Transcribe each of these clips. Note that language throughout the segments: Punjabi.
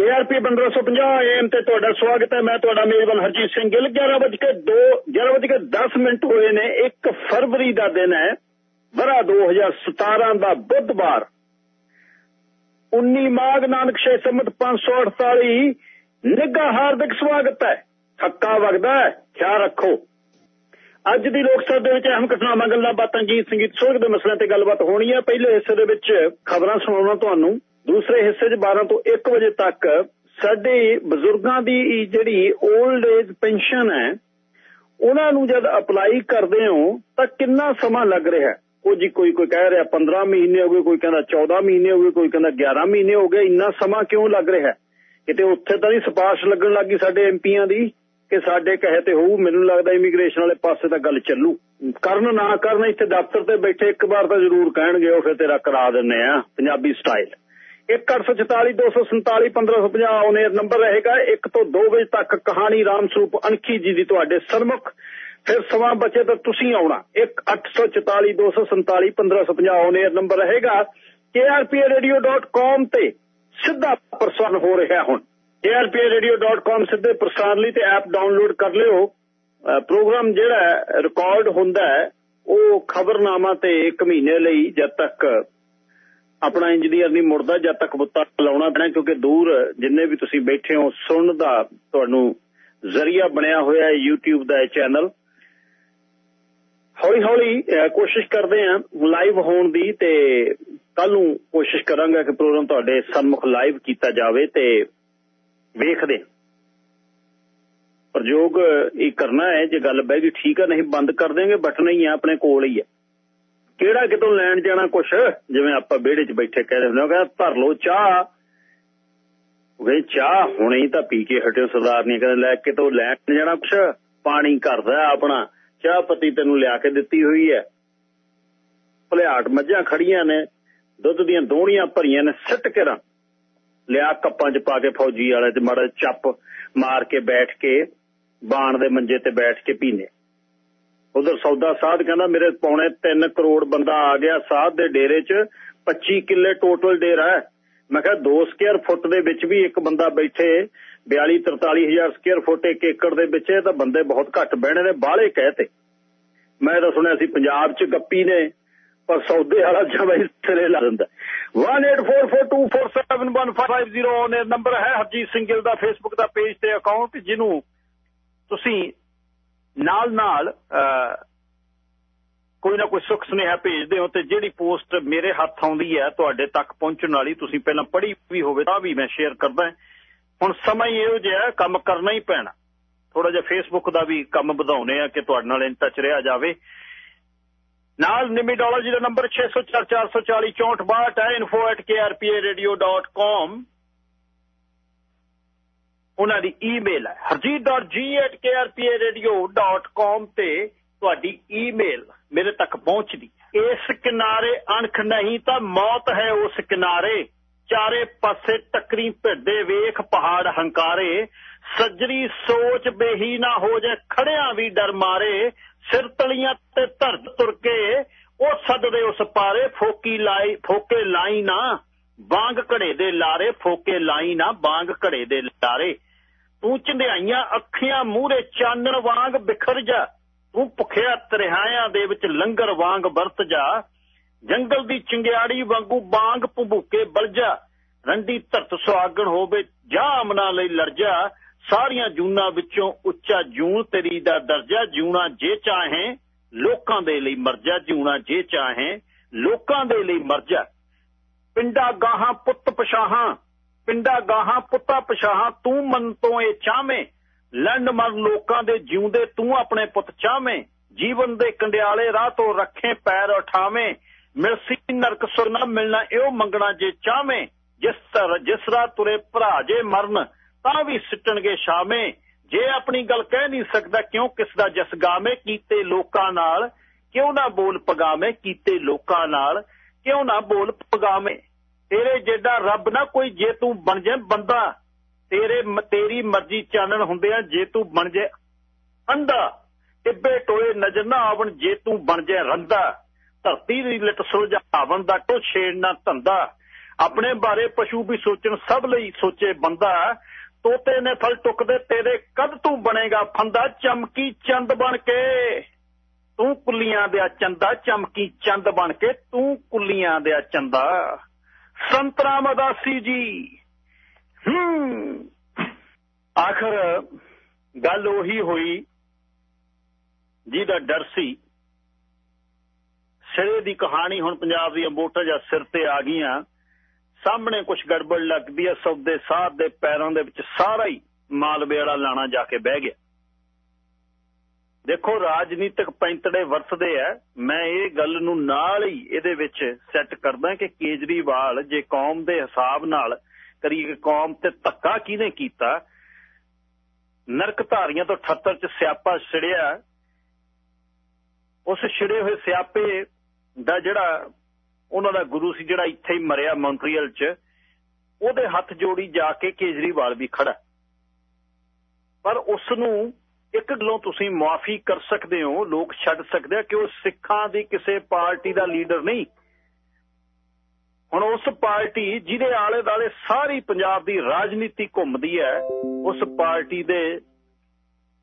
ਕੇਆਰਪੀ 1550 ਏਐਮ ਤੇ ਤੁਹਾਡਾ ਸਵਾਗਤ ਹੈ। ਮੈਂ ਤੁਹਾਡਾ ਮੇਜ਼ਬਾਨ ਹਰਜੀਤ ਸਿੰਘ ਗਿੱਲ। 11:02 11:10 ਮਿੰਟ ਹੋਏ ਨੇ। 1 ਫਰਵਰੀ ਦਾ ਦਿਨ ਹੈ। ਬਰਾ 2017 ਦਾ ਬੁੱਧਵਾਰ। 19 ਮਾਘ ਨਾਨਕ ਸ਼ੇ ਸੰਮਤ 548 ਨਿੱਘਾ ਹਾਰਦਿਕ ਸਵਾਗਤ ਹੈ। ਹੱਕਾ ਵਗਦਾ ਹੈ। ਖਿਆਲ ਰੱਖੋ। ਅੱਜ ਦੀ ਲੋਕ ਸਭਾ ਦੇ ਵਿੱਚ ਅਹਿਮ ਘਟਨਾਵਾਂ, ਗੱਲਾਂ ਬਾਤਾਂ, ਗੀਤ ਸੰਗੀਤ, ਸੋਗ ਦੇ ਮਸਲਿਆਂ ਤੇ ਗੱਲਬਾਤ ਹੋਣੀ ਹੈ। ਪਹਿਲੇ ਹਿੱਸੇ ਦੇ ਵਿੱਚ ਖਬਰਾਂ ਸੁਣਾਉਣਾ ਤੁਹਾਨੂੰ। ਦੂਸਰੇ ਹਿੱਸੇ 'ਚ 12 ਤੋਂ 1 ਵਜੇ ਤੱਕ ਸਾਡੇ ਬਜ਼ੁਰਗਾਂ ਦੀ ਜਿਹੜੀ 올ਡ ਏਜ ਪੈਨਸ਼ਨ ਹੈ, ਉਹਨਾਂ ਨੂੰ ਜਦ ਅਪਲਾਈ ਕਰਦੇ ਹੋ ਤਾਂ ਕਿੰਨਾ ਸਮਾਂ ਲੱਗ ਰਿਹਾ? ਕੋਈ ਕੋਈ ਕੋਈ ਕਹਿ ਰਿਹਾ 15 ਮਹੀਨੇ ਹੋ ਗਏ, ਕੋਈ ਕਹਿੰਦਾ 14 ਮਹੀਨੇ ਹੋ ਗਏ, ਕੋਈ ਕਹਿੰਦਾ 11 ਮਹੀਨੇ ਹੋ ਗਏ, ਇੰਨਾ ਸਮਾਂ ਕਿਉਂ ਲੱਗ ਰਿਹਾ? ਕਿਤੇ ਉੱਥੇ ਤਾਂ ਨਹੀਂ ਸਪਾਰਸ਼ ਲੱਗਣ ਲੱਗੀ ਸਾਡੇ ਐਮਪੀਆਂ ਦੀ ਕਿ ਸਾਡੇ ਕਹੇ ਤੇ ਹੋਊ, ਮੈਨੂੰ ਲੱਗਦਾ ਇਮੀਗ੍ਰੇਸ਼ਨ ਵਾਲੇ ਪਾਸੇ ਤਾਂ ਗੱਲ ਚੱਲੂ। ਕਰਨ ਨਾ ਕਰਨ ਇੱਥੇ ਦਫ਼ਤਰ ਤੇ ਬੈਠੇ ਇੱਕ ਵਾਰ ਤਾਂ ਜ਼ਰੂਰ ਕਹਿਣਗੇ, ਉਹ ਫਿਰ ਤੇਰਾ ਕਰਾ ਦਿੰਨੇ ਆ, ਪੰਜਾਬੀ ਸਟਾਈਲ 1844 ਆਉਨੇ ਨੰਬਰ ਰਹੇਗਾ। 1 ਤੋਂ 2 ਵਜੇ ਤੱਕ ਕਹਾਣੀ ਰਾਮ ਸਰੂਪ ਅਣਖੀ ਜੀ ਦੀ ਤੁਹਾਡੇ ਸਨਮੁਖ ਫਿਰ ਸਮਾਂ ਬਚੇ ਤਾਂ ਤੁਸੀਂ ਆਉਣਾ। 1844247 ਆਉਨੇ ਨੰਬਰ ਰਹੇਗਾ। krpradio.com ਤੇ ਸਿੱਧਾ ਪ੍ਰਸਾਰਣ ਹੋ ਰਿਹਾ ਹੁਣ। krpradio.com ਸਿੱਧੇ ਪ੍ਰਸਾਰਣ ਲਈ ਤੇ ਐਪ ਡਾਊਨਲੋਡ ਕਰ ਲਿਓ। ਪ੍ਰੋਗਰਾਮ ਜਿਹੜਾ ਰਿਕਾਰਡ ਹੁੰਦਾ ਹੈ, ਉਹ ਖਬਰਨਾਮਾ ਤੇ 1 ਮਹੀਨੇ ਲਈ ਜਦ ਤੱਕ ਆਪਣਾ ਇੰਜੀਨੀਅਰ ਨਹੀਂ ਮੁੜਦਾ ਜਦ ਤੱਕ ਬੁੱਤਾ ਲਾਉਣਾ ਪੈਣਾ, ਕਿਉਂਕਿ ਦੂਰ ਜਿੰਨੇ ਵੀ ਤੁਸੀਂ ਬੈਠੇ ਹੋ, ਸੁਣਨ ਦਾ ਤੁਹਾਨੂੰ ਜ਼ਰੀਆ ਬਣਿਆ ਹੋਇਆ ਹੈ YouTube ਦਾ ਇਹ ਚੈਨਲ ਹੌਲੀ ਹੌਲੀ ਕੋਸ਼ਿਸ਼ ਕਰਦੇ ਆ ਲਾਈਵ ਹੋਣ ਦੀ ਤੇ ਕੱਲ ਨੂੰ ਕੋਸ਼ਿਸ਼ ਕਰਾਂਗਾ ਕਿ ਪ੍ਰੋਗਰਾਮ ਤੁਹਾਡੇ ਸਨਮੁਖ ਲਾਈਵ ਕੀਤਾ ਜਾਵੇ ਤੇ ਵੇਖਦੇ ਪ੍ਰਯੋਗ ਇਹ ਕਰਨਾ ਹੈ, ਜੇ ਗੱਲ ਬਹਿ ਗਈ ਠੀਕ ਆ ਨਹੀਂ ਬੰਦ ਕਰ ਦੇਂਗੇ ਬਟਨ ਹੀ ਆ, ਆਪਣੇ ਕੋਲ ਹੀ ਹੈ। ਕਿਹੜਾ ਕਿਤੋਂ ਲੈਣ ਜਾਣਾ ਕੁਛ? ਜਿਵੇਂ ਆਪਾਂ ਵਿਹੜੇ 'ਚ ਬੈਠੇ ਕਹਿੰਦੇ ਹੁੰਦੇ ਉਹ ਕਹਿੰਦਾ ਧਰ ਲੋ ਚਾਹ। ਉਹ ਚਾਹ ਹੁਣੇ ਹੀ ਤਾਂ ਪੀ ਕੇ ਹਟਿਓ ਸਰਦਾਰ ਨਹੀਂ ਕਹਿੰਦੇ, ਲੈ ਕਿਤੋਂ ਲੈਣ ਜਾਣਾ ਕੁਛ। ਪਾਣੀ ਕਰਦਾ ਆਪਣਾ। ਚਾਹ ਪਤੀ ਤੈਨੂੰ ਲਿਆ ਕੇ ਦਿੱਤੀ ਹੋਈ ਹੈ। ਭਲਿਆਟ ਮੱਝਾਂ ਖੜੀਆਂ ਨੇ, ਦੁੱਧ ਦੀਆਂ ਦੋਣੀਆਂ ਭਰੀਆਂ ਨੇ, ਸਿੱਟ ਕੇ ਰਾਂ ਲਿਆ ਕੱਪਾਂ 'ਚ ਪਾ ਕੇ ਫੌਜੀ ਵਾਲੇ ਤੇ ਮਾੜਾ ਚੱਪ ਮਾਰ ਕੇ ਬੈਠ ਕੇ, ਬਾਣ ਦੇ ਮੰਜੇ ਤੇ ਬੈਠ ਕੇ ਪੀਨੇ ਉਧਰ ਸੌਦਾ ਸਾਧ ਕਹਿੰਦਾ, ਮੇਰੇ ਪੌਣੇ 3 ਕਰੋੜ ਬੰਦਾ ਆ ਗਿਆ ਸਾਧ ਦੇ ਡੇਰੇ 'ਚ 25 ਕਿੱਲੇ ਟੋਟਲ ਡੇਰਾ ਹੈ। ਮੈਂ ਕਿਹਾ 2 ਸਕੁਅਰ ਫੁੱਟ ਦੇ ਵਿੱਚ ਵੀ ਇੱਕ ਬੰਦਾ ਬੈਠੇ 42 43000 ਸਕੁਅਰ ਫੁੱਟ ਇੱਕ ਏਕੜ ਦੇ ਵਿੱਚ ਤਾਂ ਬੰਦੇ ਬਹੁਤ ਘੱਟ ਬਹਿਣੇ ਨੇ, ਬਾਹਲੇ ਕਹਤੇ ਮੈਂ ਤਾਂ ਸੁਣਿਆ ਸੀ ਪੰਜਾਬ 'ਚ ਗੱਪੀ ਨੇ, ਪਰ ਸੌਦੇ ਵਾਲਾ ਜਮਾਈ ਸਿਰੇ ਲਾ ਦਿੰਦਾ। 1844247150 ਨੇ ਨੰਬਰ ਹੈ ਹਰਜੀਤ ਸਿੰਘ ਗਿੱਲ ਦਾ ਫੇਸਬੁੱਕ ਦਾ ਪੇਜ ਤੇ ਅਕਾਊਂਟ ਜਿਹਨੂੰ ਤੁਸੀਂ ਨਾਲ ਨਾਲ ਕੋਈ ਨਾ ਕੋਈ ਸੁੱਖ ਸੁਨੇਹਾ ਭੇਜਦੇ ਹੋ ਤੇ ਜਿਹੜੀ ਪੋਸਟ ਮੇਰੇ ਹੱਥ ਆਉਂਦੀ ਹੈ ਤੁਹਾਡੇ ਤੱਕ ਪਹੁੰਚਣ ਵਾਲੀ, ਤੁਸੀਂ ਪਹਿਲਾਂ ਪੜ੍ਹੀ ਵੀ ਹੋਵੇ ਤਾਂ ਵੀ ਮੈਂ ਸ਼ੇਅਰ ਕਰਦਾ ਹੁਣ ਸਮਾਂ ਹੀ ਇਹੋ ਜਿਹਾ ਕੰਮ ਕਰਨਾ ਹੀ ਪੈਣਾ। ਥੋੜਾ ਜਿਹਾ ਫੇਸਬੁੱਕ ਦਾ ਵੀ ਕੰਮ ਵਧਾਉਨੇ ਆ ਕਿ ਤੁਹਾਡੇ ਨਾਲ ਇਨ ਟੱਚ ਰਿਹਾ ਜਾਵੇ। ਨਾਲ ਨਿਮੀਡੋਲੋਜੀ ਦਾ ਨੰਬਰ 6044406462 ਹੈ info@krparadio.com ਉਹਨਾਂ ਦੀ ਈਮੇਲ ਹੈ। harjeet.g@krparadio.com ਤੇ ਤੁਹਾਡੀ ਈਮੇਲ ਮੇਰੇ ਤੱਕ ਪਹੁੰਚਦੀ ਇਸ ਕਿਨਾਰੇ ਅਣਖ ਨਹੀਂ ਤਾਂ ਮੌਤ ਹੈ ਉਸ ਕਿਨਾਰੇ। ਚਾਰੇ ਪਾਸੇ ਟੱਕਰੀ ਭਿੱਡੇ ਵੇਖ ਪਹਾੜ ਹੰਕਾਰੇ। ਸੱਜਰੀ ਸੋਚ ਬੇਹੀ ਨਾ ਹੋ ਜਾ ਖੜਿਆਂ ਵੀ ਡਰ ਮਾਰੇ। ਸਿਰ ਤਲੀਆਂ ਤੇ ਧਰਤ ਤੁਰ ਕੇ ਉਹ ਸੱਦਦੇ ਉਸ ਪਾਰੇ, ਫੋਕੀ ਲਾਈ, ਫੋਕੇ ਲਾਈ ਨਾ। ਬਾਂਗ ਘੜੇ ਦੇ ਲਾਰੇ, ਫੋਕੇ ਲਾਈ ਨਾ ਬਾਂਗ ਘੜੇ ਦੇ ਲਾਰੇ। ਤੂੰ ਚੰਦਿਆਈਆਂ ਅੱਖੀਆਂ ਮੂਹਰੇ ਚਾਨਣ ਵਾਂਗ ਬਿਖਰ ਜਾ। ਤੂੰ ਭੁੱਖਿਆ ਤਰਿਹਾਇਆਂ ਦੇ ਵਿੱਚ ਲੰਗਰ ਵਾਂਗ ਵਰਤ ਜਾ। ਜੰਗਲ ਦੀ ਚਿੰਗਿਆੜੀ ਵਾਂਗੂ ਬਾਂਗ ਭੁਬੂਕੇ ਬਲ ਰੰਡੀ ਧਰਤ ਸੁਆਗਣ ਹੋਵੇ, ਜਾ ਅਮਨਾ ਲਈ ਲੜ ਜਾ। ਸਾਰੀਆਂ ਜੂਨਾਂ ਵਿੱਚੋਂ ਉੱਚਾ ਜੂਨ ਤੇਰੀ ਦਾ ਦਰਜਾ। ਜੂਣਾ ਜੇ ਚਾਹੇ, ਲੋਕਾਂ ਦੇ ਲਈ ਮਰਜਾ ਜੂਣਾ ਜੇ ਚਾਹੇ, ਲੋਕਾਂ ਦੇ ਲਈ ਮਰਜਾ ਪਿੰਡਾ ਗਾਹਾਂ, ਪੁੱਤ ਪਛਾਹਾਂ ਪਿੰਡਾ ਗਾਹਾਂ, ਪੁੱਤਾ ਪਸ਼ਾਹਾਂ ਤੂੰ ਮਨ ਤੋਂ ਇਹ ਚਾਹਵੇਂ। ਲੰਡ ਮਰ ਲੋਕਾਂ ਦੇ ਜਿਉਂਦੇ, ਤੂੰ ਆਪਣੇ ਪੁੱਤ ਚਾਹਵੇਂ। ਜੀਵਨ ਦੇ ਕੰਡਿਆਲੇ ਰਾਹ ਤੋਂ ਰੱਖੇ ਪੈਰ ਉਠਾਵੇਂ। ਮਿਲਸੀ ਨਰਕ ਸੁਰਨਾ ਮਿਲਣਾ, ਇਹੋ ਮੰਗਣਾ ਜੇ ਚਾਹਵੇਂ। ਜਿਸ ਤਰ ਜਿਸ ਰਾਹ ਤੁਰੇ ਭਰਾ ਜੇ ਮਰਨ, ਤਾਂ ਵੀ ਸਿੱਟਣਗੇ ਸ਼ਾਮੇ ਜੇ ਆਪਣੀ ਗੱਲ ਕਹਿ ਨਹੀਂ ਸਕਦਾ, ਕਿਉਂ ਕਿਸ ਦਾ ਜਸ ਗਾਵੇਂ? ਕੀਤੇ ਲੋਕਾਂ ਨਾਲ ਕਿਉਂ ਨਾ ਬੋਲ ਪਗਾਵੇਂ? ਕੀਤੇ ਲੋਕਾਂ ਨਾਲ ਕਿਉਂ ਨਾ ਬੋਲ ਪਗਾਵੇਂ? ਤੇਰੇ ਜਿਹੜਾ ਰੱਬ ਨਾ ਕੋਈ ਜੇ ਤੂੰ ਬਣ ਜਾ ਬੰਦਾ, ਤੇਰੇ ਤੇਰੀ ਮਰਜ਼ੀ ਚਾਨਣ ਹੁੰਦੇ ਆ, ਜੇ ਤੂੰ ਬਣ ਜਾ ਅੰਧਾ, ਟਿੱਬੇ ਟੋਏ ਨਜ਼ਰ ਨਾ ਆਵਣ, ਜੇ ਤੂੰ ਬਣ ਜਾ ਰੰਦਾ ਧਰਤੀ ਦੀ ਲਿਟ ਸੁਲਝਾਵਣ ਦਾ ਟੋ ਛੇੜਨਾ ਧੰਦਾ। ਆਪਣੇ ਬਾਰੇ ਪਸ਼ੂ ਵੀ ਸੋਚਣ, ਸਭ ਲਈ ਸੋਚੇ ਬੰਦਾ। ਤੋਤੇ ਨੇ ਫਲ ਟੁੱਕਦੇ, ਤੇਰੇ ਕਦ ਤੂੰ ਬਣੇਗਾ ਫੰਦਾ? ਚਮਕੀ ਚੰਦ ਬਣ ਕੇ। ਤੂੰ ਕੁੱਲੀਆਂ ਦੇ ਚੰਦਾ, ਚਮਕੀ ਚੰਦ ਬਣ ਕੇ ਤੂੰ ਕੁੱਲੀਆਂ ਦੇ ਚੰਦਾ। ਸੰਤਰਾ ਮਦਾਸੀ ਜੀ। ਹੂੰ। ਆਖਰ ਗੱਲ ਉਹੀ ਹੋਈ ਜਿਹਦਾ ਡਰ ਸੀ। ਸਿਰੇ ਦੀ ਕਹਾਣੀ ਹੁਣ ਪੰਜਾਬ ਦੀਆਂ ਵੋਟਾਂ ਜਾਂ ਸਿਰ ਤੇ ਆ ਗਈਆਂ। ਸਾਹਮਣੇ ਕੁਝ ਗੜਬੜ ਲੱਗਦੀ ਹੈ ਸੌਦੇ ਸਾਧ ਦੇ ਪੈਰਾਂ ਦੇ ਵਿੱਚ ਸਾਰਾ ਹੀ ਮਾਲਵੇ ਵਾਲਾ ਲਾਣਾ ਜਾ ਕੇ ਬਹਿ ਗਿਆ। ਦੇਖੋ, ਰਾਜਨੀਤਿਕ ਪੈਂਤੜੇ ਵਰਤਦੇ ਆ। ਮੈਂ ਇਹ ਗੱਲ ਨੂੰ ਨਾਲ ਹੀ ਇਹਦੇ ਵਿੱਚ ਸੈੱਟ ਕਰਦਾ ਕਿ ਕੇਜਰੀਵਾਲ ਜੇ ਕੌਮ ਦੇ ਹਿਸਾਬ ਨਾਲ ਕਰੀ ਕੌਮ ਤੇ ਧੱਕਾ ਕਿਹਨੇ ਕੀਤਾ? ਨਰਕ ਧਾਰੀਆਂ ਤੋਂ 78 ਚ ਸਿਆਪਾ ਛਿੜਿਆ। ਉਸ ਛਿੜੇ ਹੋਏ ਸਿਆਪੇ ਦਾ ਜਿਹੜਾ ਉਹਨਾਂ ਦਾ ਗੁਰੂ ਸੀ, ਜਿਹੜਾ ਇੱਥੇ ਹੀ ਮਰਿਆ ਮੌਂਟਰੀਅਲ 'ਚ, ਉਹਦੇ ਹੱਥ ਜੋੜੀ ਜਾ ਕੇ ਕੇਜਰੀਵਾਲ ਵੀ ਖੜਾ। ਪਰ ਉਸ ਨੂੰ ਇੱਕ ਗੱਲੋਂ ਤੁਸੀਂ ਮਾਫੀ ਕਰ ਸਕਦੇ ਹੋ, ਲੋਕ ਛੱਡ ਸਕਦੇ ਆ ਕਿ ਉਹ ਸਿੱਖਾਂ ਦੀ ਕਿਸੇ ਪਾਰਟੀ ਦਾ ਲੀਡਰ ਨਹੀਂ। ਹੁਣ ਉਸ ਪਾਰਟੀ ਜਿਹਦੇ ਆਲੇ ਦਾਲੇ ਸਾਰੀ ਪੰਜਾਬ ਦੀ ਰਾਜਨੀਤੀ ਘੁੰਮਦੀ ਹੈ, ਉਸ ਪਾਰਟੀ ਦੇ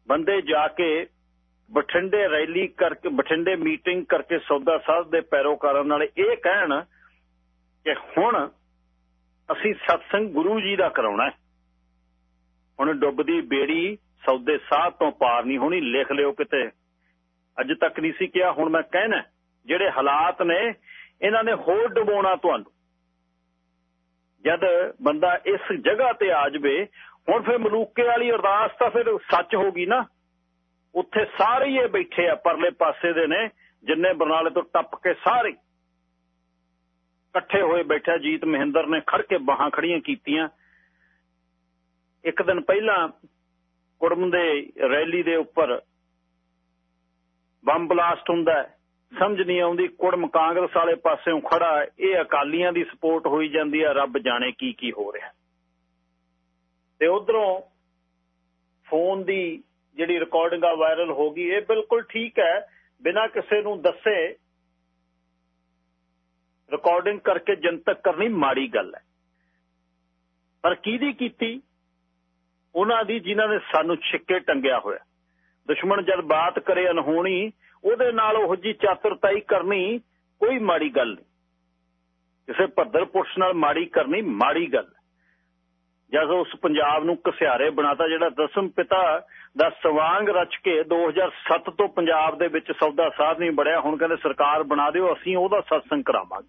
ਬੰਦੇ ਜਾ ਕੇ ਬਠਿੰਡੇ ਰੈਲੀ ਕਰਕੇ, ਬਠਿੰਡੇ ਮੀਟਿੰਗ ਕਰਕੇ ਸੌਦਾ ਸਾਹਿਬ ਦੇ ਪੈਰੋਕਾਰਾਂ ਨਾਲ ਇਹ ਕਹਿਣ ਕਿ ਹੁਣ ਅਸੀਂ ਸਤਸੰਗ ਗੁਰੂ ਜੀ ਦਾ ਕਰਾਉਣਾ ਹੈ। ਹੁਣ ਡੁੱਬਦੀ ਬੇੜੀ ਸੌਦੇ ਸਾਹ ਤੋਂ ਪਾਰ ਨਹੀਂ ਹੋਣੀ, ਲਿਖ ਲਿਓ ਕਿਤੇ। ਅੱਜ ਤੱਕ ਨਹੀਂ ਸੀ ਕਿਹਾ, ਹੁਣ ਮੈਂ ਕਹਿਣਾ, ਜਿਹੜੇ ਹਾਲਾਤ ਨੇ, ਇਹਨਾਂ ਨੇ ਹੋਰ ਡੁਬੋਣਾ ਤੁਹਾਨੂੰ। ਜਦ ਬੰਦਾ ਇਸ ਜਗ੍ਹਾ ਤੇ ਆ ਜਵੇ, ਹੁਣ ਫਿਰ ਮਲੂਕੇ ਵਾਲੀ ਅਰਦਾਸ ਤਾਂ ਫਿਰ ਸੱਚ ਹੋ ਗਈ ਨਾ। ਉੱਥੇ ਸਾਰੇ ਹੀ ਬੈਠੇ ਆ, ਪਰਲੇ ਪਾਸੇ ਦੇ ਨੇ, ਜਿੰਨੇ ਬਰਨਾਲੇ ਤੋਂ ਟੱਪ ਕੇ ਸਾਰੇ। ਇਕੱਠੇ ਹੋਏ ਬੈਠਾ ਜੀਤ ਮਹਿੰਦਰ ਨੇ ਖੜ ਕੇ ਬਾਹਾਂ ਖੜੀਆਂ ਕੀਤੀਆਂ। ਇੱਕ ਦਿਨ ਪਹਿਲਾਂ ਕੁੜਮ ਦੇ ਰੈਲੀ ਦੇ ਉੱਪਰ ਬੰਬ ਬਲਾਸਟ ਹੁੰਦਾ ਸਮਝ ਨਹੀਂ ਆਉਂਦੀ ਕੁੜਮ ਕਾਂਗਰਸ ਵਾਲੇ ਪਾਸਿਓਂ ਖੜਾ ਇਹ ਅਕਾਲੀਆਂ ਦੀ ਸਪੋਰਟ ਹੋਈ ਜਾਂਦੀ ਆ ਰੱਬ ਜਾਣੇ ਕੀ ਕੀ ਹੋ ਰਿਹਾ। ਤੇ ਉਧਰੋਂ ਫੋਨ ਦੀ ਜਿਹੜੀ ਰਿਕਾਰਡਿੰਗ ਆ ਵਾਇਰਲ ਹੋ ਗਈ। ਇਹ ਬਿਲਕੁਲ ਠੀਕ ਹੈ। ਬਿਨਾਂ ਕਿਸੇ ਨੂੰ ਦੱਸੇ ਰਿਕਾਰਡਿੰਗ ਕਰਕੇ ਜਨਤਕ ਕਰਨੀ ਮਾੜੀ ਗੱਲ ਹੈ। ਪਰ ਕਿਹਦੀ ਕੀਤੀ? ਉਹਨਾਂ ਦੀ ਜਿਨ੍ਹਾਂ ਨੇ ਸਾਨੂੰ ਛਿੱਕੇ ਟੰਗਿਆ ਹੋਇਆ। ਦੁਸ਼ਮਣ ਜਦ ਬਾਤ ਕਰੇ ਅਨਹੋਣੀ ਉਹਦੇ ਨਾਲ ਉਹ ਜੀ ਚਾਤਰਤਾਈ ਕਰਨੀ ਕੋਈ ਮਾੜੀ ਗੱਲ ਨਹੀਂ। ਕਿਸੇ ਭੱਦਰ ਪੁਰਸ਼ ਨਾਲ ਮਾੜੀ ਕਰਨੀ ਮਾੜੀ ਗੱਲ। ਜਦ ਉਸ ਪੰਜਾਬ ਨੂੰ ਕਸਿਆਰੇ ਬਣਾਤਾ, ਜਿਹੜਾ ਦਸਮ ਪਿਤਾ ਦਾ ਸਵਾਂਗ ਰਚ ਕੇ 2007 ਤੋਂ ਪੰਜਾਬ ਦੇ ਵਿੱਚ ਸੌਦਾ ਸਾਧ ਨਹੀਂ ਬੜਿਆ, ਹੁਣ ਕਹਿੰਦੇ ਸਰਕਾਰ ਬਣਾ ਦਿਓ, ਅਸੀਂ ਉਹਦਾ ਸਤਸੰਗ ਕਰਾਵਾਂਗੇ।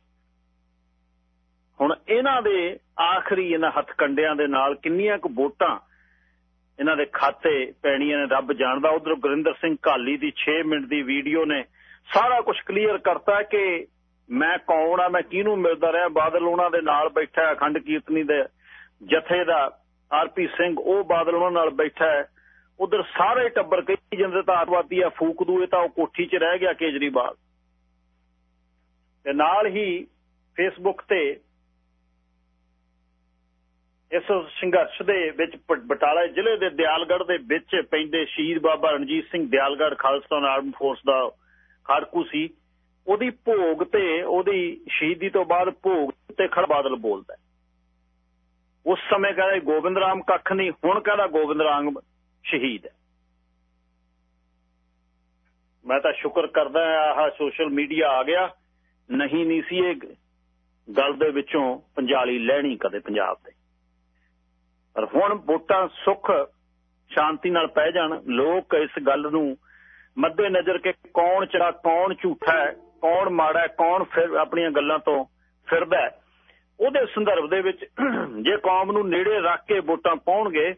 ਹੁਣ ਇਹਨਾਂ ਦੇ ਆਖਰੀ ਇਹਨਾਂ ਹੱਥ ਕੰਡਿਆਂ ਦੇ ਨਾਲ ਕਿੰਨੀਆਂ ਕੁ ਵੋਟਾਂ ਇਹਨਾਂ ਦੇ ਖਾਤੇ ਪੈਣੀਆਂ ਨੇ ਰੱਬ ਜਾਣਦਾ। ਉਧਰ ਗੁਰਿੰਦਰ ਸਿੰਘ ਕਾਲੀ ਦੀ 6 ਮਿੰਟ ਦੀ ਵੀਡੀਓ ਨੇ ਸਾਰਾ ਕੁਝ ਕਲੀਅਰ ਕਰਤਾ ਕਿ ਮੈਂ ਕੌਣ ਆ, ਮੈਂ ਕਿਹਨੂੰ ਮਿਲਦਾ ਰਿਹਾ? ਬਾਦਲ ਉਹਨਾਂ ਦੇ ਨਾਲ ਬੈਠਾ ਅਖੰਡ ਕੀਰਤਨੀ ਦੇ ਜਥੇ ਦਾ ਆਰਪੀ ਸਿੰਘ, ਉਹ ਬਾਦਲ ਉਹਨਾਂ ਨਾਲ ਬੈਠਾ ਉਧਰ ਸਾਰੇ ਟੱਬਰ ਕਹੀ ਜਾਂਦੇ ਤਾਂ ਆਤਵਾਦੀ ਆ, ਫੂਕ ਦੂਏ ਤਾਂ ਉਹ ਕੋਠੀ 'ਚ ਰਹਿ ਗਿਆ ਕੇਜਰੀਵਾਲ। ਤੇ ਨਾਲ ਹੀ ਫੇਸਬੁੱਕ ਤੇ ਇਸ ਸੰਘਰਸ਼ ਦੇ ਵਿੱਚ ਬਟਾਲਾ ਜ਼ਿਲ੍ਹੇ ਦੇ ਦਿਆਲਗੜ੍ਹ ਦੇ ਵਿੱਚ ਪੈਂਦੇ ਸ਼ਹੀਦ ਬਾਬਾ ਰਣਜੀਤ ਸਿੰਘ ਦਿਆਲਗੜ੍ਹ ਖਾਲਸਾ ਆਰਮ ਫੋਰਸ ਦਾ ਖਾੜਕੂ ਸੀ। ਉਹਦੀ ਭੋਗ ਤੇ ਉਹਦੀ ਸ਼ਹੀਦੀ ਤੋਂ ਬਾਅਦ ਭੋਗ ਤੇ ਖੜ ਬਾਦਲ ਬੋਲਦਾ ਉਸ ਸਮੇਂ ਕਹਿੰਦਾ ਗੋਬਿੰਦ ਰਾਮ ਕੱਖ ਨਹੀਂ, ਹੁਣ ਕਹਿੰਦਾ ਗੋਬਿੰਦ ਰਾਮ ਸ਼ਹੀਦ ਹੈ। ਮੈਂ ਤਾਂ ਸ਼ੁਕਰ ਕਰਦਾ ਆਹ ਸੋਸ਼ਲ ਮੀਡੀਆ ਆ ਗਿਆ। ਨਹੀਂ ਨਹੀਂ ਸੀ ਇਹ ਗੱਲ ਦੇ ਵਿੱਚੋਂ ਪੰਜਾਲੀ ਲੈਣੀ ਕਦੇ ਪੰਜਾਬ ਦੇ ਪਰ ਹੁਣ ਵੋਟਾਂ ਸੁੱਖ, ਸ਼ਾਂਤੀ ਨਾਲ ਪੈ ਜਾਣ, ਲੋਕ ਇਸ ਗੱਲ ਨੂੰ ਮੱਦੇ ਨਜ਼ਰ ਕੇ ਕੌਣ ਚੜਾ, ਕੌਣ ਝੂਠਾ ਹੈ, ਕੌਣ ਮਾੜਾ ਹੈ, ਕੌਣ ਫਿਰ ਆਪਣੀਆਂ ਗੱਲਾਂ ਤੋਂ ਫਿਰਦਾ ਹੈ। ਉਹਦੇ ਸੰਦਰਭ ਦੇ ਵਿੱਚ ਜੇ ਕੌਮ ਨੂੰ ਨੇੜੇ ਰੱਖ ਕੇ ਵੋਟਾਂ ਪਾਉਣਗੇ,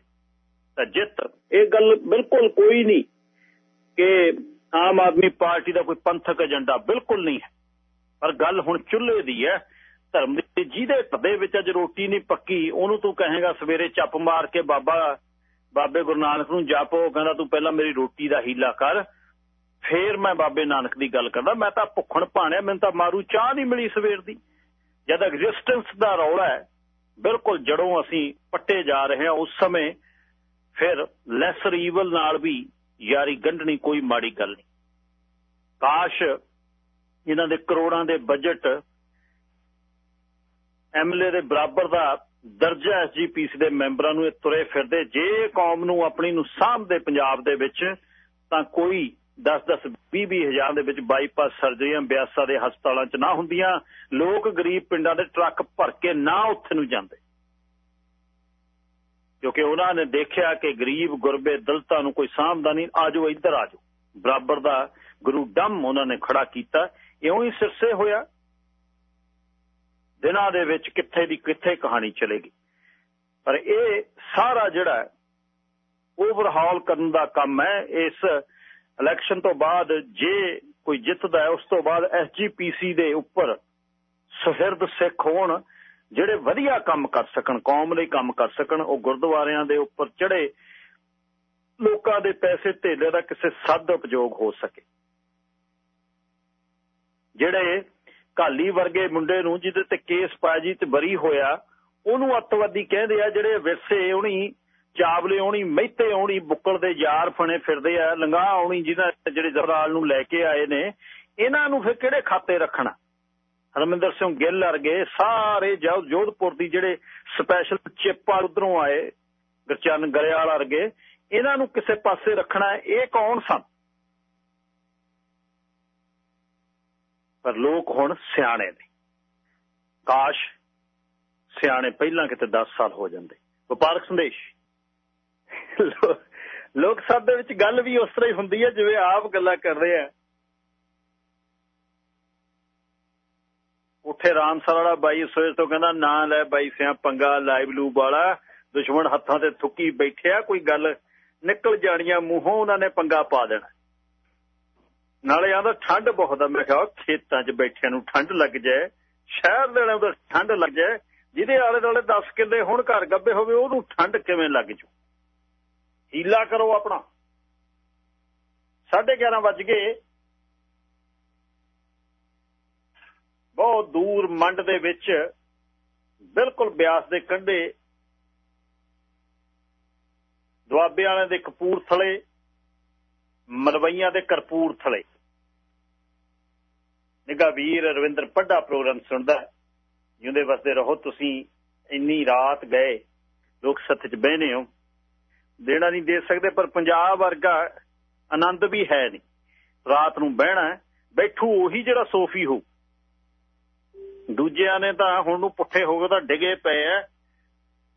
ਤਾਂ ਜਿੱਤ, ਇਹ ਗੱਲ ਬਿਲਕੁਲ ਕੋਈ ਨਹੀਂ ਕਿ ਆਮ ਆਦਮੀ ਪਾਰਟੀ ਦਾ ਕੋਈ ਪੰਥਕ ਏਜੰਡਾ ਬਿਲਕੁਲ ਨਹੀਂ ਹੈ। ਪਰ ਗੱਲ ਹੁਣ ਚੁੱਲ੍ਹੇ ਦੀ ਹੈ, ਧਰਮ ਦੇ ਜਿਹਦੇ ਢੱਬੇ ਵਿੱਚ ਅੱਜ ਰੋਟੀ ਨਹੀਂ ਪੱਕੀ, ਉਹਨੂੰ ਤੂੰ ਕਹੇਗਾ ਸਵੇਰੇ ਚੱਪ ਮਾਰ ਕੇ ਬਾਬਾ, ਬਾਬੇ ਗੁਰੂ ਨਾਨਕ ਨੂੰ ਜਾਪੋ ਕਹਿੰਦਾ ਤੂੰ ਪਹਿਲਾਂ ਮੇਰੀ ਰੋਟੀ ਦਾ ਹੀਲਾ ਕਰ, ਫੇਰ ਮੈਂ ਬਾਬੇ ਨਾਨਕ ਦੀ ਗੱਲ ਕਰਦਾ। ਮੈਂ ਤਾਂ ਭੁੱਖਣ ਭਾਣਿਆ, ਮੈਨੂੰ ਤਾਂ ਮਾਰੂ ਚਾਹ ਨਹੀਂ ਮਿਲੀ ਸਵੇਰ ਦੀ। ਜਦ ਐਗਜ਼ਿਸਟੈਂਸ ਦਾ ਰੌਲਾ ਹੈ, ਬਿਲਕੁਲ ਜੜੋਂ ਅਸੀਂ ਪੱਟੇ ਜਾ ਰਹੇ ਹਾਂ ਉਸ ਸਮੇਂ, ਫਿਰ ਲੈਸਰ ਈਵਲ ਨਾਲ ਵੀ ਯਾਰੀ ਗੰਢਣੀ ਕੋਈ ਮਾੜੀ ਗੱਲ ਨਹੀਂ। ਕਾਸ਼ ਇਹਨਾਂ ਦੇ ਕਰੋੜਾਂ ਦੇ ਬਜਟ ਐਮਐਲਏ ਦੇ ਬਰਾਬਰ ਦਾ ਦਰਜਾ ਐਸਜੀਪੀਸੀ ਦੇ ਮੈਂਬਰਾਂ ਨੂੰ ਇਹ ਤੁਰੇ ਫਿਰਦੇ। ਜੇ ਕੌਮ ਨੂੰ ਆਪਣੀ ਨੂੰ ਸਾਹਮਣੇ ਪੰਜਾਬ ਦੇ ਵਿੱਚ, ਤਾਂ ਕੋਈ 10-10 20-20 ਹਜ਼ਾਰ ਦੇ ਵਿੱਚ ਬਾਈਪਾਸ ਸਰਜਰੀਆਂ ਬਿਆਸਾ ਦੇ ਹਸਪਤਾਲਾਂ 'ਚ ਨਾ ਹੁੰਦੀਆਂ। ਲੋਕ ਗਰੀਬ ਪਿੰਡਾਂ ਦੇ ਟਰੱਕ ਭਰ ਕੇ ਨਾ ਉੱਥੇ ਨੂੰ ਜਾਂਦੇ। ਕਿਉਂਕਿ ਉਹਨਾਂ ਨੇ ਦੇਖਿਆ ਕਿ ਗਰੀਬ ਗੁਰਬੇ ਦਲਤਾਂ ਨੂੰ ਕੋਈ ਸਾਹਮਣਾ ਨਹੀਂ। ਆਜੋ ਇੱਧਰ ਆਜੋ ਬਰਾਬਰ ਦਾ ਗੁਰੂ ਡੰਮ ਉਹਨਾਂ ਨੇ ਖੜਾ ਕੀਤਾ। ਇਉਂ ਹੀ ਸਿਰਸੇ ਹੋਇਆ। ਦਿਨਾਂ ਦੇ ਵਿੱਚ ਕਿੱਥੇ ਦੀ ਕਿੱਥੇ ਕਹਾਣੀ ਚਲੇਗੀ। ਪਰ ਇਹ ਸਾਰਾ ਜਿਹੜਾ ਓਵਰਹਾਲ ਕਰਨ ਦਾ ਕੰਮ ਹੈ, ਇਸ ਇਲੈਕਸ਼ਨ ਤੋਂ ਬਾਅਦ ਜੇ ਕੋਈ ਜਿੱਤਦਾ ਹੈ, ਉਸ ਤੋਂ ਬਾਅਦ ਐਸਜੀਪੀਸੀ ਦੇ ਉੱਪਰ ਸੁਹਿਰਦ ਸਿੱਖ ਹੋਣ, ਜਿਹੜੇ ਵਧੀਆ ਕੰਮ ਕਰ ਸਕਣ, ਕੌਮ ਲਈ ਕੰਮ ਕਰ ਸਕਣ, ਉਹ ਗੁਰਦੁਆਰਿਆਂ ਦੇ ਉੱਪਰ ਚੜੇ ਲੋਕਾਂ ਦੇ ਪੈਸੇ ਧੇਲੇ ਦਾ ਕਿਸੇ ਸੱਦ ਉਪਯੋਗ ਹੋ ਸਕੇ। ਜਿਹੜੇ ਘਾਲੀ ਵਰਗੇ ਮੁੰਡੇ ਨੂੰ ਜਿਹਦੇ ਤੇ ਕੇਸ ਪਾਇਆ ਜੀ ਤੇ ਬਰੀ ਹੋਇਆ, ਉਹਨੂੰ ਅੱਤਵਾਦੀ ਕਹਿੰਦੇ ਆ ਜਿਹੜੇ ਵਿਰਸੇ ਉਹਨੀ ਚਾਵਲੇ ਆਉਣੀ, ਮਹਿਤੇ ਆਉਣੀ, ਬੁੱਕਲ ਦੇ ਯਾਰ ਫਣੇ ਫਿਰਦੇ ਆ ਲੰਗਾ ਆਉਣੀ ਜਿਹਨਾਂ ਜਿਹੜੇ ਜਵਰਾਲ ਨੂੰ ਲੈ ਕੇ ਆਏ ਨੇ, ਇਹਨਾਂ ਨੂੰ ਫਿਰ ਕਿਹੜੇ ਖਾਤੇ ਰੱਖਣਾ? ਹਰਮਿੰਦਰ ਸਿੰਘ ਗਿੱਲ ਵਰਗੇ ਸਾਰੇ ਜੋਧਪੁਰ ਦੀ ਜਿਹੜੇ ਸਪੈਸ਼ਲ ਚਿੱਪ ਆ ਉਧਰੋਂ ਆਏ ਗਰਚਨ ਗਰੇਵਾਲ ਵਰਗੇ, ਇਹਨਾਂ ਨੂੰ ਕਿਸੇ ਪਾਸੇ ਰੱਖਣਾ, ਇਹ ਕੌਣ ਸਨ? ਪਰ ਲੋਕ ਹੁਣ ਸਿਆਣੇ ਨੇ। ਕਾਸ਼ ਸਿਆਣੇ ਪਹਿਲਾਂ ਕਿਤੇ 10 ਸਾਲ ਹੋ ਜਾਂਦੇ। ਵਪਾਰਕ ਸੰਦੇਸ਼। ਲੋਕ ਸਭ ਦੇ ਵਿੱਚ ਗੱਲ ਵੀ ਉਸ ਤਰ੍ਹਾਂ ਹੀ ਹੁੰਦੀ ਹੈ, ਜਿਵੇਂ ਆਪ ਗੱਲਾਂ ਕਰ ਰਹੇ ਆ। ਉੱਥੇ ਰਾਮਸਰ ਵਾਲਾ ਬਾਈ ਸੋਚ ਤੋਂ ਕਹਿੰਦਾ, ਨਾ ਲੈ ਬਾਈ ਸਿਆ, ਪੰਗਾ ਲਾਈਵ ਲੂਬ ਵਾਲਾ। ਦੁਸ਼ਮਣ ਹੱਥਾਂ ਤੇ ਥੁੱਕੀ ਬੈਠਿਆ, ਕੋਈ ਗੱਲ ਨਿਕਲ ਜਾਣੀਆਂ, ਮੂੰਹੋਂ ਉਹਨਾਂ ਨੇ ਪੰਗਾ ਪਾ ਦੇਣਾ। ਨਾਲੇ ਆਂਦਾ ਠੰਡ ਬਹੁਤ ਆ। ਮੈਂ ਕਿਹਾ ਖੇਤਾਂ 'ਚ ਬੈਠਿਆਂ ਨੂੰ ਠੰਡ ਲੱਗ ਜਾਏ, ਸ਼ਹਿਰ ਦੇ ਨਾਲ ਠੰਡ ਲੱਗ ਜਾਏ, ਜਿਹਦੇ ਆਲੇ ਦੁਆਲੇ 10 ਕਿੱਲੇ ਹੁਣ ਘਰ ਗੱਬੇ ਹੋਵੇ, ਉਹਨੂੰ ਠੰਡ ਕਿਵੇਂ ਲੱਗ ਜੂ? ਹੀਲਾ ਕਰੋ ਆਪਣਾ। 11:30 ਵੱਜ ਗਏ। ਬਹੁਤ ਦੂਰ ਮੰਡ ਦੇ ਵਿੱਚ ਬਿਲਕੁਲ ਬਿਆਸ ਦੇ ਕੰਢੇ ਦੁਆਬੇ ਵਾਲਿਆਂ ਦੇ ਕਪੂਰਥਲੇ, ਮਲਵਈਆਂ ਦੇ ਕਰਪੂਰਥਲੇ। ਨਿੱਘਾ ਵੀਰ ਰਵਿੰਦਰ ਪੱਡਾ ਪ੍ਰੋਗਰਾਮ ਸੁਣਦਾ ਜਿਉਂਦੇ ਵਸਦੇ ਰਹੋ ਤੁਸੀਂ, ਇੰਨੀ ਰਾਤ ਗਏ, ਲੋਕ ਸੱਥ 'ਚ ਬਹਿਨੇ ਹੋ। ਦੇਣਾ ਨਹੀਂ ਦੇ ਸਕਦੇ, ਪਰ ਪੰਜਾਬ ਵਰਗਾ ਆਨੰਦ ਵੀ ਹੈ ਨਹੀਂ। ਰਾਤ ਨੂੰ ਬਹਿਣਾ ਬੈਠੂ ਉਹੀ ਜਿਹੜਾ ਸੋਫੀ ਹੋ ਦੂਜਿਆਂ ਨੇ ਤਾਂ ਹੁਣ ਨੂੰ ਪੁੱਠੇ ਹੋ ਗਏ ਤਾਂ ਡਿਗੇ ਪਏ ਐ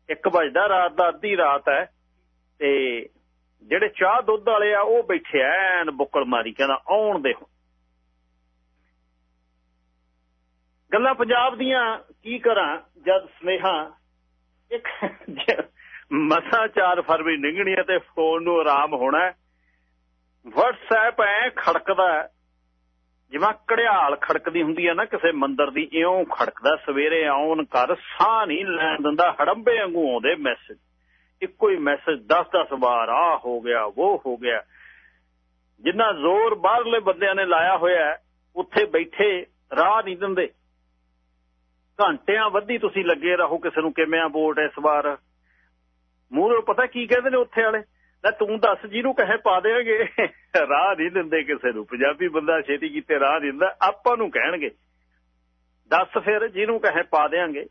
1 ਵਜਦਾ ਰਾਤ ਦਾ, ਅੱਧੀ ਰਾਤ ਹੈ। ਤੇ ਜਿਹੜੇ ਚਾਹ ਦੁੱਧ ਵਾਲੇ ਆ, ਉਹ ਬੈਠੇ ਐਨ ਬੁੱਕਲ ਮਾਰੀ, ਕਹਿੰਦਾ ਆਉਣ ਦੇ ਗੱਲਾਂ ਪੰਜਾਬ ਦੀਆਂ, ਕੀ ਕਰਾਂ, ਜਦ ਸਨੇਹਾ, ਇੱਕ ਮਸਾ 4 ਫਰਵਰੀ ਨਿੰਗਣੀ ਤੇ ਫੋਨ ਨੂੰ ਆਰਾਮ ਹੋਣਾ WhatsApp ਐ ਖੜਕਦਾ ਜਿਵੇਂ ਕੜਿਆਲ ਖੜਕਦੀ ਹੁੰਦੀ ਆ ਨਾ ਕਿਸੇ ਮੰਦਰ ਦੀ, ਇਉਂ ਖੜਕਦਾ, ਸਵੇਰੇ ਆਉਣ ਕਰ ਸਾਹ ਨਹੀਂ ਲੈਣ ਦਿੰਦਾ, ਹੜੰਬੇ ਵਾਂਗੂ ਆਉਂਦੇ ਮੈਸੇਜ ਇੱਕੋ ਹੀ ਮੈਸੇਜ 10-10 ਵਾਰ ਆ ਹੋ ਗਿਆ ਉਹ ਹੋ ਗਿਆ। ਜਿੰਨਾ ਜ਼ੋਰ ਬਾਹਰਲੇ ਬੰਦਿਆਂ ਨੇ ਲਾਇਆ ਹੋਇਆ ਉੱਥੇ ਬੈਠੇ, ਰਾਹ ਨਹੀਂ ਦਿੰਦੇ। ਘੰਟਿਆਂ ਵੱਧੀ ਤੁਸੀਂ ਲੱਗੇ ਰਹੋ ਕਿਸੇ ਨੂੰ ਕਿਵੇਂ ਆ ਵੋਟ ਇਸ ਵਾਰ। ਮੂਹਰੋਂ ਪਤਾ ਕੀ ਕਹਿੰਦੇ ਨੇ ਉੱਥੇ ਵਾਲੇ? ਲੈ ਤੂੰ ਦੱਸ ਜਿਹਨੂੰ ਕਹੇ ਪਾ ਦੇਣਗੇ। ਰਾਹ ਨਹੀਂ ਦਿੰਦੇ ਕਿਸੇ ਨੂੰ। ਪੰਜਾਬੀ ਬੰਦਾ ਛੇਤੀ ਕੀਤੇ ਰਾਹ ਦਿੰਦਾ। ਆਪਾਂ ਨੂੰ ਕਹਿਣਗੇ। ਦੱਸ ਫਿਰ ਜਿਹਨੂੰ ਕਹੇ ਪਾ ਦੇਾਂਗੇ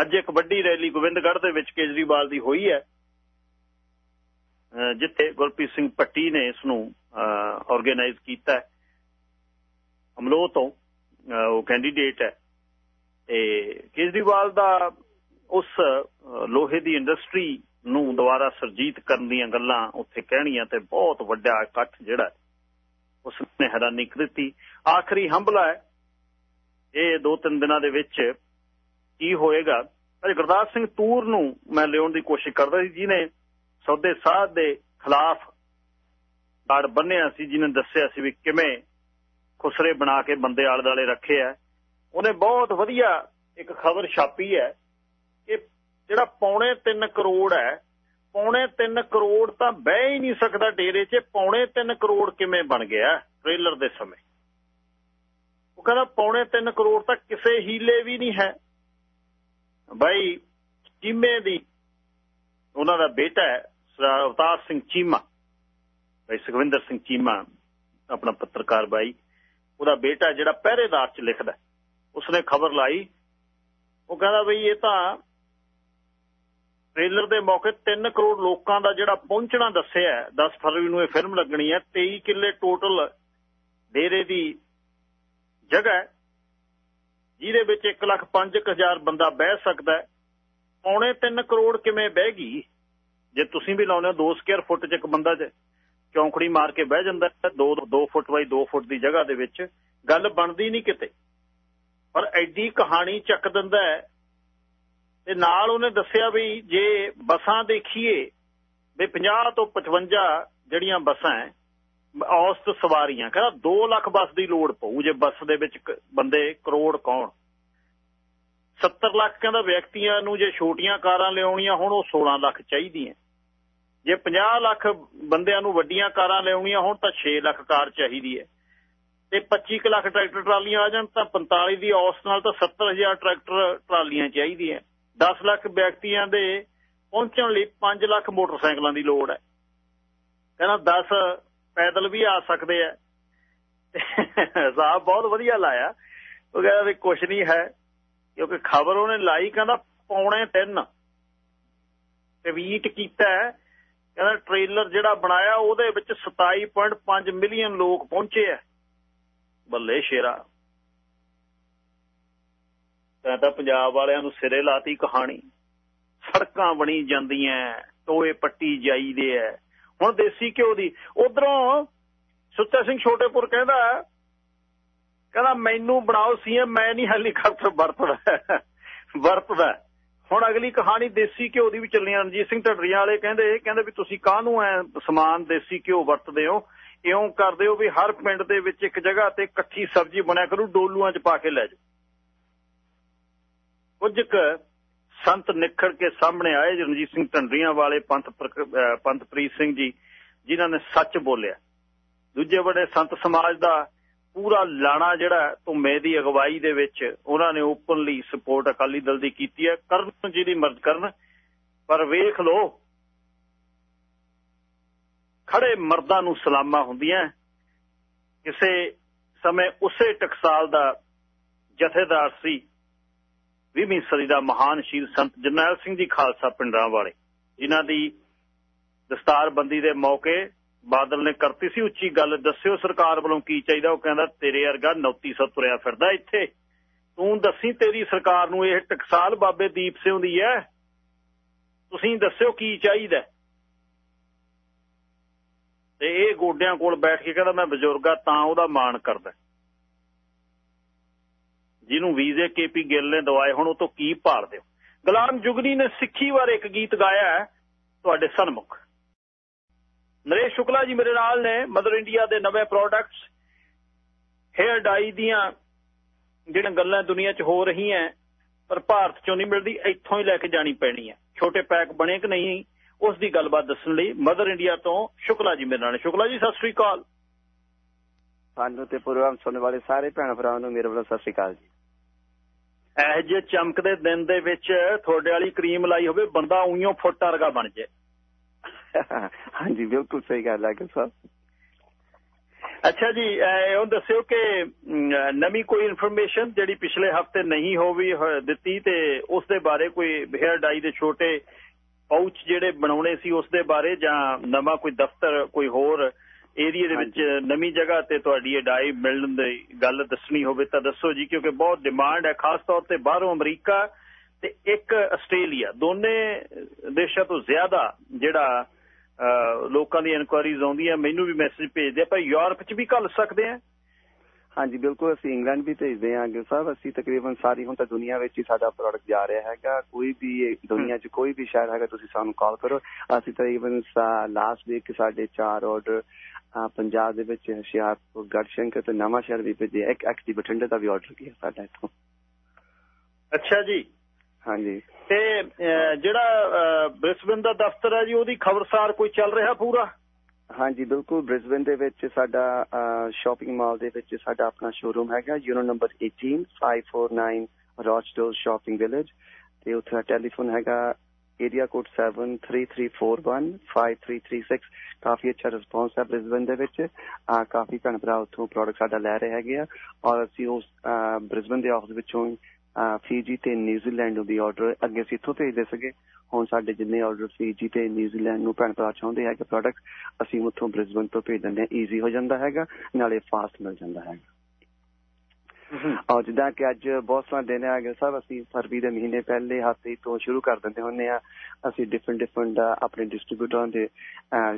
ਅੱਜ ਇੱਕ ਵੱਡੀ ਰੈਲੀ ਗੋਬਿੰਦਗੜ੍ਹ ਦੇ ਵਿੱਚ ਕੇਜਰੀਵਾਲ ਦੀ ਹੋਈ ਹੈ। ਜਿੱਥੇ ਗੁਰਪ੍ਰੀਤ ਸਿੰਘ ਪੱਟੀ ਨੇ ਇਸ ਨੂੰ ਆਰਗੇਨਾਈਜ਼ ਕੀਤਾ ਅਮਲੋਹ ਤੋਂ ਉਹ ਕੈਂਡੀਡੇਟ ਹੈ। ਤੇ ਕੇਜਰੀਵਾਲ ਦਾ ਉਸ ਲੋਹੇ ਦੀ ਇੰਡਸਟਰੀ ਨੂੰ ਦੁਬਾਰਾ ਸਰਜੀਤ ਕਰਨ ਦੀਆਂ ਗੱਲਾਂ ਉੱਥੇ ਕਹਿਣੀਆਂ ਤੇ ਬਹੁਤ ਵੱਡਾ ਇਕੱਠ ਜਿਹੜਾ ਉਸ ਨੇ ਹੈਰਾਨੀ ਕੀਤੀ ਆਖਰੀ ਹੰਬਲਾ ਹੈ। ਇਹ ਦੋ ਤਿੰਨ ਦਿਨਾਂ ਦੇ ਵਿੱਚ ਕੀ ਹੋਏਗਾ? ਅਜੇ ਗੁਰਦਾਸ ਸਿੰਘ ਤੂਰ ਨੂੰ ਮੈਂ ਲਿਆਉਣ ਦੀ ਕੋਸ਼ਿਸ਼ ਕਰਦਾ ਸੀ। ਜਿਹਨੇ ਸੌਦੇ ਸਾਧ ਦੇ ਖਿਲਾਫ ਬਾੜ ਬੰਨਿਆ ਸੀ, ਜਿਹਨੇ ਦੱਸਿਆ ਸੀ ਵੀ ਕਿਵੇਂ ਖੁਸਰੇ ਬਣਾ ਕੇ ਬੰਦੇ ਆਲੇ ਦਾਲੇ ਰੱਖੇ ਆ। ਉਹਨੇ ਬਹੁਤ ਵਧੀਆ ਇੱਕ ਖਬਰ ਛਾਪੀ ਹੈ ਕਿ ਜਿਹੜਾ ਪੌਣੇ 3 ਕਰੋੜ ਹੈ, ਪੌਣੇ 3 ਕਰੋੜ ਤਾਂ ਬਹਿ ਹੀ ਨਹੀਂ ਸਕਦਾ ਡੇਰੇ 'ਚ, ਪੌਣੇ 3 ਕਰੋੜ ਕਿਵੇਂ ਬਣ ਗਿਆ ਟ੍ਰੇਲਰ ਦੇ ਸਮੇਂ? ਉਹ ਕਹਿੰਦਾ ਪੌਣੇ 3 ਕਰੋੜ ਤਾਂ ਕਿਸੇ ਹੀਲੇ ਵੀ ਨਹੀਂ ਹੈ। ਬਾਈ, ਚੀਮੇ ਦੀ ਉਹਨਾਂ ਦਾ ਬੇਟਾ ਹੈ ਅਵਤਾਰ ਸਿੰਘ ਚੀਮਾ। ਬਾਈ ਸੁਖਵਿੰਦਰ ਸਿੰਘ ਚੀਮਾ, ਆਪਣਾ ਪੱਤਰਕਾਰ ਬਾਈ, ਉਹਦਾ ਬੇਟਾ ਜਿਹੜਾ ਪਹਿਰੇਦਾਰ 'ਚ ਲਿਖਦਾ ਉਸਨੇ ਖਬਰ ਲਾਈ। ਉਹ ਕਹਿੰਦਾ ਬਈ ਇਹ ਤਾਂ ਟ੍ਰੇਲਰ ਦੇ ਮੌਕੇ 3 ਕਰੋੜ ਲੋਕਾਂ ਦਾ ਜਿਹੜਾ ਪਹੁੰਚਣਾ ਦੱਸਿਆ 10 ਫਰਵਰੀ ਨੂੰ ਇਹ ਫਿਲਮ ਲੱਗਣੀ ਹੈ 23 ਕਿੱਲੇ ਟੋਟਲ ਡੇਰੇ ਦੀ ਜਗ੍ਹਾ ਜਿਹਦੇ ਵਿੱਚ 1 ਲੱਖ 5000 ਬੰਦਾ ਬਹਿ ਸਕਦਾ ਪੌਣੇ 3 ਕਰੋੜ ਕਿਵੇਂ ਬਹਿ ਗਈ? ਜੇ ਤੁਸੀਂ ਵੀ ਲਾਉਨੇ ਹੋ 2 ਸਕੁਅਰ ਫੁੱਟ 'ਚ ਇੱਕ ਬੰਦਾ ਚੌਂਕੜੀ ਮਾਰ ਕੇ ਬਹਿ ਜਾਂਦਾ 2 2 ਫੁੱਟ ਬਾਈ 2 ਫੁੱਟ ਦੀ ਜਗ੍ਹਾ ਦੇ ਵਿੱਚ, ਗੱਲ ਬਣਦੀ ਨਹੀਂ ਕਿਤੇ। ਪਰ ਐਡੀ ਕਹਾਣੀ ਚੱਕ ਦਿੰਦਾ ਹੈ। ਤੇ ਨਾਲ ਉਹਨੇ ਦੱਸਿਆ ਵੀ ਜੇ ਬੱਸਾਂ ਦੇਖੀਏ, ਵੀ 50 ਤੋਂ 55 ਜਿਹੜੀਆਂ ਬੱਸਾਂ ਹੈ, ਔਸਤ ਸਵਾਰੀਆਂ, ਕਹਿੰਦਾ 2 ਲੱਖ ਬੱਸ ਦੀ ਲੋੜ ਪਊ ਜੇ ਬੱਸ ਦੇ ਵਿੱਚ ਬੰਦੇ ਕਰੋੜ ਕੌਣ। 70 ਲੱਖ ਕਹਿੰਦਾ ਵਿਅਕਤੀਆਂ ਨੂੰ ਜੇ ਛੋਟੀਆਂ ਕਾਰਾਂ ਲਿਆਉਣੀਆਂ ਹੁਣ, ਉਹ 16ਾਂ ਲੱਖ ਚਾਹੀਦੀਆਂ। ਜੇ 50 ਲੱਖ ਬੰਦਿਆਂ ਨੂੰ ਵੱਡੀਆਂ ਕਾਰਾਂ ਲਿਆਉਣੀਆਂ ਹੋਣ, ਤਾਂ 6 ਲੱਖ ਕਾਰ ਚਾਹੀਦੀ ਹੈ। ਤੇ 25 ਲੱਖ ਟਰੈਕਟਰ ਟਰਾਲੀਆਂ ਆ ਜਾਣ ਤਾਂ 45 ਦੀ ਔਸਤ ਨਾਲ ਤਾਂ 70000 ਟਰੈਕਟਰ ਟਰਾਲੀਆਂ ਚਾਹੀਦੀ ਹੈ। 10 ਲੱਖ ਵਿਅਕਤੀਆਂ ਦੇ ਪਹੁੰਚਣ ਲਈ 5 ਲੱਖ ਮੋਟਰਸਾਈਕਲਾਂ ਦੀ ਲੋੜ ਹੈ। ਕਹਿੰਦਾ 10 ਪੈਦਲ ਵੀ ਆ ਸਕਦੇ ਆ ਹਿਸਾਬ ਬਹੁਤ ਵਧੀਆ ਲਾਇਆ। ਉਹ ਕਹਿੰਦਾ ਵੀ ਕੁਝ ਨਹੀਂ ਹੈ, ਕਿਉਂਕਿ ਖਬਰ ਉਹਨੇ ਲਾਈ ਕਹਿੰਦਾ ਪੌਣੇ 3 ਟਵੀਟ ਕੀਤਾ ਕਹਿੰਦਾ ਟ੍ਰੇਲਰ ਜਿਹੜਾ ਬਣਾਇਆ ਉਹਦੇ ਵਿੱਚ 27.5 ਮਿਲੀਅਨ ਲੋਕ ਪਹੁੰਚੇ ਆ ਬੱਲੇ ਸ਼ੇਰਾ। ਕਹਿੰਦਾ ਪੰਜਾਬ ਵਾਲਿਆਂ ਨੂੰ ਸਿਰੇ ਲਾਤੀ ਕਹਾਣੀ। ਸੜਕਾਂ ਬਣੀ ਜਾਂਦੀਆਂ, ਟੋਏ ਪੱਟੀ ਜਾਈਦੇ ਐ। ਹੁਣ ਦੇਸੀ ਘਿਓ ਦੀ, ਉਧਰੋਂ ਸੁੱਚਾ ਸਿੰਘ ਛੋਟੇਪੁਰ ਕਹਿੰਦਾ ਕਹਿੰਦਾ, ਮੈਨੂੰ ਬਣਾਓ ਸੀਐਮ, ਮੈਂ ਨਹੀਂ ਹੈਲੀਕਾਪਟਰ ਵਰਤਦਾ ਵਰਤਦਾ ਹੁਣ ਅਗਲੀ ਕਹਾਣੀ ਦੇਸੀ ਘਿਓ ਦੀ ਵੀ ਚੱਲਣੀ ਰਣਜੀਤ ਸਿੰਘ ਢੱਡਰੀਆਂ ਵਾਲੇ ਕਹਿੰਦੇ ਕਹਿੰਦੇ ਵੀ ਤੁਸੀਂ ਕਾਹਨੂੰ ਐ ਸਮਾਨ ਦੇਸੀ ਘਿਓ ਵਰਤਦੇ ਹੋ? ਇਉਂ ਕਰਦੇ ਹੋ ਵੀ ਹਰ ਪਿੰਡ ਦੇ ਵਿੱਚ ਇੱਕ ਜਗ੍ਹਾ ਤੇ ਇਕੱਠੀ ਸਬਜ਼ੀ ਬਣਿਆ ਕਰੂ, ਡੋਲੂਆਂ 'ਚ ਪਾ ਕੇ ਲੈ ਜਾਓ। ਕੁਝ ਕੁ ਸੰਤ ਨਿਖੜ ਕੇ ਸਾਹਮਣੇ ਆਏ, ਰਣਜੀਤ ਸਿੰਘ ਢੰਡਰੀਆਂ ਵਾਲੇ ਪੰਥ ਪੰਥਪ੍ਰੀਤ ਸਿੰਘ ਜੀ, ਜਿਨ੍ਹਾਂ ਨੇ ਸੱਚ ਬੋਲਿਆ। ਦੂਜੇ ਵੱਡੇ ਸੰਤ ਸਮਾਜ ਦਾ ਪੂਰਾ ਲਾਣਾ ਜਿਹੜਾ ਧੁੰਮੇ ਦੀ ਅਗਵਾਈ ਦੇ ਵਿੱਚ ਉਹਨਾਂ ਨੇ ਓਪਨਲੀ ਸਪੋਰਟ ਅਕਾਲੀ ਦਲ ਦੀ ਕੀਤੀ ਹੈ। ਕਰਨ ਜਿਹਦੀ ਮਰਦ ਕਰਨ, ਪਰ ਵੇਖ ਲੋ ਖੜੇ ਮਰਦਾਂ ਨੂੰ ਸਲਾਮਾਂ ਹੁੰਦੀਆਂ ਕਿਸੇ ਸਮੇਂ ਉਸੇ ਟਕਸਾਲ ਦਾ ਜਥੇਦਾਰ ਸੀ 20ਵੀਂ ਸਦੀ ਦਾ ਮਹਾਨ ਸ਼ਹੀਦ ਸੰਤ ਜਰਨੈਲ ਸਿੰਘ ਜੀ ਖਾਲਸਾ ਪਿੰਡਾਂ ਵਾਲੇ, ਜਿਨ੍ਹਾਂ ਦੀ ਦਸਤਾਰਬੰਦੀ ਦੇ ਮੌਕੇ ਬਾਦਲ ਨੇ ਕਰਤੀ ਸੀ। ਉੱਚੀ ਗੱਲ ਦੱਸਿਓ ਸਰਕਾਰ ਵੱਲੋਂ ਕੀ ਚਾਹੀਦਾ? ਉਹ ਕਹਿੰਦਾ, ਤੇਰੇ ਵਰਗਾ 2900 ਤੁਰਿਆ ਫਿਰਦਾ ਇੱਥੇ। ਤੂੰ ਦੱਸੀ ਤੇਰੀ ਸਰਕਾਰ ਨੂੰ ਇਹ ਟਕਸਾਲ ਬਾਬੇ ਦੀਪ ਸਿੰਘ ਦੀ ਹੈ। ਤੁਸੀਂ ਦੱਸਿਓ ਕੀ ਚਾਹੀਦਾ ਤੇ ਇਹ ਗੋਡਿਆਂ ਕੋਲ ਬੈਠ ਕੇ ਕਹਿੰਦਾ, ਮੈਂ ਬਜ਼ੁਰਗਾ ਤਾਂ ਉਹਦਾ ਮਾਣ ਕਰਦਾ ਜਿਹਨੂੰ ਵੀਜ਼ੇ ਕੇਪੀ ਗਿੱਲ ਨੇ ਦਵਾਏ ਹੁਣ, ਉਹ ਤੋਂ ਕੀ ਭਾਲਦੇ ਹੋ ਗੁਲਾਮ ਜੁਗਨੀ ਨੇ ਸਿੱਖੀ ਬਾਰੇ ਇੱਕ ਗੀਤ ਗਾਇਆ ਤੁਹਾਡੇ ਸਨਮੁਖ। ਨਰੇਸ਼ ਸ਼ੁਕਲਾ ਜੀ ਮੇਰੇ ਨਾਲ ਨੇ, ਮਦਰ ਇੰਡੀਆ ਦੇ ਨਵੇਂ ਪ੍ਰੋਡਕਟਸ ਹੇਅਰ ਡਾਈ ਦੀਆਂ ਜਿਹੜੀਆਂ ਗੱਲਾਂ ਦੁਨੀਆ 'ਚ ਹੋ ਰਹੀਆਂ, ਪਰ ਭਾਰਤ 'ਚੋਂ ਨਹੀਂ ਮਿਲਦੀ, ਇੱਥੋਂ ਹੀ ਲੈ ਕੇ ਜਾਣੀ ਪੈਣੀ ਹੈ। ਛੋਟੇ ਪੈਕ ਬਣੇ ਕਿ ਨਹੀਂ? ਉਸ ਦੀ ਗੱਲਬਾਤ ਦੱਸਣ ਲਈ ਮਦਰ ਇੰਡੀਆ ਤੋਂ ਸ਼ੁਕਲਾ ਜੀ ਮੇਰੇ ਨਾਲ ਸ਼ੁਕਲਾ ਜੀ ਸਤਿ ਸ੍ਰੀ ਅਕਾਲ। ਸਾਨੂੰ ਤੇ ਪ੍ਰੋਗਰਾਮ ਸੁਣਨ ਵਾਲੇ ਸਾਰੇ ਭੈਣ ਭਰਾਵਾਂ ਨੂੰ ਮੇਰੇ ਵੱਲੋਂ ਸਤਿ ਸ੍ਰੀ ਅਕਾਲ ਜੀ। ਇਹ ਜੇ ਚਮਕਦੇ ਦਿਨ ਦੇ ਵਿੱਚ ਤੁਹਾਡੇ ਵਾਲੀ ਕਰੀਮ ਲਾਈ ਹੋਵੇ ਬੰਦਾ ਉਈਓ ਫੁੱਟ ਵਰਗਾ ਬਣ ਜੇ। ਹਾਂਜੀ ਬਿਲਕੁਲ ਸਹੀ ਗੱਲ ਹੈ ਕਿ ਸਰ। ਅੱਛਾ ਜੀ ਇਹ ਦੱਸਿਓ ਕਿ ਨਵੀਂ ਕੋਈ ਇਨਫੋਰਮੇਸ਼ਨ ਜਿਹੜੀ ਪਿਛਲੇ ਹਫ਼ਤੇ ਨਹੀਂ ਹੋਵੀ ਦਿੱਤੀ ਤੇ ਉਸ ਦੇ ਬਾਰੇ ਕੋਈ ਹੇਅਰ ਡਾਈ ਦੇ ਛੋਟੇ ਪਾਊਚ ਜਿਹੜੇ ਬਣਾਉਣੇ ਸੀ ਉਸ ਦੇ ਬਾਰੇ ਜਾਂ ਨਵਾਂ ਕੋਈ ਦਫ਼ਤਰ ਕੋਈ ਹੋਰ ਏਰੀਆ ਦੇ ਵਿੱਚ ਨਵੀਂ ਜਗ੍ਹਾ ਤੇ ਤੁਹਾਡੀ ਇਹ ਡਾਈ ਮਿਲਣ ਦੀ ਗੱਲ ਦੱਸਣੀ ਹੋਵੇ ਤਾਂ ਦੱਸੋ ਜੀ ਕਿਉਂਕਿ ਬਹੁਤ ਡਿਮਾਂਡ ਹੈ ਖਾਸ ਤੌਰ ਤੇ ਬਾਹਰੋਂ ਅਮਰੀਕਾ ਤੇ ਇੱਕ ਆਸਟ੍ਰੇਲੀਆ। ਦੋਨੇ ਦੇਸ਼ਾਂ ਤੋਂ ਜ਼ਿਆਦਾ ਜਿਹੜਾ ਲੋਕਾਂ ਦੀ ਇਨਕੁਆਰੀਜ਼ ਆਉਂਦੀਆਂ ਮੈਨੂੰ ਵੀ ਮੈਸੇਜ ਭੇਜਦੇ ਆ ਪਰ ਯੂਰਪ 'ਚ ਵੀ ਘੱਲ ਸਕਦੇ ਆ। ਹਾਂਜੀ ਬਿਲਕੁਲ ਅਸੀਂ ਇੰਗਲੈਂਡ ਵੀ ਭੇਜਦੇ ਹਾਂ ਅੱਗੇ ਸਾਹਿਬ। ਅਸੀਂ ਤਕਰੀਬਨ ਸਾਰੀ ਹੁਣ ਤਾਂ ਦੁਨੀਆ ਵਿੱਚ ਹੀ ਸਾਡਾ ਪ੍ਰੋਡਕਟ ਜਾ ਰਿਹਾ ਹੈਗਾ। ਕੋਈ ਵੀ ਦੁਨੀਆ 'ਚ ਕੋਈ ਵੀ ਸ਼ਹਿਰ ਹੈਗਾ ਤੁਸੀਂ ਸਾਨੂੰ ਕਾਲ ਕਰੋ। ਅਸੀਂ ਤਕਰੀਬਨ ਲਾਸਟ ਵੀਕ ਸਾਡੇ ਚਾਰ ਆਰਡਰ ਪੰਜਾਬ ਦੇ ਵਿੱਚ ਹੁਸ਼ਿਆਰਪੁਰ ਗੜਸ਼ੰਕਰ ਤੇ ਨਵਾਂ ਸ਼ਹਿਰ ਵੀ ਭੇਜਿਆ ਇੱਕ ਐਕਚੁਅਲੀ ਬਠਿੰਡੇ ਦਾ ਵੀ ਆਰਡਰ ਕੀਤਾ ਸਾਡਾ ਇੱਥੋਂ। ਅੱਛਾ ਜੀ। ਹਾਂਜੀ। ਤੇ ਜਿਹੜਾ ਬ੍ਰਿਸਬਨ ਦਾ ਦਫ਼ਤਰ ਹੈ ਜੀ ਉਹਦੀ ਖਬਰਸਾਰ ਕੋਈ ਚੱਲ ਰਿਹਾ ਪੂਰਾ? ਹਾਂਜੀ, ਬਿਲਕੁਲ। ਬ੍ਰਿਸਬਨ ਦੇ ਵਿੱਚ ਸਾਡਾ ਸ਼ਾਪਿੰਗ ਮਾਲ ਦੇ ਵਿੱਚ ਸਾਡਾ ਆਪਣਾ ਸ਼ੋਰੂਮ ਹੈਗਾ। Unit number 18 549 Rochdale shopping village ਤੇ ਉੱਥੇ ਟੈਲੀਫੋਨ ਹੈਗਾ ਏਰੀਆ ਕੋਡ 7334153336 ਕਾਫੀ ਅੱਛਾ ਰਿਸਪੌਂਸ ਹੈ ਬ੍ਰਿਸਬਨ ਦੇ ਵਿੱਚ। ਆ ਕਾਫੀ ਭੈਣ ਭਰਾ ਉੱਥੋਂ ਪ੍ਰੋਡਕਟ ਸਾਡਾ ਲੈ ਰਹੇ ਹੈਗੇ ਆ। ਔਰ ਅਸੀਂ ਉਸ ਬ੍ਰਿਸਬਨ ਦੇ ਆਫਿਸ ਵਿੱਚੋਂ ਫੀਜੀ ਤੇ ਨਿਊਜ਼ੀਲੈਂਡ ਨੂੰ ਵੀ ਆਰਡਰ ਅੱਗੇ ਅਸੀਂ ਇੱਥੋਂ ਭੇਜਦੇ ਸੀਗੇ। ਹੁਣ ਸਾਡੇ ਜਿੰਨੇ ਆਰਡਰ ਫੀਜੀ ਤੇ ਨਿਊਜ਼ੀਲੈਂਡ ਨੂੰ ਭੈਣ ਭਰਾ ਚਾਹੁੰਦੇ ਆ ਕਿ ਪ੍ਰੋਡਕਟ ਅਸੀਂ ਉੱਥੋਂ ਬ੍ਰਿਸਬਨ ਤੋਂ ਭੇਜ ਦਿੰਦੇ ਆ ਈਜ਼ੀ ਹੋ ਜਾਂਦਾ ਹੈਗਾ ਨਾਲੇ ਫਾਸਟ ਮਿਲ ਜਾਂਦਾ ਹੈਗਾ। ਔਰ ਜਿੱਦਾਂ ਕਿ ਅੱਜ ਬਹੁਤ ਸਾਰਾ ਦਿਨ ਹੈਗਾ ਸਭ ਅਸੀਂ ਫਰਵਰੀ ਦੇ ਮਹੀਨੇ ਪਹਿਲੇ ਹਫ਼ਤੇ ਤੋਂ ਸ਼ੁਰੂ ਕਰ ਦਿੰਦੇ ਹੁੰਨੇ ਆ ਅਸੀਂ ਡਿਫਰੈਂਟ ਡਿਫਰੈਂਟ ਆਪਣੇ ਡਿਸਟ੍ਰੀਬਿਊਟਰਾਂ ਦੇ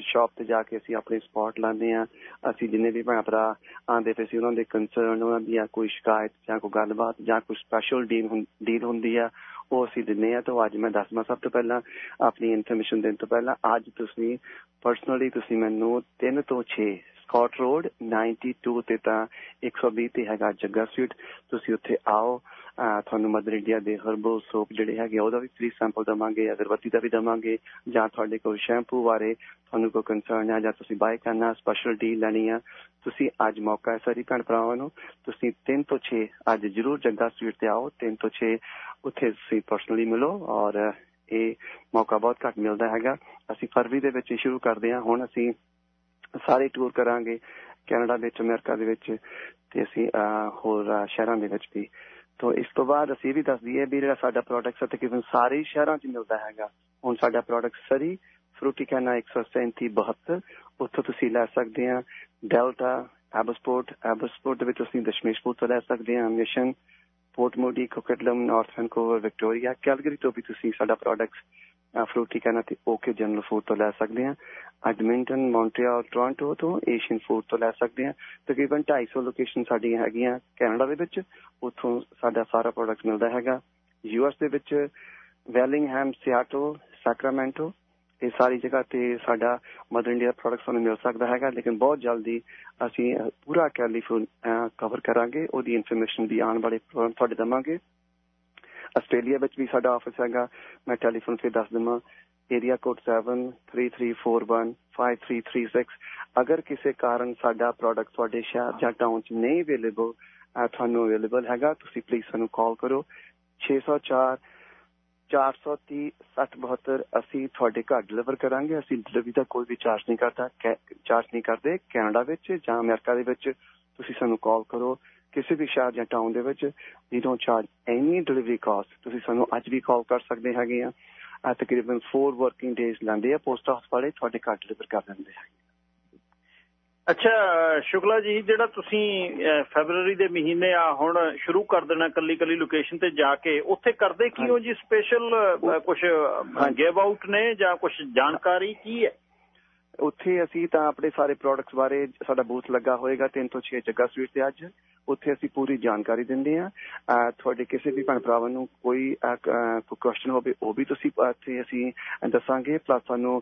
ਸ਼ਾਪ ਤੇ ਜਾ ਕੇ ਅਸੀਂ ਆਪਣੇ ਸਪੌਟ ਲਾਉਂਦੇ ਆ ਅਸੀਂ ਜਿੰਨੇ ਵੀ ਭੈਣ ਭਰਾ ਆਂਦੇ ਤੇ ਸੀ ਉਹਨਾਂ ਦੇ ਕੰਸਰਨ ਉਹਨਾਂ ਦੀ ਕੋਈ ਸ਼ਿਕਾਇਤ ਜਾਂ ਕੋਈ ਗੱਲਬਾਤ ਜਾਂ ਕੋਈ ਸਪੈਸ਼ਲ ਡੀਲ ਡੀਲ ਹੁੰਦੀ ਆ ਉਹ ਅਸੀਂ ਦਿੰਨੇ ਆ ਤਾਂ ਅੱਜ ਮੈਂ ਦੱਸਣਾ ਸਭ ਤੋਂ ਪਹਿਲਾਂ ਆਪਣੀ ਇਨਫੋਰਮੇਸ਼ਨ ਦੇਣ ਤੋਂ ਪਹਿਲਾਂ ਅੱਜ ਤੁਸੀਂ ਪਰਸਨਲੀ ਤੁਸੀਂ ਮੈਨੂੰ 3 ਤੋਂ 6 ਸਕਾਟ ਰੋਡ 92 ਤੇ ਤਾਂ 120 ਤੇ ਹੈਗਾ ਜੱਗਾ ਸਵੀਟ ਤੁਸੀਂ ਉੱਥੇ ਆਓ। ਤੁਹਾਨੂੰ ਮਦਰ ਇੰਡੀਆ ਦੇ ਹਰਬਲ ਸੋਪ ਜਿਹੜੇ ਹੈਗੇ ਉਹਦਾ ਵੀ ਫ੍ਰੀ ਸੈਂਪਲ ਦਵਾਂਗੇ, ਅਗਰਬੱਤੀ ਦਾ ਵੀ ਦਵਾਂਗੇ, ਜਾਂ ਤੁਹਾਡੇ ਕੋਲ ਸ਼ੈਂਪੂ ਬਾਰੇ ਤੁਹਾਨੂੰ ਕੋਈ ਕੰਸਰਨ ਹੈ ਜਾਂ ਤੁਸੀਂ ਬਾਈ ਕਰਨਾ ਸਪੈਸ਼ਲ ਡੀਲ ਲੈਣੀ ਆ, ਤੁਸੀਂ ਅੱਜ ਮੌਕਾ ਹੈ ਸਾਰੀ ਭੈਣ ਭਰਾਵਾਂ ਨੂੰ, ਤੁਸੀਂ 3 ਤੋਂ 6 ਅੱਜ ਜਰੂਰ ਜੱਗਾ ਸਵੀਟ ਤੇ ਆਓ 3 ਤੋਂ 6 ਉੱਥੇ ਤੁਸੀਂ ਪਰਸਨਲੀ ਮਿਲੋ, ਔਰ ਇਹ ਮੌਕਾ ਬਹੁਤ ਘੱਟ ਮਿਲਦਾ ਹੈਗਾ। ਅਸੀਂ ਫਰਵਰੀ ਦੇ ਵਿੱਚ ਸ਼ੁਰੂ ਕਰਦੇ ਹਾਂ, ਹੁਣ ਅਸੀਂ ਸਾਰੇ ਟੂਰ ਕਰਾਂਗੇ, ਕੈਨੇਡਾ ਵਿੱਚ, ਅਮਰੀਕਾ ਦੇ ਵਿੱਚ, ਤੇ ਅਸੀਂ ਹੋਰ ਸ਼ਹਿਰਾਂ ਦੇ ਵਿੱਚ ਵੀ। ਤੋਂ ਇਸ ਤੋਂ ਬਾਅਦ ਅਸੀਂ ਵੀ ਦੱਸ ਦਈਏ ਵੀ ਜਿਹੜਾ ਸਾਡਾ ਪ੍ਰੋਡਕਟ ਤਕਰੀਬਨ ਸਾਰੇ ਸ਼ਹਿਰਾਂ 'ਚ ਮਿਲਦਾ ਹੈਗਾ। ਹੁਣ ਸਾਡਾ ਪ੍ਰੋਡਕਟ ਸਰੀ ਫਰੂਟੀ ਕੈਨਾ 137 72 ਉੱਥੋਂ ਤੁਸੀਂ ਲੈ ਸਕਦੇ ਆ ਡੈਲਟਾ ਐਬਸਪੋਰਟ ਐਬਸਪੋਰਟ ਦੇ ਵਿੱਚ ਤੁਸੀਂ ਦਸ਼ਮੇਸ਼ਪੁਰ ਤੋਂ ਲੈ ਸਕਦੇ ਆ Mission Port Moody Coquitlam North Vancouver Victoria Calgary ਤੋਂ ਵੀ ਤੁਸੀਂ ਸਾਡਾ ਪ੍ਰੋਡਕਟ ਫਰੂਟੀ ਕੈਨਾ ਤੇ ਓਕੇ ਜਨਰਲ ਫੂਡ ਤੋਂ ਲੈ ਸਕਦੇ ਆ ਐਡਮਿੰਟਨ ਮੌਂਟਰੀਅਲ ਟੋਰਾਂਟੋ ਤੋਂ ਏਸ਼ੀਅਨ ਫੂਡ ਤੋਂ ਲੈ ਸਕਦੇ ਆ ਤਕਰੀਬਨ 250 ਲੋਕੇਸ਼ਨ ਸਾਡੀਆਂ ਹੈਗੀਆਂ ਕੈਨੇਡਾ ਦੇ ਵਿੱਚ। ਉੱਥੋਂ ਸਾਡਾ ਸਾਰਾ ਪ੍ਰੋਡਕਟ ਮਿਲਦਾ ਹੈਗਾ। ਯੂਐਸ ਦੇ ਵਿੱਚ ਵੈਲਿੰਗਹੈਮ ਸਿਆਟਲ ਸੈਕਰਾਮੈਂਟੋ, ਇਹ ਸਾਰੀ ਜਗ੍ਹਾ ਤੇ ਸਾਡਾ ਮਦਰ ਇੰਡੀਆ ਪ੍ਰੋਡਕਟ ਤੁਹਾਨੂੰ ਮਿਲ ਸਕਦਾ ਹੈਗਾ। ਲੇਕਿਨ ਬਹੁਤ ਜਲਦੀ ਅਸੀਂ ਪੂਰਾ ਕੈਲੀਫੋਰਨੀਆ ਕਵਰ ਕਰਾਂਗੇ। ਉਹਦੀ ਇਨਫੋਰਮੇਸ਼ਨ ਵੀ ਆਉਣ ਵਾਲੇ ਪ੍ਰੋਗਰਾਮ ਤੁਹਾਡੇ ਦਵਾਂਗੇ। ਆਸਟ੍ਰੇਲੀਆ ਵਿੱਚ ਵੀ ਸਾਡਾ ਆਫਿਸ ਹੈਗਾ। ਮੈਂ ਟੈਲੀਫੋਨ ਤੇ ਦੱਸ ਦਵਾਂ। ਏਰੀਆ ਕੋਡ 7334153336 ਅਗਰ ਕਿਸੇ ਕਾਰਨ ਸਾਡਾ ਪ੍ਰੋਡਕਟ ਤੁਹਾਡੇ ਸ਼ਹਿਰ ਜਾਂ ਟਾਊਨ 'ਚ ਨਹੀਂ ਅਵੇਲੇਬਲ ਤੁਹਾਨੂੰ ਅਵੇਲੇਬਲ ਹੈਗਾ, ਤੁਸੀਂ ਪਲੀਜ਼ ਸਾਨੂੰ ਕਾਲ ਕਰੋ। 604 430 6072 ਅਸੀਂ ਤੁਹਾਡੇ ਘਰ ਡਿਲੀਵਰ ਕਰਾਂਗੇ। ਅਸੀਂ ਡਿਲੀਵਰੀ ਦਾ ਕੋਈ ਵੀ ਚਾਰਜ ਨਹੀਂ ਕਰਦਾ। ਚਾਰਜ ਨਹੀਂ ਕਰਦੇ। ਕੈਨੇਡਾ ਵਿੱਚ ਜਾਂ ਅਮਰੀਕਾ ਦੇ ਵਿੱਚ ਤੁਸੀਂ ਸਾਨੂੰ ਕਾਲ ਕਰੋ। ਕਿਸੇ ਵੀ ਸ਼ਹਿਰ ਜਾਂ ਟਾਊਨ ਦੇ ਵਿੱਚ we don't charge any delivery cost ਤੁਸੀਂ ਸਾਨੂੰ ਅੱਜ ਵੀ ਕਾਲ ਕਰ ਸਕਦੇ ਹੈਗੇ ਆ। ਤਕਰੀਬਨ 4 ਵਰਕਿੰਗ ਡੇਜ਼ ਲੈਂਦੇ ਆ ਪੋਸਟ ਆਫਿਸ ਵਾਲੇ ਤੁਹਾਡੇ ਘਰ ਡਿਲੀਵਰ ਕਰ ਦਿੰਦੇ ਆ। ਅੱਛਾ ਸ਼ੁਕਲਾ ਜੀ ਜਿਹੜਾ ਤੁਸੀਂ ਫੈਬਰੂਅਰੀ ਦੇ ਮਹੀਨੇ ਆ ਹੁਣ ਸ਼ੁਰੂ ਕਰ ਦੇਣਾ ਕੱਲੀ ਕੱਲੀ ਲੋਕੇਸ਼ਨ ਤੇ ਜਾ ਕੇ ਉੱਥੇ ਕਰਦੇ ਕੀ ਹੋ ਜੀ ਸਪੈਸ਼ਲ ਕੁਝ ਗਿਵ ਆਊਟ ਨੇ ਜਾਂ ਕੁਝ ਜਾਣਕਾਰੀ ਕੀ ਹੈ? ਉੱਥੇ ਅਸੀਂ ਤਾਂ ਆਪਣੇ ਸਾਰੇ ਪ੍ਰੋਡਕਟਸ ਬਾਰੇ ਸਾਡਾ ਬੂਥ ਲੱਗਾ ਹੋਏਗਾ 3 ਤੋਂ 6 ਜੱਗਾ ਸਵੀਟ ਤੇ ਅੱਜ। ਉੱਥੇ ਅਸੀਂ ਪੂਰੀ ਜਾਣਕਾਰੀ ਦਿੰਦੇ ਆ ਤੁਹਾਡੇ ਕਿਸੇ ਵੀ ਭੈਣ ਭਰਾਵਾਂ ਨੂੰ ਕੋਈ ਕੁਐਸਚਨ ਹੋਵੇ, ਉਹ ਵੀ ਤੁਸੀਂ ਇੱਥੇ ਅਸੀਂ ਦੱਸਾਂਗੇ। ਪਲੱਸ ਸਾਨੂੰ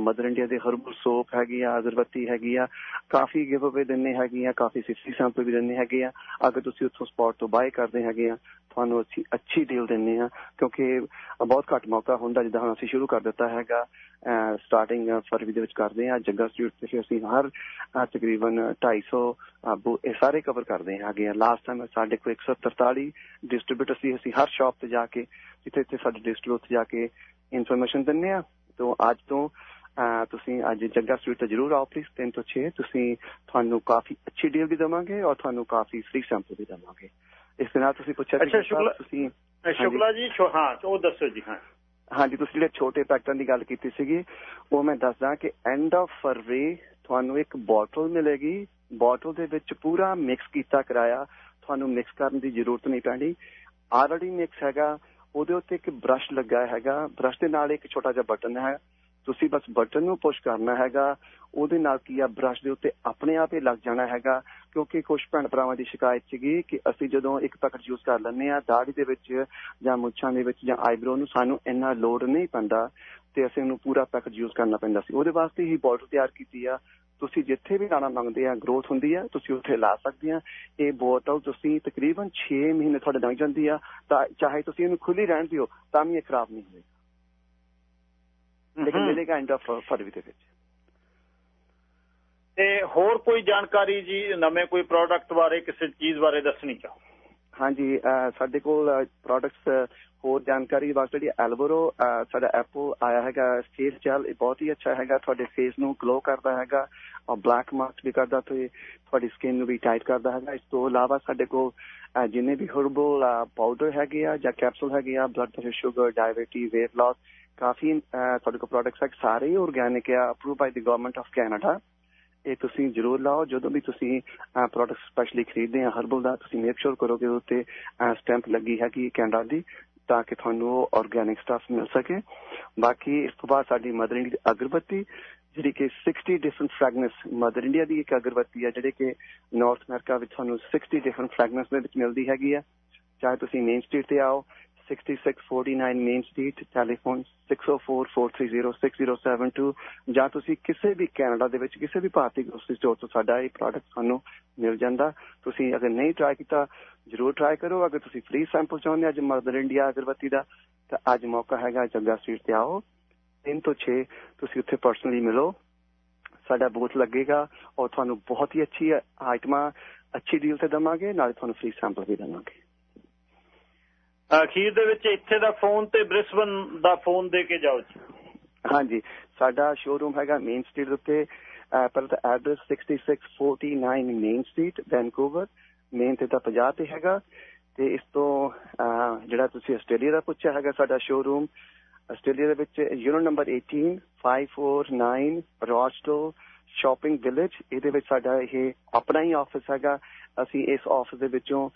ਮਦਰ ਇੰਡੀਆ ਦੇ ਹਰਬਲ ਸੋਪ ਹੈਗੀ ਆ, ਅਗਰਬੱਤੀ ਹੈਗੀ ਆ, ਕਾਫੀ ਗਿਵ ਅਵੇ ਦਿੰਨੇ ਹੈਗੀ ਆ, ਕਾਫੀ ਸਿੱਸੀ ਸੈਂਪਲ ਵੀ ਦਿੰਨੇ ਹੈਗੇ ਆ। ਅਗਰ ਤੁਸੀਂ ਉੱਥੋਂ ਸਪੌਟ ਤੋਂ ਬਾਏ ਕਰਦੇ ਹੈਗੇ ਆ, ਤੁਹਾਨੂੰ ਅਸੀਂ ਅੱਛੀ ਡੀਲ ਦਿੰਨੇ ਆ ਕਿਉਂਕਿ ਬਹੁਤ ਘੱਟ ਮੌਕਾ ਹੁੰਦਾ ਜਿੱਦਾਂ ਹੁਣ ਅਸੀਂ ਸ਼ੁਰੂ ਕਰ ਦਿੱਤਾ ਹੈਗਾ। ਸਟਾਰਟਿੰਗ ਫਰਵਰੀ ਦੇ ਵਿੱਚ ਕਰਦੇ ਆ ਜੱਗਾ ਸਟਰੀਟ ਤੇ ਅਸੀਂ ਹਰ ਤਕਰੀਬਨ 250 ਇਹ ਸਾਰੇ ਕਵਰ ਕਰਦੇ ਹੈਗੇ ਆ ਲਾਸਟ ਟਾਈਮ ਸਾਡੇ ਕੋਲ 143 ਡਿਸਟ੍ਰੀਬਿਊਟਰ ਸੀ। ਅਸੀਂ ਹਰ ਸ਼ਾਪ ਤੇ ਜਾ ਕੇ ਜਿੱਥੇ ਇੱਥੇ ਸਾਡੇ ਡਿਸਟ੍ਰੀਬਿਊਟਰ ਜਾ ਕੇ ਇਨਫੋਰਮੇਸ਼ਨ ਦਿੰਨੇ ਆ ਤੋਂ ਅੱਜ ਤੋਂ ਤੁਸੀਂ ਅੱਜ ਜੱਗਾ ਸਟਰੀਟ ਤੇ ਜਰੂਰ ਆਓ ਪਲੀਜ਼ 3 ਤੋਂ 6 ਤੁਸੀਂ ਤੁਹਾਨੂੰ ਕਾਫੀ ਅੱਛੀ ਡੀਲ ਵੀ ਦਵਾਂਗੇ ਔਰ ਤੁਹਾਨੂੰ ਕਾਫੀ ਫ੍ਰੀ ਸੈਂਪਲ ਵੀ ਦਵਾਂਗੇ। ਇਸ ਦੇ ਨਾਲ ਤੁਸੀਂ ਪੁੱਛਿਆ ਅੱਛਾ ਸ਼ੁਕਲਾ ਤੁਸੀਂ ਸ਼ੁਕਲਾ ਜੀ ਹਾਂ ਉਹ ਦੱਸੋ ਜੀ ਹਾਂ। ਹਾਂਜੀ, ਤੁਸੀਂ ਜਿਹੜੇ ਛੋਟੇ ਪੈਕਟਾਂ ਦੀ ਗੱਲ ਕੀਤੀ ਸੀਗੀ, ਉਹ ਮੈਂ ਦੱਸਦਾ ਕਿ ਐਂਡ ਆਫ ਫਰਵਰੀ ਤੁਹਾਨੂੰ ਇੱਕ ਬੋਟਲ ਮਿਲੇਗੀ। ਬੋਟਲ ਦੇ ਵਿੱਚ ਪੂਰਾ ਮਿਕਸ ਕੀਤਾ ਕਰਾਇਆ। ਤੁਹਾਨੂੰ ਮਿਕਸ ਕਰਨ ਦੀ ਜ਼ਰੂਰਤ ਨਹੀਂ ਪੈਣੀ। ਆਲਰੇਡੀ ਮਿਕਸ ਹੈਗਾ। ਉਹਦੇ ਉੱਤੇ ਇੱਕ ਬ੍ਰਸ਼ ਲੱਗਾ ਹੈਗਾ। ਬ੍ਰਸ਼ ਦੇ ਨਾਲ ਇੱਕ ਛੋਟਾ ਜਿਹਾ ਬਟਨ ਹੈ। ਤੁਸੀਂ ਬਸ ਬਟਨ ਨੂੰ ਪੁਸ਼ ਕਰਨਾ ਹੈਗਾ, ਉਹਦੇ ਨਾਲ ਕੀ ਆ ਬ੍ਰਸ਼ ਦੇ ਉੱਤੇ ਆਪਣੇ ਆਪ ਹੀ ਲੱਗ ਜਾਣਾ ਹੈਗਾ, ਕਿਉਂਕਿ ਕੁਝ ਭੈਣ ਭਰਾਵਾਂ ਦੀ ਸ਼ਿਕਾਇਤ ਸੀਗੀ ਕਿ ਅਸੀਂ ਜਦੋਂ ਇੱਕ ਪੈਕਟ ਯੂਜ਼ ਕਰ ਲੈਂਦੇ ਆ ਦਾੜੀ ਦੇ ਵਿੱਚ ਜਾਂ ਮੁੱਛਾਂ ਦੇ ਵਿੱਚ ਜਾਂ ਆਈਬ੍ਰੋ ਨੂੰ ਸਾਨੂੰ ਇੰਨਾ ਲੋਡ ਨਹੀਂ ਪੈਂਦਾ ਤੇ ਅਸੀਂ ਉਹਨੂੰ ਪੂਰਾ ਪੈਕਟ ਯੂਜ਼ ਕਰਨਾ ਪੈਂਦਾ ਸੀ। ਉਹਦੇ ਵਾਸਤੇ ਹੀ ਬੋਟਲ ਤਿਆਰ ਕੀਤੀ ਆ। ਤੁਸੀਂ ਜਿੱਥੇ ਵੀ ਲਾਣਾ ਮੰਗਦੇ ਆ ਗਰੋਥ ਹੁੰਦੀ ਆ, ਤੁਸੀਂ ਉੱਥੇ ਲਾ ਸਕਦੇ ਆ। ਇਹ ਬੋਟਲ ਤੁਸੀਂ ਤਕਰੀਬਨ 6 ਮਹੀਨੇ ਤੁਹਾਡੇ ਲੰਘ ਜਾਂਦੀ ਆ, ਤਾਂ ਚਾਹੇ ਤੁਸੀਂ ਇਹਨੂੰ ਖੁੱਲੀ ਰਹਿਣ ਦਿਓ, ਤਾਂ ਵੀ ਇਹ ਖਰਾਬ ਨਹੀਂ ਹੋਏਗਾ। ਲੇਕਿਨ ਮਿਲੇਗਾ ਐਂਡ ਆਫ ਫਰਵਰੀ ਦੇ ਵਿੱਚ। ਤੇ ਹੋਰ ਕੋਈ ਜਾਣਕਾਰੀ ਜੀ ਨਵੇਂ ਕੋਈ ਪ੍ਰੋਡਕਟ ਬਾਰੇ ਕਿਸੇ ਚੀਜ਼ ਬਾਰੇ ਦੱਸਣੀ ਚਾਹੋ? ਹਾਂਜੀ ਸਾਡੇ ਕੋਲ ਪ੍ਰੋਡਕਟਸ ਹੋਰ ਜਾਣਕਾਰੀ ਵਾਸਤੇ ਜਿਹੜੀ ਐਲਵਰੋ ਸਾਡਾ ਐਪਲ ਆਇਆ ਹੈਗਾ ਫੇਸ ਜੈਲ ਇਹ ਬਹੁਤ ਹੀ ਅੱਛਾ ਹੈਗਾ। ਤੁਹਾਡੇ ਫੇਸ ਨੂੰ ਗਲੋ ਕਰਦਾ ਹੈਗਾ ਔਰ ਬਲੈਕ ਮਾਰਕਸ ਵੀ ਕਰਦਾ ਤੇ ਤੁਹਾਡੀ ਸਕਿਨ ਨੂੰ ਵੀ ਟਾਈਟ ਕਰਦਾ ਹੈਗਾ। ਇਸ ਤੋਂ ਇਲਾਵਾ ਸਾਡੇ ਕੋਲ ਜਿੰਨੇ ਵੀ ਹਰਬਲ ਪਾਊਡਰ ਹੈਗੇ ਆ ਜਾਂ ਕੈਪਸੂਲ ਹੈਗੇ ਆ blood pressure sugar diabetes weight loss ਕਾਫੀ ਤੁਹਾਡੇ ਕੋਲ ਪ੍ਰੋਡਕਟਸ ਹੈ ਸਾਰੇ ਆਰਗੈਨਿਕ ਆ approve by the government of Canada ਇਹ ਤੁਸੀਂ ਜ਼ਰੂਰ ਲਾਓ, ਜਦੋਂ ਵੀ ਤੁਸੀਂ ਪ੍ਰੋਡਕਟ ਸਪੈਸ਼ਲੀ ਖਰੀਦਦੇ ਆ ਹਰਬਲ ਦਾ, ਤੁਸੀਂ ਮੇਕ ਸ਼ੋਰ ਕਰੋ ਕਿ ਉੱਤੇ ਸਟੈਂਪ ਲੱਗੀ ਹੈ ਕਿ ਕੈਨੇਡਾ ਦੀ, ਤਾਂ ਕਿ ਤੁਹਾਨੂੰ ਆਰਗੈਨਿਕ ਸਟਾਫ ਮਿਲ ਸਕੇ। ਬਾਕੀ ਇਸ ਤੋਂ ਬਾਅਦ ਸਾਡੀ ਮਦਰ ਇੰਡੀਆ ਅਗਰਬੱਤੀ, ਜਿਹੜੀ ਕਿ 60 ਡਿਫਰੈਂਟ ਫ੍ਰੈਗਨੈਂਸ ਮਦਰ ਇੰਡੀਆ ਦੀ ਇੱਕ ਅਗਰਬੱਤੀ ਹੈ ਜਿਹੜੀ ਕਿ ਨਾਰਥ ਅਮਰੀਕਾ ਵਿੱਚ ਤੁਹਾਨੂੰ 60 ਡਿਫਰੈਂਟ ਫ੍ਰੈਗਨੈਂਸ ਦੇ ਵਿੱਚ ਮਿਲਦੀ ਹੈਗੀ ਆ। ਚਾਹੇ ਤੁਸੀਂ ਮੇਨ ਸਟਰੀਟ ਤੇ ਆਓ 6649 ਮੇਨ ਸਟਰੀਟ ਟੈਲੀਫੋਨ 6044306072 ਜਾਂ ਤੁਸੀਂ ਕਿਸੇ ਵੀ ਕੈਨੇਡਾ ਦੇ ਵਿੱਚ ਕਿਸੇ ਵੀ ਭਾਰਤੀ ਗ੍ਰੋਸਰੀ ਸਟੋਰ ਤੋਂ ਸਾਡਾ ਇਹ ਪ੍ਰੋਡਕਟ ਤੁਹਾਨੂੰ ਮਿਲ ਜਾਂਦਾ। ਤੁਸੀਂ ਅਗਰ ਨਹੀਂ ਟਰਾਈ ਕੀਤਾ, ਜਰੂਰ ਟਰਾਈ ਕਰੋ। ਅਗਰ ਤੁਸੀਂ ਫ੍ਰੀ ਸੈਂਪਲ ਚਾਹੁੰਦੇ ਅੱਜ ਮਦਰ ਇੰਡੀਆ ਅਗਰਬੱਤੀ ਦਾ, ਤਾਂ ਅੱਜ ਮੌਕਾ ਹੈਗਾ ਚੰਗਾ ਸਟਰੀਟ ਤੇ ਆਓ। 3 ਤੋਂ 6 ਤੁਸੀਂ ਉੱਥੇ ਪਰਸਨਲੀ ਮਿਲੋ। ਸਾਡਾ ਬੂਥ ਲੱਗੇਗਾ ਔਰ ਤੁਹਾਨੂੰ ਬਹੁਤ ਹੀ ਅੱਛੀ ਆਈਟਮਾਂ ਅੱਛੀ ਡੀਲ ਤੇ ਦਵਾਂਗੇ, ਨਾਲ ਤੁਹਾਨੂੰ ਫ੍ਰੀ ਸੈਂਪਲ ਵੀ ਦਵਾਂਗੇ। ਅਖੀਰ ਦੇ ਵਿੱਚ ਇੱਥੇ ਦਾ ਫੋਨ ਤੇ ਬ੍ਰਿਸਬਨ ਦਾ ਫੋਨ ਦੇ ਕੇ ਜਾਓ ਜੀ। ਹਾਂਜੀ, ਸਾਡਾ ਸ਼ੋਰੂਮ ਹੈਗਾ ਮੇਨ ਸਟਰੀਟ ਉੱਤੇ ਪਹਿਲਾਂ ਤਾਂ address 6649 Main Street Vancouver Main ਤੇ ਤਾਂ 50 ਤੇ ਹੈਗਾ। ਤੇ ਇਸ ਤੋਂ ਜਿਹੜਾ ਤੁਸੀਂ ਆਸਟ੍ਰੇਲੀਆ ਦਾ ਪੁੱਛਿਆ ਹੈਗਾ ਸਾਡਾ ਸ਼ੋਰੂਮ ਆਸਟ੍ਰੇਲੀਆ ਦੇ ਵਿੱਚ ਯੂਨਿਟ ਨੰਬਰ 18 549 ਰੋਸਟੋ ਸ਼ਾਪਿੰਗ ਵਿਲੇਜ ਇਹਦੇ ਵਿੱਚ ਸਾਡਾ ਇਹ ਆਪਣਾ ਹੀ ਆਫਿਸ ਹੈਗਾ। ਅਸੀਂ ਇਸ ਆਫਿਸ ਦੇ ਵਿੱਚੋਂ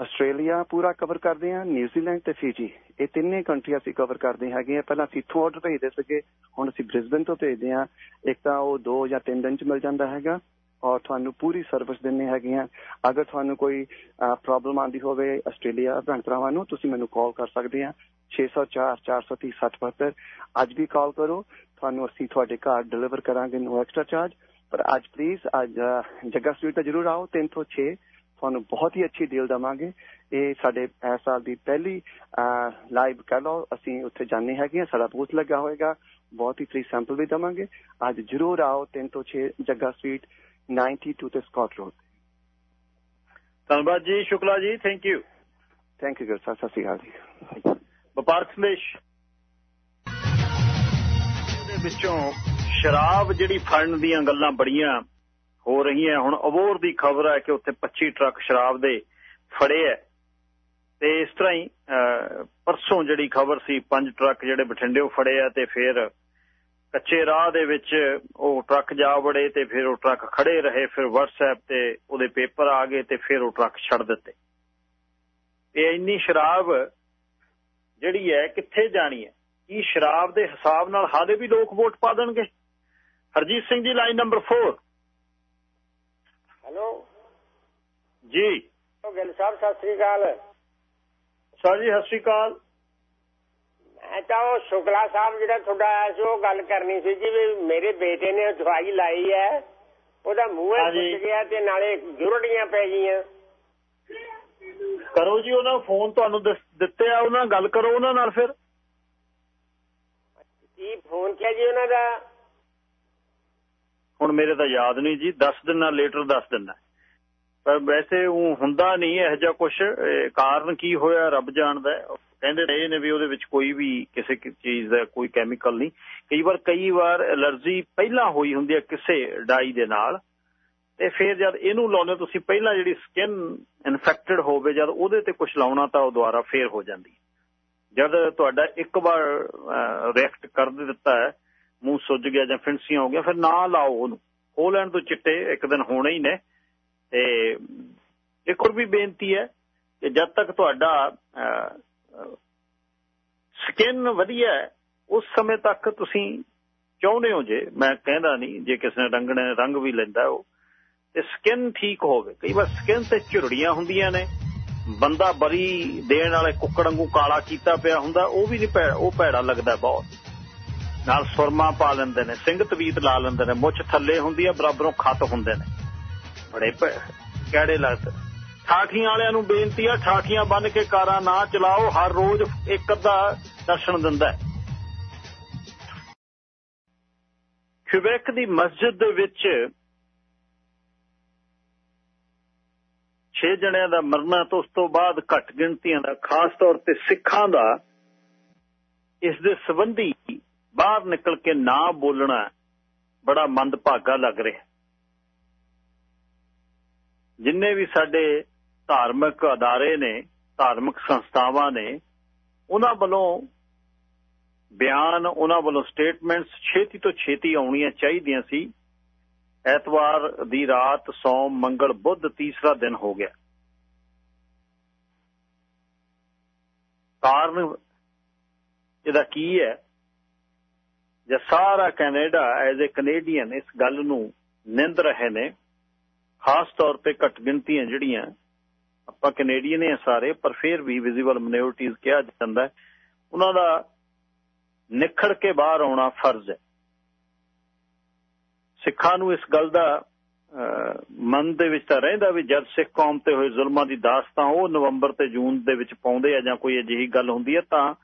ਆਸਟ੍ਰੇਲੀਆ ਪੂਰਾ ਕਵਰ ਕਰਦੇ ਹਾਂ ਨਿਊਜ਼ੀਲੈਂਡ ਤੇ ਫਿਜੀ ਇਹ ਤਿੰਨੇ ਕੰਟਰੀਆਂ ਅਸੀਂ ਕਵਰ ਕਰਦੇ ਹੈਗੇ ਆ। ਪਹਿਲਾਂ ਅਸੀਂ ਇੱਥੋਂ ਆਰਡਰ ਭੇਜਦੇ ਸੀਗੇ, ਹੁਣ ਅਸੀਂ ਬ੍ਰਿਸਬਨ ਤੋਂ ਭੇਜਦੇ ਹਾਂ ਇੱਕ ਤਾਂ ਉਹ 2 ਜਾਂ 3 ਦਿਨ ਚ ਮਿਲ ਜਾਂਦਾ ਹੈਗਾ ਔਰ ਤੁਹਾਨੂੰ ਪੂਰੀ ਸਰਵਿਸ ਦਿੰਨੇ ਹੈਗੇ ਆ। ਅਗਰ ਤੁਹਾਨੂੰ ਕੋਈ ਪ੍ਰੋਬਲਮ ਆਂਦੀ ਹੋਵੇ ਆਸਟ੍ਰੇਲੀਆ ਭੈਣ ਭਰਾਵਾਂ ਨੂੰ, ਤੁਸੀਂ ਮੈਨੂੰ ਕਾਲ ਕਰ ਸਕਦੇ ਆ। 604 430 6072 ਅੱਜ ਵੀ ਕਾਲ ਕਰੋ। ਤੁਹਾਨੂੰ ਅਸੀਂ ਤੁਹਾਡੇ ਘਰ ਡਿਲੀਵਰ ਕਰਾਂਗੇ ਨੋ ਐਕਸਟਰਾ ਚਾਰਜ ਪਰ ਅੱਜ ਪਲੀਜ਼ ਅੱਜ ਜੱਗਾ ਸਟਰੀਟ ਤੇ ਜਰੂਰ ਆਓ। 3 ਤੋਂ 6 ਤੁਹਾਨੂੰ ਬਹੁਤ ਹੀ ਅੱਛੀ ਡੀਲ ਦਵਾਂਗੇ। ਇਹ ਸਾਡੇ ਇਸ ਸਾਲ ਦੀ ਪਹਿਲੀ ਲਾਈਵ ਕਹਿ ਲਓ ਅਸੀਂ ਉੱਥੇ ਜਾਣੇ ਹੈਗੇ ਸਾਡਾ ਬੂਥ ਲੱਗਾ ਹੋਏਗਾ। ਬਹੁਤ ਹੀ ਫ੍ਰੀ ਸੈਂਪਲ ਵੀ ਦਵਾਂਗੇ। ਅੱਜ ਜਰੂਰ ਆਓ 3 ਤੋਂ 6 ਜੱਗਾ ਸਟਰੀਟ 92 ਤੇ ਸਕਾਟ ਰੋਡ ਧੰਨਵਾਦ ਜੀ Shukla ji thank you thank you ਗੁਰ ਸਤਿ ਸ਼੍ਰੀ ਅਕਾਲ ਜੀ। ਵਪਾਰਕ ਸੰਦੇਸ਼। ਦੇ ਵਿੱਚੋਂ ਸ਼ਰਾਬ ਜਿਹੜੀ ਫੜਨ ਦੀਆਂ ਗੱਲਾਂ ਬੜੀਆਂ ਹੋ ਰਹੀਆਂ ਹੁਣ ਅਬੋਰ ਦੀ ਖਬਰ ਹੈ ਕਿ ਉੱਥੇ 25 ਟਰੱਕ ਸ਼ਰਾਬ ਦੇ ਫੜੇ ਐ ਤੇ ਇਸ ਤਰ੍ਹਾਂ ਹੀ ਪਰਸੋਂ ਜਿਹੜੀ ਖਬਰ ਸੀ, ਪੰਜ ਟਰੱਕ ਜਿਹੜੇ ਬਠਿੰਡੇੋਂ ਫੜੇ ਆ ਤੇ ਫਿਰ ਕੱਚੇ ਰਾਹ ਦੇ ਵਿੱਚ ਉਹ ਟਰੱਕ ਜਾ ਵੜੇ ਤੇ ਫਿਰ ਉਹ ਟਰੱਕ ਖੜੇ ਰਹੇ। ਫਿਰ WhatsApp ਤੇ ਉਹਦੇ ਪੇਪਰ ਆ ਗਏ ਤੇ ਫਿਰ ਉਹ ਟਰੱਕ ਛੱਡ ਦਿੱਤੇ। ਇਹ ਇੰਨੀ ਸ਼ਰਾਬ ਜਿਹੜੀ ਹੈ, ਕਿੱਥੇ ਜਾਣੀ ਹੈ? ਕੀ ਸ਼ਰਾਬ ਦੇ ਹਿਸਾਬ ਨਾਲ ਹਾਲੇ ਵੀ ਲੋਕ ਵੋਟ ਪਾ ਦੇਣਗੇ? Harjit Singh ji line number 4 hello. ਜੀ। ਉਹ ਗਿੱਲ ਸਾਹਿਬ ਸਤਿ ਸ੍ਰੀ ਅਕਾਲ। ਸਰ ਜੀ ਸਤਿ ਸ੍ਰੀ ਅਕਾਲ। ਮੈਂ ਤਾਂ ਉਹ ਸ਼ੁਕਲਾ ਸਾਹਿਬ ਜਿਹੜਾ ਤੁਹਾਡਾ ਆਇਆ ਸੀ ਉਹ ਗੱਲ ਕਰਨੀ ਸੀ ਜੀ ਵੀ ਮੇਰੇ ਬੇਟੇ ਨੇ ਦਵਾਈ ਲਾਈ ਹੈ। ਉਹਦਾ ਮੂੰਹ ਫੁੱਟ ਗਿਆ ਤੇ ਨਾਲੇ ਜੁਰੜੀਆਂ ਪੈ ਗਈਆਂ। ਕਰੋ ਜੀ ਉਹਨਾਂ ਫੋਨ ਤੁਹਾਨੂੰ ਦਿੱਤੇ ਆ ਉਹਨਾਂ ਨਾਲ ਗੱਲ ਕਰੋ ਉਹਨਾਂ ਨਾਲ ਫਿਰ। ਕੀ ਫੋਨ ਕਿਹਾ ਜੀ ਉਹਨਾਂ ਦਾ? ਹੁਣ ਮੇਰੇ ਤਾਂ ਯਾਦ ਨਹੀਂ ਜੀ 10 ਦਿਨਾਂ ਲੇਟਰ ਦੱਸ ਦਿੰਦਾ ਪਰ ਵੈਸੇ ਉਹ ਹੁੰਦਾ ਨਹੀਂ ਇਹੋ ਜਿਹਾ ਕੁਝ ਕਾਰਨ ਕੀ ਹੋਇਆ ਰੱਬ ਜਾਣਦਾ ਕਹਿੰਦੇ ਰਹੇ ਨੇ ਵੀ ਉਹਦੇ ਵਿੱਚ ਕੋਈ ਵੀ ਕਿਸੇ ਚੀਜ਼ ਦਾ ਕੋਈ ਕੈਮੀਕਲ ਨਹੀਂ। ਕਈ ਵਾਰ ਕਈ ਵਾਰ ਐਲਰਜੀ ਪਹਿਲਾਂ ਹੋਈ ਹੁੰਦੀ ਹੈ ਕਿਸੇ ਡਾਈ ਦੇ ਨਾਲ। ਤੇ ਫਿਰ ਜਦ ਇਹਨੂੰ ਲਾਉਨੇ ਤੁਸੀਂ, ਪਹਿਲਾਂ ਜਿਹੜੀ ਸਕਿਨ ਇਨਫੈਕਟਡ ਹੋਵੇ, ਜਦ ਉਹਦੇ ਤੇ ਕੁਝ ਲਾਉਣਾ ਤਾਂ ਉਹ ਦੁਬਾਰਾ ਫੇਰ ਹੋ ਜਾਂਦੀ ਜਦ ਤੁਹਾਡਾ ਇੱਕ ਵਾਰ ਰਿਐਕਟ ਕਰ ਦਿੱਤਾ ਹੈ ਮੂੰਹ ਸੁੱਜ ਗਿਆ ਜਾਂ ਫਿੰਸੀਆਂ ਹੋ ਗਿਆ ਫਿਰ ਨਾ ਲਾਓ ਉਹਨੂੰ। ਹੋ ਲੈਣ ਤੋਂ ਚਿੱਟੇ ਇੱਕ ਦਿਨ ਹੋਣੇ ਹੀ ਨੇ। ਤੇ ਇੱਕ ਹੋਰ ਵੀ ਬੇਨਤੀ ਹੈ ਕਿ ਜਦ ਤੱਕ ਤੁਹਾਡਾ ਸਕਿਨ ਵਧੀਆ ਉਸ ਸਮੇਂ ਤੱਕ ਤੁਸੀਂ ਚਾਹੁੰਦੇ ਹੋ ਜੇ, ਮੈਂ ਕਹਿੰਦਾ ਨਹੀਂ, ਜੇ ਕਿਸੇ ਨੇ ਰੰਗਣੇ, ਰੰਗ ਵੀ ਲੈਂਦਾ ਉਹ, ਤੇ ਸਕਿਨ ਠੀਕ ਹੋਵੇ। ਕਈ ਵਾਰ ਸਕਿਨ ਤੇ ਝੁਰੜੀਆਂ ਹੁੰਦੀਆਂ ਨੇ। ਬੰਦਾ ਬਰੀ ਦੇਣ ਵਾਲੇ ਕੁੱਕੜ ਵਾਂਗੂ ਕਾਲਾ ਕੀਤਾ ਪਿਆ ਹੁੰਦਾ, ਉਹ ਵੀ ਨਹੀਂ ਉਹ ਭੈੜਾ ਲੱਗਦਾ ਬਹੁਤ। ਨਾਲ ਸੁਰਮਾ ਪਾ ਲੈਂਦੇ ਨੇ, ਸਿੰਘ ਤਵੀਤ ਲਾ ਲੈਂਦੇ ਨੇ, ਮੁੱਛ ਥੱਲੇ ਹੁੰਦੀ ਆ, ਬਰਾਬਰੋਂ ਖੱਤ ਹੁੰਦੇ ਨੇ। ਬੜੇ ਕਿਹੜੇ ਲੱਗਦੇ। ਠਾਠੀਆਂ ਵਾਲਿਆਂ ਨੂੰ ਬੇਨਤੀ ਆ, ਠਾਠੀਆਂ ਬੰਨ ਕੇ ਕਾਰਾਂ ਨਾ ਚਲਾਓ, ਹਰ ਰੋਜ਼ ਇੱਕ ਅੱਧਾ ਦਰਸ਼ਨ ਦਿੰਦਾ ਕਿਵੇਕ ਦੀ ਮਸਜਿਦ ਦੇ ਵਿੱਚ 6 ਜਣਿਆਂ ਦਾ ਮਰਨਾ ਤੋਂ ਉਸ ਤੋਂ ਬਾਅਦ ਘੱਟ ਗਿਣਤੀਆਂ ਦਾ, ਖਾਸ ਤੌਰ ਤੇ ਸਿੱਖਾਂ ਦਾ, ਇਸ ਦੇ ਸੰਬੰਧੀ ਬਾਹਰ ਨਿਕਲ ਕੇ ਨਾ ਬੋਲਣਾ ਬੜਾ ਮੰਦਭਾਗਾ ਲੱਗ ਰਿਹਾ। ਜਿੰਨੇ ਵੀ ਸਾਡੇ ਧਾਰਮਿਕ ਅਦਾਰੇ ਨੇ, ਧਾਰਮਿਕ ਸੰਸਥਾਵਾਂ ਨੇ, ਉਹਨਾਂ ਵੱਲੋਂ ਬਿਆਨ, ਉਹਨਾਂ ਵੱਲੋਂ ਸਟੇਟਮੈਂਟਸ ਛੇਤੀ ਤੋਂ ਛੇਤੀ ਆਉਣੀਆਂ ਚਾਹੀਦੀਆਂ ਸੀ। ਐਤਵਾਰ ਦੀ ਰਾਤ, ਸੋਮ, ਮੰਗਲ, ਬੁੱਧ ਤੀਸਰਾ ਦਿਨ ਹੋ ਗਿਆ। ਕਾਰਨ ਇਹਦਾ ਕੀ ਹੈ? ਜਾਂ ਸਾਰਾ ਕੈਨੇਡਾ ਐਜ਼ ਅ ਕੈਨੇਡੀਅਨ ਇਸ ਗੱਲ ਨੂੰ ਨਿੰਦ ਰਹੇ ਨੇ, ਖਾਸ ਤੌਰ ਤੇ ਘੱਟ ਗਿਣਤੀਆਂ ਜਿਹੜੀਆਂ ਆਪਾਂ ਕੈਨੇਡੀਅਨ ਨੇ ਸਾਰੇ, ਪਰ ਫਿਰ ਵੀ ਵਿਜ਼ੀਬਲ ਮਿਨੋਰਟੀਜ਼ ਕਿਹਾ ਜਾਂਦਾ ਉਹਨਾਂ ਦਾ ਨਿਖੜ ਕੇ ਬਾਹਰ ਆਉਣਾ ਫਰਜ਼ ਹੈ। ਸਿੱਖਾਂ ਨੂੰ ਇਸ ਗੱਲ ਦਾ ਮਨ ਦੇ ਵਿੱਚ ਤਾਂ ਰਹਿੰਦਾ ਵੀ ਜਦ ਸਿੱਖ ਕੌਮ ਤੇ ਹੋਏ ਜ਼ੁਲਮਾਂ ਦੀ ਦਾਸਤਾਂ ਉਹ ਨਵੰਬਰ ਤੇ ਜੂਨ ਦੇ ਵਿੱਚ ਪਾਉਂਦੇ ਆ ਜਾਂ ਕੋਈ ਅਜਿਹੀ ਗੱਲ ਹੁੰਦੀ ਹੈ ਤਾਂ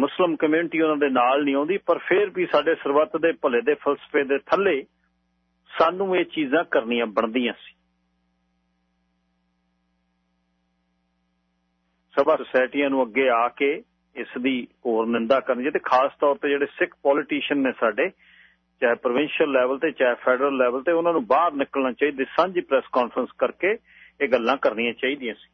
ਮੁਸਲਮ ਕਮਿਊਨਿਟੀ ਉਹਨਾਂ ਦੇ ਨਾਲ ਨਹੀਂ ਆਉਂਦੀ, ਪਰ ਫਿਰ ਵੀ ਸਾਡੇ ਸਰਬੱਤ ਦੇ ਭਲੇ ਦੇ ਫਲਸਫੇ ਦੇ ਥੱਲੇ ਸਾਨੂੰ ਇਹ ਚੀਜ਼ਾਂ ਕਰਨੀਆਂ ਬਣਦੀਆਂ ਸੀ। ਸਭਾ ਸੁਸਾਇਟੀਆਂ ਨੂੰ ਅੱਗੇ ਆ ਕੇ ਇਸ ਦੀ ਹੋਰ ਨਿੰਦਾ ਕਰਨੀ ਤੇ ਖਾਸ ਤੌਰ ਤੇ ਜਿਹੜੇ ਸਿੱਖ ਪੋਲੀਟੀਸ਼ੀਅਨ ਨੇ ਸਾਡੇ, ਚਾਹੇ ਪ੍ਰੋਵਿੰਸ਼ੀਅਲ ਲੈਵਲ ਤੇ, ਚਾਹੇ ਫੈਡਰਲ ਲੈਵਲ ਤੇ, ਉਹਨਾਂ ਨੂੰ ਬਾਹਰ ਨਿਕਲਣਾ ਚਾਹੀਦਾ। ਸਾਂਝੀ ਪ੍ਰੈਸ ਕਾਨਫਰੰਸ ਕਰਕੇ ਇਹ ਗੱਲਾਂ ਕਰਨੀਆਂ ਚਾਹੀਦੀਆਂ ਸੀ।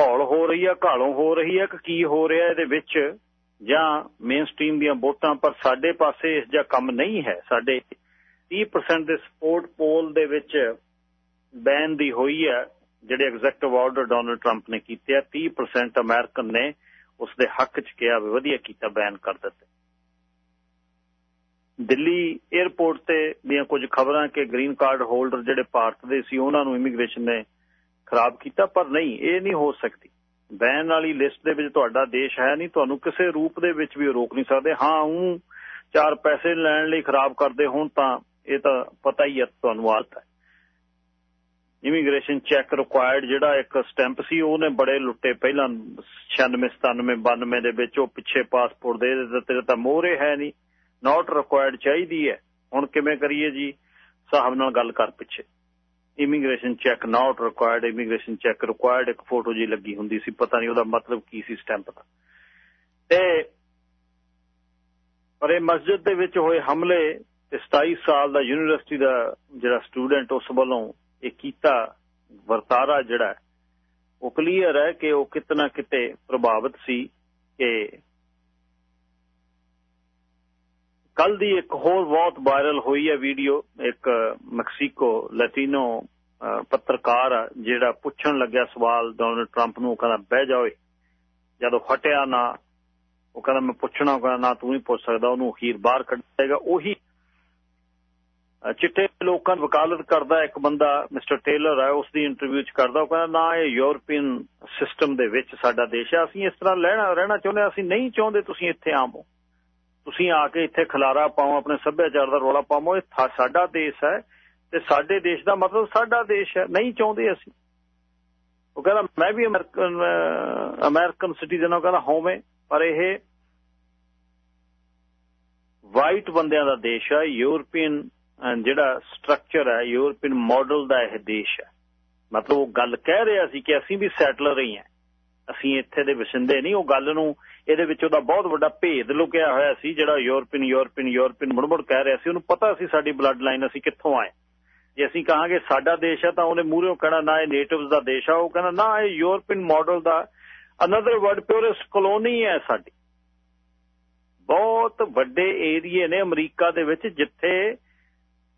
ਘੋਲ ਹੋ ਰਹੀ ਆ, ਘਾਲੋਂ ਹੋ ਰਹੀ ਆ, ਕਿ ਕੀ ਹੋ ਰਿਹਾ ਇਹਦੇ ਵਿੱਚ? ਜਾਂ ਮੇਨ ਸਟ੍ਰੀਮ ਦੀਆਂ ਵੋਟਾਂ, ਪਰ ਸਾਡੇ ਪਾਸੇ ਇਸ ਜਿਹਾ ਕੰਮ ਨਹੀਂ ਹੈ। ਸਾਡੇ 30% ਦੇ ਸਪੋਰਟ ਪੋਲ ਦੇ ਵਿੱਚ ਬੈਨ ਦੀ ਹੋਈ ਹੈ ਜਿਹੜੇ ਐਗਜ਼ੈਕਟਿਵ ਆਰਡਰ ਡੋਨਲਡ ਟਰੰਪ ਨੇ ਕੀਤੇ ਆ 30% ਅਮਰੀਕਨ ਨੇ ਉਸ ਦੇ ਹੱਕ 'ਚ ਕਿਹਾ ਵੀ ਵਧੀਆ ਕੀਤਾ ਬੈਨ ਕਰ ਦਿੱਤੇ। ਦਿੱਲੀ 에ਅਰਪੋਰਟ ਤੇ ਦੀਆਂ ਕੁਝ ਖਬਰਾਂ ਕਿ ਗ੍ਰੀਨ ਕਾਰਡ ਹੋਲਡਰ ਜਿਹੜੇ ਭਾਰਤ ਦੇ ਸੀ, ਉਹਨਾਂ ਨੂੰ ਇਮੀਗ੍ਰੇਸ਼ਨ ਨੇ ਖਰਾਬ ਕੀਤਾ, ਪਰ ਨਹੀਂ, ਇਹ ਨਹੀਂ ਹੋ ਸਕਦੀ। ਬੈਨ ਵਾਲੀ ਲਿਸਟ ਦੇ ਵਿੱਚ ਤੁਹਾਡਾ ਦੇਸ਼ ਹੈ ਨਹੀਂ, ਤੁਹਾਨੂੰ ਕਿਸੇ ਰੂਪ ਦੇ ਵਿੱਚ ਵੀ ਰੋਕ ਨਹੀਂ ਸਕਦੇ। ਹਾਂ ਉਹ ਚਾਰ ਪੈਸੇ ਲੈਣ ਲਈ ਖਰਾਬ ਕਰਦੇ ਹੋਣ ਤਾਂ ਇਹ ਤਾਂ ਪਤਾ ਹੀ ਹੈ, ਤੁਹਾਨੂੰ ਆਦਤ ਹੈ। ਇਮੀਗ੍ਰੇਸ਼ਨ ਚੈੱਕ ਰਿਕੁਆਇਰਡ ਜਿਹੜਾ ਇੱਕ ਸਟੈਂਪ ਸੀ, ਉਹਨੇ ਬੜੇ ਲੁੱਟੇ ਪਹਿਲਾਂ 96 97 92 ਦੇ ਵਿੱਚ, ਉਹ ਪਿੱਛੇ ਪਾਸਪੋਰਟ ਦੇ ਦਿੱਤੇ ਤਾਂ ਮੋਹਰੇ ਹੈ ਨਹੀਂ। ਨਾਟ ਰਿਕੁਆਇਰਡ ਚਾਹੀਦੀ ਹੈ। ਹੁਣ ਕਿਵੇਂ ਕਰੀਏ ਜੀ? ਸਾਹਿਬ ਨਾਲ ਗੱਲ ਕਰ ਪਿੱਛੇ। Immigration check not required immigration check required ਇੱਕ ਫੋਟੋ ਜੀ ਲੱਗੀ ਹੁੰਦੀ ਸੀ, ਪਤਾ ਨਹੀਂ ਉਹਦਾ ਮਤਲਬ ਕੀ ਸੀ ਸਟੈਂਪ ਦਾ। ਤੇ ਪਰ ਇਹ ਮਸਜਿਦ ਦੇ ਵਿੱਚ ਹੋਏ ਹਮਲੇ 27 ਸਾਲ ਦਾ ਯੂਨੀਵਰਸਿਟੀ ਦਾ ਜਿਹੜਾ ਸਟੂਡੈਂਟ ਉਸ ਵੱਲੋਂ ਇਹ ਕੀਤਾ ਵਰਤਾਰਾ ਜਿਹੜਾ, ਉਹ ਕਲੀਅਰ ਹੈ ਕਿ ਉਹ ਕਿਤਨਾ ਕਿਤੇ ਪ੍ਰਭਾਵਿਤ ਸੀ ਕਿ ਕੱਲ ਦੀ ਇੱਕ ਹੋਰ ਬਹੁਤ ਵਾਇਰਲ ਹੋਈ ਹੈ ਵੀਡੀਓ ਇੱਕ ਮੈਕਸੀਕੋ ਲੈਟਿਨੋ ਪੱਤਰਕਾਰ ਜਿਹੜਾ ਪੁੱਛਣ ਲੱਗਿਆ ਸਵਾਲ ਡੋਨਲਡ ਟਰੰਪ ਨੂੰ ਕਹਿੰਦਾ, ਬਹਿ ਜਾਓ ਜਦੋਂ ਹਟਿਆ ਨਾ, ਉਹ ਕਹਿੰਦਾ, ਮੈਂ ਪੁੱਛਣਾ ਕਹਿੰਦਾ, ਨਾ ਤੂੰ ਹੀ ਪੁੱਛ ਸਕਦਾ, ਉਹਨੂੰ ਅਖੀਰ ਬਾਹਰ ਕੱਢੇਗਾ ਉਹੀ ਚਿੱਟੇ ਲੋਕਾਂ ਦੀ ਵਕਾਲਤ ਕਰਦਾ ਇੱਕ ਬੰਦਾ, ਮਿਸਟਰ ਟੇਲਰ ਹੈ ਉਸ ਦੀ ਇੰਟਰਵਿਊ ਚ ਕਰਦਾ, ਉਹ ਕਹਿੰਦਾ, ਨਾ, ਇਹ ਯੂਰੋਪੀਅਨ ਸਿਸਟਮ ਦੇ ਵਿੱਚ ਸਾਡਾ ਦੇਸ਼ ਹੈ ਅਸੀਂ ਇਸ ਤਰ੍ਹਾਂ ਲੈਣਾ, ਰਹਿਣਾ ਚਾਹੁੰਦੇ ਅਸੀਂ ਨਹੀਂ ਚਾਹੁੰਦੇ ਤੁਸੀਂ ਇੱਥੇ ਆਵੋ। ਤੁਸੀਂ ਆ ਕੇ ਇੱਥੇ ਖਲਾਰਾ ਪਾਓ, ਆਪਣੇ ਸੱਭਿਆਚਾਰ ਦਾ ਰੋਲਾ ਪਾਓ, ਇਹ ਸਾਡਾ ਦੇਸ਼ ਹੈ ਤੇ ਸਾਡੇ ਦੇਸ਼ ਦਾ ਮਤਲਬ ਸਾਡਾ ਦੇਸ਼ ਹੈ, ਨਹੀਂ ਚਾਹੁੰਦੇ ਅਸੀਂ। ਉਹ ਕਹਿੰਦਾ, ਮੈਂ ਵੀ ਅਮਰੀਕਨ ਅਮਰੀਕਨ ਸਿਟੀਜ਼ਨ ਹਾਂ ਕਹਿੰਦਾ ਹੋਵੇਂ ਪਰ ਇਹ ਵਾਈਟ ਬੰਦਿਆਂ ਦਾ ਦੇਸ਼ ਹੈ ਯੂਰਪੀਅਨ ਜਿਹੜਾ ਸਟਰਕਚਰ ਹੈ ਯੂਰਪੀਅਨ ਮਾਡਲ ਦਾ ਇਹ ਦੇਸ਼ ਹੈ। ਮਤਲਬ ਉਹ ਗੱਲ ਕਹਿ ਰਿਹਾ ਸੀ ਕਿ ਅਸੀਂ ਵੀ ਸੈਟਲਰ ਹੀ ਹਾਂ। ਅਸੀਂ ਇੱਥੇ ਦੇ ਵਸਿੰਦੇ ਨਹੀਂ, ਉਹ ਗੱਲ ਨੂੰ ਇਹਦੇ ਵਿੱਚ ਉਹਦਾ ਬਹੁਤ ਵੱਡਾ ਭੇਦ ਲੁਕਿਆ ਹੋਇਆ ਸੀ, ਜਿਹੜਾ ਯੂਰਪੀਅਨ ਯੂਰਪੀਅਨ ਯੂਰਪੀਅਨ ਮੁੜ-ਮੁੜ ਕਹਿ ਰਿਹਾ ਸੀ। ਉਹਨੂੰ ਪਤਾ ਸੀ ਸਾਡੀ ਬਲੱਡ ਲਾਈਨ ਅਸੀਂ ਕਿੱਥੋਂ ਆਏ। ਜੇ ਅਸੀਂ ਕਹਾਂਗੇ ਸਾਡਾ ਦੇਸ਼ ਹੈ ਤਾਂ ਉਹਨੇ ਮੂਹਰੋਂ ਕਹਿਣਾ, ਨਾ ਇਹ ਨੇਟਿਵਸ ਦਾ ਦੇਸ਼ ਆ, ਉਹ ਕਹਿੰਦਾ, ਨਾ ਇਹ ਯੂਰਪੀਅਨ ਮਾਡਲ ਦਾ। ਅਨਦਰ ਵਰਡ ਪਿਓਰੈਸਟ ਕਲੋਨੀ ਹੈ ਸਾਡੀ। ਬਹੁਤ ਵੱਡੇ ਏਰੀਏ ਨੇ ਅਮਰੀਕਾ ਦੇ ਵਿੱਚ, ਜਿੱਥੇ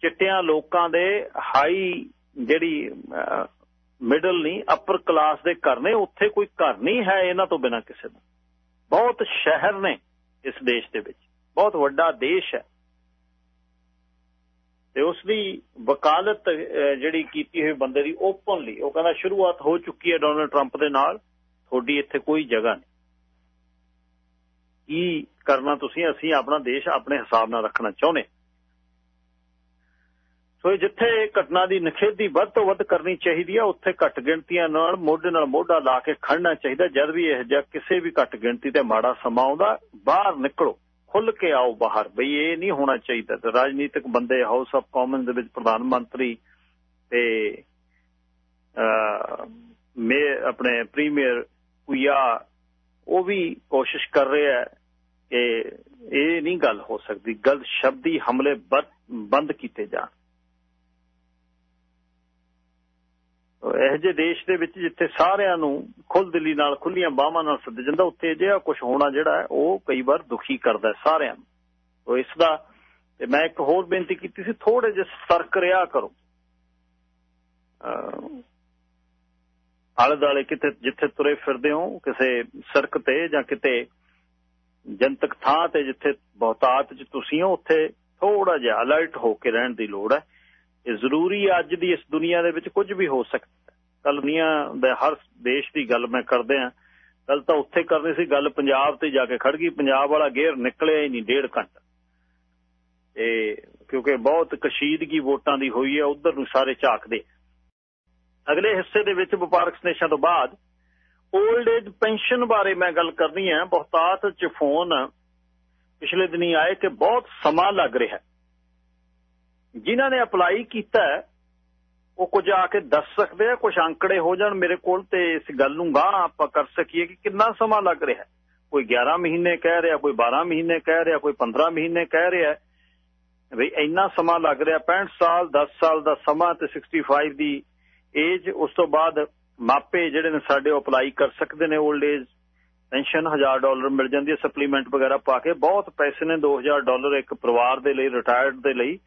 ਚਿੱਟਿਆਂ ਲੋਕਾਂ ਦੇ ਹਾਈ ਜਿਹੜੀ ਮਿਡਲ ਨਹੀਂ ਅਪਰ ਕਲਾਸ ਦੇ ਘਰ ਨੇ, ਉੱਥੇ ਕੋਈ ਘਰ ਨਹੀਂ ਹੈ ਇਹਨਾਂ ਤੋਂ ਬਿਨਾ ਕਿਸੇ ਦਾ। ਬਹੁਤ ਸ਼ਹਿਰ ਨੇ ਇਸ ਦੇਸ਼ ਦੇ ਵਿੱਚ। ਬਹੁਤ ਵੱਡਾ ਦੇਸ਼ ਹੈ। ਤੇ ਉਸ ਦੀ ਵਕਾਲਤ ਜਿਹੜੀ ਕੀਤੀ ਹੋਈ ਬੰਦੇ ਦੀ ਓਪਨਲੀ ਉਹ ਕਹਿੰਦਾ ਸ਼ੁਰੂਆਤ ਹੋ ਚੁੱਕੀ ਹੈ ਡੋਨਲਡ ਟਰੰਪ ਦੇ ਨਾਲ। ਤੁਹਾਡੀ ਇੱਥੇ ਕੋਈ ਜਗ੍ਹਾ ਨਹੀਂ। ਕੀ ਕਰਨਾ ਤੁਸੀਂ? ਅਸੀਂ ਆਪਣਾ ਦੇਸ਼ ਆਪਣੇ ਹਿਸਾਬ ਨਾਲ ਰੱਖਣਾ ਚਾਹੁੰਦੇ ਸੋ ਜਿੱਥੇ ਘਟਨਾ ਦੀ ਨਿਖੇਧੀ ਵੱਧ ਤੋਂ ਵੱਧ ਕਰਨੀ ਚਾਹੀਦੀ ਹੈ ਉੱਥੇ ਘੱਟ ਗਿਣਤੀਆਂ ਨਾਲ ਮੋਢੇ ਨਾਲ ਮੋਢਾ ਲਾ ਕੇ ਖੜਨਾ ਚਾਹੀਦਾ, ਜਦ ਵੀ ਇਹ ਜਿਹਾ ਕਿਸੇ ਵੀ ਘੱਟ ਗਿਣਤੀ ਤੇ ਮਾੜਾ ਸਮਾਂ ਆਉਂਦਾ, ਬਾਹਰ ਨਿਕਲੋ ਖੁੱਲ ਕੇ ਆਓ ਬਾਹਰ। ਬਈ ਇਹ ਨਹੀਂ ਹੋਣਾ ਚਾਹੀਦਾ। ਤੇ ਰਾਜਨੀਤਿਕ ਬੰਦੇ ਹਾਊਸ ਆਫ ਕਾਮਨਸ ਦੇ ਵਿੱਚ ਪ੍ਰਧਾਨ ਮੰਤਰੀ ਤੇ ਮੇ ਆਪਣੇ ਪ੍ਰੀਮੀਅਰ ਕੁਇਆ ਉਹ ਵੀ ਕੋਸ਼ਿਸ਼ ਕਰ ਰਿਹਾ ਹੈ ਕਿ ਇਹ ਨਹੀਂ ਗੱਲ ਹੋ ਸਕਦੀ। ਗਲਤ ਸ਼ਬਦੀ ਹਮਲੇ ਬੰਦ ਕੀਤੇ ਜਾਣ। ਇਹ ਜੇ ਦੇਸ਼ ਦੇ ਵਿੱਚ ਜਿੱਥੇ ਸਾਰਿਆਂ ਨੂੰ ਖੁੱਲ ਦਿਲੀ ਨਾਲ ਖੁੱਲੀਆਂ ਬਾਹਾਂ ਨਾਲ ਸੱਦ ਜਾਂਦਾ, ਉੱਥੇ ਅਜਿਹਾ ਕੁਝ ਹੋਣਾ ਜਿਹੜਾ ਉਹ ਕਈ ਵਾਰ ਦੁਖੀ ਕਰਦਾ ਸਾਰਿਆਂ ਨੂੰ। ਉਹ ਇਸ ਦਾ ਤੇ ਮੈਂ ਇੱਕ ਹੋਰ ਬੇਨਤੀ ਕੀਤੀ ਸੀ ਥੋੜੇ ਜਿਹਾ ਸਰਕ ਰਿਹਾ ਕਰੋ। ਆਲੇ ਦਾਲੇ ਕਿਤੇ, ਜਿੱਥੇ ਤੁਰੇ ਫਿਰਦੇ ਹੋ, ਕਿਸੇ ਸੜਕ ਤੇ ਜਾਂ ਕਿਤੇ ਜਨਤਕ ਥਾਂ ਤੇ ਜਿੱਥੇ ਬਹੁਤਾਤ ਚ ਤੁਸੀਂ ਹੋ, ਉੱਥੇ ਥੋੜਾ ਜਿਹਾ ਅਲਰਟ ਹੋ ਕੇ ਰਹਿਣ ਦੀ ਲੋੜ ਹੈ। ਇਹ ਜ਼ਰੂਰੀ ਅੱਜ ਦੀ ਇਸ ਦੁਨੀਆ ਦੇ ਵਿੱਚ ਕੁਝ ਵੀ ਹੋ ਸਕਦਾ ਕੱਲ ਦੁਨੀਆ ਦੇ ਹਰ ਦੇਸ਼ ਦੀ ਗੱਲ ਮੈਂ ਕਰਦੇ ਆ ਕੱਲ ਤਾਂ ਉੱਥੇ ਕਰਨੀ ਸੀ ਗੱਲ, ਪੰਜਾਬ ਤੇ ਜਾ ਕੇ ਖੜ ਗਈ। ਪੰਜਾਬ ਵਾਲਾ ਗੇਅਰ ਨਿਕਲਿਆ ਹੀ ਨਹੀਂ ਡੇਢ ਘੰਟਾ। ਤੇ ਕਿਉਂਕਿ ਬਹੁਤ ਕਸ਼ੀਦਗੀ ਵੋਟਾਂ ਦੀ ਹੋਈ ਹੈ, ਉਧਰ ਨੂੰ ਸਾਰੇ ਝਾਕਦੇ। ਅਗਲੇ ਹਿੱਸੇ ਦੇ ਵਿੱਚ ਵਪਾਰਕ ਸਨੇਸ਼ਾਂ ਤੋਂ ਬਾਅਦ 올ਡ ਏਜ ਪੈਨਸ਼ਨ ਬਾਰੇ ਮੈਂ ਗੱਲ ਕਰਨੀ ਹੈ। ਬਹੁਤਾਤ ਚ ਫੋਨ ਪਿਛਲੇ ਦਿਨੀ ਆਏ ਕਿ ਬਹੁਤ ਸਮਾਂ ਲੱਗ ਰਿਹਾ ਹੈ। ਜਿਨ੍ਹਾਂ ਨੇ ਅਪਲਾਈ ਕੀਤਾ ਉਹ ਕੁਝ ਆ ਕੇ ਦੱਸ ਸਕਦੇ ਆ, ਕੁਝ ਅੰਕੜੇ ਹੋ ਜਾਣ ਮੇਰੇ ਕੋਲ ਤੇ ਇਸ ਗੱਲ ਨੂੰ ਗਾਂ ਆਪਾਂ ਕਰ ਸਕੀਏ ਕਿ ਕਿੰਨਾ ਸਮਾਂ ਲੱਗ ਰਿਹਾ ਕੋਈ 11 ਮਹੀਨੇ ਕਹਿ ਰਿਹਾ, ਕੋਈ 12 ਮਹੀਨੇ ਕਹਿ ਰਿਹਾ, ਕੋਈ 15 ਮਹੀਨੇ ਕਹਿ ਰਿਹਾ ਵੀ ਇੰਨਾ ਸਮਾਂ ਲੱਗ ਰਿਹਾ 65 ਸਾਲ 10 ਸਾਲ ਦਾ ਸਮਾਂ ਤੇ 65 ਦੀ ਏਜ ਉਸ ਤੋਂ ਬਾਅਦ ਮਾਪੇ ਜਿਹੜੇ ਨੇ ਸਾਡੇ ਉਹ ਅਪਲਾਈ ਕਰ ਸਕਦੇ ਨੇ 올ਡ ਏਜ ਪੈਨਸ਼ਨ 1000 ਡਾਲਰ ਮਿਲ ਜਾਂਦੀ ਹੈ ਸਪਲੀਮੈਂਟ ਵਗੈਰਾ ਪਾ ਕੇ, ਬਹੁਤ ਪੈਸੇ ਨੇ 2000 ਡਾਲਰ ਇੱਕ ਪਰਿਵਾਰ ਦੇ ਲਈ ਰਿਟਾਇਰਡ ਦੇ ਲਈ।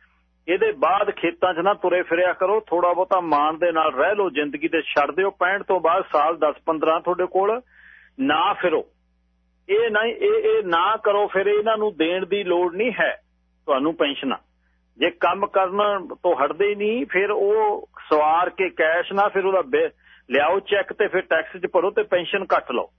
ਇਹਦੇ ਬਾਅਦ ਖੇਤਾਂ 'ਚ ਨਾ ਤੁਰੇ ਫਿਰਿਆ ਕਰੋ ਥੋੜਾ ਬਹੁਤਾ ਮਾਣ ਦੇ ਨਾਲ ਰਹਿ ਲਓ, ਜ਼ਿੰਦਗੀ ਤੇ ਛੱਡ ਦਿਓ। 65 ਤੋਂ ਬਾਅਦ ਸਾਲ 10 15 ਤੁਹਾਡੇ ਕੋਲ, ਨਾ ਫਿਰੋ। ਇਹ ਨਹੀਂ ਇਹ ਇਹ ਨਾ ਕਰੋ, ਫਿਰ ਇਹਨਾਂ ਨੂੰ ਦੇਣ ਦੀ ਲੋੜ ਨਹੀਂ ਹੈ ਤੁਹਾਨੂੰ ਪੈਨਸ਼ਨਾਂ। ਜੇ ਕੰਮ ਕਰਨ ਤੋਂ ਹਟਦੇ ਹੀ ਨਹੀਂ, ਫਿਰ ਉਹ ਸਵਾਰ ਕੇ ਕੈਸ਼ ਨਾ, ਫਿਰ ਉਹਦਾ ਲਿਆਓ ਚੈੱਕ ਤੇ ਫਿਰ ਟੈਕਸ 'ਚ ਭਰੋ ਤੇ ਪੈਨਸ਼ਨ ਕੱਟ ਲਓ।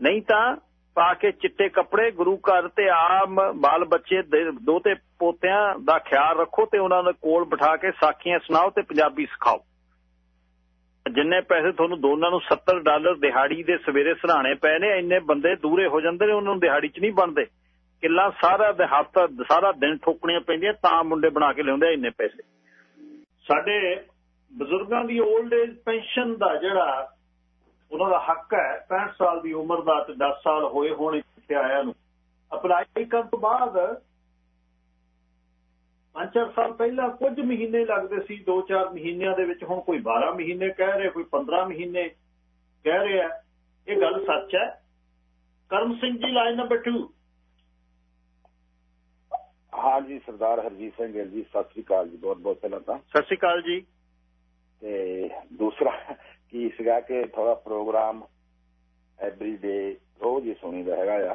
ਨਹੀਂ ਤਾਂ ਪਾ ਕੇ ਚਿੱਟੇ ਕੱਪੜੇ, ਗੁਰੂ ਘਰ ਤੇ ਆਮ ਬਾਲ ਬੱਚੇ ਦੋ ਪੋਤਿਆਂ ਦਾ ਖਿਆਲ ਰੱਖੋ ਤੇ ਉਹਨਾਂ ਦੇ ਕੋਲ ਬਿਠਾ ਕੇ ਸਾਖੀਆਂ ਸੁਣਾਓ ਤੇ ਪੰਜਾਬੀ ਸਿਖਾਓ। ਜਿੰਨੇ ਪੈਸੇ ਤੁਹਾਨੂੰ ਦੋਨਾਂ ਨੂੰ 70 ਡਾਲਰ ਦਿਹਾੜੀ ਦੇ ਸਵੇਰੇ ਸਰਾਣੇ ਪਏ ਨੇ ਇੰਨੇ ਬੰਦੇ ਦੂਰੇ ਹੋ ਜਾਂਦੇ ਨੇ, ਉਹਨਾਂ ਨੂੰ ਦਿਹਾੜੀ 'ਚ ਨਹੀਂ ਬਣਦੇ। ਕਿੱਲਾ ਸਾਰਾ ਹਫਤਾ, ਸਾਰਾ ਦਿਨ ਠੋਕਣੀਆਂ ਪੈਂਦੀਆਂ, ਤਾਂ ਮੁੰਡੇ ਬਣਾ ਕੇ ਲਿਆਉਂਦੇ ਇੰਨੇ ਪੈਸੇ। ਸਾਡੇ ਬਜ਼ੁਰਗਾਂ ਦੀ 올ਡ ਏਜ ਪੈਨਸ਼ਨ ਦਾ ਜਿਹੜਾ ਉਹਨਾਂ ਦਾ ਹੱਕ ਹੈ 65 ਸਾਲ ਦੀ ਉਮਰ ਦਾ ਤੇ 10 ਸਾਲ ਹੋਏ ਹੋਣ ਇੱਥੇ ਆਇਆ ਨੂੰ। ਅਪਲਾਈ ਕਰਨ ਤੋਂ ਬਾਅਦ ਪੰਜ ਚਾਰ ਸਾਲ ਪਹਿਲਾਂ ਕੁਝ ਮਹੀਨੇ ਲੱਗਦੇ ਸੀ 2-4 ਮਹੀਨਿਆਂ ਦੇ ਵਿੱਚ ਹੁਣ ਕੋਈ 12 ਮਹੀਨੇ ਕਹਿ ਰਿਹਾ ਕੋਈ 15 ਮਹੀਨੇ ਕਹਿ ਰਿਹਾ। ਇਹ ਗੱਲ ਸੱਚ ਹੈ। ਕਰਮ ਸਿੰਘ ਜੀ ਲਾਈਨ ਨੰਬਰ 2 ਹਾਂ ਜੀ ਸਰਦਾਰ ਹਰਜੀਤ ਸਿੰਘ ਗਿੱਲ ਜੀ ਸਤਿ ਸ੍ਰੀ ਅਕਾਲ ਜੀ ਬਹੁਤ ਬਹੁਤ ਪਹਿਲਾਂ ਤਾਂ। ਸਤਿ ਸ੍ਰੀ ਅਕਾਲ ਜੀ। ਤੇ ਦੂਸਰਾ ਕੀ ਸੀਗਾ ਕਿ ਥੋੜਾ ਪ੍ਰੋਗਰਾਮ ਐਵਰੀ ਡੇ ਰੋਜ਼ ਹੀ ਸੁਣੀਦਾ ਹੈਗਾ ਆ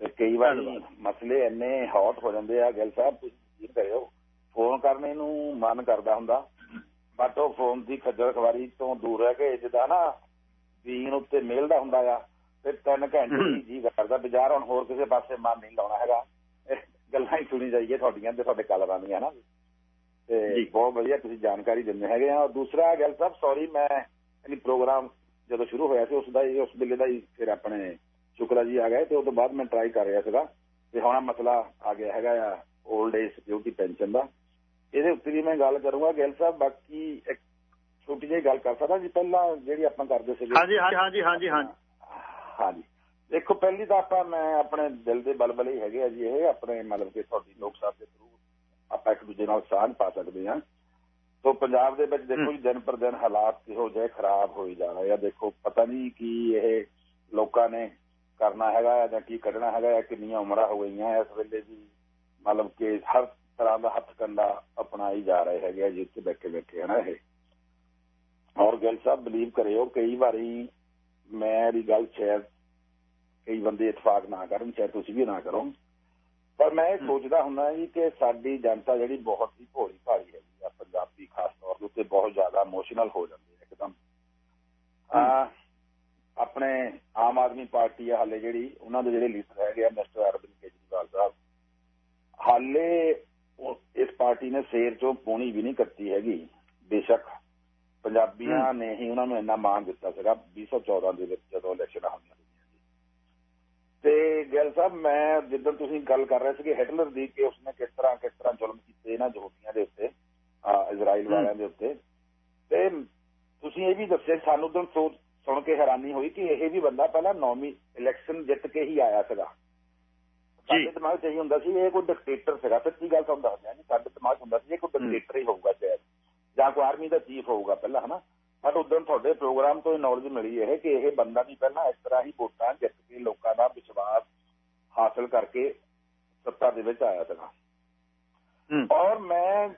ਤੇ ਕਈ ਵਾਰ ਮਸਲੇ ਇੰਨੇ ਹੌਟ ਹੋ ਜਾਂਦੇ ਆ ਗਿੱਲ ਸਾਹਿਬ ਤੁਸੀਂ ਕਰਿਓ। ਫੋਨ ਕਰਨੇ ਨੂੰ ਮਨ ਕਰਦਾ ਹੁੰਦਾ ਬਟ ਉਹ ਫੋਨ ਦੀ ਖੱਜਲ ਖਵਾਰੀ ਤੋਂ ਦੂਰ ਰਹਿ ਕੇ ਜਿੱਦਾਂ ਨਾ ਬੀਨ ਉੱਤੇ ਮਿਲਦਾ ਹੁੰਦਾ ਆ ਤੇ 3 ਘੰਟੇ ਜੀ ਕਰਦਾ ਬਾਜ਼ਾਰ ਹੁਣ ਹੋਰ ਕਿਸੇ ਪਾਸੇ ਮਨ ਨਹੀਂ ਲਾਉਣਾ ਹੈਗਾ। ਗੱਲਾਂ ਹੀ ਸੁਣੀ ਜਾਈਏ ਤੁਹਾਡੀਆਂ ਤੇ ਤੁਹਾਡੇ ਕਲਰਾਂ ਦੀਆਂ ਨਾ ਤੇ ਬਹੁਤ ਵਧੀਆ ਤੁਸੀਂ ਜਾਣਕਾਰੀ ਦਿੰਦੇ ਹੈਗੇ ਆ। ਦੂਸਰਾ ਗੱਲ ਸਾਹਿਬ ਸੌਰੀ ਮੈਂ ਇਹ ਪ੍ਰੋਗਰਾਮ ਜਦੋਂ ਸ਼ੁਰੂ ਹੋਇਆ ਸੀ ਉਸ ਦਾ ਉਸ ਵੇਲੇ ਦਾ ਹੀ ਫਿਰ ਆਪਣੇ ਸ਼ੁਕਲਾ ਜੀ ਆ ਗਏ ਤੇ ਉਸ ਤੋਂ ਬਾਅਦ ਮੈਂ ਟਰਾਈ ਕਰ ਰਿਹਾ ਸੀਗਾ ਤੇ ਹੁਣ ਮਸਲਾ ਆ ਗਿਆ ਹੈਗਾ ਆ 올ਡ ਏਜ ਸਿਕਿਉਰਿਟੀ ਪੈਨਸ਼ਨ ਦਾ। ਇਹਦੇ ਉੱਤੇ ਵੀ ਮੈਂ ਗੱਲ ਕਰੂੰਗਾ ਗਿੱਲ ਸਾਹਿਬ ਬਾਕੀ ਇੱਕ ਛੋਟੀ ਜਿਹੀ ਗੱਲ ਕਰ ਸਕਦਾ ਜੀ ਪਹਿਲਾਂ ਜਿਹੜੀ ਆਪਾਂ ਕਰਦੇ ਸੀਗੇ। ਹਾਂਜੀ ਹਾਂਜੀ ਹਾਂਜੀ ਹਾਂਜੀ ਹਾਂਜੀ। ਦੇਖੋ ਪਹਿਲੀ ਤਾਂ ਆਪਾਂ ਮੈਂ ਆਪਣੇ ਦਿਲ ਦੇ ਬਲਬਲੇ ਹੀ ਹੈਗੇ ਆ ਜੀ ਇਹ ਆਪਣੇ ਮਤਲਬ ਕਿ ਤੁਹਾਡੀ ਲੋਕ ਸਭਾ ਦੇ ਥਰੂ ਆਪਾਂ ਇੱਕ ਦੂਜੇ ਨਾਲ ਸਾਂਝ ਪਾ ਸਕਦੇ ਹਾਂ। ਤੋਂ ਪੰਜਾਬ ਦੇ ਵਿੱਚ ਦੇਖੋ ਜੀ ਦਿਨ ਪਰ ਦਿਨ ਹਾਲਾਤ ਕਿਹੋ ਜਿਹੇ ਖਰਾਬ ਹੋਈ ਜਾ ਰਹੇ ਆ। ਦੇਖੋ ਪਤਾ ਨਹੀਂ ਕੀ ਇਹ ਲੋਕਾਂ ਨੇ ਕਰਨਾ ਹੈਗਾ ਜਾਂ ਕੀ ਕੱਢਣਾ ਹੈਗਾ ਕਿੰਨੀਆਂ ਉਮਰਾਂ ਹੋ ਗਈਆਂ ਇਸ ਵੇਲੇ ਜੀ ਮਤਲਬ ਕਿ ਹਰ ਤਰ੍ਹਾਂ ਦਾ ਹੱਥ ਕੰਡਾ ਅਪਣਾਈ ਜਾ ਰਹੇ ਹੈਗੇ ਆ ਜਿੱਥੇ ਬੈਠੇ ਬੈਠੇ ਹਨਾ ਇਹ। ਔਰ ਗੱਲ ਸਾਹਿਬ ਬਲੀਵ ਕਰਿਓ ਕਈ ਵਾਰੀ ਮੈਂ ਦੀ ਗੱਲ ਸ਼ਾਇਦ ਕਈ ਬੰਦੇ ਇਤਫਾਕ ਨਾ ਕਰਨ ਚਾਹੇ ਤੁਸੀਂ ਵੀ ਨਾ ਕਰੋ। ਪਰ ਮੈਂ ਇਹ ਸੋਚਦਾ ਹੁੰਦਾ ਜੀ ਕਿ ਸਾਡੀ ਜਨਤਾ ਜਿਹੜੀ ਬਹੁਤ ਹੀ ਭੋਲੀ ਭਾਲੀ ਹੈਗੀ ਆ ਪੰਜਾਬੀ ਖਾਸ ਤੌਰ ਤੇ ਉੱਤੇ ਬਹੁਤ ਜ਼ਿਆਦਾ ਇਮੋਸ਼ਨਲ ਹੋ ਜਾਂਦੇ ਇੱਕਦਮ। ਆ ਆਪਣੇ ਆਮ ਆਦਮੀ ਪਾਰਟੀ ਆ ਹਾਲੇ ਜਿਹੜੀ ਉਹਨਾਂ ਦੇ ਜਿਹੜੇ ਲੀਡਰ ਹੈਗੇ ਆ ਮਿਸਟਰ ਅਰਵਿੰਦ ਕੇਜਰੀਵਾਲ ਸਾਹਿਬ। ਹਾਲੇ ਇਸ ਪਾਰਟੀ ਨੇ ਸੇਰ ਚੋਂ ਪੂਣੀ ਵੀ ਨਹੀਂ ਕੱਤੀ ਹੈਗੀ। ਬੇਸ਼ੱਕ ਪੰਜਾਬੀਆਂ ਨੇ ਹੀ ਉਹਨਾਂ ਨੂੰ ਇੰਨਾ ਮਾਣ ਦਿੱਤਾ ਸੀਗਾ 2014 ਦੇ ਵਿੱਚ ਜਦੋਂ ਇਲੈਕਸ਼ਨ ਹੋਈਆਂ ਤੇ ਗੱਲ ਸਾਹਿਬ ਮੈਂ ਜਿੱਦਾਂ ਤੁਸੀਂ ਗੱਲ ਕਰ ਰਹੇ ਸੀਗੇ ਹਿਟਲਰ ਦੀ ਕਿ ਉਸਨੇ ਕਿਸ ਤਰ੍ਹਾਂ ਕਿਸ ਤਰ੍ਹਾਂ ਜ਼ੁਲਮ ਕੀਤੇ ਇਹਨਾਂ ਯਹੂਦੀਆਂ ਦੇ ਉੱਤੇ ਇਜ਼ਰਾਈਲ ਵਾਲਿਆਂ ਦੇ ਉੱਤੇ। ਤੁਸੀਂ ਇਹ ਵੀ ਦੱਸਿਆ ਸਾਨੂੰ ਤਾਂ ਸੁਣ ਕੇ ਹੈਰਾਨੀ ਹੋਈ ਕਿ ਇਹ ਵੀ ਬੰਦਾ ਪਹਿਲਾਂ ਨੌਵੀਂ ਇਲੈਕਸ਼ਨ ਜਿੱਤ ਕੇ ਹੀ ਆਇਆ ਸੀਗਾ। ਸਾਡੇ ਦਿਮਾਗ 'ਚ ਇਹ ਹੁੰਦਾ ਸੀ ਇਹ ਕੋਈ ਡਿਕਟੇਟਰ ਸੀਗਾ। ਸੱਚੀ ਗੱਲ ਤੁਹਾਨੂੰ ਦੱਸਦਾ ਜੀ? ਸਾਡੇ ਦਿਮਾਗ 'ਚ ਹੁੰਦਾ ਸੀ ਇਹ ਕੋਈ ਡਿਕਟੇਟਰ ਹੀ ਹੋਊਗਾ ਸ਼ਾਇਦ। ਜਾਂ ਕੋਈ ਆਰਮੀ ਦਾ ਚੀਫ ਹੋਊਗਾ ਪਹਿਲਾਂ ਹਨਾ? ਪਰ ਉਦੋਂ ਤੁਹਾਡੇ ਪ੍ਰੋਗਰਾਮ ਤੋਂ ਇਹ ਨੌਲੇਜ ਮਿਲੀ ਹੈ ਕਿ ਇਹ ਬੰਦਾ ਵੀ ਪਹਿਲਾਂ ਇਸ ਤਰ੍ਹਾਂ ਹੀ ਵੋਟਾਂ ਜਿੱਤ ਕੇ ਲੋਕਾਂ ਦਾ ਵਿਸ਼ਵਾਸ ਹਾਸਲ ਕਰਕੇ ਸੱਤਾ ਦੇ ਵਿੱਚ ਆਇਆ ਸੀਗਾ। ਔਰ ਮੈਂ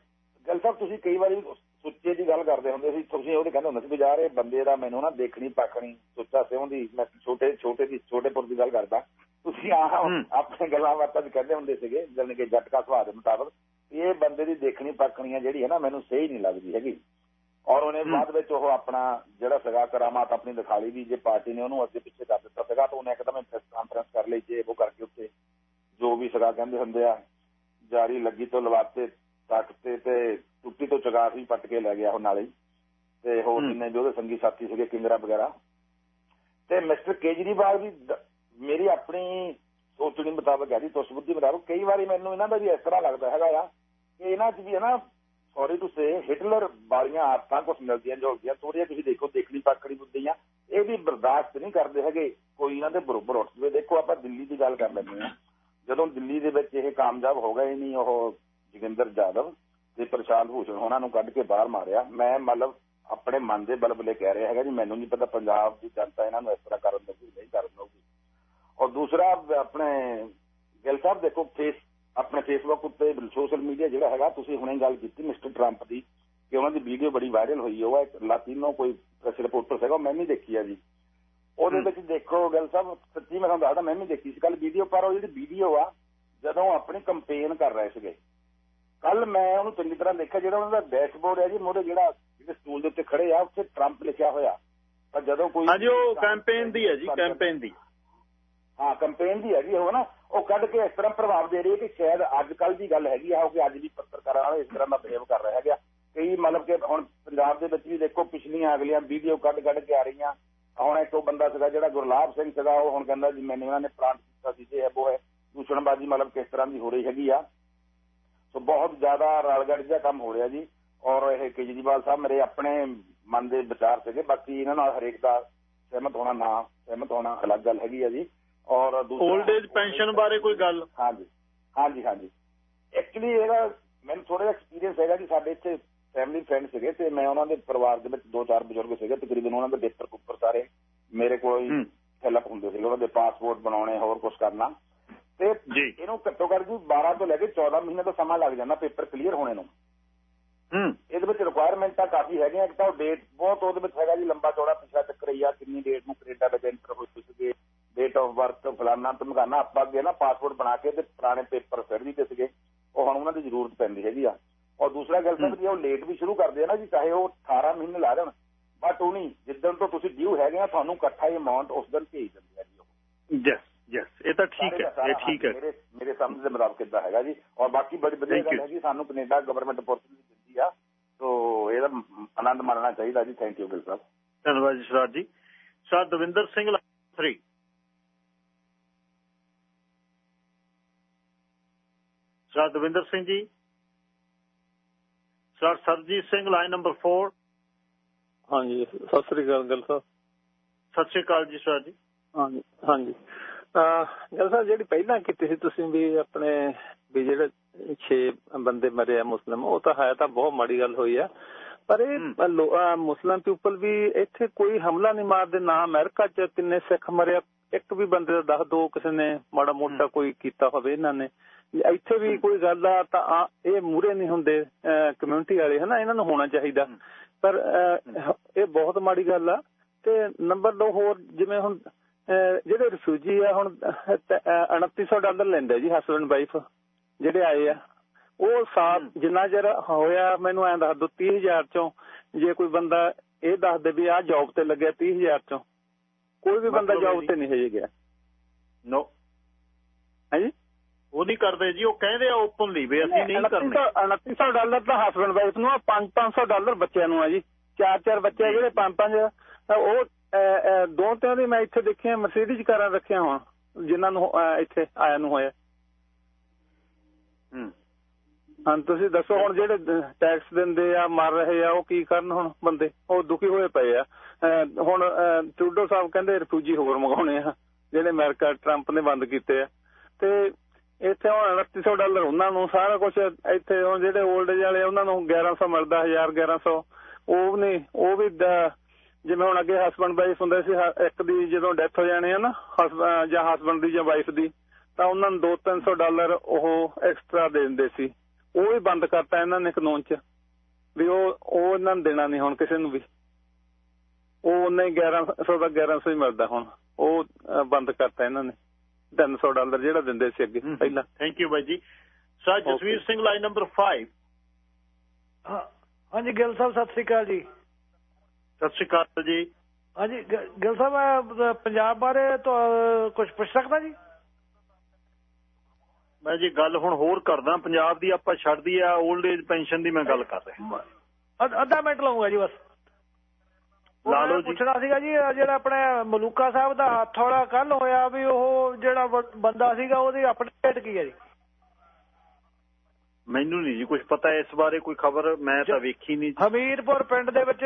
ਗੱਲ ਸਾਹਿਬ ਤੁਸੀਂ ਕਈ ਵਾਰੀ ਸੁੱਚੇ ਦੀ ਗੱਲ ਕਰਦੇ ਹੁੰਦੇ ਸੀ ਤੁਸੀਂ ਉਹਦੇ ਕਹਿੰਦੇ ਹੁੰਦੇ ਸੀ ਵੀ ਯਾਰ ਇਹ ਬੰਦੇ ਦਾ ਮੈਨੂੰ ਨਾ ਦੇਖਣੀ ਪਾਖਣੀ ਸੁੱਚਾ ਸਿਉਂ ਦੀ ਮੈਂ ਛੋਟੇ ਛੋਟੇ ਦੀ ਛੋਟੇ ਪੁਰ ਦੀ ਗੱਲ ਕਰਦਾ। ਤੁਸੀਂ ਆ ਆਪਣੇ ਗੱਲਾਂ ਬਾਤਾਂ ਵੀ ਕਹਿੰਦੇ ਹੁੰਦੇ ਸੀਗੇ ਜਿਵੇਂ ਕਿ ਜੱਟਕਾ ਸੁਭਾਅ ਦੇ ਮੁਤਾਬਕ ਇਹ ਬੰਦੇ ਦੀ ਦੇਖਣੀ ਪਾਖਣੀ ਆ ਜਿਹੜੀ ਹੈ ਨਾ ਮੈਨੂੰ ਸਹੀ ਨਹੀਂ ਲੱਗਦੀ ਹੈਗੀ। ਔਰ ਉਹਨੇ ਬਾਅਦ ਵਿੱਚ ਉਹ ਆਪਣਾ ਜਿਹੜਾ ਸਗਾ ਕਰਾਮਾਤ ਆਪਣੀ ਦਿਖਾ ਲਈ ਵੀ ਜੇ ਪਾਰਟੀ ਨੇ ਉਹਨੂੰ ਅੱਗੇ ਪਿੱਛੇ ਕਰ ਦਿੱਤਾ ਸੀਗਾ ਤਾਂ ਉਹਨੇ ਇੱਕਦਮ ਪ੍ਰੈਸ ਕਾਨਫਰੰਸ ਕਰ ਲਈ ਜੇ ਉਹ ਕਰਕੇ ਉੱਤੇ ਜੋ ਵੀ ਸਗਾ ਕਹਿੰਦੇ ਹੁੰਦੇ ਆ ਜਾਰੀ ਲੱਗੀ ਤੋਂ ਲਵਾਤੇ ਤੱਕਤੇ ਤੇ ਟੁੱਟੀ ਤੋਂ ਚਗਾਰ ਵੀ ਪੱਟ ਕੇ ਲੈ ਗਿਆ ਉਹ ਨਾਲੇ ਤੇ ਹੋਰ ਜਿੰਨੇ ਜੋ ਉਹਦੇ ਸੰਗੀ ਸਾਥੀ ਸੀਗੇ ਕਿੰਗਰਾ ਵਗੈਰਾ। ਤੇ ਮਿਸਟਰ ਕੇਜਰੀਵਾਲ ਵੀ ਮੇਰੀ ਆਪਣੀ ਸੋਚਣੀ ਮੁਤਾਬਕ ਹੈ ਜੀ ਤੁਸ ਬੁੱਧੀ ਮੁਤਾਬਕ ਕਈ ਵਾਰੀ ਮੈਨੂੰ ਇਹਨਾਂ ਦਾ ਵੀ ਇਸ ਤਰ੍ਹਾਂ ਲੱਗਦਾ ਹੈਗਾ ਆ ਕਿ ਇਹਨਾਂ 'ਚ ਵੀ ਹੈ ਨਾ ਸੌਰੀ ਟੂ ਸੇ ਹਿਟਲਰ ਵਾਲੀਆਂ ਆਦਤਾਂ ਕੁਝ ਮਿਲਦੀਆਂ ਜੁਲਦੀਆਂ ਥੋੜੀਆਂ ਤੁਸੀਂ ਦੇਖੋ ਦੇਖਣੀ ਪੱਕੜੀ ਬੁੱਧੀਆਂ ਇਹ ਵੀ ਬਰਦਾਸ਼ਤ ਨਹੀਂ ਕਰਦੇ ਹੈਗੇ, ਕੋਈ ਇਹਨਾਂ ਦੇ ਬਰੋਬਰ ਉੱਠ ਜਵੇ। ਦੇਖੋ, ਆਪਾਂ ਦਿੱਲੀ ਦੀ ਗੱਲ ਕਰ ਲੈਂਦੇ ਹਾਂ। ਜਦੋਂ ਦਿੱਲੀ ਦੇ ਵਿੱਚ ਇਹ ਕਾਮਯਾਬ ਹੋ ਗਏ ਨਹੀਂ, ਉਹ ਜਗਿੰਦਰ ਜਾਦਵ ਤੇ ਪ੍ਰਸ਼ਾਂਤ ਭੂਸ਼ਣ, ਉਹਨਾਂ ਨੂੰ ਕੱਢ ਕੇ ਬਾਹਰ ਮਾਰਿਆ। ਮੈਂ ਮਤਲਬ ਆਪਣੇ ਮਨ ਦੇ ਬਲਬਲੇ ਕਹਿ ਰਿਹਾ ਹੈਗਾ ਜੀ। ਮੈਨੂੰ ਨਹੀਂ ਪਤਾ ਪੰਜਾਬ ਦੀ ਜਨਤਾ ਇਹਨਾਂ ਨੂੰ ਇਸ ਤਰ੍ਹਾਂ ਕਰਨ ਦਊਗੀ ਨਹੀਂ ਕਰਨ ਦਊਗੀ। ਔਰ ਦੂਸਰਾ, ਆਪਣੇ ਗਿਲ ਸਾਹਿਬ ਦੇਖੋ, ਫੇਸ ਆਪਣੇ ਫੇਸਬੁੱਕ ਉੱਤੇ ਸੋਸ਼ਲ ਮੀਡੀਆ ਜਿਹੜਾ ਹੈਗਾ ਤੁਸੀਂ ਹੁਣੇ ਗੱਲ ਕੀਤੀ ਮਿਸਟਰ ਟਰੰਪ ਦੀ ਕਿ ਉਹਨਾਂ ਦੀ ਵੀਡੀਓ ਬੜੀ ਵਾਇਰਲ ਹੋਈ ਉਹ ਇੱਕ ਲਾਤੀਨੋ ਕੋਈ ਪ੍ਰੈਸ ਰਿਪੋਰਟਰ ਸੀਗਾ ਮੈਂ ਵੀ ਦੇਖੀ ਆ ਜੀ। ਉਹਦੇ ਵਿੱਚ ਦੇਖੋ ਗੱਲ ਸਾਹਿਬ ਸੱਚੀ ਮੈਂ ਤੁਹਾਨੂੰ ਦੱਸਦਾ ਮੈਂ ਵੀ ਦੇਖੀ ਸੀ। ਕੱਲ ਵੀਡੀਓ ਪਰ ਉਹ ਜਿਹੜੀ ਵੀਡੀਓ ਆ ਜਦੋਂ ਆਪਣੀ ਕੰਪੇਨ ਕਰ ਰਹੇ ਸੀਗੇ ਕੱਲ ਮੈਂ ਉਹਨੂੰ ਚੰਗੀ ਤਰ੍ਹਾਂ ਦੇਖਿਆ ਜਿਹੜਾ ਉਹਨਾਂ ਦਾ ਡੈਸ਼ਬੋਰਡ ਹੈ ਜੀ ਮੋਰੇ ਜਿਹੜਾ ਜਿਹੜੇ ਸਟੂਲ ਦੇ ਉੱਤੇ ਖੜੇ ਆ ਉੱਥੇ ਟਰੰਪ ਲਿਖਿਆ ਹੋਇਆ। ਪਰ ਜਦੋਂ ਕੋਈ ਹਾਂਜੀ ਉਹ ਕੈਂਪੇਨ ਦੀ ਹੈ ਜੀ ਕੈਂਪੇਨ ਦੀ। ਹਾਂ ਕੰਪੇਨ ਦੀ ਹੈਗੀ ਉਹ ਨਾ, ਉਹ ਕੱਢ ਕੇ ਇਸ ਤਰ੍ਹਾਂ ਪ੍ਰਭਾਵ ਦੇ ਰਹੀ ਹੈ ਕਿ ਸ਼ਾਇਦ ਅੱਜ ਕੱਲ ਦੀ ਗੱਲ ਹੈਗੀ ਆ ਕਿ ਅੱਜ ਵੀ ਪੱਤਰਕਾਰਾਂ ਵਾਲੇ ਇਸ ਤਰ੍ਹਾਂ ਦਾ ਬਿਹੇਵ ਕਰ ਰਿਹਾ ਹੈਗਾ। ਕਈ ਮਤਲਬ ਕਿ ਹੁਣ ਪੰਜਾਬ ਦੇ ਵਿੱਚ ਵੀ ਦੇਖੋ, ਪਿਛਲੀਆਂ ਅਗਲੀਆਂ ਵੀਡੀਓ ਕੱਢ ਕੱਢ ਕੇ ਆ ਰਹੀਆਂ। ਹੁਣ ਇੱਕ ਉਹ ਬੰਦਾ ਸੀਗਾ ਜਿਹੜਾ ਗੁਰਲਾਬ ਸਿੰਘ ਸੀਗਾ, ਉਹ ਹੁਣ ਕਹਿੰਦਾ ਜੀ, ਮੈਨੂੰ ਇਹਨਾਂ ਨੇ ਪਲਾਂਟ ਕੀਤਾ ਸੀ ਜੇ ਉਹ ਹੈ, ਦੂਸ਼ਣਬਾਜ਼ੀ ਮਤਲਬ ਕਿਸ ਤਰ੍ਹਾਂ ਦੀ ਹੋ ਰਹੀ ਹੈਗੀ ਆ। ਸੋ ਬਹੁਤ ਜ਼ਿਆਦਾ ਰਲਗੜ ਜਿਹਾ ਕੰਮ ਹੋ ਰਿਹਾ ਜੀ। ਔਰ ਇਹ ਕੇਜਰੀਵਾਲ ਸਾਹਿਬ ਮੇਰੇ ਆਪਣੇ ਮਨ ਦੇ ਵਿਚਾਰ ਸੀਗੇ, ਬਾਕੀ ਇਹਨਾਂ ਨਾਲ ਹਰੇਕ ਦਾ ਸਹਿਮਤ ਹੋਣਾ ਨਾ ਸਹਿਮਤ ਹੋਣਾ ਅਲੱਗ ਗੱਲ ਹੈਗੀ ਆ ਜੀ। ਔਰ ਦੂਸਰਾ 올ਡ ਏਜ ਪੈਨਸ਼ਨ ਬਾਰੇ ਕੋਈ ਗੱਲ? ਹਾਂਜੀ ਹਾਂਜੀ ਹਾਂਜੀ। ਐਕਚੁਅਲੀ ਇਹਦਾ ਮੈਨੂੰ ਥੋੜਾ ਜਿਹਾ ਐਕਸਪੀਰੀਅੰਸ ਹੈਗਾ ਜੀ ਸਾਡੇ ਇੱਥੇ ਫੈਮਿਲੀ ਫਰੈਂਡ ਸੀਗੇ ਤੇ ਮੈਂ ਉਹਨਾਂ ਦੇ ਪਰਿਵਾਰ ਦੇ ਵਿੱਚ ਦੋ ਚਾਰ ਬਜ਼ੁਰਗ ਸੀਗੇ ਤਕਰੀਬਨ ਉਹਨਾਂ ਦੇ ਪੇਪਰ ਕੁੱਪਰ ਸਾਰੇ ਮੇਰੇ ਕੋਲ ਹੀ ਫਿਲਅਪ ਹੁੰਦੇ ਸੀ ਉਹਨਾਂ ਦੇ ਪਾਸਪੋਰਟ ਬਣਾਉਣੇ ਹੋਰ ਕੁਝ ਕਰਨਾ। ਤੇ ਇਹਨੂੰ ਘੱਟੋ ਘੱਟ ਜੀ 12 ਤੋਂ ਲੈ ਕੇ 14 ਮਹੀਨੇ ਦਾ ਸਮਾਂ ਲੱਗ ਜਾਂਦਾ ਪੇਪਰ ਕਲੀਅਰ ਹੋਣੇ ਨੂੰ। ਹੂੰ। ਇਹਦੇ ਵਿੱਚ ਰਿਕੁਆਇਰਮੈਂਟਾਂ ਕਾਫੀ ਹੈਗੀਆਂ ਇੱਕ ਤਾਂ ਡੇਟ ਬਹੁਤ ਉਹਦੇ ਵਿੱਚ ਹੈਗਾ ਜੀ ਲੰਬਾ ਚੌੜਾ ਪਿਛਲਾ ਚੱਕਰ ਹੀ ਆ ਕਿੰਨੀ ਡੇਟ ਨੂੰ ਕੈਨੇਡਾ ਵਿੱਚ ਐਂਟਰ ਹੋਏ ਸੀਗੇ ਡੇਟ ਆਫ ਬਰਥ ਫਲਾਨਾ ਧਮਕਾਨਾ ਆਪਾਂ ਅੱਗੇ ਨਾ ਪਾਸਪੋਰਟ ਬਣਾ ਕੇ ਤੇ ਪੁਰਾਣੇ ਪੇਪਰ ਫਿਰ ਵੀ ਸੀਗੇ। ਉਹ ਹੁਣ ਉਹਨਾਂ ਦੀ ਜ਼ਰੂਰਤ ਪੈਂਦੀ ਹੈਗੀ ਆ। ਔਰ ਦੂਸਰਾ ਗੱਲ ਸਭ ਜੀ ਉਹ ਲੇਟ ਵੀ ਸ਼ੁਰੂ ਕਰਦੇ ਆ ਨਾ ਜੀ ਚਾਹੇ ਉਹ 18 ਮਹੀਨੇ ਲਾ ਦੇਣ ਬਟ ਉਹ ਨਹੀਂ ਜਿੱਦਣ ਤੋਂ ਤੁਸੀਂ ਡਿਊ ਹੈਗੇ ਆ ਤੁਹਾਨੂੰ ਇਕੱਠਾ ਹੀ ਅਮਾਉਂਟ ਉਸ ਦਿਨ ਭੇਜ ਦਿੰਦੇ ਆ ਜੀ ਉਹ। ਯੈਸ ਯੈਸ ਇਹ ਤਾਂ ਠੀਕ ਹੈ ਇਹ ਠੀਕ ਹੈ। ਮੇਰੇ ਮੇਰੇ ਸਮਝ ਦੇ ਮੁਤਾਬਕ ਇਦਾਂ ਹੈਗਾ ਜੀ। ਔਰ ਬਾਕੀ ਬੜੀ ਵਧੀਆ ਗੱਲ ਹੈ ਜੀ ਸਾਨੂੰ ਕੈਨੇਡਾ ਗਵਰਨਮੈਂਟ ਅਪੋਰਚੁਨਿਟੀ ਦਿੰਦੀ ਆ ਸੋ ਇਹਦਾ ਆਨੰਦ ਮਾਣਨਾ ਚਾਹੀਦਾ ਜੀ। ਥੈਂਕ ਯੂ ਗਿਲ ਸਾਹਿਬ ਧੰਨਵਾਦ ਜੀ sir Davinder Singh 3 sir Davinder Singh ji. Sir Surjeet Singh line number 4 ਹਾਂਜੀ ਸਤਿ ਸ੍ਰੀ ਅਕਾਲ ਗੱਲ ਸਾਹਿਬ। ਸਤਿ ਸ੍ਰੀ ਅਕਾਲ ਜੀ ਸਰ ਜੀ। ਹਾਂਜੀ ਹਾਂਜੀ। ਗੱਲ ਸਾਹਿਬ ਜਿਹੜੀ ਪਹਿਲਾਂ ਕੀਤੀ ਸੀ ਤੁਸੀਂ ਵੀ ਆਪਣੇ ਵੀ ਜਿਹੜੇ 6 ਬੰਦੇ ਮਰੇ ਆ ਮੁਸਲਮ ਉਹ ਤਾਂ ਹੈ ਤਾਂ ਬਹੁਤ ਮਾੜੀ ਗੱਲ ਹੋਈ ਆ। ਪਰ ਇਹ ਮੁਸਲਮ ਪੀਪਲ ਵੀ ਇੱਥੇ ਕੋਈ ਹਮਲਾ ਨਹੀਂ ਮਾਰਦੇ ਨਾ ਅਮਰੀਕਾ ਚ ਕਿੰਨੇ ਸਿੱਖ ਮਰਿਆ। ਇੱਕ ਵੀ ਬੰਦੇ ਦਾ ਦੱਸ ਦੋ ਕਿਸੇ ਨੇ ਮਾੜਾ ਮੋਟਾ ਕੋਈ ਕੀਤਾ ਹੋਵੇ ਇਹਨਾਂ ਨੇ। ਇੱਥੇ ਵੀ ਕੋਈ ਗੱਲ ਆ ਤਾਂ ਇਹ ਮੂਰੇ ਨਹੀਂ ਹੁੰਦੇ ਕਮਿਊਨਿਟੀ ਵਾਲੇ ਹਨਾ ਇਹਨਾਂ ਨੂੰ ਹੋਣਾ ਚਾਹੀਦਾ। ਪਰ ਇਹ ਬਹੁਤ ਮਾੜੀ ਗੱਲ ਆ ਤੇ ਨੰਬਰ 2 ਹੋਰ ਜਿਵੇਂ ਹੁਣ ਜਿਹੜੇ ਰਿਫਿਊਜੀ ਆ ਹੁਣ 2900 ਡਾਲਰ ਲੈਂਦੇ ਜੀ ਹਸਬੰਡ ਵਾਈਫ ਜਿਹੜੇ ਆਏ ਆ। ਉਹ ਸਾਲ ਜਿੰਨਾ ਚਿਰ ਹੋਇਆ ਮੈਨੂੰ ਐਂ ਦੱਸ ਦੋ 30000 ਚੋਂ ਜੇ ਕੋਈ ਬੰਦਾ ਇਹ ਦੱਸ ਦੇ ਵੀ ਆ ਜੌਬ ਤੇ ਲੱਗਿਆ 30000 ਚੋਂ ਕੋਈ ਵੀ ਬੰਦਾ ਜੌਬ ਤੇ ਨਹੀਂ ਹਜੇ ਗਿਆ। ਨੋ ਹਾਂਜੀ ਉਹ ਨਹੀਂ ਕਰਦੇ ਜੀ ਉਹ ਕਹਿੰਦੇ ਆ ਓਪਨਲੀ ਵੀ ਅਸੀਂ ਨਹੀਂ ਕਰਨੇ। 2900 ਡਾਲਰ ਤਾਂ ਹਸਬੰਡ ਵਾਈਫ ਨੂੰ ਆ 5-500 ਡਾਲਰ ਬੱਚਿਆਂ ਨੂੰ ਆ ਜੀ। ਚਾਰ ਚਾਰ ਬੱਚੇ ਜਿਹੜੇ ਪੰਜ ਪੰਜ। ਉਹ ਦੋ ਤਿੰਨ ਦੀ ਮੈਂ ਇੱਥੇ ਦੇਖਿਆ ਮਰਸੀਡੀਜ਼ ਕਾਰਾਂ ਰੱਖਿਆ ਹੋਣ ਜਿਨ੍ਹਾਂ ਨੂੰ ਇੱਥੇ ਆਇਆ ਨੂੰ ਹੋਇਆ। ਹੂੰ। ਹਾਂ ਤੁਸੀਂ ਦੱਸੋ ਹੁਣ ਜਿਹੜੇ ਟੈਕਸ ਦਿੰਦੇ ਆ ਮਰ ਰਹੇ ਆ ਉਹ ਕੀ ਕਰਨ ਹੁਣ ਬੰਦੇ? ਉਹ ਦੁਖੀ ਹੋਏ ਪਏ ਆ। ਹੁਣ ਟਰੂਡੋ ਸਾਹਿਬ ਕਹਿੰਦੇ ਰਿਫਿਊਜੀ ਹੋਰ ਮੰਗਾਉਣੇ ਆ ਜਿਹੜੇ ਅਮਰੀਕਾ ਟਰੰਪ ਨੇ ਬੰਦ ਕੀਤੇ ਆ। ਤੇ ਇੱਥੇ ਹੁਣ 3800 ਡਾਲਰ ਉਹਨਾਂ ਨੂੰ ਸਾਰਾ ਕੁਝ ਇੱਥੇ ਹੁਣ ਜਿਹੜੇ 올ਡ ਏਜ ਵਾਲੇ ਆ, ਉਹਨਾਂ ਨੂੰ 1100 ਮਿਲਦਾ 1000 1100 ਉਹ ਵੀ ਨਹੀਂ ਉਹ ਵੀ ਜਿਵੇਂ ਹੁਣ ਅੱਗੇ ਹਸਬੰਡ ਵਾਈਫ ਹੁੰਦੇ ਸੀ ਇੱਕ ਦੀ ਜਦੋਂ ਡੈਥ ਹੋ ਜਾਣੀ ਹੈ ਨਾ ਜਾਂ ਹਸਬੰਡ ਦੀ ਜਾਂ ਵਾਈਫ ਦੀ ਤਾਂ ਉਹਨਾਂ ਨੂੰ 2-300 ਡਾਲਰ ਉਹ ਐਕਸਟਰਾ ਦੇ ਦਿੰਦੇ ਸੀ। ਉਹ ਵੀ ਬੰਦ ਕਰਤਾ ਇਹਨਾਂ ਨੇ ਕਾਨੂੰਨ 'ਚ ਵੀ ਉਹ ਉਹ ਇਹਨਾਂ ਨੂੰ ਦੇਣਾ ਨਹੀਂ ਹੁਣ ਕਿਸੇ ਨੂੰ ਵੀ। ਉਹ ਉਹਨੇ 1100 ਦਾ 1100 ਹੀ ਮਿਲਦਾ ਹੁਣ ਉਹ ਬੰਦ ਕਰਤਾ ਇਹਨਾਂ ਨੇ। 300 ਡਾਲਰ ਜਿਹੜਾ ਦਿੰਦੇ ਸੀ ਅੱਗੇ ਪਹਿਲਾਂ। ਥੈਂਕ ਯੂ ਬਾਈ ਜੀ। Sir Jasvir Singh line number 5 ਹਾਂ ਹਾਂਜੀ ਗਿੱਲ ਸਾਹਿਬ ਸਤਿ ਸ੍ਰੀ ਅਕਾਲ ਜੀ। ਸਤਿ ਸ਼੍ਰੀ ਅਕਾਲ ਜੀ। ਹਾਂਜੀ ਗਿੱਲ ਸਾਹਿਬ ਪੰਜਾਬ ਬਾਰੇ ਕੁਝ ਪੁੱਛ ਸਕਦਾ ਜੀ? ਮੈਂ ਜੀ ਗੱਲ ਹੁਣ ਹੋਰ ਕਰਦਾ। ਪੰਜਾਬ ਦੀ ਆਪਾਂ ਛੱਡਦੀ ਆ 올ਡ ਏਜ ਪੈਨਸ਼ਨ ਦੀ ਮੈਂ ਗੱਲ ਕਰ ਰਿਹਾ। ਅੱਧ- ਅੱਧਾ ਮਿੰਟ ਲਾਉਂਗਾ ਜੀ ਬਸ। ਲਾ ਲਓ ਜੀ। ਪੁੱਛਣਾ ਸੀਗਾ ਜੀ ਜਿਹੜਾ ਆਪਣੇ ਮਲੂਕਾ ਸਾਹਿਬ ਦਾ ਹੱਥ ਵਾਲਾ ਕੱਲ ਹੋਇਆ ਵੀ ਉਹ ਜਿਹੜਾ ਬੰਦਾ ਸੀਗਾ ਉਹਦੀ ਅਪਡੇਟ ਕੀ ਹੈ ਜੀ ਮੈਨੂੰ ਨਹੀਂ ਜੀ ਕੁਝ ਪਤਾ ਇਸ ਬਾਰੇ ਕੋਈ ਖਬਰ ਮੈਂ ਤਾਂ ਵੇਖੀ ਨਹੀਂ। ਹਮੀਰਪੁਰ ਪਿੰਡ ਦੇ ਵਿੱਚ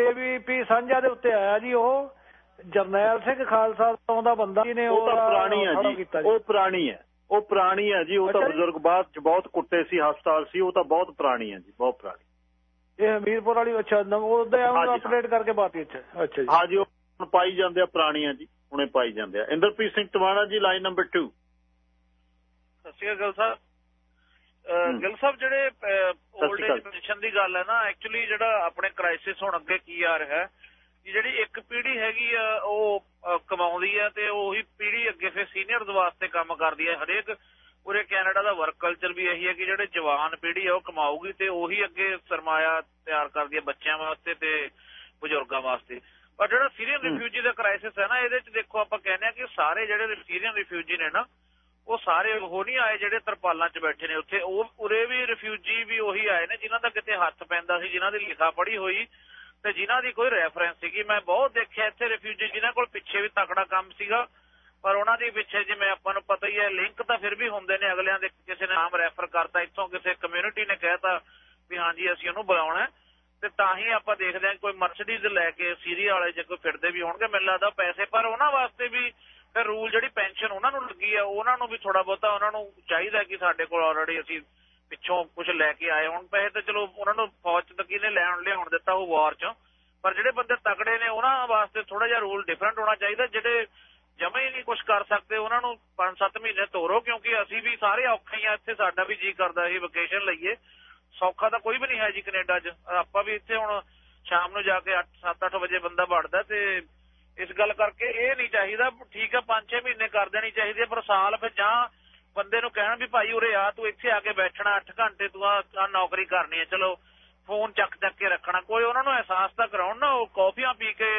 ਏਬੀਪੀ ਸਾਂਝਾ ਦੇ ਉੱਤੇ ਆਇਆ ਜੀ ਉਹ ਜਰਨੈਲ ਸਿੰਘ ਖਾਲਸਾ ਤੋਂ ਦਾ ਬੰਦਾ ਜੀ ਨੇ ਉਹ ਤਾਂ ਪੁਰਾਣੀ ਹੈ ਜੀ ਉਹ ਪੁਰਾਣੀ ਹੈ ਉਹ ਪੁਰਾਣੀ ਹੈ ਜੀ ਉਹ ਤਾਂ। ਬਜ਼ੁਰਗ ਬਾਅਦ ਚ ਬਹੁਤ ਕੁੱਟੇ ਸੀ ਹਸਪਤਾਲ ਸੀ ਉਹ ਤਾਂ ਬਹੁਤ ਪੁਰਾਣੀ ਹੈ ਜੀ ਬਹੁਤ ਪੁਰਾਣੀ ਇਹ ਹਮੀਰਪੁਰ ਵਾਲੀ ਅੱਛਾ ਉਹਦੇ ਹਾਂ। ਅਪਡੇਟ ਕਰਕੇ ਬਾਤੀ ਅੱਛਾ ਅੱਛਾ ਜੀ ਹਾਂ ਜੀ ਉਹ ਹੁਣ ਪਾਈ ਜਾਂਦੇ ਆ ਪੁਰਾਣੀਆਂ ਜੀ ਹੁਣੇ ਪਾਈ ਜਾਂਦੇ ਆ ਇੰਦਰਪ੍ਰੀਤ ਸਿੰਘ ਟਵਾਣਾ ਜੀ ਲਾਈਨ ਨੰਬਰ 2 ਸਤਿ ਸ਼੍ਰੀ ਅਕਾਲ ਸਾਹਿਬ। ਗਿੱਲ ਸਾਹਿਬ ਜਿਹੜੇ 올ਡ। ਏਜ ਪੈਨਸ਼ਨ ਦੀ ਗੱਲ ਹੈ ਨਾ ਐਕਚੁਅਲੀ ਜਿਹੜਾ ਆਪਣੇ ਕ੍ਰਾਈਸਿਸ ਹੁਣ ਅੱਗੇ ਕੀ ਆ ਰਿਹਾ ਹੈ ਕਿ ਜਿਹੜੀ ਇੱਕ ਪੀੜ੍ਹੀ ਹੈਗੀ ਆ ਉਹ ਕਮਾਉਂਦੀ ਆ ਤੇ ਉਹੀ ਪੀੜ੍ਹੀ ਅੱਗੇ ਫਿਰ ਸੀਨੀਅਰਸ ਵਾਸਤੇ ਕੰਮ ਕਰਦੀ ਹੈ ਹਰੇਕ ਉਰੇ ਕੈਨੇਡਾ ਦਾ ਵਰਕ ਕਲਚਰ ਵੀ ਇਹੀ ਹੈ ਕਿ ਜਿਹੜੇ ਜਵਾਨ ਪੀੜ੍ਹੀ ਆ ਉਹ ਕਮਾਊਗੀ ਤੇ ਉਹੀ ਅੱਗੇ ਸਰਮਾਇਆ ਤਿਆਰ ਕਰਦੀ ਹੈ ਬੱਚਿਆਂ ਵਾਸਤੇ ਤੇ ਬਜ਼ੁਰਗਾਂ ਵਾਸਤੇ। ਪਰ ਜਿਹੜਾ ਸੀਰੀਅਨ ਰਿਫਿਊਜੀ ਦਾ ਕ੍ਰਾਈਸਿਸ ਹੈ ਨਾ ਇਹਦੇ ਚ ਦੇਖੋ ਆਪਾਂ ਕਹਿੰਦੇ ਆ ਕਿ ਸਾਰੇ ਜਿਹੜੇ ਸੀਰੀਅਨ ਰਿਫਿਊਜੀ ਨੇ ਨਾ ਉਹ ਸਾਰੇ ਉਹ ਨਹੀਂ ਆਏ ਜਿਹੜੇ ਤਰਪਾਲਾਂ 'ਚ ਬੈਠੇ ਨੇ ਉੱਥੇ। ਉਹ ਉਰੇ ਵੀ ਰਿਫਿਊਜੀ ਵੀ ਉਹੀ ਆਏ ਨੇ ਜਿਨ੍ਹਾਂ ਦਾ ਕਿਤੇ ਹੱਥ ਪੈਂਦਾ ਸੀ ਜਿਨ੍ਹਾਂ ਦੀ ਲਿਖਾ ਪੜ੍ਹੀ ਹੋਈ ਤੇ ਜਿਨ੍ਹਾਂ ਦੀ ਕੋਈ ਰੈਫਰੈਂਸ ਸੀਗੀ। ਮੈਂ ਬਹੁਤ ਦੇਖਿਆ ਇੱਥੇ ਰਿਫਿਊਜੀ ਜਿਨ੍ਹਾਂ ਕੋਲ ਪਿੱਛੇ ਵੀ ਤਕੜਾ ਕੰਮ ਸੀਗਾ। ਪਰ ਉਹਨਾਂ ਦੀ ਪਿੱਛੇ ਜਿਵੇਂ ਆਪਾਂ ਨੂੰ ਪਤਾ ਹੀ ਹੈ ਲਿੰਕ ਤਾਂ ਫਿਰ ਵੀ ਹੁੰਦੇ ਨੇ ਅਗਲਿਆਂ ਦੇ, ਕਿਸੇ ਨੇ ਨਾਮ ਰੈਫਰ ਕਰਤਾ, ਇੱਥੋਂ ਕਿਸੇ ਕਮਿਊਨਿਟੀ ਨੇ ਕਹਿਤਾ ਵੀ ਹਾਂਜੀ ਅਸੀਂ ਉਹਨੂੰ ਬੁਲਾਉਣਾ ਤੇ ਤਾਂ ਹੀ ਆਪਾਂ ਦੇਖਦੇ ਹਾਂ ਕੋਈ ਮਰਸੀਡੀਜ਼ ਲੈ ਕੇ ਸੀਰੀਆ ਵਾਲੇ ਜੇ ਕੋਈ ਫਿਰਦੇ ਵੀ ਹੋਣਗੇ, ਮੈਨੂੰ ਲੱਗਦਾ ਪੈਸੇ, ਪਰ ਉਹਨਾਂ ਵਾਸਤੇ ਵੀ ਫਿਰ ਰੂਲ ਜਿਹੜੀ ਪੈਨਸ਼ਨ ਉਹਨਾਂ ਨੂੰ ਲੱਗੀ ਆ, ਉਹਨਾਂ ਨੂੰ ਵੀ ਥੋੜਾ ਬਹੁਤਾ ਉਹਨਾਂ ਨੂੰ ਚਾਹੀਦਾ ਕਿ ਸਾਡੇ ਕੋਲ ਆਲਰੇਡੀ ਅਸੀਂ ਪਿੱਛੋਂ ਕੁਝ ਲੈ ਕੇ ਆਏ ਹੁਣ। ਪੈਸੇ ਤੇ ਚਲੋ ਉਹਨਾਂ ਨੂੰ ਫੌਜ ਚ ਤਾਂ ਕਿਹਨੇ ਲੈਣ, ਲਿਆਉਣ ਦਿੱਤਾ ਉਹ ਵਾਰ ਚ, ਪਰ ਜਿਹੜੇ ਬੰਦੇ ਤਕੜੇ ਨੇ ਉਹਨਾਂ ਵਾਸਤੇ ਥੋੜਾ ਜਿਹਾ ਰੂਲ ਡਿਫਰੈਂਟ ਹੋਣਾ ਚਾਹੀਦਾ, ਜਿਹੜੇ ਜਮੇ ਹੀ ਨਹੀਂ ਕੁਝ ਕਰ ਸਕਦੇ ਉਹਨਾਂ ਨੂੰ 5-7 ਮਹੀਨੇ ਤੋਰੋ ਕਿਉਂਕਿ ਅਸੀਂ ਵੀ ਸਾਰੇ ਔਖੇ ਹੀ ਆ ਇੱਥੇ ਸਾਡਾ ਵੀ ਜੀ ਕਰਦਾ ਇਹ ਵਕੇਸ਼ਨ ਲਈਏ। ਸੌਖਾ ਤਾਂ ਕੋਈ ਵੀ ਨਹੀਂ ਹੈ ਜੀ ਕੈਨੇਡਾ 'ਚ। ਆਪਾਂ ਵੀ ਇੱਥੇ ਹੁਣ ਸ਼ਾਮ ਨੂੰ ਜਾ ਕੇ 7-8 ਵਜੇ ਬੰਦਾ ਵੜਦਾ ਤੇ ਇਸ ਗੱਲ ਕਰਕੇ ਇਹ ਨਹੀਂ ਚਾਹੀਦਾ ਠੀਕ ਆ 5-6 ਮਹੀਨੇ ਕਰ ਦੇਣੀ ਚਾਹੀਦੀ ਹੈ, ਪਰ ਸਾਲ ਫਿਰ ਜਾਂ ਬੰਦੇ ਨੂੰ ਕਹਿਣ ਵੀ ਭਾਈ ਉਰੇ ਆ ਤੂੰ ਇੱਥੇ ਆ ਕੇ ਬੈਠਣਾ 8 ਘੰਟੇ ਤੂੰ ਆ ਨੌਕਰੀ ਕਰਨੀ ਹੈ ਚਲੋ ਫੋਨ ਚੱਕ ਚੱਕ ਕੇ ਰੱਖਣਾ ਕੋਈ ਉਹਨਾਂ ਨੂੰ ਅਹਿਸਾਸ ਤਾਂ ਕਰਾਉਣ ਨਾ ਉਹ ਕਾਫੀਆਂ ਪੀ ਕੇ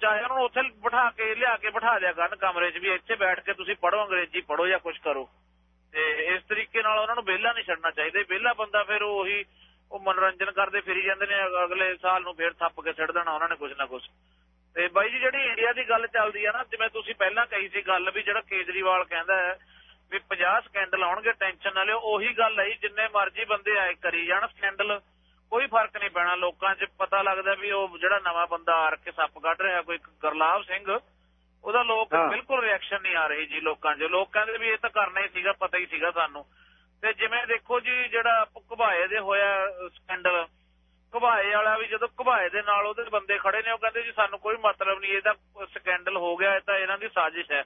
ਚਾਹੇ ਉਹਨਾਂ ਨੂੰ ਉੱਥੇ ਬਿਠਾ ਕੇ, ਲਿਆ ਕੇ ਬਿਠਾ ਦਿਆ ਕਰਨ ਕਮਰੇ 'ਚ ਵੀ ਇੱਥੇ ਬੈਠ ਕੇ ਤੁਸੀਂ ਪੜੋ ਅੰਗਰੇਜ਼ੀ ਪੜੋ ਜਾਂ ਕੁਝ ਕਰੋ। ਤੇ ਇਸ ਤਰੀਕੇ ਨਾਲ ਉਹਨਾਂ ਨੂੰ ਵਿਹਲਾ ਨਹੀਂ ਛੱਡਣਾ ਚਾਹੀਦਾ। ਵਿਹਲਾ ਬੰਦਾ ਫਿਰ ਉਹੀ ਉਹ ਮਨੋਰੰਜਨ ਕਰਦੇ ਫਿਰੀ ਜਾਂਦੇ ਨੇ ਅਗਲੇ ਸਾਲ ਨੂੰ ਫਿਰ ਥੱਪ ਕੇ ਛੱਡ ਦੇਣਾ ਉਹਨਾਂ ਨੇ ਕੁਝ ਨਾ ਕੁਝ ਤੇ ਬਾਈ ਜੀ, ਜਿਹੜੀ ਇੰਡੀਆ ਦੀ ਗੱਲ ਚੱਲਦੀ ਆ ਨਾ, ਜਿਵੇਂ ਤੁਸੀਂ ਪਹਿਲਾਂ ਕਹੀ ਸੀ ਗੱਲ ਵੀ ਜਿਹੜਾ ਕੇਜਰੀਵਾਲ ਕਹਿੰਦਾ ਹੈ ਵੀ 50 ਸਕੈਂਡਲ ਆਉਣਗੇ, ਟੈਨਸ਼ਨ ਨਾ ਲਿਓ, ਉਹੀ ਗੱਲ ਹੈ ਜਿੰਨੇ ਮਰਜ਼ੀ ਬੰਦੇ ਆਏ ਕਰੀ ਜਾਣ ਸਕੈਂਡਲ ਕੋਈ ਫ਼ਰਕ ਨਹੀਂ ਪੈਣਾ। ਲੋਕਾਂ 'ਚ ਪਤਾ ਲੱਗਦਾ ਵੀ ਉਹ ਜਿਹੜਾ ਨਵਾਂ ਬੰਦਾ ਆ ਕੇ ਸੱਪ ਕੱਢ ਰਿਹਾ ਕੋਈ ਗਰਲਾਬ ਸਿੰਘ ਉਹਦਾ ਲੋਕ। ਬਿਲਕੁਲ ਰਿਐਕਸ਼ਨ ਨਹੀਂ ਆ ਰਹੀ ਜੀ ਲੋਕਾਂ 'ਚ। ਲੋਕ ਕਹਿੰਦੇ ਵੀ ਇਹ ਤਾਂ ਕਰਨਾ ਹੀ ਸੀਗਾ ਪਤਾ ਹੀ ਸੀਗਾ ਸਾਨੂੰ। ਤੇ ਜਿਵੇਂ ਦੇਖੋ ਜੀ ਜਿਹੜਾ ਘੁਬਾਏ ਦੇ ਹੋਇਆ ਸਕੈਂਡਲ ਘੁਬਾਏ ਵਾਲਾ ਵੀ ਜਦੋਂ ਘੁਬਾਏ ਦੇ ਨਾਲ ਉਹਦੇ ਬੰਦੇ ਖੜੇ ਨੇ ਉਹ ਕਹਿੰਦੇ ਜੀ ਸਾਨੂੰ ਕੋਈ ਮਤਲਬ ਨਹੀਂ ਇਹਦਾ ਸਕੈਂਡਲ ਹੋ ਗਿਆ ਇਹ ਤਾਂ ਇਹਨਾਂ ਦੀ ਸਾਜ਼ਿਸ਼ ਹੈ।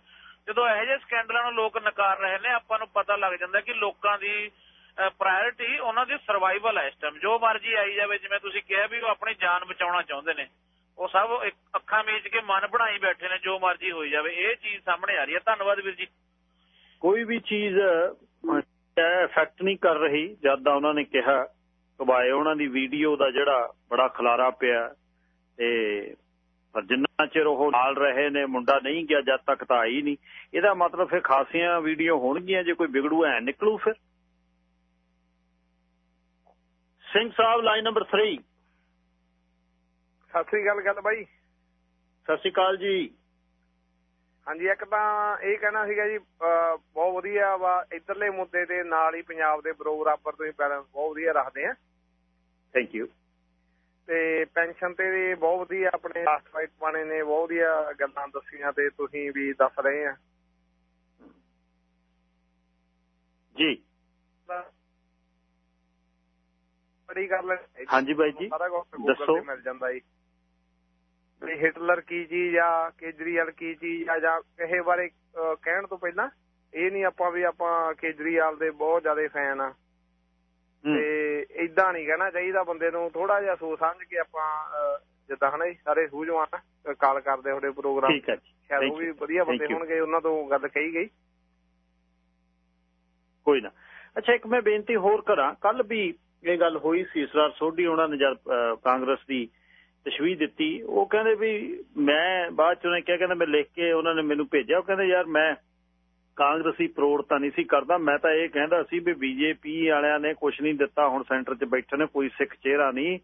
ਜਦੋਂ ਇਹੋ ਜਿਹੇ ਸਕੈਂਡਲਾਂ ਨੂੰ ਲੋਕ ਨਕਾਰ ਰਹੇ ਨੇ ਆਪਾਂ ਨੂੰ ਪਤਾ ਲੱਗ ਜਾਂਦਾ ਕਿ ਲੋਕਾਂ ਦੀ ਪ੍ਰਾਇੋਰਟੀ ਉਹਨਾਂ ਦੀ ਸਰਵਾਈਵਲ ਹੈ ਇਸ ਟਾਈਮ ਜੋ ਮਰਜ਼ੀ ਆਈ ਜਾਵੇ, ਜਿਵੇਂ ਤੁਸੀਂ ਕਿਹਾ ਵੀ ਉਹ ਆਪਣੀ ਜਾਨ ਬਚਾਉਣਾ ਚਾਹੁੰਦੇ ਨੇ। ਉਹ ਸਭ ਅੱਖਾਂ ਮੀਚ ਕੇ ਮਨ ਬਣਾਈ ਬੈਠੇ ਨੇ, ਜੋ ਮਰਜ਼ੀ ਹੋਈ ਜਾਵੇ। ਇਹ ਚੀਜ਼ ਸਾਹਮਣੇ ਆ ਰਹੀ ਹੈ। ਧੰਨਵਾਦ ਵੀਰ ਜੀ। ਕੋਈ ਵੀ ਚੀਜ਼ ਇਫੈਕਟ ਨਹੀਂ ਕਰ ਰਹੀ, ਜਦ ਦਾ ਉਹਨਾਂ ਨੇ ਕਿਹਾ। ਕਬਾਏ ਉਹਨਾਂ ਦੀ ਵੀਡੀਓ ਦਾ ਜਿਹੜਾ ਬੜਾ ਖਲਾਰਾ ਪਿਆ। ਤੇ ਪਰ ਜਿੰਨਾ ਚਿਰ ਉਹ ਨਾਲ ਰਹੇ ਨੇ, ਮੁੰਡਾ ਨਹੀਂ ਗਿਆ, ਜਦ ਤੱਕ ਤਾਂ ਆਈ ਨਹੀਂ। ਇਹਦਾ ਮਤਲਬ ਫਿਰ ਖਾਸੀਆਂ ਵੀਡੀਓ ਹੋਣਗੀਆਂ, ਜੇ ਕੋਈ ਵਿਗੜੂ ਐ ਨਿਕਲੂ ਫਿਰ। ਸਿੰਘ ਸਾਹਿਬ ਲਾਈਨ ਨੰਬਰ 3 ਸਤਿ ਸ੍ਰੀ ਅਕਾਲ ਗੱਲ ਬਾਈ। ਸਤਿ ਸ਼੍ਰੀ ਅਕਾਲ ਜੀ। ਹਾਂਜੀ ਇੱਕ ਤਾਂ ਇਹ ਕਹਿਣਾ ਸੀਗਾ ਜੀ ਬਹੁਤ ਵਧੀਆ ਵਾ ਇਧਰਲੇ ਮੁੱਦੇ ਦੇ ਨਾਲ ਹੀ ਪੰਜਾਬ ਦੇ ਬਰਾਬਰ ਤੁਸੀਂ ਬੈਲੈਂਸ ਬਹੁਤ ਵਧੀਆ ਰੱਖਦੇ ਆ। ਥੈਂਕ ਯੂ ਤੇ ਪੈਨਸ਼ਨ ਤੇ ਵੀ ਬਹੁਤ ਵਧੀਆ ਆਪਣੇ ਲਾਸਟ ਵਾਈਟ ਪਾਣੇ ਨੇ ਬਹੁਤ ਵਧੀਆ ਗੱਲਾਂ ਦੱਸੀਆਂ ਤੇ ਤੁਸੀਂ ਵੀ ਦੱਸ ਰਹੇ ਆ। ਜੀ। ਬੜੀ ਗੱਲ ਹਾਂਜੀ ਬਾਈ ਜੀ ਸਾਰਾ ਕੁਝ Google ਦੱਸੋ। ਮਿਲ ਜਾਂਦਾ ਜੀ। ਵੀ ਹਿਟਲਰ ਕੀ ਚੀਜ਼ ਆ ਕੇਜਰੀਵਾਲ ਕੀ ਚੀਜ਼ ਆ ਜਾਂ ਕਿਸੇ ਬਾਰੇ ਕਹਿਣ ਤੋਂ ਪਹਿਲਾਂ ਇਹ ਨਹੀਂ ਆਪਾਂ ਵੀ ਆਪਾਂ ਕੇਜਰੀਵਾਲ ਦੇ ਬਹੁਤ ਜ਼ਿਆਦਾ ਫੈਨ ਆ। ਤੇ ਇਦਾਂ ਨਹੀਂ ਕਹਿਣਾ ਚਾਹੀਦਾ ਬੰਦੇ ਨੂੰ ਥੋੜਾ ਜਿਹਾ ਸੋਚ ਸਮਝ ਕੇ ਆਪਾਂ ਜਿੱਦਾਂ ਹਨਾ ਸਾਰੇ ਸੂਝਵਾਨ ਕਾਲ ਕਰਦੇ ਤੁਹਾਡੇ ਪ੍ਰੋਗਰਾਮ ਠੀਕ ਹੈ ਜੀ। ਸ਼ਾਇਦ ਉਹ ਵੀ. ਵਧੀਆ ਬੰਦੇ. ਹੋਣਗੇ ਉਹਨਾਂ ਤੋਂ ਗੱਲ ਕਹੀ ਗਈ। ਕੋਈ ਨਾ। ਅੱਛਾ ਇੱਕ ਮੈਂ ਬੇਨਤੀ ਹੋਰ ਕਰਾਂ। ਕੱਲ ਵੀ ਇਹ ਗੱਲ ਹੋਈ ਸੀ ਇਸਰਾਰ ਸੋਢੀ ਉਹਨਾਂ ਨੇ ਜਦ ਕਾਂਗਰਸ ਦੀ ਤਸ਼ਵੀਹ ਦਿੱਤੀ, ਉਹ ਕਹਿੰਦੇ ਵੀ ਮੈਂ ਬਾਅਦ ਚ ਉਹਨੇ ਕਿਹਾ, ਕਹਿੰਦਾ ਮੈਂ ਲਿਖ ਕੇ ਉਹਨਾਂ ਨੇ ਮੈਨੂੰ ਭੇਜਿਆ, ਉਹ ਕਹਿੰਦੇ ਯਾਰ ਮੈਂ ਕਾਂਗਰਸੀ ਪ੍ਰੋੜਤਾ ਨਹੀਂ ਸੀ ਕਰਦਾ, ਮੈਂ ਤਾਂ ਇਹ ਕਹਿੰਦਾ ਸੀ ਵੀ ਬੀਜੇਪੀ ਵਾਲਿਆਂ ਨੇ ਕੁਝ ਨਹੀਂ ਦਿੱਤਾ, ਹੁਣ ਸੈਂਟਰ 'ਚ ਬੈਠੇ ਨੇ, ਕੋਈ ਸਿੱਖ ਚਿਹਰਾ ਨਹੀਂ,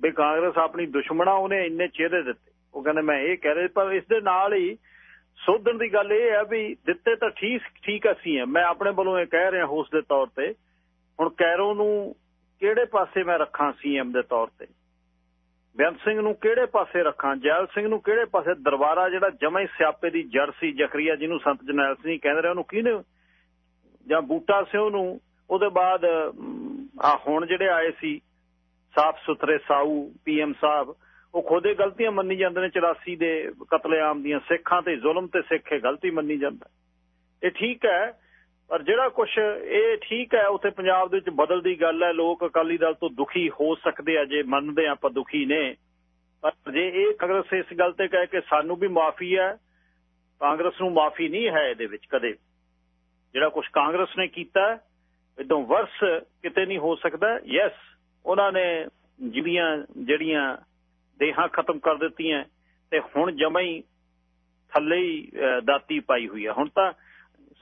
ਵੀ ਕਾਂਗਰਸ ਆਪਣੀ ਦੁਸ਼ਮਣਾ ਉਹਨੇ ਇੰਨੇ ਚਿਹਰੇ ਦਿੱਤੇ। ਉਹ ਕਹਿੰਦੇ ਮੈਂ ਇਹ ਕਹਿ ਰਿਹਾ, ਪਰ ਇਸ ਦੇ ਨਾਲ ਹੀ ਸੋਧਣ ਦੀ ਗੱਲ ਇਹ ਹੈ ਵੀ ਦਿੱਤੇ ਤਾਂ ਠੀਕ ਠੀਕ ਅਸੀਂ ਆ, ਮੈਂ ਆਪਣੇ ਵੱਲੋਂ ਇਹ ਕਹਿ ਰਿਹਾ ਹੋਸ ਦੇ ਤੌਰ ਤੇ, ਹੁਣ ਕੈਰੋ ਨੂੰ ਕਿਹੜੇ ਪਾਸੇ ਮੈਂ ਰੱਖਾਂ ਸੀਐਮ ਦੇ ਤੌਰ ਤੇ? ਬੇਅੰਤ ਸਿੰਘ ਨੂੰ ਕਿਹੜੇ ਪਾਸੇ ਰੱਖਾਂ? ਜੈਲ ਸਿੰਘ ਨੂੰ ਕਿਹੜੇ ਪਾਸੇ? ਦਰਬਾਰਾ ਜਿਹੜਾ ਜਮਾ ਹੀ ਸਿਆਪੇ ਦੀ ਜੜ ਸੀ, ਜ਼ਕਰੀਆ ਜਿਹਨੂੰ ਸੰਤ ਜਰਨੈਲ ਸਿੰਘ ਕਹਿੰਦੇ ਰਹੇ, ਉਹਨੂੰ ਕਿਹਨੇ ਜਾਂ ਬੂਟਾ ਸਿੰਘ ਨੂੰ, ਉਹਦੇ ਬਾਅਦ ਆ ਹੁਣ ਜਿਹੜੇ ਆਏ ਸੀ, ਸਾਫ਼ ਸੁਥਰੇ ਸਾਊ, ਪੀਐਮ ਸਾਹਿਬ, ਉਹ ਖੁਦੇ ਗਲਤੀਆਂ ਮੰਨੀ ਜਾਂਦੇ ਨੇ 84 ਦੇ ਕਤਲੇਆਮ ਦੀਆਂ ਸਿੱਖਾਂ ਤੇ ਜ਼ੁਲਮ ਤੇ ਸਿੱਖ ਇਹ ਗਲਤੀ ਮੰਨੀ ਜਾਂਦਾ। ਇਹ ਠੀਕ ਹੈ ਪਰ ਜਿਹੜਾ ਕੁਝ ਇਹ ਠੀਕ ਹੈ, ਉੱਥੇ ਪੰਜਾਬ ਦੇ ਵਿੱਚ ਬਦਲਦੀ ਗੱਲ ਹੈ, ਲੋਕ ਅਕਾਲੀ ਦਲ ਤੋਂ ਦੁਖੀ ਹੋ ਸਕਦੇ ਆ, ਜੇ ਮੰਨਦੇ ਆ ਆਪਾਂ ਦੁਖੀ ਨੇ। ਪਰ ਜੇ ਇਹ ਕਾਂਗਰਸ ਇਸ ਗੱਲ ਤੇ ਕਹੇ ਕਿ ਸਾਨੂੰ ਵੀ ਮਾਫੀ ਹੈ, ਕਾਂਗਰਸ ਨੂੰ ਮਾਫੀ ਨਹੀਂ ਹੈ ਇਹਦੇ ਵਿੱਚ ਕਦੇ। ਜਿਹੜਾ ਕੁਝ ਕਾਂਗਰਸ ਨੇ ਕੀਤਾ, ਇਦੋਂ ਵਰਸ ਕਿਤੇ ਨਹੀਂ ਹੋ ਸਕਦਾ। ਯੈਸ ਉਹਨਾਂ ਨੇ ਜਿਹੜੀਆਂ ਜਿਹੜੀਆਂ ਦੇਹਾਂ ਖਤਮ ਕਰ ਦਿੱਤੀਆਂ, ਤੇ ਹੁਣ ਜਮਾ ਹੀ ਥੱਲੇ ਹੀ ਦਾਤੀ ਪਾਈ ਹੋਈ ਹੈ ਹੁਣ ਤਾਂ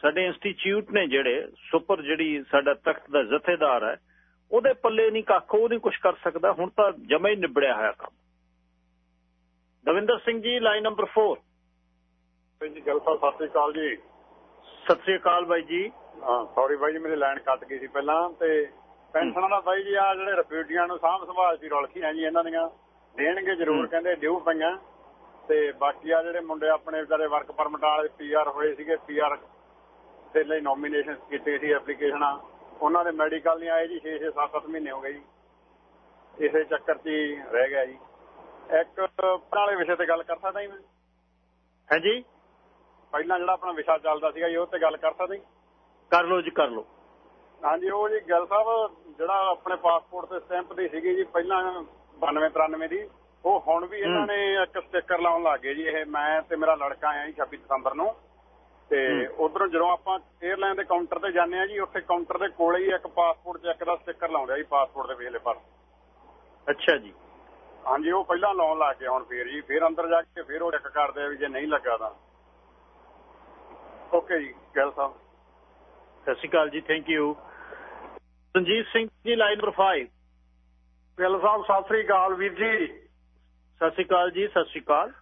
ਸਾਡੇ ਇੰਸਟੀਚਿਊਟ ਨੇ ਜਿਹੜੇ ਸੁਪਰ ਜਿਹੜੀ ਸਾਡਾ ਤਖਤ ਦਾ ਜਥੇਦਾਰ ਹੈ ਉਹਦੇ ਪੱਲੇ ਨਹੀਂ ਕੱਖ ਉਹ ਨਹੀਂ ਕੁਝ ਕਰ ਸਕਦਾ ਹੁਣ ਤਾਂ ਜਮਾ ਹੀ ਨਿਬੜਿਆ ਹੋਇਆ ਕੰਮ। ਦਵਿੰਦਰ ਸਿੰਘ ਜੀ ਲਾਈਨ ਨੰਬਰ 4 ਜੀ ਗੱਲ ਸਾਹਿਬ ਸਤਿ ਸ੍ਰੀ ਅਕਾਲ ਜੀ। ਸਤਿ ਸ੍ਰੀ ਅਕਾਲ ਬਾਈ ਜੀ। ਹਾਂ ਸੌਰੀ ਬਾਈ ਜੀ ਮੇਰੀ ਲਾਈਨ ਕੱਟ ਗਈ ਸੀ ਪਹਿਲਾਂ ਤੇ ਪੈਨਸ਼ਨਾਂ ਦਾ ਬਾਈ ਜੀ ਆ ਜਿਹੜੇ ਰਿਫਿਊਜੀਆਂ ਨੂੰ ਸਾਂਭ ਸੰਭਾਲ ਦੀ ਰੌਲਖੀਆਂ ਜੀ ਇਹਨਾਂ ਦੀਆਂ ਦੇਣਗੇ ਜ਼ਰੂਰ ਕਹਿੰਦੇ ਡਿਊ ਪਈਆਂ। ਤੇ ਬਾਕੀ ਆ ਜਿਹੜੇ ਮੁੰਡੇ ਆਪਣੇ ਵਿਚਾਰੇ ਵਰਕ ਪਰਮਿਟ ਵਾਲੇ ਪੀਆਰ ਹੋਏ ਸੀਗੇ ਪੀਆਰ ਦੇ ਲਈ ਨੋਮੀਨੇਸ਼ਨ ਕੀਤੇ ਸੀ ਐਪਲੀਕੇਸ਼ਨਾਂ ਉਹਨਾਂ ਦੇ ਮੈਡੀਕਲ ਨਹੀਂ ਆਏ ਜੀ 6-6 7-7 ਮਹੀਨੇ ਹੋ ਗਏ ਜੀ। ਇਸੇ ਚੱਕਰ 'ਚ ਰਹਿ ਗਿਆ ਜੀ। ਇੱਕ ਪੁਰਾਣੇ ਵਿਸ਼ੇ ਤੇ ਗੱਲ ਕਰ ਸਕਦਾ ਜੀ ਮੈਂ? ਹਾਂਜੀ? ਪਹਿਲਾਂ ਜਿਹੜਾ ਆਪਣਾ ਵਿਸ਼ਾ ਚੱਲਦਾ ਸੀਗਾ ਜੀ ਉਹ ਤੇ ਗੱਲ ਕਰ ਸਕਦੇ ਜੀ? ਕਰ ਲਓ ਜੀ ਕਰ ਲਓ। ਹਾਂਜੀ ਉਹ ਜੀ ਗੱਲ ਸਾਹਿਬ ਜਿਹੜਾ ਆਪਣੇ ਪਾਸਪੋਰਟ ਤੇ ਸਟੈਂਪ ਦੀ ਸੀਗੀ ਜੀ ਪਹਿਲਾਂ 92 93 ਦੀ ਉਹ ਹੁਣ ਵੀ ਇਹਨਾਂ ਨੇ ਇੱਕ ਸਟicker ਲਾਉਣ ਲੱਗੇ ਜੀ। ਇਹ ਮੈਂ ਤੇ ਮੇਰਾ ਲੜਕਾ ਆਇਆ ਜੀ 26 ਦਸੰਬਰ ਨੂੰ। ਤੇ ਉਧਰੋਂ ਜਦੋਂ ਆਪਾਂ 에ਅਰਲਾਈਨ ਦੇ ਕਾਊਂਟਰ ਤੇ ਜਾਂਦੇ ਆ ਜੀ ਉੱਥੇ ਕਾਊਂਟਰ ਦੇ ਕੋਲੇ ਹੀ ਇੱਕ ਪਾਸਪੋਰਟ ਚੈੱਕ ਦਾ ਸਟicker ਲਾਉਂਦੇ ਆ ਜੀ ਪਾਸਪੋਰਟ ਦੇ ਵੇਲੇ ਪਰ। ਅੱਛਾ ਜੀ। ਹਾਂਜੀ ਉਹ ਪਹਿਲਾਂ ਲਾਉਣ ਲੱਗ ਗਏ ਹੁਣ ਫੇਰ ਜੀ ਫੇਰ ਅੰਦਰ ਜਾ ਕੇ ਫੇਰ ਉਹ ਚੈੱਕ ਕਰਦੇ ਆ ਵੀ ਜੇ ਨਹੀਂ ਲੱਗਾ ਤਾਂ। ਓਕੇ ਜੀ ਗੱਲ ਸਾਹਿਬ। ਸਤਿ ਸ਼੍ਰੀ ਅਕਾਲ ਜੀ thank you Sanjeet Singh ji line number 5 pill ਸਾਹਿਬ ਸਤਿ ਸ੍ਰੀ ਅਕਾਲ ਵੀਰ ਜੀ। ਸਤਿ ਸ਼੍ਰੀ ਅਕਾਲ ਜੀ ਸਤਿ ਸ਼੍ਰੀ ਅਕਾਲ।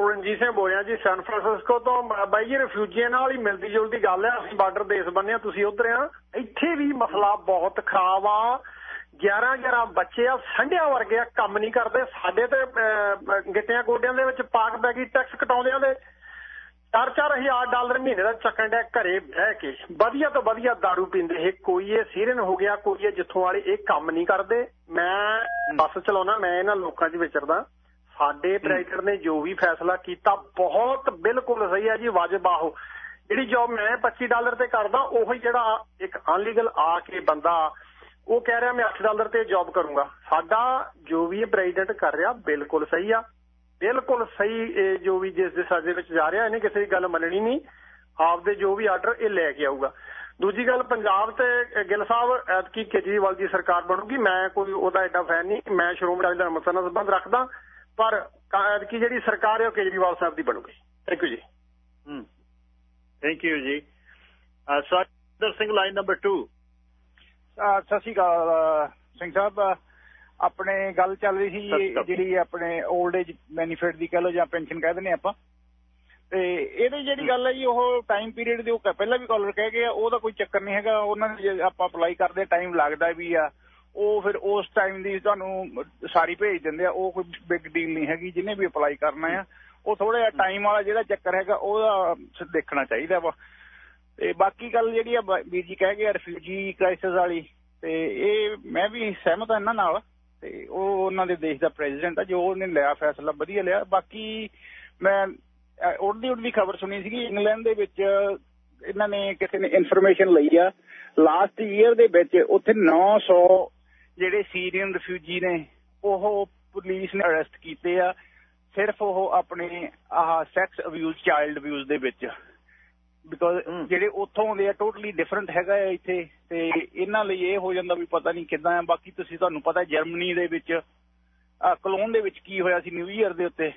ਉਹ ਰਣਜੀਤ ਸਿੰਘ ਬੋਲਿਆ ਜੀ ਸੈਨ ਫਰਾਂਸਿਸਕੋ ਤੋਂ। ਬਾਈ ਜੀ ਰਿਫਿਊਜੀਆਂ ਨਾਲ ਹੀ ਮਿਲਦੀ ਜੁਲਦੀ ਗੱਲ ਹੈ ਅਸੀਂ ਬਾਰਡਰ ਦੇਸ਼ ਬੰਨੇ ਤੁਸੀਂ ਉਧਰ ਆ। ਇੱਥੇ ਵੀ ਮਸਲਾ ਬਹੁਤ ਖਰਾਬ ਆ। 11 11 ਬੱਚੇ ਆ ਸੰਢਿਆਂ ਵਰਗੇ ਆ ਕੰਮ ਨਹੀਂ ਕਰਦੇ। ਸਾਡੇ ਤੇ ਅਹ, ਗਿੱਟਿਆਂ ਗੋਡਿਆਂ ਦੇ ਵਿੱਚ ਪਾਕ ਬੈਗੀ ਟੈਕਸ ਕਟਾਉਂਦਿਆਂ ਦੇ। 4-4 ਹਜ਼ਾਰ ਡਾਲਰ ਮਹੀਨੇ ਦਾ ਚੱਕਣ ਡਿਆ ਘਰੇ ਬਹਿ ਕੇ। ਵਧੀਆ ਤੋਂ ਵਧੀਆ दारू ਪੀਂਦੇ ਇਹ। ਕੋਈ ਇਹ ਸੀਰਨ ਹੋ ਗਿਆ ਕੋਈ ਇਹ ਜਿੱਥੋਂ ਵਾਲੇ ਇਹ ਕੰਮ ਨਹੀਂ ਕਰਦੇ। ਮੈਂ ਬੱਸ ਚਲਾਉਣਾ ਮੈਂ ਇਹਨਾਂ ਲੋਕਾਂ 'ਚ ਵਿਚਰਦਾ। ਸਾਡੇ ਪ੍ਰੈਜ਼ੀਡੈਂਟ ਨੇ ਜੋ ਵੀ ਫੈਸਲਾ ਕੀਤਾ ਬਹੁਤ ਬਿਲਕੁਲ ਸਹੀ ਹੈ ਜੀ ਵਾਜਬ ਆ ਉਹ ਜਿਹੜੀ ਜੌਬ ਮੈਂ 25 ਡਾਲਰ ਤੇ ਕਰਦਾ ਉਹੀ ਜਿਹੜਾ ਇੱਕ ਅਨਲੀਗਲ ਆ ਕੇ ਬੰਦਾ ਉਹ ਕਹਿ ਰਿਹਾ ਮੈਂ 8 ਡਾਲਰ ਤੇ ਜੌਬ ਕਰੂੰਗਾ। ਸਾਡਾ ਜੋ ਵੀ ਇਹ ਪ੍ਰੈਜ਼ੀਡੈਂਟ ਕਰ ਰਿਹਾ ਬਿਲਕੁਲ ਸਹੀ ਆ। ਬਿਲਕੁਲ ਸਹੀ ਇਹ ਜੋ ਵੀ ਜਿਸ ਦੇ ਸਾਡੇ ਵਿੱਚ ਜਾ ਰਿਹਾ ਇਹਨੇ ਕਿਸੇ ਦੀ ਗੱਲ ਮੰਨਣੀ ਨਹੀਂ। ਆਪਦੇ ਜੋ ਵੀ ਆਰਡਰ ਇਹ ਲੈ ਕੇ ਆਊਗਾ। ਦੂਜੀ ਗੱਲ ਪੰਜਾਬ ਤੇ ਗਿੱਲ ਸਾਹਿਬ ਐਤਕੀ ਕੇਜਰੀਵਾਲ ਦੀ ਸਰਕਾਰ ਬਣੂਗੀ। ਮੈਂ ਕੋਈ ਉਹਦਾ ਐਡਾ ਫੈਨ ਨਹੀਂ। ਮੈਂ ਸ਼੍ਰੋਮਣੀ ਅਕਾਲੀ ਦਲ ਅੰਮ੍ਰਿਤਸਰ ਨਾਲ ਸੰਬੰਧ ਰੱਖਦਾ। ਪਰ ਕ- ਜਿਹੜੀ ਸਰਕਾਰ ਹੈ ਉਹ ਕੇਜਰੀਵਾਲ ਸਾਹਿਬ ਦੀ ਬਣੂਗੀ। ਥੈਂਕ ਯੂ ਜੀ। ਹੂੰ। ਥੈਂਕ ਯੂ ਜੀ। ਅਹ, ਸਤਿੰਦਰ ਸਿੰਘ ਲਾਈਨ ਨੰਬਰ 2 ਅਹ ਸਤਿ ਸ਼੍ਰੀ ਅਕਾਲ ਸਿੰਘ ਸਾਹਿਬ। ਆਪਣੇ ਗੱਲ ਚੱਲ ਰਹੀ ਸੀ। ਜਿਹੜੀ ਆਪਣੇ 올ਡ ਏਜ ਬੈਨੀਫਿਟ ਦੀ ਕਹ ਲਓ ਜਾਂ ਪੈਨਸ਼ਨ ਕਹਿ ਦਿੰਦੇ ਆਪਾਂ। ਤੇ ਇਹਦੀ ਜਿਹੜੀ ਗੱਲ ਹੈ ਜੀ ਉਹ ਟਾਈਮ ਪੀਰੀਅਡ ਦੀ ਉਹ ਪਹਿਲਾਂ ਵੀ ਕਾਲਰ ਕਹਿ ਗਏ ਆ ਉਹਦਾ ਕੋਈ ਚੱਕਰ ਨਹੀਂ ਹੈਗਾ। ਉਹਨਾਂ ਨੇ ਜੇ ਆਪਾਂ ਅਪਲਾਈ ਕਰਦੇ ਟਾਈਮ ਲੱਗਦਾ ਵੀ ਆ। ਉਹ ਫਿਰ ਉਸ ਟਾਈਮ ਦੀ ਤੁਹਾਨੂੰ ਸਾਰੀ ਭੇਜ ਦਿੰਦੇ ਆ ਉਹ ਕੋਈ ਬਿਗ ਡੀਲ ਨਹੀਂ ਹੈਗੀ ਜਿਹਨੇ ਵੀ ਅਪਲਾਈ ਕਰਨਾ ਆ। ਉਹ ਥੋੜਾ ਜਿਹਾ ਟਾਈਮ ਵਾਲਾ ਜਿਹੜਾ ਚੱਕਰ ਹੈਗਾ ਉਹਦਾ ਦੇਖਣਾ ਚਾਹੀਦਾ ਵਾ। ਤੇ ਬਾਕੀ ਗੱਲ ਜਿਹੜੀ ਆ ਵੀਰ ਜੀ ਕਹਿ ਗਏ ਰਿਫਿਊਜੀ ਕ੍ਰਾਈਸਿਸ ਵਾਲੀ ਤੇ ਇਹ ਮੈਂ ਵੀ ਸਹਿਮਤ ਹਾਂ ਇਹਨਾਂ ਨਾਲ ਤੇ ਉਹ ਉਹਨਾਂ ਦੇ ਦੇਸ਼ ਦਾ ਪ੍ਰੈਜ਼ੀਡੈਂਟ ਆ ਜੋ ਉਹਨੇ ਲਿਆ ਫੈਸਲਾ ਵਧੀਆ ਲਿਆ। ਬਾਕੀ ਮੈਂ ਅਹ, ਉੜਦੀ ਉੜਦੀ ਖਬਰ ਸੁਣੀ ਸੀਗੀ ਇੰਗਲੈਂਡ ਦੇ ਵਿੱਚ ਇਹਨਾਂ ਨੇ ਕਿਸੇ ਨੇ ਇਨਫੋਰਮੇਸ਼ਨ ਲਈ ਆ। ਲਾਸਟ ਈਅਰ ਦੇ ਵਿੱਚ ਉੱਥੇ 900 ਜਿਹੜੇ ਸੀਰੀਅਨ ਰਿਫਿਊਜੀ ਨੇ ਉਹ ਪੁਲਿਸ ਨੇ ਅਰੈਸਟ ਕੀਤੇ ਆ। ਸਿਰਫ ਉਹ ਆਪਣੇ ਆਹ ਸੈਕਸ ਅਬਿਊਜ਼ ਚਾਈਲਡ ਅਬਿਊਜ਼ ਦੇ ਵਿੱਚ। ਬਿਕੋਜ਼ ਜਿਹੜੇ ਉੱਥੋਂ ਆਉਂਦੇ ਆ ਟੋਟਲੀ ਡਿਫਰੈਂਟ ਹੈਗਾ ਹੈ ਇੱਥੇ। ਤੇ ਇਹਨਾਂ ਲਈ ਇਹ ਹੋ ਜਾਂਦਾ ਵੀ ਪਤਾ ਨਹੀਂ ਕਿੱਦਾਂ ਆ। ਬਾਕੀ ਤੁਸੀਂ ਤੁਹਾਨੂੰ ਪਤਾ ਜਰਮਨੀ ਦੇ ਵਿੱਚ ਕਲੋਨ ਦੇ ਵਿੱਚ ਕੀ ਹੋਇਆ ਸੀ ਨਿਊ ਈਅਰ ਦੇ ਉੱਤੇ।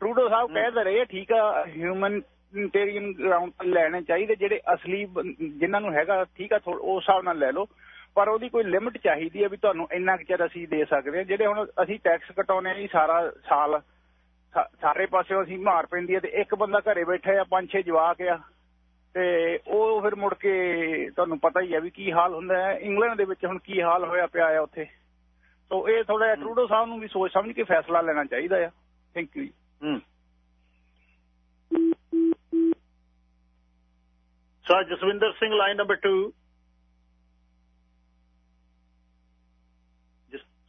ਟਰੂਡੋ ਸਾਹਿਬ ਕਹਿ ਤਾਂ ਰਹੇ ਆ, ਠੀਕ ਆ ਹਿਊਮਨਟੇਰੀਅਨ ਗਰਾਊਂਡ ਤੇ ਲੈਣੇ ਚਾਹੀਦੇ। ਜਿਹੜੇ ਅਸਲੀ ਜਿਨ੍ਹਾਂ ਨੂੰ ਹੈਗਾ ਠੀਕ ਆ ਉਸ ਹਿਸਾਬ ਨਾਲ ਲੈ ਲਓ। ਪਰ ਉਹਦੀ ਕੋਈ ਲਿਮਿਟ ਚਾਹੀਦੀ ਹੈ ਵੀ ਤੁਹਾਨੂੰ ਇੰਨਾ ਕੁ ਚਿਰ ਅਸੀਂ ਦੇ ਸਕਦੇ ਹਾਂ। ਜਿਹੜੇ ਹੁਣ ਅਸੀਂ ਟੈਕਸ ਕਟਾਉਨੇ ਆ ਜੀ ਸਾਰਾ ਸਾਲ ਸਾਰੇ ਪਾਸਿਓਂ ਅਸੀਂ ਮਾਰ ਪੈਂਦੀ ਹੈ ਤੇ ਇੱਕ ਬੰਦਾ ਘਰੇ ਬੈਠਾ ਆ ਪੰਜ ਛੇ ਜਵਾਕ ਆ ਤੇ ਉਹ ਫਿਰ ਮੁੜ ਕੇ ਤੁਹਾਨੂੰ ਪਤਾ ਹੀ ਹੈ ਵੀ ਕੀ ਹਾਲ ਹੁੰਦਾ ਹੈ। ਇੰਗਲੈਂਡ ਦੇ ਵਿੱਚ ਹੁਣ ਕੀ ਹਾਲ ਹੋਇਆ ਪਿਆ ਆ ਉੱਥੇ। ਸੋ ਇਹ ਥੋੜਾ ਟਰੂਡੋ ਸਾਹਿਬ ਨੂੰ ਵੀ ਸੋਚ ਸਮਝ ਕੇ ਫੈਸਲਾ ਲੈਣਾ ਚਾਹੀਦਾ ਆ। ਥੈਂਕ ਯੂ ਹੂੰ। Sir Jaswinder Singh line number 2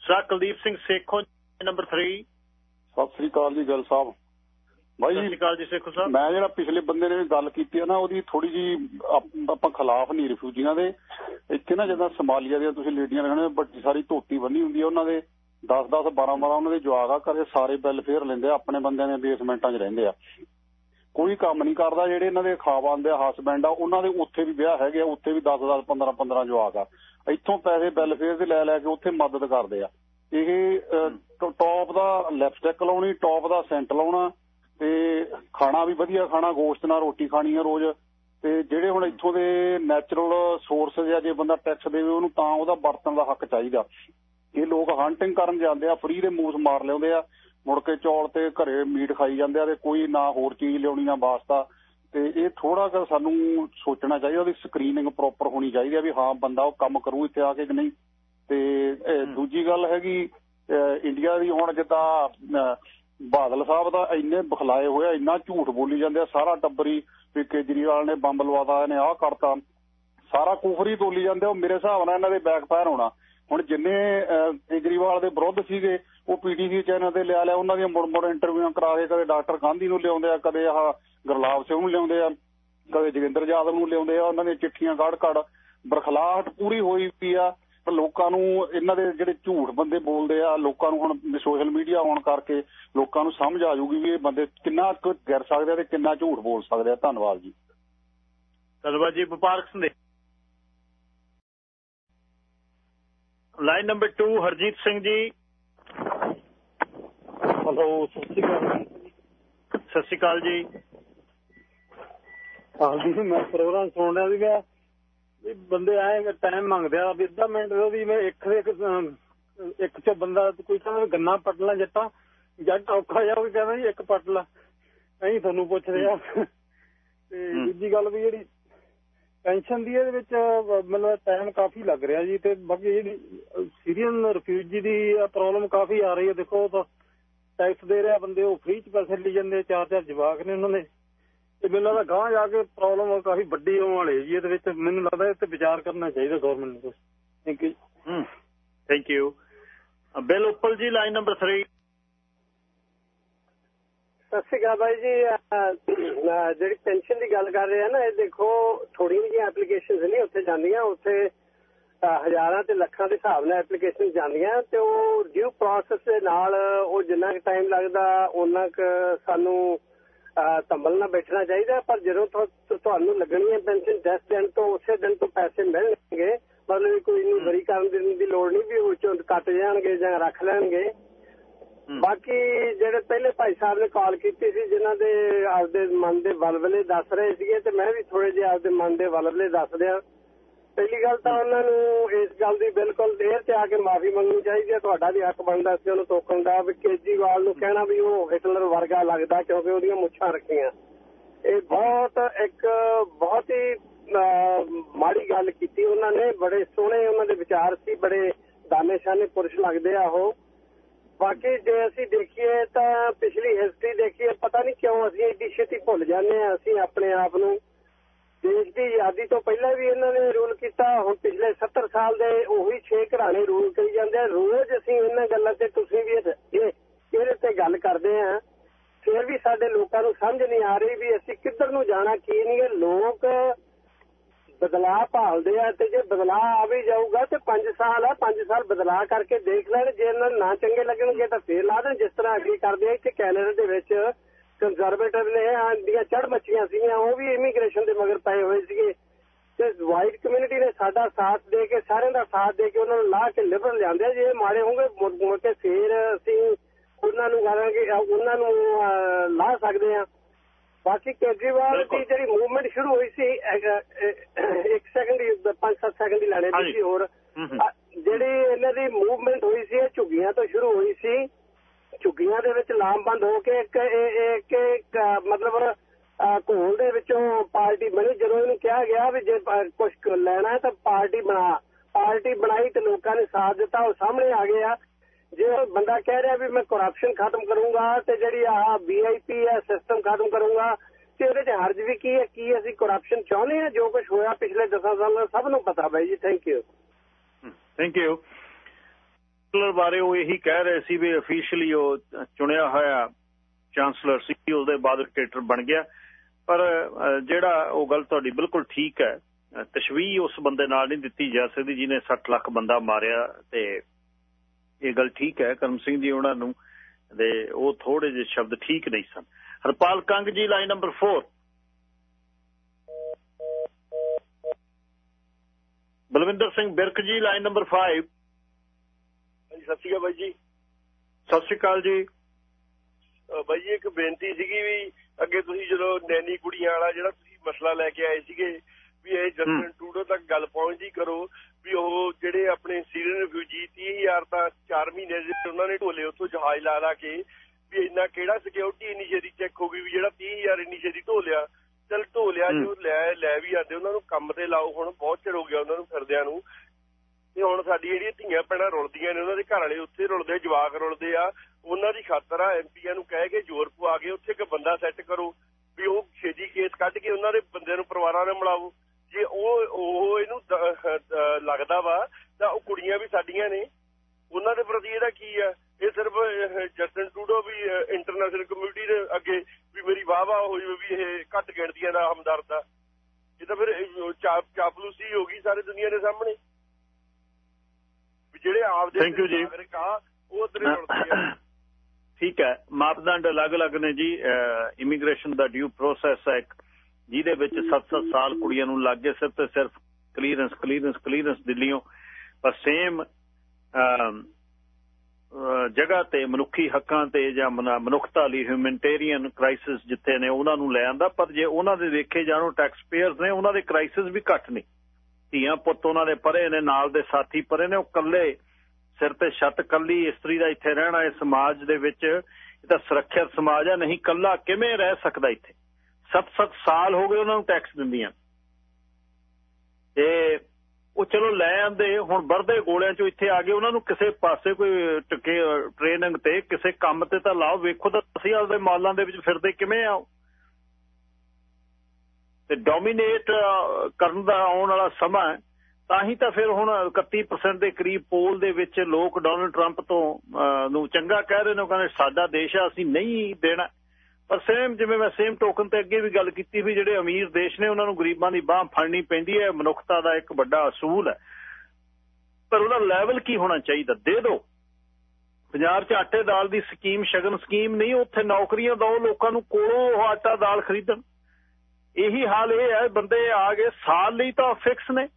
sir Kuldeep Singh Sekhon number 3 ਸਤਿ ਸ੍ਰੀ ਅਕਾਲ ਜੀ ਗੱਲ ਸਾਹਿਬ। ਬਾਈ ਸਤਿ ਸ਼੍ਰੀ ਅਕਾਲ ਜੀ ਸੇਖੋਂ ਸਾਹਿਬ। ਮੈਂ ਜਿਹੜਾ ਪਿਛਲੇ ਬੰਦੇ ਨੇ ਗੱਲ ਕੀਤੀ ਹੈ ਨਾ ਉਹਦੀ ਥੋੜੀ ਜੀ ਆਪਾਂ ਖਿਲਾਫ ਨਹੀਂ ਰਿਫਿਊਜੀਆਂ ਦੇ। ਇੱਥੇ ਨਾ ਜਦੋਂ ਸਮਾਲੀਆ ਦੀਆਂ ਤੁਸੀਂ ਲੇਡੀਆਂ ਦੇਖਣੇ ਵੱਡੀ ਸਾਰੀ ਧੋਤੀ ਬੰਨੀ ਹੁੰਦੀ ਹੈ ਉਹਨਾਂ ਦੇ। 10 10 12 12 ਉਹਨਾਂ ਦੇ ਜਵਾਕ ਆ ਘਰੇ ਸਾਰੇ ਵੈਲਫੇਅਰ ਲੈਂਦੇ ਆ ਆਪਣੇ ਬੰਦਿਆਂ ਦੇ ਬੇਸਮੈਂਟਾਂ 'ਚ ਰਹਿੰਦੇ ਆ। ਕੋਈ ਕੰਮ ਨਹੀਂ ਕਰਦਾ ਜਿਹੜੇ ਇਹਨਾਂ ਦੇ ਖਾਵਾਂਦੇ ਆ ਹਸਬੈਂਡ ਆ ਉਹਨਾਂ ਦੇ ਉੱਥੇ ਵੀ ਵਿਆਹ ਹੈਗੇ ਆ ਉੱਥੇ ਵੀ 10 10 15 15 ਜਵਾਕ ਆ। ਇੱਥੋਂ ਪੈਸੇ ਵੈਲਫੇਅਰ ਦੇ ਲੈ ਲੈ ਕੇ ਉੱਥੇ ਮਦਦ ਕਰਦੇ ਆ। ਇਹ ਟੌਪ ਦਾ ਲਿਪਸਟਿਕ ਲਾਉਣੀ ਟੌਪ ਦਾ ਸੈਂਟ ਲਾਉਣਾ ਤੇ ਖਾਣਾ ਵੀ ਵਧੀਆ ਖਾਣਾ ਗੋਸ਼ਤ ਨਾਲ ਰੋਟੀ ਖਾਣੀ ਆ ਰੋਜ਼। ਤੇ ਜਿਹੜੇ ਹੁਣ ਇੱਥੋਂ ਦੇ ਨੈਚੁਰਲ ਸੋਰਸਸ ਆ ਜੇ ਬੰਦਾ ਟੈਕਸ ਦੇਵੇ ਉਹਨੂੰ ਤਾਂ ਉਹਦਾ ਵਰਤਣ ਦਾ ਹੱਕ ਚਾਹੀਦਾ। ਇਹ ਲੋਕ ਹੰਟਿੰਗ ਕਰਨ ਜਾਂਦੇ ਆ ਫ੍ਰੀ ਦੇ ਮੂਸ ਮਾਰ ਲਿਆਉਂਦੇ ਆ। ਮੁੜ ਕੇ ਚੌਲ ਤੇ ਘਰੇ ਮੀਟ ਖਾਈ ਜਾਂਦੇ ਆ ਤੇ ਕੋਈ ਨਾ ਹੋਰ ਚੀਜ਼ ਲਿਆਉਣੀ ਨਾ ਵਾਸਤਾ। ਤੇ ਇਹ ਥੋੜਾ ਜਿਹਾ ਸਾਨੂੰ ਸੋਚਣਾ ਚਾਹੀਦਾ ਉਹਦੀ ਸਕਰੀਨਿੰਗ ਪ੍ਰੋਪਰ ਹੋਣੀ ਚਾਹੀਦੀ ਆ ਵੀ ਹਾਂ ਬੰਦਾ ਉਹ ਕੰਮ ਕਰੂ ਇੱਥੇ ਆ ਕੇ ਕਿ ਨਹੀਂ। ਤੇ ਦੂਜੀ ਗੱਲ ਹੈਗੀ ਇੰਡੀਆ ਦੀ ਹੁਣ ਜਿੱਦਾਂ ਬਾਦਲ ਸਾਹਿਬ ਦਾ ਇੰਨੇ ਬਖਲਾਏ ਹੋਇਆ ਇੰਨਾ ਝੂਠ ਬੋਲੀ ਜਾਂਦੇ ਆ ਸਾਰਾ ਟੱਬਰੀ ਵੀ ਕੇਜਰੀਵਾਲ ਨੇ ਬੰਬ ਲਵਾਤਾ ਇਹਨੇ ਆਹ ਕਰਤਾ। ਸਾਰਾ ਕੁਫਰੀ ਤੋਲੀ ਜਾਂਦੇ ਉਹ ਮੇਰੇ ਹਿਸਾਬ ਨਾਲ ਇਹਨਾਂ ਦੇ ਬੈਕਫਾਇਰ ਹੋਣਾ। ਹੁਣ ਜਿੰਨੇ ਕੇਜਰੀਵਾਲ ਦੇ ਵਿਰੁੱਧ ਸੀਗੇ ਉਹ ਪੀਟੀਸੀ ਚੈਨਲ ਤੇ ਲਿਆ ਲਿਆ ਉਹਨਾਂ ਦੀਆਂ ਮੁੜ ਮੁੜ ਇੰਟਰਵਿਊਆਂ ਕਰਾ ਕੇ ਕਦੇ ਡਾਕਟਰ ਗਾਂਧੀ ਨੂੰ ਲਿਆਉਂਦੇ ਆ ਕਦੇ ਆਹ ਗੁਰਲਾਬ ਸਿੰਘ ਨੂੰ ਲਿਆਉਂਦੇ ਆ ਕਦੇ ਜੋਗਿੰਦਰ ਯਾਦਵ ਨੂੰ ਲਿਆਉਂਦੇ ਆ ਉਹਨਾਂ ਦੀਆਂ ਚਿੱਠੀਆਂ ਕੱਢ ਕੱਢ ਬਰਖਲਾਹਟ ਪੂਰੀ ਹੋਈ ਪਈ ਆ ਪਰ ਲੋਕਾਂ ਨੂੰ ਇਹਨਾਂ ਦੇ ਜਿਹੜੇ ਝੂਠ ਬੰਦੇ ਬੋਲਦੇ ਆ ਲੋਕਾਂ ਨੂੰ ਹੁਣ ਸੋਸ਼ਲ ਮੀਡੀਆ ਆਉਣ ਕਰਕੇ ਲੋਕਾਂ ਨੂੰ ਸਮਝ ਆ ਜਾਊਗੀ ਵੀ ਇਹ ਬੰਦੇ ਕਿੰਨਾ ਕੁ ਗਿਰ ਸਕਦੇ ਆ ਤੇ ਕਿੰਨਾ ਝੂਠ ਬੋਲ ਸਕਦੇ ਆ। ਧੰਨਵਾਦ ਜੀ। ਧੰਨਵਾਦ ਜੀ ਵਪਾਰਕ ਸੰਦੇਸ਼। Line number 2 Harjit Singh ji. Hello ਸਤਿ ਸ਼੍ਰੀ ਅਕਾਲ। ਸਤਿ ਸ਼੍ਰੀ ਅਕਾਲ ਜੀ। ਹਾਂਜੀ ਮੈਂ ਪ੍ਰੋਗਰਾਮ ਸੁਣ ਰਿਹਾ ਸੀਗਾ ਵੀ ਬੰਦੇ ਆਏ ਟਾਈਮ ਮੰਗਦੇ ਆ ਵੀ ਅੱਧਾ ਮਿੰਟ ਉਹਦੀ ਮੈਂ ਇੱਕ ਦੇ ਇੱਕ ਚ ਬੰਦਾ ਕੋਈ ਕਹਿੰਦਾ ਗੰਨਾ ਪੱਟ ਲਾ ਜੱਟਾਂ ਜੱਟ ਔਖਾ ਜਾ ਉਹ ਕਹਿੰਦਾ ਜੀ ਇੱਕ ਪੱਟ ਲਾ ਐਂ ਤੁਹਾਨੂੰ ਪੁੱਛਦੇ ਆ। ਤੇ ਦੂਜੀ ਗੱਲ ਵੀ ਜਿਹੜੀ ਪੈਨਸ਼ਨ ਦੀ ਇਹਦੇ ਵਿੱਚ ਮਤਲਬ ਟਾਈਮ ਕਾਫੀ ਲੱਗ ਰਿਹਾ ਜੀ ਤੇ ਬਾਕੀ ਜਿਹੜੀ ਸੀਰੀਅਨ ਰਿਫਿਊਜੀ ਦੀ ਪ੍ਰੋਬਲਮ ਕਾਫੀ ਆ ਰਹੀ ਹੈ। ਦੇਖੋ ਟੈਕਸ ਦੇ ਰਿਹਾ ਬੰਦੇ ਉਹ ਫ੍ਰੀ ਚ ਪੈਸੇ ਲਈ ਜਾਂਦੇ ਚਾਰ ਚਾਰ ਜਵਾਕ ਨੇ ਉਹਨਾਂ ਦੇ। ਤੇ ਮੈਨੂੰ ਲੱਗਦਾ ਗਾਂ ਜਾ ਕੇ ਪ੍ਰੋਬਲਮ ਕਾਫੀ ਵੱਡੀ ਆਉਣ ਵਾਲੀ ਹੈ ਜੀ ਇਹਦੇ ਵਿੱਚ ਮੈਨੂੰ ਲੱਗਦਾ ਇਹ ਤੇ ਵਿਚਾਰ ਕਰਨਾ ਚਾਹੀਦਾ ਗਵਰਨਮੈਂਟ ਨੂੰ thank you thank you Bill Uppal ji line number 3 ਸਤਿ ਸ਼੍ਰੀ ਅਕਾਲ ਬਾਈ ਜੀ ਜਿਹੜੀ ਪੈਨਸ਼ਨ ਦੀ ਗੱਲ ਕਰ ਰਹੇ ਆ ਨਾ ਇਹ ਦੇਖੋ ਥੋੜੀਆਂ ਜਿਹੀਆਂ ਐਪਲੀਕੇਸ਼ਨਸ ਨਹੀਂ ਉੱਥੇ ਜਾਂਦੀਆਂ ਉੱਥੇ ਹਜ਼ਾਰਾਂ ਤੇ ਲੱਖਾਂ ਦੇ ਹਿਸਾਬ ਨਾਲ ਐਪਲੀਕੇਸ਼ਨ ਜਾਂਦੀਆਂ ਤੇ ਉਹ ਡਿਊ ਪ੍ਰੋਸੈਸ ਦੇ ਨਾਲ ਉਹ ਜਿੰਨਾ ਕੁ ਟਾਈਮ ਲੱਗਦਾ ਉਹਨਾਂ ਕੁ ਸਾਨੂੰ ਧੰਬਲ ਨਾਲ ਬੈਠਣਾ ਚਾਹੀਦਾ ਪਰ ਜਦੋਂ ਤੁਹਾਨੂੰ ਲੱਗਣੀ ਹੈ ਪੈਨਸ਼ਨ 10 ਦਿਨ ਤੋਂ ਉਸੇ ਦਿਨ ਤੋਂ ਪੈਸੇ ਮਿਲਣਗੇ ਮਤਲਬ ਕੋਈ ਨਹੀਂ ਵਰੀ ਕਰਨ ਦੀ ਦੀ ਲੋੜ ਨਹੀਂ ਵੀ ਉਹ ਚੋਂ ਕੱਟ ਜਾਣਗੇ ਜਾਂ ਰੱਖ ਲੈਣਗੇ। ਬਾਕੀ ਜਿਹੜੇ ਪਹਿਲੇ ਭਾਈ ਸਾਹਿਬ ਨੇ ਕਾਲ ਕੀਤੀ ਸੀ ਜਿਨ੍ਹਾਂ ਦੇ ਆਪਦੇ ਮਨ ਦੇ ਵਲਵਲੇ ਦੱਸ ਰਹੇ ਸੀਗੇ ਤੇ ਮੈਂ ਵੀ ਥੋੜੇ ਜਿਹਾ ਆਪਦੇ ਮਨ ਦੇ ਵਲਵਲੇ ਦੱਸ ਦਿਆਂ। ਪਹਿਲੀ ਗੱਲ ਤਾਂ ਉਹਨਾਂ ਨੂੰ ਇਸ ਗੱਲ ਦੀ ਬਿਲਕੁਲ ਦੇਰ ਤੇ ਆ ਕੇ ਮਾਫੀ ਮੰਗਣੀ ਚਾਹੀਦੀ ਹੈ। ਤੁਹਾਡਾ ਵੀ ਹੱਕ ਬਣਦਾ ਸੀ ਉਹਨੂੰ ਟੋਕਣ ਦਾ ਵੀ ਕੇਜਰੀਵਾਲ ਨੂੰ ਕਹਿਣਾ ਵੀ ਉਹ ਹਿਟਲਰ ਵਰਗਾ ਲੱਗਦਾ ਕਿਉਂਕਿ ਉਹਦੀਆਂ ਮੁੱਛਾਂ ਰੱਖੀਆਂ। ਇਹ ਬਹੁਤ ਇੱਕ ਬਹੁਤ ਹੀ ਮਾੜੀ ਗੱਲ ਕੀਤੀ ਉਹਨਾਂ ਨੇ। ਬੜੇ ਸੋਹਣੇ ਉਹਨਾਂ ਦੇ ਵਿਚਾਰ ਸੀ, ਬੜੇ ਦਾਨੇਸ਼ਾਨੇ ਪੁਰਸ਼ ਲੱਗਦੇ ਆ ਉਹ। ਬਾਕੀ ਜੇ ਅਸੀਂ ਦੇਖੀਏ ਤਾਂ ਪਿਛਲੀ ਹਿਸਟਰੀ ਦੇਖੀਏ, ਪਤਾ ਨਹੀਂ ਕਿਉਂ ਅਸੀਂ ਇੱਡੀ ਛੇਤੀ ਭੁੱਲ ਜਾਂਦੇ ਆ ਅਸੀਂ ਆਪਣੇ ਆਪ ਨੂੰ। ਦੇਸ਼ ਦੀ ਆਜ਼ਾਦੀ ਤੋਂ ਪਹਿਲਾਂ ਵੀ ਇਹਨਾਂ ਨੇ ਰੂਲ ਕੀਤਾ, ਹੁਣ ਪਿਛਲੇ 70 ਸਾਲ ਦੇ ਉਹੀ 6 ਘਰਾਣੇ ਰੂਲ ਕਰੀ ਜਾਂਦੇ ਆ। ਰੋਜ਼ ਅਸੀਂ ਇਹਨਾਂ ਗੱਲਾਂ ਤੇ ਤੁਸੀਂ ਵੀ ਇਹ ਇਹਦੇ ਤੇ ਗੱਲ ਕਰਦੇ ਆ। ਫਿਰ ਵੀ ਸਾਡੇ ਲੋਕਾਂ ਨੂੰ ਸਮਝ ਨਹੀਂ ਆ ਰਹੀ ਵੀ ਅਸੀਂ ਕਿੱਧਰ ਨੂੰ ਜਾਣਾ, ਕੀ ਨਹੀਂ ਇਹ ਲੋਕ ਬਦਲਾਅ ਭਾਲਦੇ ਆ ਤੇ ਜੇ ਬਦਲਾਅ ਆ ਵੀ ਜਾਊਗਾ ਤੇ 5 ਸਾਲ ਆ 5 ਸਾਲ ਬਦਲਾਅ ਕਰਕੇ ਦੇਖ ਲੈਣ। ਜੇ ਇਹਨਾਂ ਨਾ ਚੰਗੇ ਲੱਗਣਗੇ ਤਾਂ ਫੇਰ ਲਾ ਦੇਣ। ਜਿਸ ਤਰ੍ਹਾਂ ਅੱਗੇ ਕਰਦੇ ਆ ਇੱਥੇ ਕੈਨੇਡਾ ਦੇ ਵਿੱਚ ਕੰਜ਼ਰਵੇਟਿਵ ਨੇ ਆਂਦੀਆਂ ਚੜ ਮੱਛੀਆਂ ਸੀਗੀਆਂ ਉਹ ਵੀ ਇਮੀਗ੍ਰੇਸ਼ਨ ਦੇ ਮਗਰ ਪਏ ਹੋਏ ਸੀਗੇ। ਤੇ ਵਾਈਟ ਕਮਿਊਨਿਟੀ ਨੇ ਸਾਡਾ ਸਾਥ ਦੇ ਕੇ ਸਾਰਿਆਂ ਦਾ ਸਾਥ ਦੇ ਕੇ ਉਹਨਾਂ ਨੂੰ ਲਾ ਕੇ ਲਿਬਰਲ ਲਿਆਂਦੇ ਜੇ ਮਾੜੇ ਹੋਣਗੇ ਮੁੜ ਕੇ ਫੇਰ ਅਸੀਂ ਉਹਨਾਂ ਨੂੰ ਕਹਾਂਗੇ ਉਹਨਾਂ ਨੂੰ ਲਾ ਸਕਦੇ ਆ। ਬਾਕੀ ਕੇਜਰੀਵਾਲ ਦੀ ਜਿਹੜੀ ਮੂਵਮੈਂਟ ਸ਼ੁਰੂ ਹੋਈ ਸੀ ਇੱਕ ਸੈਕਿੰਡ ਦੀ 5-7 ਸੈਕਿੰਡ ਦੀ ਲੈਣੇ ਸੀ ਹੋਰ। ਜਿਹੜੀ ਇਹਨਾਂ ਦੀ ਮੂਵਮੈਂਟ ਹੋਈ ਸੀ ਇਹ ਝੁੱਗੀਆਂ ਤੋਂ ਸ਼ੁਰੂ ਹੋਈ ਸੀ। ਝੁੱਗੀਆਂ ਦੇ ਵਿੱਚ ਲਾਮਬੰਦ ਹੋ ਕੇ ਇੱਕ ਇੱਕ ਮਤਲਬ ਘੋਲ ਦੇ ਵਿੱਚੋਂ ਪਾਰਟੀ ਬਣੀ। ਜਦੋਂ ਇਹਨੂੰ ਕਿਹਾ ਗਿਆ ਵੀ ਜੇ ਕੁਝ ਲੈਣਾ ਹੈ ਤਾਂ ਪਾਰਟੀ ਬਣਾ। ਪਾਰਟੀ ਬਣਾਈ ਤੇ ਲੋਕਾਂ ਨੇ ਸਾਥ ਦਿੱਤਾ। ਉਹ ਸਾਹਮਣੇ ਆ ਗਏ ਆ ਜੇ ਬੰਦਾ ਕਹਿ ਰਿਹਾ ਵੀ ਮੈਂ ਕਰਪਸ਼ਨ ਖਤਮ ਕਰੂੰਗਾ ਤੇ ਜਿਹੜੀ ਆਹ ਵੀਆਈਪੀ ਆ ਸਿਸਟਮ ਖਤਮ ਕਰੂੰਗਾ, ਤੇ ਉਹਦੇ ਚ ਹਰਜ ਵੀ ਕੀ ਹੈ? ਕੀ ਅਸੀਂ ਕਰਪਸ਼ਨ ਚਾਹੁੰਦੇ ਆ ਜੋ ਕੁਝ ਹੋਇਆ ਪਿਛਲੇ 10 ਸਾਲਾਂ ਦਾ ਸਭ ਨੂੰ ਪਤਾ ਬਾਈ ਜੀ। Thank you thank you chancellor ਬਾਰੇ ਉਹ ਇਹੀ ਕਹਿ ਰਹੇ ਸੀ ਵੀ ਅਫੀਸ਼ੀਅਲੀ ਉਹ ਚੁਣਿਆ ਹੋਇਆ ਚਾਂਸਲਰ ਸੀ, ਉਹਦੇ ਬਾਅਦ ਡਿਕਟੇਟਰ ਬਣ ਗਿਆ। ਪਰ ਜਿਹੜਾ ਉਹ ਗੱਲ ਤੁਹਾਡੀ ਬਿਲਕੁਲ ਠੀਕ ਹੈ ਤਸ਼ਵੀਹ ਉਸ ਬੰਦੇ ਨਾਲ ਨਹੀਂ ਦਿੱਤੀ ਜਾ ਸਕਦੀ ਜਿਹਨੇ 60 ਲੱਖ ਬੰਦਾ ਮਾਰਿਆ ਤੇ ਇਹ ਗੱਲ ਠੀਕ ਹੈ, ਕਰਮ ਸਿੰਘ ਜੀ ਉਹਨਾਂ ਨੂੰ ਦੇ ਉਹ ਥੋੜੇ ਜਿਹੇ ਸ਼ਬਦ ਠੀਕ ਨਹੀਂ ਸਨ। Harpal Kang ji line number 4 Balwinder Singh Birk ji line number 5 ਸਤਿ ਸ਼੍ਰੀ ਅਕਾਲ ਬਾਈ ਜੀ। ਸਤਿ ਸ਼੍ਰੀ ਅਕਾਲ ਜੀ। ਬਾਈ ਜੀ ਇੱਕ ਬੇਨਤੀ ਸੀਗੀ ਵੀ ਅੱਗੇ ਤੁਸੀਂ ਜਦੋਂ ਨੈਣੀ ਕੁੜੀਆਂ ਵਾਲਾ ਜਿਹੜਾ ਤੁਸੀਂ ਮਸਲਾ ਲੈ ਕੇ ਆਏ ਸੀਗੇ ਵੀ ਇਹ ਜਸਟਨ ਟੂਡੋ ਤੱਕ ਗੱਲ ਪਹੁੰਚਦੀ ਕਰੋ ਵੀ ਉਹ ਜਿਹੜੇ ਆਪਣੇ ਸੀਰੀਅਨ ਰਿਫਿਊਜੀ 30000 ਤਾਂ 4 ਮਹੀਨੇ ਦੇ ਉਹਨਾਂ ਨੇ ਢੋਲੇ ਉੱਥੋਂ ਜਹਾਜ਼ ਲਾ ਲਾ ਕੇ ਵੀ ਇੰਨਾ ਕਿਹੜਾ ਸਿਕਿਉਰਿਟੀ ਇੰਨੀ ਛੇਤੀ ਚੈੱਕ ਹੋ ਗਈ ਵੀ ਜਿਹੜਾ 30000 ਇੰਨੀ ਛੇਤੀ ਢੋਲਿਆ। ਚਲ ਢੋਲਿਆ ਜੋ ਲੈ ਲੈ ਵੀ ਆਂਦੇ ਉਹਨਾਂ ਨੂੰ ਕੰਮ ਤੇ ਲਾਓ ਹੁਣ ਬਹੁਤ ਚਿਰ ਹੋ ਗਿਆ ਉਹਨਾਂ ਨੂੰ ਫਿਰਦਿਆਂ ਨੂੰ। ਤੇ ਹੁਣ ਸਾਡੀ ਜਿਹੜੀਆਂ ਧੀਆਂ ਪੈਣਾ ਰੁਲਦੀਆਂ ਨੇ, ਉਹਨਾਂ ਦੇ ਘਰ ਵਾਲੇ ਉੱਥੇ ਰੁਲਦੇ, ਜਵਾਕ ਰੁਲਦੇ ਆ। ਉਹਨਾਂ ਦੀ ਖਾਤਰ ਆ ਐਮਪੀਆਂ ਨੂੰ ਕਹਿ ਕੇ ਜ਼ੋਰ ਪਵਾ ਕੇ ਉੱਥੇ ਇੱਕ ਬੰਦਾ ਸੈੱਟ ਕਰੋ ਵੀ ਉਹ ਛੇਤੀ ਕੇਸ ਕੱਢ ਕੇ ਉਹਨਾਂ ਦੇ ਬੰਦਿਆਂ ਨੂੰ ਪਰਿਵਾਰਾਂ ਨਾਲ ਮਿਲਾਓ ਜੇ ਉਹ ਉਹ ਇਹਨੂੰ ਲੱਗਦਾ ਵਾ, ਤਾਂ ਉਹ ਕੁੜੀਆਂ ਵੀ ਸਾਡੀਆਂ ਨੇ। ਉਹਨਾਂ ਦੇ ਪ੍ਰਤੀ ਇਹਦਾ ਕੀ ਆ? ਇਹ ਸਿਰਫ ਜਸਟਨ ਟੂਡੋ ਵੀ ਇੰਟਰਨੈਸ਼ਨਲ ਕਮਿਊਨਿਟੀ ਦੇ ਅੱਗੇ ਵੀ ਮੇਰੀ ਵਾਵਾ ਹੋਈ ਵੀ ਇਹ ਘੱਟ ਗਿਣਤੀਆਂ ਦਾ ਹਮਦਰਦ ਆ। ਇਹ ਤਾਂ ਫਿਰ ਚਾਪਲੂਸੀ ਹੋ ਗਈ ਸਾਰੇ ਦੁਨੀਆ ਦੇ ਸਾਹਮਣੇ। ਜਿਹੜੇ ਆਪਦੇ ਨਾਗਰਿਕ ਆ ਉਹ ਉਧਰੇ ਰੁਲਦੇ ਆ। ਠੀਕ ਹੈ ਮਾਪਦੰਡ ਅਲੱਗ-ਅਲੱਗ ਨੇ ਜੀ ਇਮੀਗ੍ਰੇਸ਼ਨ ਦਾ ਡਿਊ ਪ੍ਰੋਸੈਸ ਹੈ ਇੱਕ ਜਿਹਦੇ ਵਿੱਚ 7-7 ਸਾਲ ਕੁੜੀਆਂ ਨੂੰ ਲੱਗੇ ਸਿਰਫ ਤੇ ਸਿਰਫ ਕਲੀਅਰੈਂਸ ਕਲੀਅਰੈਂਸ ਕਲੀਅਰੈਂਸ ਦਿੱਲੀੋਂ ਪਰ ਸੇਮ ਜਗ੍ਹਾ ਤੇ ਮਨੁੱਖੀ ਹੱਕਾਂ ਤੇ ਜਾਂ ਮਨੁੱਖਤਾ ਲਈ ਹਿਊਮਨਿਟੇਰੀਅਨ ਕ੍ਰਾਈਸਿਸ ਜਿੱਥੇ ਨੇ ਉਹਨਾਂ ਨੂੰ ਲੈ ਆਂਦਾ ਪਰ ਜੇ ਉਹਨਾਂ ਦੇ ਦੇਖੇ ਜਾਣੋ ਟੈਕਸ ਪੇਅਰਸ ਨੇ ਉਹਨਾਂ ਦੇ ਕ੍ਰਾਈਸਿਸ ਵੀ ਘੱਟ ਨਹੀਂ ਧੀਆਂ ਪੁੱਤ ਉਹਨਾਂ ਦੇ ਪਰੇ ਨੇ, ਨਾਲ ਦੇ ਸਾਥੀ ਪਰੇ ਨੇ, ਉਹ ਇਕੱਲੇ ਸਿਰ ਤੇ ਛੱਤ ਕੱਲੀ ਇਸਤਰੀ ਦਾ ਇੱਥੇ ਰਹਿਣਾ ਇਹ ਸਮਾਜ ਦੇ ਵਿੱਚ ਇਹ ਤਾਂ ਸੁਰੱਖਿਅਤ ਸਮਾਜ ਆ, ਨਹੀਂ ਕੱਲਾ ਕਿਵੇਂ ਰਹਿ ਸਕਦਾ ਇੱਥੇ? 7-7 ਸਾਲ ਹੋ ਗਏ ਉਹਨਾਂ ਨੂੰ ਟੈਕਸ ਦਿੰਦੀਆਂ। ਤੇ ਉਹ ਚਲੋ ਲੈ ਆਂਦੇ, ਹੁਣ ਵਰਦੇ ਗੋਲਿਆਂ ਚੋਂ ਇੱਥੇ ਆ ਗਏ, ਉਹਨਾਂ ਨੂੰ ਕਿਸੇ ਪਾਸੇ ਕੋਈ ਟ੍ਰੇਨਿੰਗ ਤੇ ਕਿਸੇ ਕੰਮ ਤੇ ਤਾਂ ਲਾਓ, ਵੇਖੋ ਤਾਂ ਅਸੀਂ ਆਪਦੇ ਮਾਲਾਂ ਦੇ ਵਿੱਚ ਫਿਰਦੇ ਕਿਵੇਂ ਆ ਤੇ ਡੋਮੀਨੇਟ ਕਰਨ ਦਾ ਆਉਣ ਵਾਲਾ ਸਮਾਂ ਤਾਂ ਹੀ ਤਾਂ ਫਿਰ ਹੁਣ 31% ਦੇ ਕਰੀਬ ਪੋਲ ਦੇ ਵਿੱਚ ਲੋਕ ਡੋਨਲਡ ਟਰੰਪ ਤੋਂ ਨੂੰ ਚੰਗਾ ਕਹਿ ਰਹੇ ਨੇ, ਉਹ ਕਹਿੰਦੇ ਸਾਡਾ ਦੇਸ਼ ਆ, ਅਸੀਂ ਨਹੀਂ ਦੇਣਾ। ਪਰ ਸੇਮ ਜਿਵੇਂ ਮੈਂ ਸੇਮ ਟੋਕਨ ਤੇ ਅੱਗੇ ਵੀ ਗੱਲ ਕੀਤੀ ਵੀ ਜਿਹੜੇ ਅਮੀਰ ਦੇਸ਼ ਨੇ, ਉਹਨਾਂ ਨੂੰ ਗਰੀਬਾਂ ਦੀ ਬਾਹ ਫੜਨੀ ਪੈਂਦੀ ਹੈ, ਮਨੁੱਖਤਾ ਦਾ ਇੱਕ ਵੱਡਾ ਅਸੂਲ ਹੈ। ਪਰ ਉਹਦਾ ਲੈਵਲ ਕੀ ਹੋਣਾ ਚਾਹੀਦਾ? ਦੇ ਦਿਓ ਪੰਜਾਬ 'ਚ ਆਟੇ ਦਾਲ ਦੀ ਸਕੀਮ, ਸ਼ਗਨ ਸਕੀਮ ਨਹੀਂ, ਉੱਥੇ ਨੌਕਰੀਆਂ ਦਿਓ ਲੋਕਾਂ ਨੂੰ ਕੋਲੋਂ ਆਟਾ ਦਾਲ ਖਰੀਦਣ। ਇਹੀ ਹਾਲ ਇਹ ਹੈ, ਬੰਦੇ ਆ ਗਏ, ਸਾਲ ਲਈ ਤਾਂ ਫਿਕਸ ਨੇ।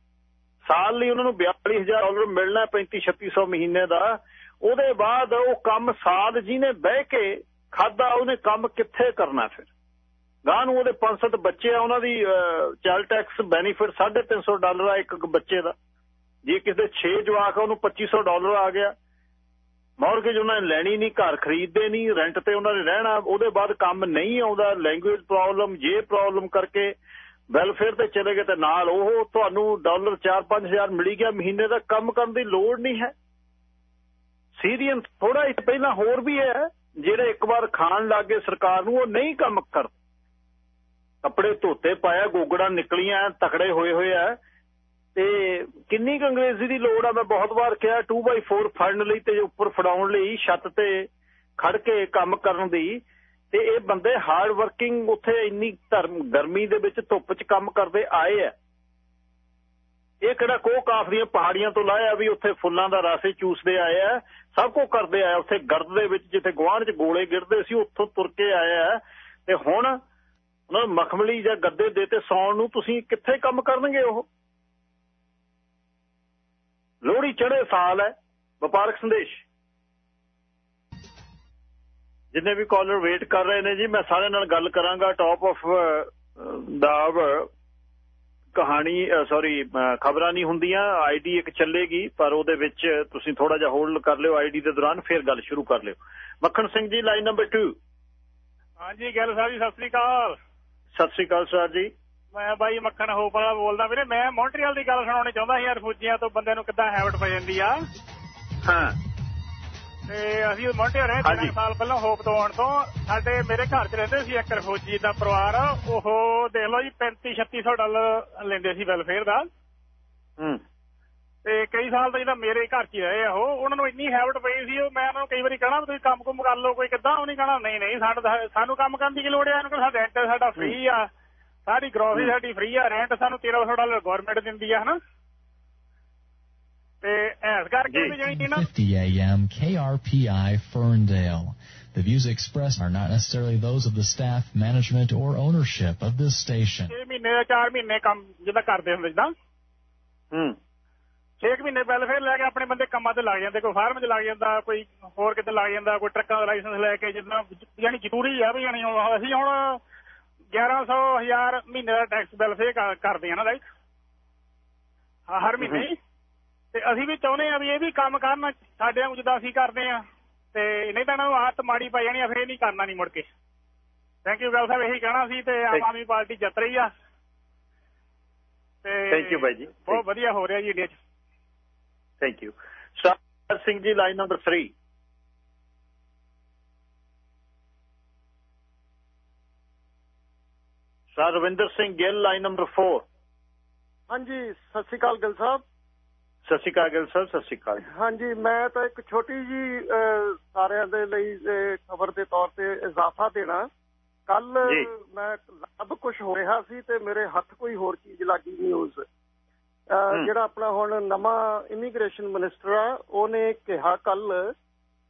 ਸਾਲ ਲਈ ਉਹਨਾਂ ਨੂੰ 42000 ਡਾਲਰ ਮਿਲਣਾ 35 3600 ਮਹੀਨੇ ਦਾ। ਉਹਦੇ ਬਾਅਦ ਉਹ ਕੰਮ ਸਾਲ ਜਿਹਨੇ ਬਹਿ ਕੇ ਖਾਦਾ ਉਹਨੇ ਕੰਮ ਕਿੱਥੇ ਕਰਨਾ ਫਿਰ? ਗਾਂ ਨੂੰ ਉਹਦੇ 500 ਬੱਚੇ ਆ, ਉਹਨਾਂ ਦੀ ਚਾਈਲਡ ਟੈਕਸ ਬੈਨੀਫਿਟ 350 ਡਾਲਰ ਆ ਇੱਕ ਬੱਚੇ ਦਾ। ਜੇ ਕਿਸੇ ਦੇ 6 ਜਵਾਕ ਆ, ਉਹਨੂੰ 2500 ਡਾਲਰ ਆ ਗਿਆ। ਮੌਰਗੇਜ ਉਹਨਾਂ ਨੇ ਲੈਣੀ ਨਹੀਂ, ਘਰ ਖਰੀਦਦੇ ਨਹੀਂ ਰੈਂਟ ਤੇ ਉਹਨਾਂ ਨੇ ਰਹਿਣਾ, ਉਹਦੇ ਬਾਅਦ ਕੰਮ ਨਹੀਂ ਆਉਂਦਾ ਲੈਂਗੁਏਜ ਪ੍ਰੋਬਲਮ ਜੇ ਪ੍ਰੋਬਲਮ ਕਰਕੇ ਵੈਲਫੇਅਰ ਤੇ ਚਲੇ ਗਏ ਤੇ ਨਾਲ ਉਹ ਤੁਹਾਨੂੰ ਡਾਲਰ 4-5000 ਮਿਲੀ ਗਿਆ, ਮਹੀਨੇ ਦਾ ਕੰਮ ਕਰਨ ਦੀ ਲੋੜ ਨਹੀਂ ਹੈ। ਸੀਰੀਅਨ ਥੋੜਾ ਇਸ ਪਹਿਲਾਂ ਹੋਰ ਵੀ ਹੈ, ਜਿਹੜੇ ਇੱਕ ਵਾਰ ਖਾਣ ਲੱਗੇ ਸਰਕਾਰ ਨੂੰ, ਉਹ ਨਹੀਂ ਕੰਮ ਕਰ ਕੱਪੜੇ ਧੋਤੇ ਪਾਇਆ, ਗੋਗੜਾ ਨਿਕਲੀਆਂ, ਤਕੜੇ ਹੋਏ ਹੋਏ ਆ। ਤੇ ਕਿੰਨੀ ਕੁ ਅੰਗਰੇਜ਼ੀ ਦੀ ਲੋੜ ਆ? ਮੈਂ ਬਹੁਤ ਵਾਰ ਕਿਹਾ 2x4 ਫੜਨ ਲਈ ਤੇ ਉੱਪਰ ਫੜਾਉਣ ਲਈ, ਛੱਤ ਤੇ ਖੜ ਕੇ ਕੰਮ ਕਰਨ ਦੀ। ਤੇ ਇਹ ਬੰਦੇ ਹਾਰਡ ਵਰਕਿੰਗ ਉੱਥੇ ਇੰਨੀ ਧਰਮ, ਗਰਮੀ ਦੇ ਵਿੱਚ ਧੁੱਪ 'ਚ ਕੰਮ ਕਰਦੇ ਆਏ ਆ। ਇਹ ਕਿਹੜਾ ਕੋਹ ਕਾਫ ਦੀਆਂ ਪਹਾੜੀਆਂ ਤੋਂ ਲਾਇਆ ਵੀ ਉੱਥੇ ਫੁੱਲਾਂ ਦਾ ਰਸ ਹੀ ਚੂਸਦੇ ਆਏ ਆ। ਸਭ ਕੁਝ ਕਰਦੇ ਆ। ਉੱਥੇ ਗਰਦ ਦੇ ਵਿੱਚ ਜਿੱਥੇ ਗਵਾਂਢ 'ਚ ਗੋਲੇ ਗਿਰਦੇ ਸੀ, ਉੱਥੋਂ ਤੁਰ ਕੇ ਆਇਆ ਤੇ ਹੁਣ ਉਹਨਾਂ ਨੂੰ ਮਖਮਲੀ ਜਾਂ ਗੱਦੇ ਦੇ ਤੇ ਸੌਣ ਨੂੰ ਤੁਸੀਂ ਕਿੱਥੇ ਕੰਮ ਕਰਨਗੇ ਉਹ? ਲੋਹੜੀ ਚੜੇ ਸਾਲ ਹੈ ਵਪਾਰਕ ਸੰਦੇਸ਼। ਜਿੰਨੇ ਵੀ ਕਾਲਰ ਵੇਟ ਕਰ ਰਹੇ ਨੇ ਜੀ ਮੈਂ ਸਾਰਿਆਂ ਨਾਲ ਗੱਲ ਕਰਾਂਗਾ ਟਾਪ ਆਫ ਦਾ ਕਹਾਣੀ ਸੌਰੀ ਖਬਰਾਂ ਨਹੀਂ ਹੁੰਦੀਆਂ ਆਈਡੀ ਇੱਕ ਚੱਲੇਗੀ ਪਰ ਉਹਦੇ ਵਿੱਚ ਤੁਸੀਂ ਥੋੜਾ ਜਿਹਾ ਹੋਲਡ ਕਰ ਲਿਓ ਆਈਡੀ ਦੇ ਦੌਰਾਨ ਫਿਰ ਗੱਲ ਸ਼ੁਰੂ ਕਰ ਲਿਓ। ਮੱਖਣ ਸਿੰਘ ਜੀ ਲਾਈਨ ਨੰਬਰ 2 ਹਾਂਜੀ ਗੱਲ ਸਾਹਿਬ ਜੀ ਸਤਿ ਸ੍ਰੀ ਅਕਾਲ। ਸਤਿ ਸ੍ਰੀ ਅਕਾਲ ਸਰ ਜੀ। ਮੈਂ ਬਾਈ ਮੱਖਣ ਹੋਪ ਵਾਲਾ ਬੋਲਦਾ ਵੀਰੇ ਮੈਂ ਮੌਂਟਰੀਅਲ ਦੀ ਗੱਲ ਸੁਣਾਉਣੀ ਚਾਹੁੰਦਾ ਸੀ ਯਾਰ ਫੌਜੀਆਂ ਤੋਂ ਬੰਦੇ ਨੂੰ ਕਿੱਦਾਂ ਹੈਬਿਟ ਪੈ ਜਾਂਦੀ ਆ। ਹਾਂ। ਤੇ ਅਸੀਂ ਮੌਂਟਰੀਅਲ ਰਹੇ ਤਿੰਨ ਸਾਲ ਪਹਿਲਾਂ ਹੋਪ ਤੋਂ ਆਉਣ ਤੋਂ। ਸਾਡੇ ਮੇਰੇ ਘਰ 'ਚ ਰਹਿੰਦੇ ਸੀ ਇੱਕ ਫੌਜੀ ਦਾ ਪਰਿਵਾਰ। ਉਹ ਦੇਖ ਲਓ ਜੀ 35 3600 ਡਾਲਰ ਲੈਂਦੇ ਸੀ ਵੈਲਫੇਅਰ ਦਾ। ਹੂੰ। ਤੇ ਕਈ ਸਾਲ ਤਾਂ ਜਿਹੜਾ ਮੇਰੇ ਘਰ 'ਚ ਹੀ ਰਹੇ ਆ ਉਹ ਉਹਨਾਂ ਨੂੰ ਇੰਨੀ ਹੈਬਿਟ ਪਈ ਸੀ ਉਹ ਮੈਂ ਉਹਨਾਂ ਨੂੰ ਕਈ ਵਾਰੀ ਕਹਣਾ ਤੁਸੀਂ ਕੰਮ ਕੁਮ ਕਰ ਲਓ ਕੋਈ ਕਿੱਦਾਂ ਉਹ ਨਹੀਂ ਕਹਣਾ ਨਹੀਂ ਨਹੀਂ ਸਾਡਾ ਸਾਨੂੰ ਕੰਮ ਕਰਨ ਦੀ ਕੀ ਲੋੜ ਆ ਇਹਨਾਂ ਕੋਲ ਸਾਡਾ ਰੈਂਟ ਸਾਡਾ ਫ੍ਰੀ ਆ। ਸਾਡੀ ਗਰੋਸਰੀ ਸਾਡੀ ਫ੍ਰੀ ਆ ਰੈਂਟ ਸਾਨੂੰ 1300 ਡਾਲਰ ਗਵਰਨਮੈਂਟ ਦਿੰਦੀ ਆ ਹਨਾ ਤੇ ਐਸ ਕਰਕੇ ਵੀ ਜਿਹੜੀ ਨਾ 50 AM KRPI Ferndale. The views expressed are not necessarily those of the staff, management, or ownership of this station. 6 ਮਹੀਨੇ ਦਾ 4 ਮਹੀਨੇ ਕੰਮ ਜਿੱਦਾਂ ਕਰਦੇ ਹੁੰਦੇ ਜਿੱਦਾਂ ਹੂੰ 6 ਮਹੀਨੇ ਵੈਲਫੇਅਰ ਲੈ ਕੇ ਆਪਣੇ ਬੰਦੇ ਕੰਮਾਂ ਤੇ ਲੱਗ ਜਾਂਦੇ ਕੋਈ ਫਾਰਮ 'ਚ ਲੱਗ ਜਾਂਦਾ ਕੋਈ ਹੋਰ ਕਿਤੇ ਲੱਗ ਜਾਂਦਾ ਕੋਈ ਟਰੱਕਾਂ ਦਾ ਲਾਇਸੈਂਸ ਲੈ ਕੇ ਜਿੱਦਾਂ ਯਾਨੀ ਜ਼ਰੂਰੀ ਆ ਵੀ ਯਾਨੀ ਅਸੀਂ ਹੁਣ 1100 ਹਜ਼ਾਰ ਮਹੀਨੇ ਦਾ ਟੈਕਸ ਵੈਲਫੇਅਰ ਕਰਦੇ ਆ ਨਾ ਰਾਈਟ ਹਰ ਮਹੀਨੇ ਤੇ ਅਸੀਂ ਵੀ ਚਾਹੁੰਦੇ ਆ ਵੀ ਇਹ ਵੀ ਕੰਮ ਕਰਨ ਸਾਡੇ ਵਾਂਗ ਜਿੱਦਾਂ ਅਸੀਂ ਕਰਦੇ ਆ। ਤੇ ਨਹੀਂ ਤਾਂ ਇਹਨਾਂ ਨੂੰ ਆਦਤ ਮਾੜੀ ਪੈ ਜਾਣੀ ਆ ਫਿਰ ਇਹ ਨਹੀਂ ਕਰਨਾ ਨਹੀਂ ਮੁੜ ਕੇ। ਥੈਂਕ ਯੂ ਗੱਲ ਸਾਹਿਬ ਇਹੀ ਕਹਿਣਾ ਸੀ ਤੇ ਆਮ ਆਦਮੀ ਪਾਰਟੀ ਜਿੱਤ ਰਹੀ ਆ। ਤੇ ਥੈਂਕ ਯੂ ਬਾਈ ਜੀ। ਬਹੁਤ ਵਧੀਆ ਹੋ ਰਿਹਾ ਜੀ ਇੰਡੀਆ 'ਚ। Thank you sir Singh ji line number 3 sir Ravinder Singh Gill line number 4 ਹਾਂਜੀ ਸਤਿ ਸ਼੍ਰੀ ਅਕਾਲ ਗਿੱਲ ਸਾਹਿਬ। ਸਤਿ ਸ਼੍ਰੀ ਅਕਾਲ ਗਿੱਲ ਸਾਹਿਬ ਸਤਿ ਸ਼੍ਰੀ ਅਕਾਲ। ਹਾਂਜੀ ਮੈਂ ਤਾਂ ਇੱਕ ਛੋਟੀ ਜੀ ਸਾਰਿਆਂ ਦੇ ਲਈ ਖਬਰ ਦੇ ਤੌਰ ਤੇ ਇਜ਼ਾਫਾ ਦੇਣਾ। ਕੱਲ ਮੈਂ ਲੱਭ ਕੁਝ ਹੋ ਰਿਹਾ ਸੀ ਤੇ ਮੇਰੇ ਹੱਥ ਕੋਈ ਹੋਰ ਚੀਜ਼ ਲੱਗੀ ਨਿਊਜ਼ ਜਿਹੜਾ ਆਪਣਾ ਹੁਣ ਨਵਾਂ ਇਮੀਗ੍ਰੇਸ਼ਨ ਮਿਨਿਸਟਰ ਆ ਉਹਨੇ ਕਿਹਾ ਕੱਲ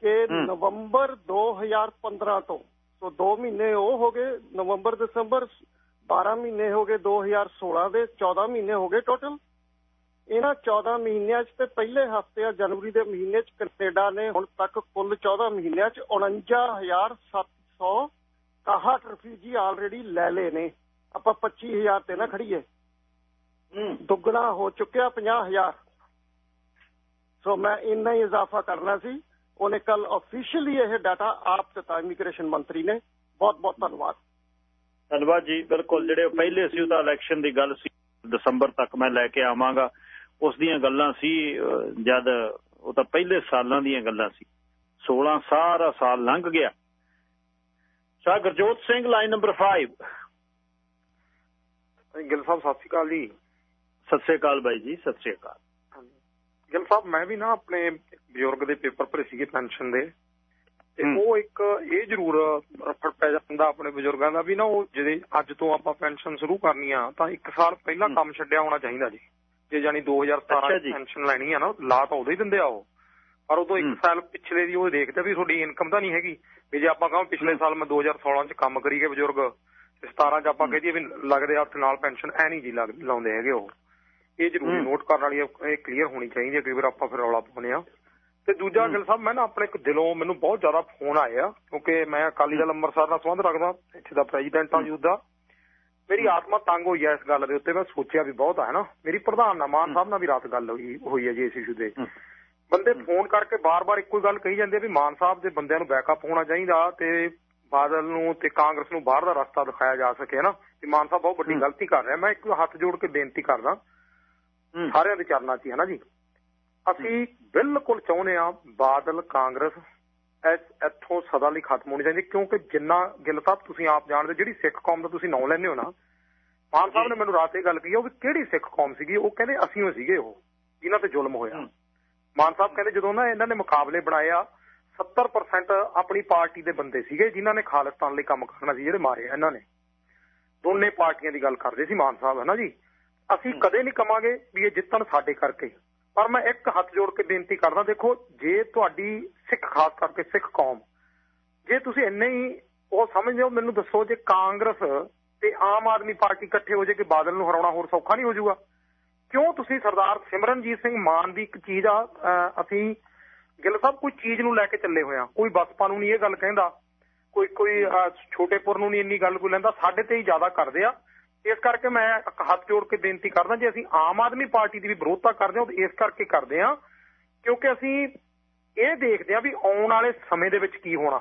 ਕਿ ਨਵੰਬਰ 2015 ਤੋਂ ਸੋ 2 ਮਹੀਨੇ ਉਹ ਹੋ ਗਏ ਨਵੰਬਰ ਦਸੰਬਰ 12 ਮਹੀਨੇ ਹੋ ਗਏ 2016 ਦੇ 14 ਮਹੀਨੇ ਹੋ ਗਏ ਟੋਟਲ ਇਹਨਾਂ 14 ਮਹੀਨਿਆਂ 'ਚ ਤੇ ਪਹਿਲੇ ਹਫ਼ਤੇ ਆ ਜਨਵਰੀ ਦੇ ਮਹੀਨੇ 'ਚ ਕੈਨੇਡਾ ਨੇ ਹੁਣ ਤੱਕ ਕੁੱਲ 14 ਮਹੀਨਿਆਂ 'ਚ 49761 ਰਿਫਿਊਜੀ ਆਲਰੇਡੀ ਲੈ ਲਏ ਨੇ। ਆਪਾਂ 25000 ਤੇ ਨਾ ਖੜੀਏ ਦੁੱਗਣਾ ਹੋ ਚੁੱਕਿਆ 50000 ਸੋ ਮੈਂ ਇੰਨਾ ਹੀ ਇਜ਼ਾਫਾ ਕਰਨਾ ਸੀ। ਉਹਨੇ ਕੱਲ ਅਫੀਸ਼ੀਅਲੀ ਇਹ ਡਾਟਾ ਆਪ ਦਿੱਤਾ ਇਮੀਗ੍ਰੇਸ਼ਨ ਮੰਤਰੀ ਨੇ। ਬਹੁਤ ਬਹੁਤ ਧੰਨਵਾਦ। ਧੰਨਵਾਦ ਜੀ। ਬਿਲਕੁਲ ਜਿਹੜੇ ਪਹਿਲੇ ਸੀ ਉਹਦਾ ਇਲੈਕਸ਼ਨ ਦੀ ਗੱਲ ਸੀ। ਦਸੰਬਰ ਤੱਕ ਮੈਂ ਲੈ ਕੇ ਆਵਾਂਗਾ। ਉਸ ਦੀਆਂ ਗੱਲਾਂ ਸੀ ਜਦ ਉਹ ਤਾਂ ਪਹਿਲੇ ਸਾਲਾਂ ਦੀਆਂ ਗੱਲਾਂ ਸੀ। 16 ਸਾਰਾ ਸਾਲ ਲੰਘ ਗਿਆ। ਸ਼ਾਹ ਗੁਰਜੋਤ ਸਿੰਘ ਲਾਈਨ ਨੰਬਰ 5 ਗਿਲ ਸਾਹਿਬ ਸਤਿ ਸ਼੍ਰੀ ਅਕਾਲ ਜੀ। ਸਤਿ ਸ਼੍ਰੀ ਅਕਾਲ ਬਾਈ ਜੀ ਸਤਿ ਸ਼੍ਰੀ ਅਕਾਲ। ਗਿਲ ਸਾਹਿਬ ਮੈਂ ਵੀ ਨਾ ਆਪਣੇ ਬਜ਼ੁਰਗ ਦੇ ਪੇਪਰ ਭਰੇ ਸੀਗੇ ਪੈਨਸ਼ਨ ਦੇ। ਤੇ ਉਹ ਇੱਕ ਇਹ ਜ਼ਰੂਰ ਰਫੜ ਪੈ ਜਾਂਦਾ ਆਪਣੇ ਬਜ਼ੁਰਗਾਂ ਦਾ ਵੀ ਨਾ ਉਹ ਜਿਹੜੇ ਅੱਜ ਤੋਂ ਆਪਾਂ ਪੈਨਸ਼ਨ ਸ਼ੁਰੂ ਕਰਨੀ ਆ ਤਾਂ ਇੱਕ ਸਾਲ ਪਹਿਲਾਂ ਕੰਮ ਛੱਡਿਆ ਹੋਣਾ ਚਾਹੀਦਾ ਜੀ। ਜੇ ਜਾਨੀ 2017 ਚ ਪੈਨਸ਼ਨ ਲੈਣੀ ਆ ਨਾ ਲਾ ਤਾਂ ਉਦੋਂ ਹੀ ਦਿੰਦੇ ਆ ਉਹ। ਪਰ ਉਦੋਂ ਇੱਕ ਸਾਲ ਪਿਛਲੇ ਦੀ ਉਹ ਦੇਖਦੇ ਵੀ ਤੁਹਾਡੀ ਇਨਕਮ ਤਾਂ ਨਹੀਂ ਹੈਗੀ। ਵੀ ਜੇ ਆਪਾਂ ਕਹਾਂ ਪਿਛਲੇ ਸਾਲ ਮੈਂ 2016 ਚ ਕੰਮ ਕਰੀ ਗਏ ਬਜ਼ੁਰਗ ਤੇ 17 ਚ ਆਪਾਂ ਕਹਦੇ ਵੀ ਲੱਗਦੇ ਹੱਥ ਨਾਲ ਪੈਨਸ਼ਨ ਐ ਨਹੀਂ ਜੀ ਲਾਉਂਦੇ ਹੈਗੇ ਉਹ। ਇਹ ਜ਼ਰੂਰੀ ਨੋਟ ਕਰਨ ਵਾਲੀ ਇਹ ਕਲੀਅਰ ਹੋਣੀ ਚਾਹੀਦੀ ਹੈ ਕਈ ਵਾਰ ਆਪਾਂ ਫਿਰ ਰੌਲਾ ਪਾਉਂਦੇ ਆ ਤੇ ਦੂਜਾ ਗੱਲ ਸਾਹਿਬ ਮੈਂ ਨਾ ਆਪਣੇ ਇੱਕ ਦਿਲੋਂ ਮੈਨੂੰ ਬਹੁਤ ਜ਼ਿਆਦਾ ਫੋਨ ਆਏ ਆ ਕਿਉਂਕਿ ਮੈਂ ਅਕਾਲੀ ਦਲ ਅੰਮ੍ਰਿਤਸਰ ਨਾਲ ਸੰਬੰਧ ਰੱਖਦਾ ਇੱਥੇ ਦਾ ਪ੍ਰੈਜ਼ੀਡੈਂਟ ਆ ਯੂਥ ਦਾ ਮੇਰੀ ਆਤਮਾ ਤੰਗ ਹੋਈ ਆ ਇਸ ਗੱਲ ਦੇ ਉੱਤੇ ਮੈਂ ਸੋਚਿਆ ਵੀ ਬਹੁਤ ਆ ਹੈ ਨਾ। ਮੇਰੀ ਪ੍ਰਧਾਨ ਨਾਲ ਮਾਨ ਸਾਹਿਬ ਨਾਲ ਵੀ ਰਾਤ ਗੱਲ ਹੋਈ ਹੋਈ ਹੈ ਜੀ ਇਸ ਇਸ਼ੂ ਤੇ ਬੰਦੇ ਫੋਨ ਕਰਕੇ ਬਾਰ-ਬਾਰ ਇੱਕੋ ਹੀ ਗੱਲ ਕਹੀ ਜਾਂਦੇ ਵੀ ਮਾਨ ਸਾਹਿਬ ਦੇ ਬੰਦਿਆਂ ਨੂੰ ਬੈਕਅਪ ਹੋਣਾ ਚਾਹੀਦਾ ਤੇ ਬਾਦਲ ਨੂੰ ਤੇ ਕਾਂਗਰਸ ਨੂੰ ਬਾਹਰ ਦਾ ਰਸਤਾ ਦਿਖਾਇਆ ਜਾ ਸਕੇ ਨਾ। ਤੇ ਮਾਨ ਸਾਹਿਬ ਬਹੁਤ ਵੱਡੀ ਗਲਤੀ ਕਰ ਰਿਹਾ। ਮੈਂ ਇੱਕ ਹੱਥ ਜੋੜ ਕੇ ਬੇਨਤੀ ਕਰਦਾ ਸਾਰਿਆਂ ਦੇ ਚਰਨਾਂ 'ਚ ਹੀ ਹੈ ਨਾ ਜੀ। ਅਸੀਂ ਬਿਲਕੁਲ ਚਾਹੁੰਦੇ ਆ ਬਾਦਲ ਕਾਂਗਰਸ ਇਸ ਇੱਥੋਂ ਸਦਾ ਲਈ ਖਤਮ ਹੋਣੀ ਚਾਹੀਦੀ ਕਿਉਂਕਿ ਜਿੰਨਾ ਗਿੱਲ ਸਾਹਿਬ ਤੁਸੀਂ ਆਪ ਜਾਣਦੇ ਜਿਹੜੀ ਸਿੱਖ ਕੌਮ ਦਾ ਤੁਸੀਂ ਨਾਂ ਲੈਂਦੇ ਹੋ ਨਾ ਮਾਨ ਸਾਹਿਬ ਨੇ ਮੈਨੂੰ ਰਾਤ ਇਹ ਗੱਲ ਕਹੀ ਉਹ ਕਿਹੜੀ ਸਿੱਖ ਕੌਮ ਸੀਗੀ ਉਹ ਕਹਿੰਦੇ ਅਸੀਂ ਉਹ ਸੀਗੇ ਉਹ ਜਿਨ੍ਹਾਂ ਤੇ ਜ਼ੁਲਮ ਹੋਇਆ। ਮਾਨ ਸਾਹਿਬ ਕਹਿੰਦੇ ਜਦੋਂ ਨਾ ਇਹਨਾਂ ਨੇ ਮੁਕਾਬਲੇ ਬਣਾਏ ਆ 70% ਆਪਣੀ ਪਾਰਟੀ ਦੇ ਬੰਦੇ ਸੀਗੇ ਜਿਨ੍ਹਾਂ ਨੇ ਖਾਲਿਸਤਾਨ ਲਈ ਕੰਮ ਕਰਨਾ ਸੀ ਜਿਹੜੇ ਮਾਰੇ ਇਹਨਾਂ ਨੇ। ਦੋਨੇ ਪਾਰਟੀਆਂ ਦੀ ਗੱਲ ਕਰਦੇ ਸੀ ਮਾਨ ਸਾਹਿਬ ਹੈ ਨਾ ਜੀ? ਅਸੀਂ ਕਦੇ ਨਹੀਂ ਕਵਾਂਗੇ ਵੀ ਇਹ ਜਿੱਤਣ ਸਾਡੇ ਕਰਕੇ। ਪਰ ਮੈਂ ਇੱਕ ਹੱਥ ਜੋੜ ਕੇ ਬੇਨਤੀ ਕਰਦਾ, ਦੇਖੋ, ਜੇ ਤੁਹਾਡੀ ਸਿੱਖ, ਖਾਸ ਕਰਕੇ ਸਿੱਖ ਕੌਮ, ਜੇ ਤੁਸੀਂ ਇੰਨੇ ਹੀ ਉਹ ਸਮਝਦੇ ਹੋ, ਮੈਨੂੰ ਦੱਸੋ ਜੇ ਕਾਂਗਰਸ ਤੇ ਆਮ ਆਦਮੀ ਪਾਰਟੀ ਇਕੱਠੇ ਹੋ ਜੇ ਕਿ ਬਾਦਲ ਨੂੰ ਹਰਾਉਣਾ ਹੋਰ ਸੌਖਾ ਨਹੀਂ ਹੋ ਜਾਊਗਾ? ਕਿਉਂ ਤੁਸੀਂ ਸਰਦਾਰ ਸਿਮਰਨਜੀਤ ਸਿੰਘ ਮਾਨ ਦੀ ਇੱਕ ਚੀਜ਼ ਆ ਅਸੀਂ ਗਿੱਲ ਸਾਹਿਬ, ਕੋਈ ਚੀਜ਼ ਨੂੰ ਲੈ ਕੇ ਚੱਲੇ ਹੋਏ ਆ, ਕੋਈ ਬਸਪਾ ਨੂੰ ਨਹੀਂ ਇਹ ਗੱਲ ਕਹਿੰਦਾ, ਕੋਈ ਕੋਈ ਛੋਟੇਪੁਰ ਨੂੰ ਨਹੀਂ ਇੰਨੀ ਗੱਲ ਕੋਈ ਲੈਂਦਾ, ਸਾਡੇ ਤੇ ਹੀ ਜ਼ਿਆਦਾ ਕਰਦੇ ਆ। ਇਸ ਕਰਕੇ ਮੈਂ ਹੱਥ ਜੋੜ ਕੇ ਬੇਨਤੀ ਕਰਦਾ ਜੇ ਅਸੀਂ ਆਮ ਆਦਮੀ ਪਾਰਟੀ ਦੀ ਵੀ ਵਿਰੋਧਤਾ ਕਰਦੇ ਹਾਂ ਉਹ ਇਸ ਕਰਕੇ ਕਰਦੇ ਹਾਂ, ਕਿਉਂਕਿ ਅਸੀਂ ਇਹ ਦੇਖਦੇ ਹਾਂ ਵੀ ਆਉਣ ਵਾਲੇ ਸਮੇਂ ਦੇ ਵਿੱਚ ਕੀ ਹੋਣਾ।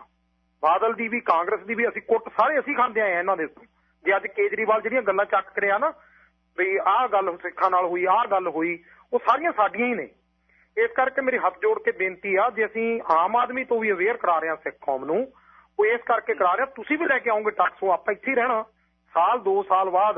ਬਾਦਲ ਦੀ ਵੀ, ਕਾਂਗਰਸ ਦੀ ਵੀ ਅਸੀਂ ਕੁੱਟ ਸਾਰੇ ਅਸੀਂ ਖਾਂਦੇ ਆਏ ਇਹਨਾਂ ਦੇ ਜੇ ਅੱਜ ਕੇਜਰੀਵਾਲ ਜਿਹੜੀਆਂ ਗੱਲਾਂ ਚੱਕ ਕਰਿਆ ਨਾ, ਵੀ ਆਹ ਗੱਲ ਸਿੱਖਾਂ ਨਾਲ ਹੋਈ, ਆਹ ਗੱਲ ਹੋਈ, ਉਹ ਸਾਰੀਆਂ ਸਾਡੀਆਂ ਹੀ ਨੇ। ਇਸ ਕਰਕੇ ਮੇਰੀ ਹੱਥ ਜੋੜ ਕੇ ਬੇਨਤੀ ਆ, ਜੇ ਅਸੀਂ ਆਮ ਆਦਮੀ ਤੋਂ ਵੀ ਅਵੇਅਰ ਕਰਾ ਰਹੇ ਹਾਂ ਸਿੱਖ ਕੌਮ ਨੂੰ, ਉਹ ਇਸ ਕਰਕੇ ਕਰਾ ਰਹੇ ਤੁਸੀਂ ਵੀ ਲੈ ਕੇ ਆਉਂਗੇ ਟਾਕਸੋ, ਆਪਾਂ ਇੱਥੇ ਹੀ ਰਹਿਣਾ। ਸਾਲ 2 ਸਾਲ ਬਾਅਦ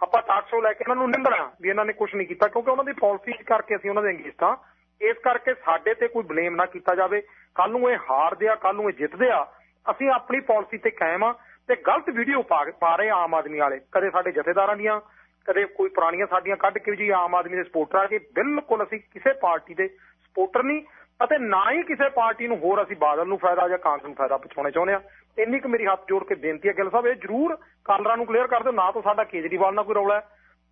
ਆਪਾਂ ਟਾਕਸੋ ਲੈ ਕੇ ਇਹਨਾਂ ਨੂੰ ਨਿੰਦਣਾ ਵੀ ਇਹਨਾਂ ਨੇ ਕੁਝ ਨਹੀਂ ਕੀਤਾ, ਕਿਉਂਕਿ ਉਹਨਾਂ ਦੀ ਪਾਲਿਸੀ ਕਰਕੇ ਅਸੀਂ ਉਹਨਾਂ ਦੇ ਅੰਗੇਸਟ ਆ ਇਸ ਕਰਕੇ ਸਾਡੇ ਤੇ ਕੋਈ ਬਲੇਮ ਨਾ ਕੀਤਾ ਜਾਵੇ। ਕੱਲ ਨੂੰ ਇਹ ਹਾਰਦੇ ਆ ਕੱਲ ਨੂੰ ਇਹ ਜਿੱਤਦੇ ਆ ਅਸੀਂ ਆਪਣੀ ਪਾਲਿਸੀ ਤੇ ਕਾਇਮ ਆ ਤੇ ਗਲਤ ਵੀਡੀਓ ਪਾ ਰਹੇ ਆਮ ਆਦਮੀ ਵਾਲੇ। ਕਦੇ ਸਾਡੇ ਜਥੇਦਾਰਾਂ ਦੀਆਂ, ਕਦੇ ਕੋਈ ਪੁਰਾਣੀਆਂ ਸਾਡੀਆਂ ਕੱਢ ਕੇ ਜੀ ਆਮ ਆਦਮੀ ਦੇ ਸਪੋਰਟਰ ਆ ਕੇ, ਬਿਲਕੁਲ ਅਸੀਂ ਕਿਸੇ ਪਾਰਟੀ ਦੇ ਸਪੋਰਟਰ ਨਹੀਂ ਅਤੇ ਨਾ ਹੀ ਕਿਸੇ ਪਾਰਟੀ ਨੂੰ ਹੋਰ ਅਸੀਂ ਬਾਦਲ ਨੂੰ ਫਾਇਦਾ ਜਾਂ ਕਾਂਗਰਸ ਨੂੰ ਫਾਇਦਾ ਪਹੁੰਚਾਉਣਾ ਚਾਹੁੰਦੇ ਆ। ਇੰਨੀ ਕੁ ਮੇਰੀ ਹੱਥ ਜੋੜ ਕੇ ਬੇਨਤੀ ਹੈ ਗਿੱਲ ਸਾਹਿਬ, ਇਹ ਜ਼ਰੂਰ ਕਾਲਰਾਂ ਨੂੰ ਕਲੀਅਰ ਕਰ ਦਿਓ, ਨਾ ਤਾਂ ਸਾਡਾ ਕੇਜਰੀਵਾਲ ਨਾਲ ਕੋਈ ਰੌਲਾ ਹੈ,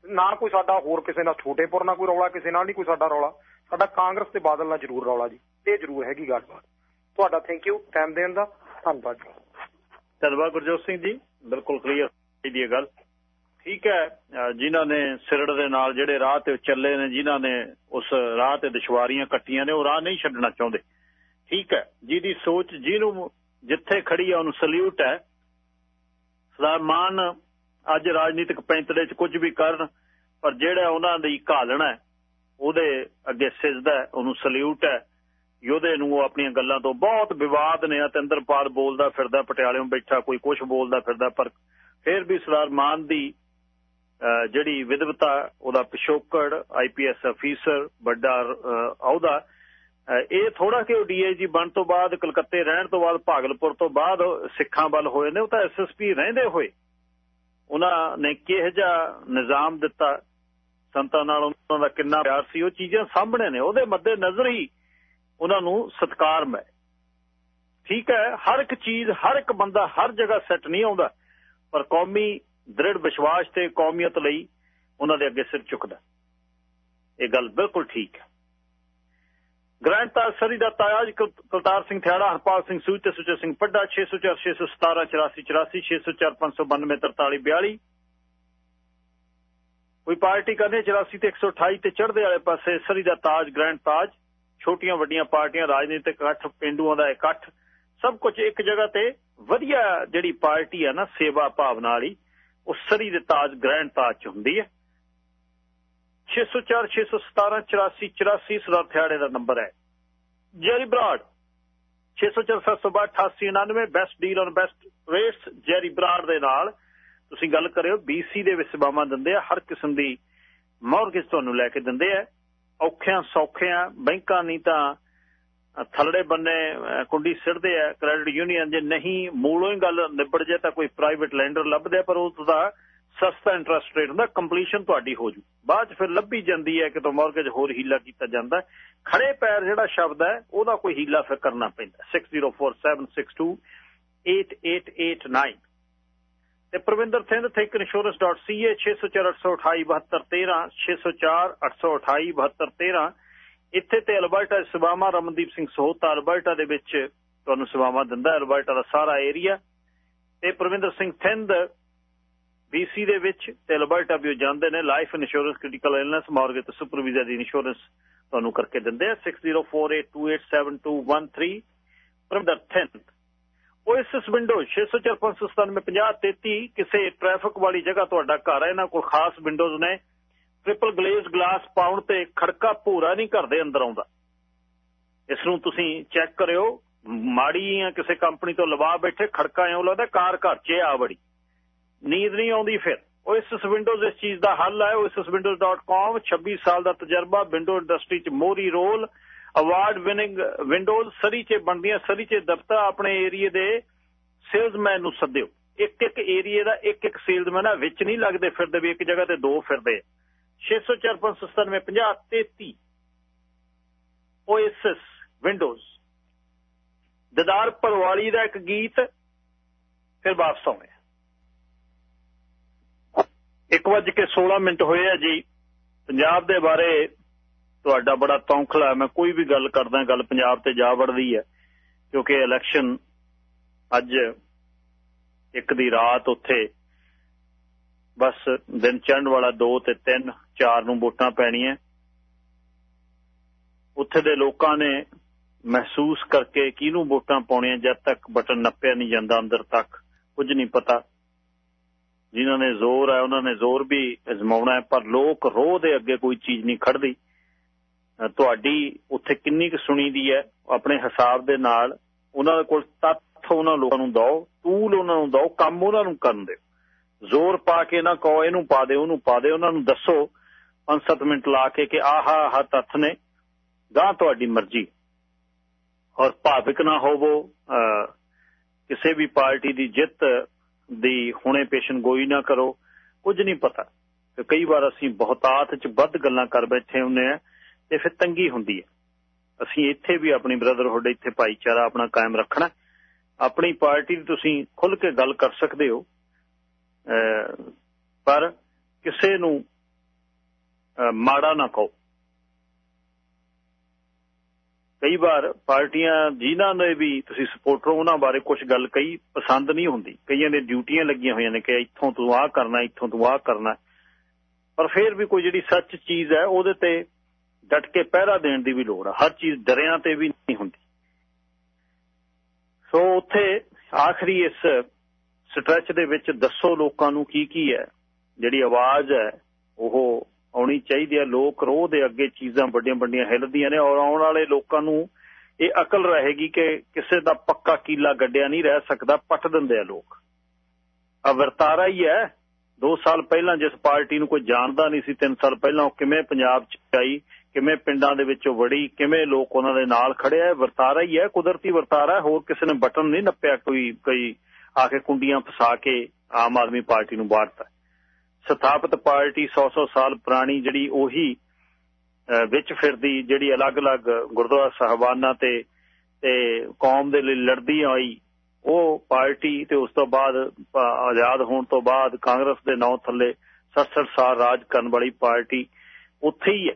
ਨਾ ਕੋਈ ਸਾਡਾ ਹੋਰ ਕਿਸੇ ਨਾਲ, ਛੋਟੇਪੁਰ ਨਾਲ ਕੋਈ ਰੌਲਾ, ਕਿਸੇ ਨਾਲ ਨਹੀਂ ਕੋਈ ਸਾਡਾ ਰੌਲਾ। ਸਾਡਾ ਕਾਂਗਰਸ ਤੇ ਬਾਦਲ ਨਾਲ ਜ਼ਰੂਰ ਰੌਲਾ ਜੀ, ਇਹ ਜ਼ਰੂਰ ਹੈਗੀ ਗੱਲਬਾਤ ਤੁਹਾਡਾ ਥੈਂਕ ਯੂ ਟਾਈਮ ਦੇਣ ਦਾ, ਧੰਨਵਾਦ ਜੀ। ਧੰਨਵਾਦ ਗੁਰਜੋਤ ਸਿੰਘ ਜੀ, ਬਿਲਕੁਲ ਕਲੀਅਰ ਦੀ ਗੱਲ। ਠੀਕ ਹੈ ਜਿਨ੍ਹਾਂ ਨੇ ਸਿਰੜ ਦੇ ਨਾਲ ਜਿਹੜੇ ਰਾਹ ਤੇ ਚੱਲੇ ਨੇ, ਜਿਨ੍ਹਾਂ ਨੇ ਉਸ ਰਾਹ ਤੇ ਦੁਸ਼ਵਾਰੀਆਂ ਕੱਟੀਆਂ ਨੇ, ਉਹ ਰਾਹ ਨਹੀਂ ਛੱਡਣਾ ਚਾਹੁੰਦੇ। ਠੀਕ ਹੈ, ਜਿਹਦੀ ਸੋਚ ਜਿਹਨੂੰ ਜਿੱਥੇ ਖੜੀ ਆ, ਉਹਨੂੰ ਸਲੂਟ ਹੈ। ਸਰਦਾਰ ਮਾਨ ਅੱਜ ਰਾਜਨੀਤਿਕ ਪੈਂਤੜੇ 'ਚ ਕੁਝ ਵੀ ਕਰਨ, ਪਰ ਜਿਹੜਾ ਉਹਨਾਂ ਦੀ ਘਾਲਣਾ ਉਹਦੇ ਅੱਗੇ ਸਿਜਦਾ ਉਹਨੂੰ ਸਲੂਟ ਹੈ। ਯੋਧੇ ਨੂੰ ਉਹ ਆਪਣੀਆਂ ਗੱਲਾਂ ਤੋਂ ਬਹੁਤ ਵਿਵਾਦ ਨੇ, ਅਤਿੰਦਰਪਾਲ ਬੋਲਦਾ ਫਿਰਦਾ, ਪਟਿਆਲਿਓਂ ਬੈਠਾ, ਕੋਈ ਕੁਝ ਬੋਲਦਾ ਫਿਰਦਾ, ਪਰ ਫਿਰ ਵੀ ਸਰਦਾਰ ਮਾਨ ਦੀ ਜਿਹੜੀ ਵਿਦਵਤਾ ਉਹਦਾ ਪਿਸ਼ੋਕੜ ਆਈਪੀਐਸ ਅਫੀਸਰ ਵੱਡਾ ਅਹੁਦਾ ਇਹ ਥੋੜਾ ਕਿ ਡੀਆਈਜੀ ਬਣ ਤੋਂ ਬਾਅਦ, ਕਲਕੱਤੇ ਰਹਿਣ ਤੋਂ ਬਾਅਦ, ਭਾਗਲਪੁਰ ਤੋਂ ਬਾਅਦ ਸਿੱਖਾਂ ਵੱਲ ਹੋਏ ਨੇ, ਉਹ ਤਾਂ ਐਸਐਸਪੀ ਰਹਿੰਦੇ ਹੋਏ। ਉਹਨਾਂ ਨੇ ਕਿਹੋ ਜਿਹਾ ਨਿਜ਼ਾਮ ਦਿੱਤਾ? ਸੰਤਾਂ ਨਾਲ ਉਹਨਾਂ ਦਾ ਕਿੰਨਾ ਪਿਆਰ ਸੀ? ਉਹ ਚੀਜ਼ਾਂ ਸਾਹਮਣੇ ਨੇ, ਉਹਦੇ ਮੱਦੇ ਨਜ਼ਰ ਹੀ ਉਹਨਾਂ ਨੂੰ ਸਤਕਾਰ ਮੈਂ ਠੀਕ ਹੈ, ਹਰ ਇੱਕ ਚੀਜ਼, ਹਰ ਇੱਕ ਬੰਦਾ ਹਰ ਜਗ੍ਹਾ ਸੈੱਟ ਨਹੀਂ ਆਉਂਦਾ, ਪਰ ਕੌਮੀ ਦ੍ਰਿੜ ਵਿਸ਼ਵਾਸ ਤੇ ਕੌਮੀਅਤ ਲਈ ਉਹਨਾਂ ਦੇ ਅੱਗੇ ਸਿਰ ਝੁਕਦਾ। ਇਹ ਗੱਲ ਬਿਲਕੁਲ ਠੀਕ ਹੈ। ਗ੍ਰੈਂਡ ਤਾਸਰੀ ਦਾ ਤਾਜ ਕੁਲਤਾਰ ਸਿੰਘ ਥਿਆੜਾ, ਹਰਪਾਲ ਸਿੰਘ ਸੂਚ ਤੇ ਸੁਚੇ ਸਿੰਘ ਪੱਡਾ 604 617 84 84 604 592 43 42 ਕੋਈ ਪਾਰਟੀ ਕਰਨੀ 84 ਤੇ 128 ਤੇ ਚੜ੍ਹਦੇ ਵਾਲੇ ਪਾਸੇ ਸਰੀ ਦਾ ਤਾਜ ਗ੍ਰੈਂਡ ਤਾਜ, ਛੋਟੀਆਂ ਵੱਡੀਆਂ ਪਾਰਟੀਆਂ, ਰਾਜਨੀਤਿਕ ਇਕੱਠ, ਪਿੰਡੂਆਂ ਦਾ ਇਕੱਠ, ਸਭ ਕੁਝ ਇੱਕ ਜਗ੍ਹਾ ਤੇ ਵਧੀਆ ਜਿਹੜੀ ਪਾਰਟੀ ਆ ਨਾ ਸੇਵਾ ਭਾਵਨਾ ਵਾਲੀ, ਉਹ ਸਰੀ ਦੇ ਤਾਜ ਗ੍ਰੈਂਡ ਤਾਜ ਚ ਹੁੰਦੀ ਹੈ। 604 617 84 84 ਸਰਦਾਰ ਥਿਆੜੇ ਦਾ ਨੰਬਰ ਹੈ। Jerry Brar 604 best deal on best rates Jerry Brar ਦੇ ਨਾਲ। ਤੁਸੀਂ ਗੱਲ ਕਰਿਓ BC ਦੇ ਵਿੱਚ ਸੇਵਾਵਾਂ ਦਿੰਦੇ ਆ, ਹਰ ਕਿਸਮ ਦੀ ਮੌਰਗੇਜ ਤੁਹਾਨੂੰ ਲੈ ਕੇ ਦਿੰਦੇ ਆ। ਔਖਿਆਂ ਸੌਖਿਆਂ, ਬੈਂਕਾਂ ਨਹੀਂ ਤਾਂ ਥਲੜੇ ਬੰਨੇ ਕੁੰਡੀ ਸਿਰਦੇ ਆ। ਕ੍ਰੈਡਿਟ ਯੂਨੀਅਨ ਜੇ ਨਹੀਂ, ਮੂਲੋਂ ਹੀ ਗੱਲ ਨਿਬੜ ਜੇ ਤਾਂ ਕੋਈ ਪ੍ਰਾਈਵੇਟ ਲੈਂਡਰ ਲੱਭਦੇ ਪਰ ਉਸ ਦਾ ਸਸਤਾ ਇੰਟਰਸਟ ਰੇਟ ਹੁੰਦਾ ਕੰਪਲੀਸ਼ਨ ਤੁਹਾਡੀ ਹੋ ਜੂ। ਬਾਅਦ ਚ ਫਿਰ ਲੱਭੀ ਜਾਂਦੀ ਹੈ ਕਿ ਤੋਂ ਮਾਰਗੇਜ ਹੋਰ ਹੀਲਾ ਕੀਤਾ ਜਾਂਦਾ ਖੜੇ ਪੈਰ ਜਿਹੜਾ ਸ਼ਬਦ ਹੈ, ਉਹਦਾ ਕੋਈ ਹੀਲਾ ਫਿਰ ਕਰਨਾ ਪੈਂਦਾ 6047628889 ਤੇ ਪ੍ਰਵਿੰਦਰ ਸਿੰਘ ਥਿੰਕ 6048287213 6048287213 ਇੱਥੇ ਤੇ ਅਲਬਰਟਾ ਸਵਾਮਾ ਰਮਨਦੀਪ ਸਿੰਘ ਸਹੋਤਾ ਅਲਬਰਟਾ ਦੇ ਵਿੱਚ ਤੁਹਾਨੂੰ ਸਵਾਮਾ ਦਿੰਦਾ ਅਲਬਰਟਾ ਦਾ ਸਾਰਾ ਏਰੀਆ ਤੇ ਪ੍ਰਵਿੰਦਰ ਸਿੰਘ ਥਿੰਦ BC ਦੇ ਵਿੱਚ ਤੇ ਅਲਬਰਟਾ ਵੀ ਜਾਂਦੇ ਨੇ life insurance critical illness mortgage ਤੇ ਸੁਪਰਵਾਈਜ਼ਰ ਦੀ ਇੰਸ਼ੋਰੈਂਸ ਤੁਹਾਨੂੰ ਕਰਕੇ ਦਿੰਦੇ ਆ 6048287213 ਪਰਮਦਰ 10 ਓਐਸਐਸ ਵਿੰਡੋ 654975033 ਕਿਸੇ ਟ੍ਰੈਫਿਕ ਵਾਲੀ ਜਗ੍ਹਾ ਤੁਹਾਡਾ ਘਰ ਹੈ, ਇਹਨਾਂ ਕੋਲ ਖਾਸ ਵਿੰਡੋਜ਼ ਨੇ। ਟ੍ਰਿਪਲ ਗਲੇਜ਼ ਗਲਾਸ ਪਾਉਣ ਤੇ ਖੜਕਾ ਭੂਰਾ ਨਹੀਂ ਘਰ ਦੇ ਅੰਦਰ ਆਉਂਦਾ। ਇਸ ਨੂੰ ਤੁਸੀਂ ਚੈੱਕ ਕਰਿਓ ਮਾੜੀ ਆ ਕਿਸੇ ਕੰਪਨੀ ਤੋਂ ਲਵਾ ਬੈਠੇ, ਖੜਕਾ ਐਂ ਲੱਗਦਾ, ਕਾਰ ਘਰ 'ਚ ਆ ਬੜੀ ਨੀਂਦ ਨਹੀਂ ਆਉਂਦੀ ਫਿਰ। ਓਐਸਐਸ ਵਿੰਡੋਜ਼ ਇਸ ਚੀਜ਼ ਦਾ ਹੱਲ ਹੈ oasiswindows.com 26 ਸਾਲ ਦਾ ਤਜਰਬਾ ਵਿੰਡੋ ਇੰਡਸਟਰੀ 'ਚ ਮੋਰੀ ਰੋਲ ਅਵਾਰਡ ਵਿਨਿੰਗ ਵਿੰਡੋਜ਼ ਸਰੀ 'ਚ ਬਣਦੀਆਂ, ਸਰੀ 'ਚ ਦਫ਼ਤਰ ਆਪਣੇ ਏਰੀਏ ਦੇ ਸੇਲਜ਼ਮੈਨ ਨੂੰ ਸੱਦਿਓ। ਇੱਕ ਇੱਕ ਏਰੀਏ ਦਾ ਇੱਕ ਇੱਕ ਸੇਲਜ਼ਮੈਨ ਆ, ਵਿੱਚ ਨਹੀਂ ਲੱਗਦੇ ਫਿਰਦੇ ਵੀ ਇੱਕ ਜਗ੍ਹਾ ਤੇ ਦੋ ਫਿਰਦੇ। 604575033 ਓਐਸਐਸ ਵਿੰਡੋਜ਼ ਦਦਾਰ ਪਰਵਾਲੀ ਦਾ ਇੱਕ ਗੀਤ, ਫਿਰ ਵਾਪਸ ਆਉਣੇ 1:16 ਮਿੰਟ ਹੋਏ ਆ ਜੀ। ਪੰਜਾਬ ਦੇ ਬਾਰੇ ਤੁਹਾਡਾ ਬੜਾ ਤੌਖਲਾ ਮੈਂ ਕੋਈ ਵੀ ਗੱਲ ਕਰਦਾ, ਗੱਲ ਪੰਜਾਬ ਤੇ ਜਾ ਵੜਦੀ ਹੈ, ਕਿਉਂਕਿ ਇਲੈਕਸ਼ਨ ਅੱਜ ਇੱਕ ਦੀ ਰਾਤ ਉੱਥੇ। ਬਸ ਦਿਨ ਚੜਨ ਵਾਲਾ 2 ਤੇ 3 4 ਨੂੰ ਵੋਟਾਂ ਪੈਣੀਆਂ। ਉੱਥੇ ਦੇ ਲੋਕਾਂ ਨੇ ਮਹਿਸੂਸ ਕਰਕੇ ਕਿਹਨੂੰ ਵੋਟਾਂ ਪਾਉਣੀਆਂ, ਜਦ ਤੱਕ ਬਟਨ ਨੱਪਿਆ ਨਹੀਂ ਜਾਂਦਾ ਅੰਦਰ ਤੱਕ, ਕੁਝ ਨਹੀਂ ਪਤਾ। ਜਿਨ੍ਹਾਂ ਨੇ ਜ਼ੋਰ ਹੈ, ਉਹਨਾਂ ਨੇ ਜ਼ੋਰ ਵੀ ਅਜ਼ਮਾਉਣਾ ਹੈ, ਪਰ ਲੋਕ ਰੋਹ ਦੇ ਅੱਗੇ ਕੋਈ ਚੀਜ਼ ਨਹੀਂ ਖੜਦੀ ਤੁਹਾਡੀ ਉੱਥੇ ਕਿੰਨੀ ਕੁ ਸੁਣੀ ਦੀ ਹੈ, ਆਪਣੇ ਹਿਸਾਬ ਦੇ ਨਾਲ ਉਹਨਾਂ ਦੇ ਕੋਲ ਤੱਥ ਉਹਨਾਂ ਲੋਕਾਂ ਨੂੰ ਦਿਓ, ਟੂਲ ਉਹਨਾਂ ਨੂੰ ਦਿਓ, ਕੰਮ ਉਹਨਾਂ ਨੂੰ ਕਰਨ ਦਿਓ। ਜ਼ੋਰ ਪਾ ਕੇ ਨਾ ਕਹੋ, ਇਹਨੂੰ ਪਾ ਦੇ ਉਹਨੂੰ ਪਾ ਦੇ ਉਹਨਾਂ ਨੂੰ ਦੱਸੋ। 5-7 ਮਿੰਟ ਲਾ ਕੇ ਕਿ ਆਹਾ, ਆਹ ਤੱਥ ਨੇ ਗਾਂ ਤੁਹਾਡੀ ਮਰਜ਼ੀ। ਔਰ ਭਾਵਿਕ ਨਾ ਹੋਵੋ ਕਿਸੇ ਵੀ ਪਾਰਟੀ ਦੀ ਜਿੱਤ ਦੀ ਹੁਣੇ ਪੇਸ਼ਨ ਗੋਈ ਨਾ ਕਰੋ, ਕੁਝ ਨਹੀਂ ਪਤਾ। ਤੇ ਕਈ ਵਾਰ ਅਸੀਂ ਬਹੁਤਾਤ ਚ ਵੱਧ ਗੱਲਾਂ ਕਰ ਬੈਠੇ ਹੁੰਨੇ ਆ, ਤੇ ਫਿਰ ਤੰਗੀ ਹੁੰਦੀ ਹੈ ਅਸੀਂ ਇੱਥੇ ਵੀ ਆਪਣੀ ਬ੍ਰਦਰਹੁੱਡ ਇੱਥੇ ਭਾਈਚਾਰਾ ਆਪਣਾ ਕਾਇਮ ਰੱਖਣਾ ਆਪਣੀ ਪਾਰਟੀ ਦੀ ਤੁਸੀਂ ਖੁੱਲ ਕੇ ਗੱਲ ਕਰ ਸਕਦੇ ਹੋ। ਪਰ ਕਿਸੇ ਨੂੰ ਮਾੜਾ ਨਾ ਕਹੋ। ਕਈ ਵਾਰ ਪਾਰਟੀਆਂ ਜਿਨ੍ਹਾਂ ਨੇ ਵੀ ਤੁਸੀਂ ਸਪੋਰਟਰ ਉਹਨਾਂ ਬਾਰੇ ਕੁਝ ਗੱਲ ਕਈ ਪਸੰਦ ਨਹੀਂ ਹੁੰਦੀ। ਕਈਆਂ ਦੇ ਡਿਊਟੀਆਂ ਲੱਗੀਆਂ ਹੋਈਆਂ ਨੇ ਕਿ ਇੱਥੋਂ ਤੂੰ ਆਹ ਕਰਨਾ, ਇੱਥੋਂ ਤੂੰ ਆਹ ਕਰਨਾ। ਪਰ ਫਿਰ ਵੀ ਕੋਈ ਜਿਹੜੀ ਸੱਚ ਚੀਜ਼ ਹੈ, ਉਹਦੇ ਤੇ ਡਟ ਕੇ ਪਹਿਰਾ ਦੇਣ ਦੀ ਵੀ ਲੋੜ ਹੈ ਹਰ ਚੀਜ਼ ਡਰਿਆਂ ਤੇ ਵੀ ਨਹੀਂ ਹੁੰਦੀ। ਸੋ ਉੱਥੇ ਆਖਰੀ ਇਸ ਸਟ੍ਰੈਚ ਦੇ ਵਿੱਚ ਦੱਸੋ ਲੋਕਾਂ ਨੂੰ ਕੀ ਕੀ ਹੈ। ਜਿਹੜੀ ਆਵਾਜ਼ ਹੈ, ਉਹ ਆਉਣੀ ਚਾਹੀਦੀ ਹੈ। ਲੋਕ ਰੋਹ ਦੇ ਅੱਗੇ ਚੀਜ਼ਾਂ ਵੱਡੀਆਂ ਵੱਡੀਆਂ ਹਿੱਲਦੀਆਂ ਨੇ ਔਰ ਆਉਣ ਵਾਲੇ ਲੋਕਾਂ ਨੂੰ ਇਹ ਅਕਲ ਰਹੇਗੀ ਕਿ ਕਿਸੇ ਦਾ ਪੱਕਾ ਕੀਲਾ ਗੱਡਿਆ ਨਹੀਂ ਰਹਿ ਸਕਦਾ, ਪੱਟ ਦਿੰਦੇ ਆ ਲੋਕ। ਆ ਵਰਤਾਰਾ ਹੀ ਹੈ। 2 ਸਾਲ ਪਹਿਲਾਂ ਜਿਸ ਪਾਰਟੀ ਨੂੰ ਕੋਈ ਜਾਣਦਾ ਨਹੀਂ ਸੀ 3 ਸਾਲ ਪਹਿਲਾਂ ਉਹ ਕਿਵੇਂ ਪੰਜਾਬ ਚ ਆਈ, ਕਿਵੇਂ ਪਿੰਡਾਂ ਦੇ ਵਿੱਚੋਂ ਵੜੀ, ਕਿਵੇਂ ਲੋਕ ਉਹਨਾਂ ਦੇ ਨਾਲ ਖੜੇ ਆ ਵਰਤਾਰਾ ਹੀ ਹੈ। ਕੁਦਰਤੀ ਵਰਤਾਰਾ ਹੋਰ ਕਿਸੇ ਨੇ ਬਟਨ ਨਹੀਂ ਨੱਪਿਆ ਕੋਈ ਕੋਈ ਆ ਕੇ ਕੁੰਡੀਆਂ ਫਸਾ ਕੇ ਆਮ ਆਦਮੀ ਪਾਰਟੀ ਨੂੰ ਬਾੜਤਾ ਸਥਾਪਿਤ ਪਾਰਟੀ 100-100 ਸਾਲ ਪੁਰਾਣੀ ਜਿਹੜੀ ਉਹੀ ਵਿੱਚ ਫਿਰਦੀ, ਜਿਹੜੀ ਅਲੱਗ-ਅਲੱਗ ਗੁਰਦੁਆਰਾ ਸਾਹਿਬਾਨਾਂ ਤੇ ਤੇ ਕੌਮ ਦੇ ਲਈ ਲੜਦੀ ਆਈ ਉਹ ਪਾਰਟੀ ਤੇ ਉਸ ਤੋਂ ਬਾਅਦ ਆਜ਼ਾਦ ਹੋਣ ਤੋਂ ਬਾਅਦ ਕਾਂਗਰਸ ਦੇ ਨਾਂ ਥੱਲੇ 67 ਸਾਲ ਰਾਜ ਕਰਨ ਵਾਲੀ ਪਾਰਟੀ ਉੱਥੇ ਹੀ ਹੈ।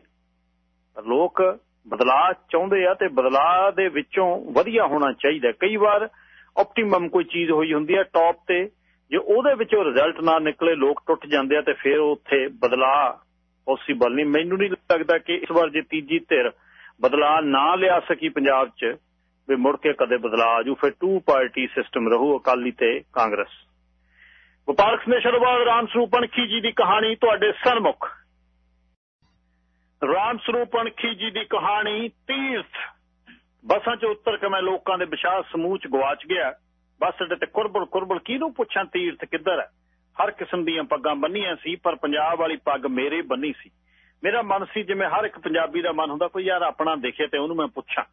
ਲੋਕ ਬਦਲਾਅ ਚਾਹੁੰਦੇ ਆ ਤੇ ਬਦਲਾਅ ਦੇ ਵਿੱਚੋਂ ਵਧੀਆ ਹੋਣਾ ਚਾਹੀਦਾ ਕਈ ਵਾਰ ਆਪਟੀਮਮ ਕੋਈ ਚੀਜ਼ ਹੋਈ ਹੁੰਦੀ ਹੈ ਟੌਪ ਤੇ ਜੇ ਉਹਦੇ ਵਿੱਚੋਂ ਰਿਜ਼ਲਟ ਨਾ ਨਿਕਲੇ, ਲੋਕ ਟੁੱਟ ਜਾਂਦੇ ਆ ਤੇ ਫਿਰ ਉੱਥੇ ਬਦਲਾਅ ਪੋਸੀਬਲ ਨਹੀਂ। ਮੈਨੂੰ ਨਹੀਂ ਲੱਗਦਾ ਕਿ ਇਸ ਵਾਰ ਜੇ ਤੀਜੀ ਧਿਰ ਬਦਲਾਅ ਨਾ ਲਿਆ ਸਕੀ ਪੰਜਾਬ 'ਚ, ਵੀ ਮੁੜ ਕੇ ਕਦੇ ਬਦਲਾਅ ਆਜੂ ਫਿਰ ਟੂ ਪਾਰਟੀ ਸਿਸਟਮ ਰਹੂ, ਅਕਾਲੀ ਤੇ ਕਾਂਗਰਸ। ਵਪਾਰਕ ਸਮੇਸ਼ਰਵਾਦ ਰਾਮ ਸਰੂਪ ਅਣਖੀ ਜੀ ਦੀ ਕਹਾਣੀ, ਤੁਹਾਡੇ ਸਨਮੁਖ ਰਾਮ ਸਰੂਪ ਅਣਖੀ ਜੀ ਦੀ ਕਹਾਣੀ, ਤੀਰਥ। ਬੱਸਾਂ 'ਚ ਉਤਰ ਕੇ ਮੈਂ ਲੋਕਾਂ ਦੇ ਵਿਸ਼ਾਲ ਸਮੂਹ 'ਚ ਗਵਾਚ ਗਿਆ। ਬੱਸ ਅੱਡੇ ਤੇ ਕੁਰਬਲ ਕੁਰਬਲ ਕਿਹਨੂੰ ਪੁੱਛਾਂ ਤੀਰਥ ਕਿੱਧਰ ਹੈ? ਹਰ ਕਿਸਮ ਦੀਆਂ ਪੱਗਾਂ ਬੰਨੀਆਂ ਸੀ, ਪਰ ਪੰਜਾਬ ਵਾਲੀ ਪੱਗ ਮੇਰੇ ਬੰਨੀ ਸੀ। ਮੇਰਾ ਮਨ ਸੀ ਜਿਵੇਂ ਹਰ ਇੱਕ ਪੰਜਾਬੀ ਦਾ ਮਨ ਹੁੰਦਾ, ਕੋਈ ਯਾਰ ਆਪਣਾ ਦੇਖੇ ਤੇ ਉਹਨੂੰ ਮੈਂ ਪੁੱਛਾਂ।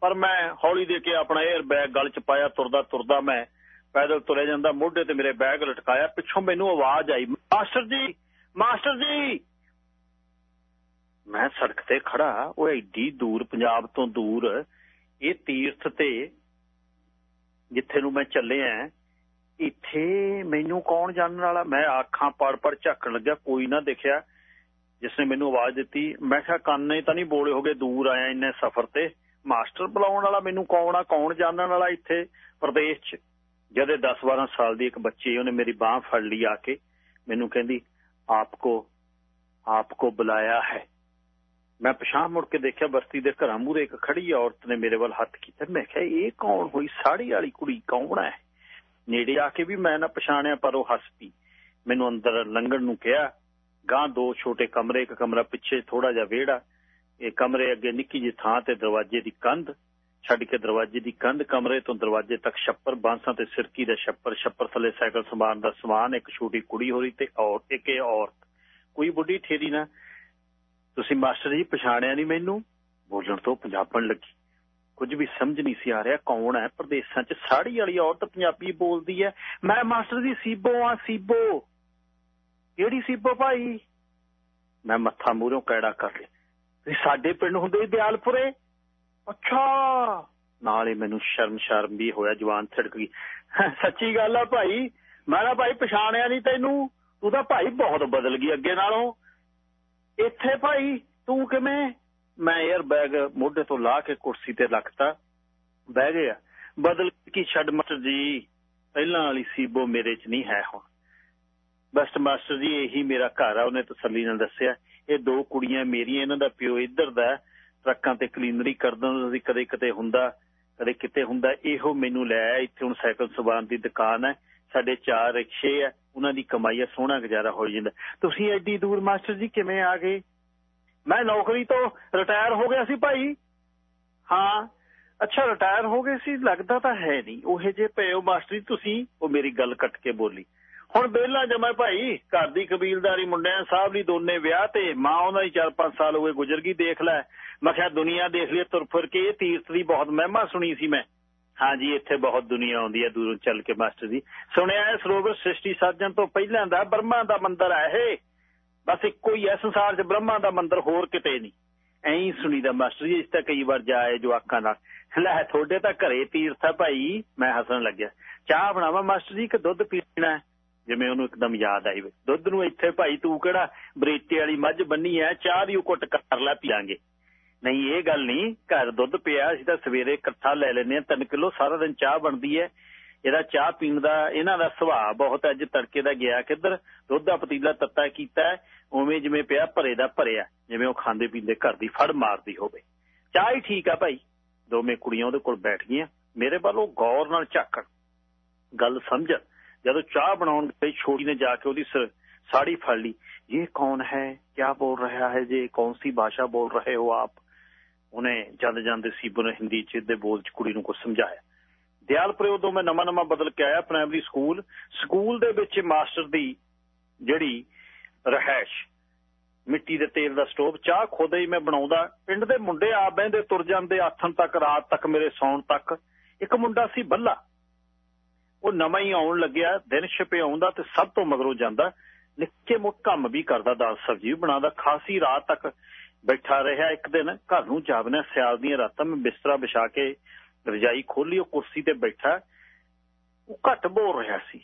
ਪਰ ਮੈਂ ਹੌਲੀ ਦੇ ਕੇ ਆਪਣਾ 에ਅਰ ਬੈਗ ਗਲ 'ਚ ਪਾਇਆ, ਤੁਰਦਾ ਤੁਰਦਾ ਮੈਂ ਪੈਦਲ ਤੁਰਿਆ ਜਾਂਦਾ, ਮੋਢੇ ਤੇ ਮੇਰੇ ਬੈਗ ਲਟਕਾਇਆ, ਪਿੱਛੋਂ ਮੈਨੂੰ ਆਵਾਜ਼ ਆਈ, ਮਾਸਟਰ ਜੀ ਮਾਸਟਰ ਜੀ! ਮੈਂ ਸੜਕ ਤੇ ਖੜਾ ਉਹ ਐਡੀ ਦੂਰ, ਪੰਜਾਬ ਤੋਂ ਦੂਰ, ਇਹ ਤੀਰਥ ਤੇ ਜਿੱਥੇ ਨੂੰ ਮੈਂ ਚੱਲਿਆ ਇੱਥੇ ਮੈਨੂੰ ਕੌਣ ਜਾਣਨ ਵਾਲਾ? ਮੈਂ ਅੱਖਾਂ ਪੜ ਪੜ ਝਾਕਣ ਲੱਗਿਆ, ਕੋਈ ਨਾ ਦੇਖਿਆ। ਜਿਸਨੇ ਮੈਨੂੰ ਆਵਾਜ਼ ਦਿੱਤੀ, ਮੈਂ ਕਿਹਾ, ਕੰਨੇ ਤਾਂ ਨਹੀਂ ਬੋਲੇ ਹੋਗੇ, ਦੂਰ ਆਇਆ ਇੰਨੇ ਸਫ਼ਰ ਤੇ। ਮਾਸਟਰ ਬੁਲਾਉਣ ਵਾਲਾ ਮੈਨੂੰ ਕੌਣ ਆ? ਕੌਣ ਜਾਣਨ ਵਾਲਾ ਇੱਥੇ ਪ੍ਰਦੇਸ਼ 'ਚ? ਜਦੇ 10-12 ਸਾਲ ਦੀ ਇੱਕ ਬੱਚੀ ਉਹਨੇ ਮੇਰੀ ਬਾਹ ਫੜ ਲਈ ਆ ਕੇ। ਮੈਨੂੰ ਕਹਿੰਦੀ, ਆਪਕੋ ਆਪਕੋ ਬੁਲਾਇਆ ਹੈ। ਮੈਂ ਪਛਾਣ ਮੁੜ ਕੇ ਦੇਖਿਆ ਬਸਤੀ ਦੇ ਘਰਾਂ ਮੂਹਰੇ ਇੱਕ ਖੜੀ ਔਰਤ ਨੇ ਮੇਰੇ ਵੱਲ ਹੱਥ ਕੀਤਾ। ਮੈਂ ਕਿਹਾ, ਇਹ ਕੌਣ ਹੋਈ? ਸਾੜੀ ਵਾਲੀ ਕੁੜੀ ਕੌਣ ਹੈ? ਨੇੜੇ ਆ ਕੇ ਵੀ ਮੈਂ ਨਾ ਪਛਾਣਿਆ, ਪਰ ਉਹ ਹੱਸ ਪਈ। ਮੈਨੂੰ ਅੰਦਰ ਲੰਘਣ ਨੂੰ ਕਿਹਾ, ਗਾਂ ਦੋ ਛੋਟੇ ਕਮਰੇ, ਇੱਕ ਕਮਰਾ ਪਿੱਛੇ ਥੋੜਾ ਜਿਹਾ ਵਿਹੜਾ। ਇਹ ਕਮਰੇ ਅੱਗੇ ਨਿੱਕੀ ਜਿਹੀ ਥਾਂ ਤੇ ਦਰਵਾਜ਼ੇ ਦੀ ਕੰਧ। ਛੱਡ ਕੇ ਦਰਵਾਜ਼ੇ ਦੀ ਕੰਧ, ਕਮਰੇ ਤੋਂ ਦਰਵਾਜ਼ੇ ਤੱਕ ਛੱਪਰ, ਬਾਂਸਾਂ ਤੇ ਸਿਰਕੀ ਦਾ ਛੱਪਰ ਛੱਪਰ ਥੱਲੇ ਸਾਈਕਲ ਸਮਾਨ ਦਾ ਸਮਾਨ, ਇੱਕ ਛੋਟੀ ਕੁੜੀ ਹੋਰੀ ਤੇ ਔਰ, ਇੱਕ ਇਹ ਔਰਤ। ਕੋਈ ਬੁੱਢੀ ਠੇਰੀ ਨਾ। ਤੁਸੀਂ ਮਾਸਟਰ ਜੀ ਪਛਾਣਿਆ ਨਹੀਂ ਮੈਨੂੰ? ਬੋਲਣ ਤੋਂ ਪੰਜਾਬਣ ਲੱਗੀ। ਕੁਝ ਵੀ ਸਮਝ ਨਹੀਂ ਸੀ ਆ ਰਿਹਾ ਕੌਣ ਹੈ। ਪ੍ਰਦੇਸ਼ਾਂ 'ਚ ਸਾੜੀ ਵਾਲੀ ਔਰਤ ਪੰਜਾਬੀ ਬੋਲਦੀ ਹੈ। ਮੈਂ ਮਾਸਟਰ ਜੀ ਸੀਬੋ ਆ ਸੀਬੋ। ਕਿਹੜੀ ਸੀਬੋ ਭਾਈ? ਮੈਂ ਮੱਥਾ ਮੂਹਰੋਂ ਕੈੜਾ ਕਰ ਲਿਆ। ਤੁਸੀਂ ਸਾਡੇ ਪਿੰਡ ਹੁੰਦੇ ਦਿਆਲਪੁਰੇ? ਅੱਛਾ। ਨਾਲੇ ਮੈਨੂੰ ਸ਼ਰਮ ਸ਼ਰਮ ਵੀ ਹੋਇਆ, ਜਵਾਨ ਛਿੜਕ ਗਈ। ਸੱਚੀ ਗੱਲ ਆ ਭਾਈ, ਮੈਂ ਨਾ ਭਾਈ ਪਛਾਣਿਆ ਨਹੀਂ ਤੈਨੂੰ? ਤੂੰ ਤਾਂ ਭਾਈ ਬਹੁਤ ਬਦਲ ਗਈ ਅੱਗੇ ਨਾਲੋਂ। ਇੱਥੇ ਭਾਈ, ਤੂੰ ਕਿਵੇਂ? ਮੈਂ 에ਅਰ ਬੈਗ ਮੋਢੇ ਤੋਂ ਲਾ ਕੇ ਕੁਰਸੀ ਤੇ ਰੱਖਤਾ। ਬਹਿ ਗਿਆ। ਬਦਲ ਕੀ ਛੱਡ ਮਾਸਟਰ ਜੀ? ਪਹਿਲਾਂ ਵਾਲੀ ਸੀਬੋ ਮੇਰੇ 'ਚ ਨਹੀਂ ਹੈ ਹੁਣ। ਬਸ ਮਾਸਟਰ ਜੀ, ਇਹੀ ਮੇਰਾ ਘਰ ਆ, ਉਹਨੇ ਤਸੱਲੀ ਨਾਲ ਦੱਸਿਆ। ਇਹ ਦੋ ਕੁੜੀਆਂ ਮੇਰੀਆਂ, ਇਹਨਾਂ ਦਾ ਪਿਓ ਇੱਧਰ ਦਾ ਟਰੱਕਾਂ ਤੇ ਕਲੀਨਰੀ ਕਰਦਾ ਹੁੰਦਾ ਸੀ, ਕਦੇ ਕਿਤੇ ਹੁੰਦਾ, ਕਦੇ ਕਿਤੇ ਹੁੰਦਾ। ਇਹੋ ਮੈਨੂੰ ਲੈ ਆਇਆ, ਇੱਥੇ ਹੁਣ ਸਾਈਕਲ ਸਵਾਨ ਦੀ ਦੁਕਾਨ ਹੈ। ਸਾਡੇ ਚਾਰ ਰਿਕਸ਼ੇ ਆ, ਉਹਨਾਂ ਦੀ ਕਮਾਈ ਆ, ਸੋਹਣਾ ਗੁਜ਼ਾਰਾ ਹੋ ਜਾਂਦਾ। ਤੁਸੀਂ ਐਡੀ ਦੂਰ ਮਾਸਟਰ ਜੀ ਕਿਵੇਂ ਆ ਗਏ? ਮੈਂ ਨੌਕਰੀ ਤੋਂ ਰਿਟਾਇਰ ਹੋ ਗਿਆ ਸੀ ਭਾਈ। ਹਾਂ, ਅੱਛਾ, ਰਿਟਾਇਰ ਹੋ ਗਏ ਸੀ, ਲੱਗਦਾ ਤਾਂ ਹੈ ਨਹੀਂ। ਉਹੇ ਜੇ ਪਏ ਮਾਸਟਰ ਜੀ, ਤੁਸੀਂ, ਉਹ ਮੇਰੀ ਗੱਲ ਕੱਟ ਕੇ ਬੋਲੀ। ਹੁਣ ਬੇਲਾ ਜਮਾ ਭਾਈ, ਘਰ ਦੀ ਕਬੀਲਦਾਰੀ ਮੁੰਡਿਆਂ ਸਾਹਿਬ ਲਈ ਦੋਨੇ ਵਿਆਹ ਤੇ, ਮਾਂ ਉਹਨਾਂ ਦੀ 4-5 ਸਾਲ ਹੋਏ ਗੁਜ਼ਰ ਗਈ, ਦੇਖ ਲੈ। ਮੈਂ ਕਿਹਾ, ਦੁਨੀਆ ਦੇਖ ਲਈ, ਤੁਰ ਫਿਰ ਕੇ, ਇਹ ਤੀਰਥ ਦੀ ਬਹੁਤ ਮਹਿਮਾ ਸੁਣੀ ਸੀ ਮੈਂ। ਹਾਂਜੀ, ਇੱਥੇ ਬਹੁਤ ਦੁਨੀਆ ਆਉਂਦੀ ਹੈ, ਦੂਰੋਂ ਚੱਲ ਕੇ ਮਾਸਟਰ ਜੀ। ਸੁਣਿਆ ਹੈ, ਸਰੋਵਰ ਸ੍ਰਿਸ਼ਟੀ ਸਾਜਣ ਤੋਂ ਪਹਿਲਾਂ ਦਾ ਬ੍ਰਹਮਾ ਦਾ ਮੰਦਿਰ ਹੈ ਇਹ। ਬਸ ਇੱਕੋ ਹੀ ਹੈ, ਸੰਸਾਰ 'ਚ ਬ੍ਰਹਮਾ ਦਾ ਮੰਦਿਰ ਹੋਰ ਕਿਤੇ ਨਹੀਂ। ਐਂ ਸੁਣੀਦਾ ਮਾਸਟਰ ਜੀ, ਇਸ ਤਾਂ ਕਈ ਵਾਰ ਜਾਏ ਜਵਾਕਾਂ ਨਾਲ। ਲੈ, ਤੁਹਾਡੇ ਤਾਂ ਘਰੇ ਤੀਰਥ ਹੈ ਭਾਈ, ਮੈਂ ਹੱਸਣ ਲੱਗਿਆ। ਚਾਹ ਬਣਾਵਾ ਮਾਸਟਰ ਜੀ, ਕਿ ਦੁੱਧ ਪੀਣਾ ਜਿਵੇਂ ਉਹਨੂੰ ਇੱਕਦਮ ਯਾਦ ਆਈ ਵੇ ਦੁੱਧ ਨੂੰ ਇੱਥੇ ਭਾਈ ਤੂੰ ਕਿਹੜਾ ਬਰੇਟੇ ਵਾਲੀ ਮੱਝ ਬੰਨੀ ਐ ਚਾਹ ਦੀ ਉਹ ਕੁੱਟ ਕਰ ਲੈ ਪੀਾਂਗੇ ਨਹੀਂ, ਇਹ ਗੱਲ ਨਹੀਂ। ਘਰ ਦੁੱਧ ਪਿਆ, ਅਸੀਂ ਤਾਂ ਸਵੇਰੇ ਇਕੱਠਾ ਲੈ ਲੈਨੇ ਆ 3 ਕਿਲੋ ਸਾਰਾ ਦਿਨ ਚਾਹ ਬਣਦੀ ਹੈ। ਇਹਦਾ ਚਾਹ ਪੀਣ ਦਾ, ਇਹਨਾਂ ਦਾ ਸੁਭਾਅ ਬਹੁਤ ਅੱਜ ਤੜਕੇ ਦਾ ਗਿਆ ਕਿੱਧਰ? ਦੁੱਧ ਦਾ ਪਤੀਲਾ ਤੱਤਾ ਕੀਤਾ ਉਵੇਂ ਜਿਵੇਂ ਪਿਆ, ਭਰੇ ਦਾ ਭਰਿਆ। ਜਿਵੇਂ ਉਹ ਖਾਂਦੇ ਪੀਂਦੇ ਘਰ ਦੀ ਫੜ ਮਾਰਦੀ ਹੋਵੇ। ਚਾਹ ਹੀ ਠੀਕ ਆ ਭਾਈ। ਦੋਵੇਂ ਕੁੜੀਆਂ ਉਹਦੇ ਕੋਲ ਬੈਠ ਗਈਆਂ। ਮੇਰੇ ਵੱਲ ਉਹ ਗੌਰ ਨਾਲ ਝਾਕਣ। ਗੱਲ ਸਮਝਣ ਜਦੋਂ ਚਾਹ ਬਣਾਉਣ ਗਈ ਛੋੜੀ ਨੇ ਜਾ ਕੇ ਉਹਦੀ ਸਾੜੀ ਫੜ ਲਈ। ਇਹ ਕੌਣ ਹੈ? ਕੀ ਬੋਲ ਰਿਹਾ ਹੈ ਜੇ? ਕੌਣ ਸੀ ਭਾਸ਼ਾ ਬੋਲ ਰਹੇ ਹੋ ਆਪ? ਉਹਨੇ ਜਦ ਜਾਂਦੇ ਸੀਬਨ ਹਿੰਦੀ ਚ ਦੇ ਬੋਲ ਚ ਕੁੜੀ ਨੂੰ ਕੁਝ ਸਮਝਾਇਆ। ਦਿਆਲਪੁਰੇ ਉਦੋਂ ਮੈਂ ਨਵਾਂ ਨਵਾਂ ਬਦਲ ਕੇ ਆਇਆ ਪ੍ਰਾਇਮਰੀ ਸਕੂਲ ਸਕੂਲ ਦੇ ਵਿੱਚ ਮਾਸਟਰ ਦੀ ਜਿਹੜੀ ਰਹਿائش ਮਿੱਟੀ ਦੇ ਤੇਲ ਦਾ ਸਟੋਵ ਚਾਹ ਖੋਦੇ ਹੀ ਮੈਂ ਬਣਾਉਂਦਾ। ਪਿੰਡ ਦੇ ਮੁੰਡੇ ਆ ਬੈਂਦੇ ਤੁਰ ਜਾਂਦੇ, ਆਥਣ ਤੱਕ, ਰਾਤ ਤੱਕ, ਮੇਰੇ ਸੌਣ ਤੱਕ। ਇੱਕ ਮੁੰਡਾ ਸੀ ਬੱਲਾ। ਉਹ ਨਵਾਂ ਹੀ ਆਉਣ ਲੱਗਿਆ, ਦਿਨ ਛਪੇ ਆਉਂਦਾ ਤੇ ਸਭ ਤੋਂ ਮਗਰੋਂ ਜਾਂਦਾ। ਨਿੱਕੇ ਮੋਟੇ ਕੰਮ ਵੀ ਕਰਦਾ, ਦਾਲ ਸਬਜ਼ੀ ਵੀ ਬਣਾਉਂਦਾ। ਖਾਸੀ ਰਾਤ ਤੱਕ ਬੈਠਾ ਰਿਹਾ ਇੱਕ ਦਿਨ, ਘਰ ਨੂੰ ਜਾਵਨਾ ਸਿਆਲ ਦੀਆਂ ਰਾਤਾਂ ਮੈਂ ਬਿਸਤਰਾ ਵਿਛਾ ਕੇ ਰਜਾਈ ਖੋਲੀ, ਉਹ ਕੁਰਸੀ ਤੇ ਬੈਠਾ। ਉਹ ਘੱਟ ਬੋਲ ਰਿਹਾ ਸੀ।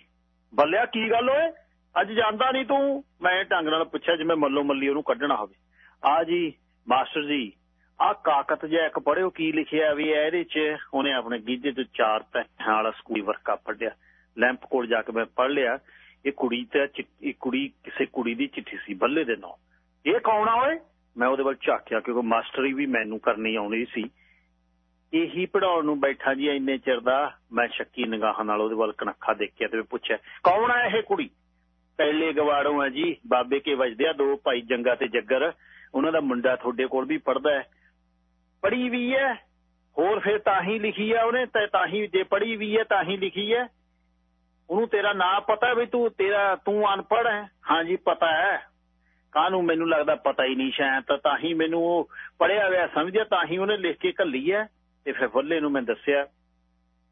ਬੱਲਿਆ, ਕੀ ਗੱਲ ਓਏ? ਅੱਜ ਜਾਂਦਾ ਨਹੀਂ ਤੂੰ? ਮੈਂ ਢੰਗ ਨਾਲ ਪੁੱਛਿਆ, ਜਿਵੇਂ ਮੱਲੋ ਮੱਲੀ ਉਹਨੂੰ ਕੱਢਣਾ ਹੋਵੇ। ਆ ਜੀ, ਮਾਸਟਰ ਜੀ ਆ ਕਾਕਤ ਜਿਹਾ ਇੱਕ ਪੜਿਓ ਕੀ ਲਿਖਿਆ ਵੀ ਹੈ ਇਹਦੇ 'ਚ? ਉਹਨੇ ਆਪਣੇ ਗੀਜੇ ਤੋਂ ਚਾਰ ਪੈਸਿਆਂ ਵਾਲਾ ਸਕੂਲ ਵਰਕਾ ਪੜਿਆ ਲੈਂਪ ਕੋਲ ਜਾ ਕੇ ਮੈਂ ਪੜ ਲਿਆ। ਇਹ ਕੁੜੀ ਤੇ ਇਹ ਕੁੜੀ ਕਿਸੇ ਕੁੜੀ ਦੀ ਚਿੱਠੀ ਸੀ, ਬੱਲੇ ਦੇ ਨਾਂ। ਇਹ ਕੌਣ ਆ ਓਏ? ਮੈਂ ਉਹਦੇ ਵੱਲ ਝਾਕਿਆ ਕਿਉਂਕਿ ਮਾਸਟਰੀ ਵੀ ਮੈਨੂੰ ਕਰਨੀ ਆਉਣੀ ਸੀ। ਇਹੀ ਪੜਾਉਣ ਨੂੰ ਬੈਠਾ ਜੀ ਇੰਨੇ ਚਿਰ ਦਾ, ਮੈਂ ਸ਼ੱਕੀ ਨਿਗਾਹਾਂ ਨਾਲ ਉਹਦੇ ਵੱਲ ਕਣਖਾ ਦੇਖਿਆ ਤੇ ਪੁੱਛਿਆ, ਕੌਣ ਆ ਇਹ ਕੁੜੀ? ਪਹਿਲੇ ਗਵਾੜੋਂ ਆ ਜੀ, ਬਾਬੇ ਕੇ ਵਜਦੇ ਆ, ਦੋ ਭਾਈ ਜੰਗਾ ਤੇ ਜੱਗਰ। ਉਹਨਾਂ ਦਾ ਮੁੰਡਾ ਤੁਹਾਡੇ ਕੋਲ ਵੀ ਪੜਦਾ ਹੈ। ਪੜੀ ਵੀ ਹੈ, ਹੋਰ ਫਿਰ ਤਾਂ ਹੀ ਲਿਖੀ ਆ ਉਹਨੇ, ਤੇ ਤਾਂ ਹੀ ਜੇ ਪੜੀ ਵੀ ਹੈ, ਤਾਂ ਹੀ ਲਿਖੀ ਹੈ। ਉਹਨੂੰ ਤੇਰਾ ਨਾਂ ਪਤਾ ਵੀ ਤੂੰ, ਤੇਰਾ, ਤੂੰ ਅਨਪੜ ਹੈ? ਹਾਂਜੀ ਪਤਾ ਹੈ। ਕਾਹਨੂੰ ਮੈਨੂੰ ਲੱਗਦਾ ਪਤਾ ਹੀ ਨਹੀਂ ਸ਼ਾਇਦ, ਤਾਂ ਹੀ ਮੈਨੂੰ ਉਹ ਪੜਿਆ ਹੋਇਆ ਸਮਝਿਆ, ਤਾਂ ਹੀ ਉਹਨੇ ਲਿਖ ਕੇ ਘੱਲੀ ਹੈ। ਤੇ ਫਿਰ ਵੱਲੇ ਨੂੰ ਮੈਂ ਦੱਸਿਆ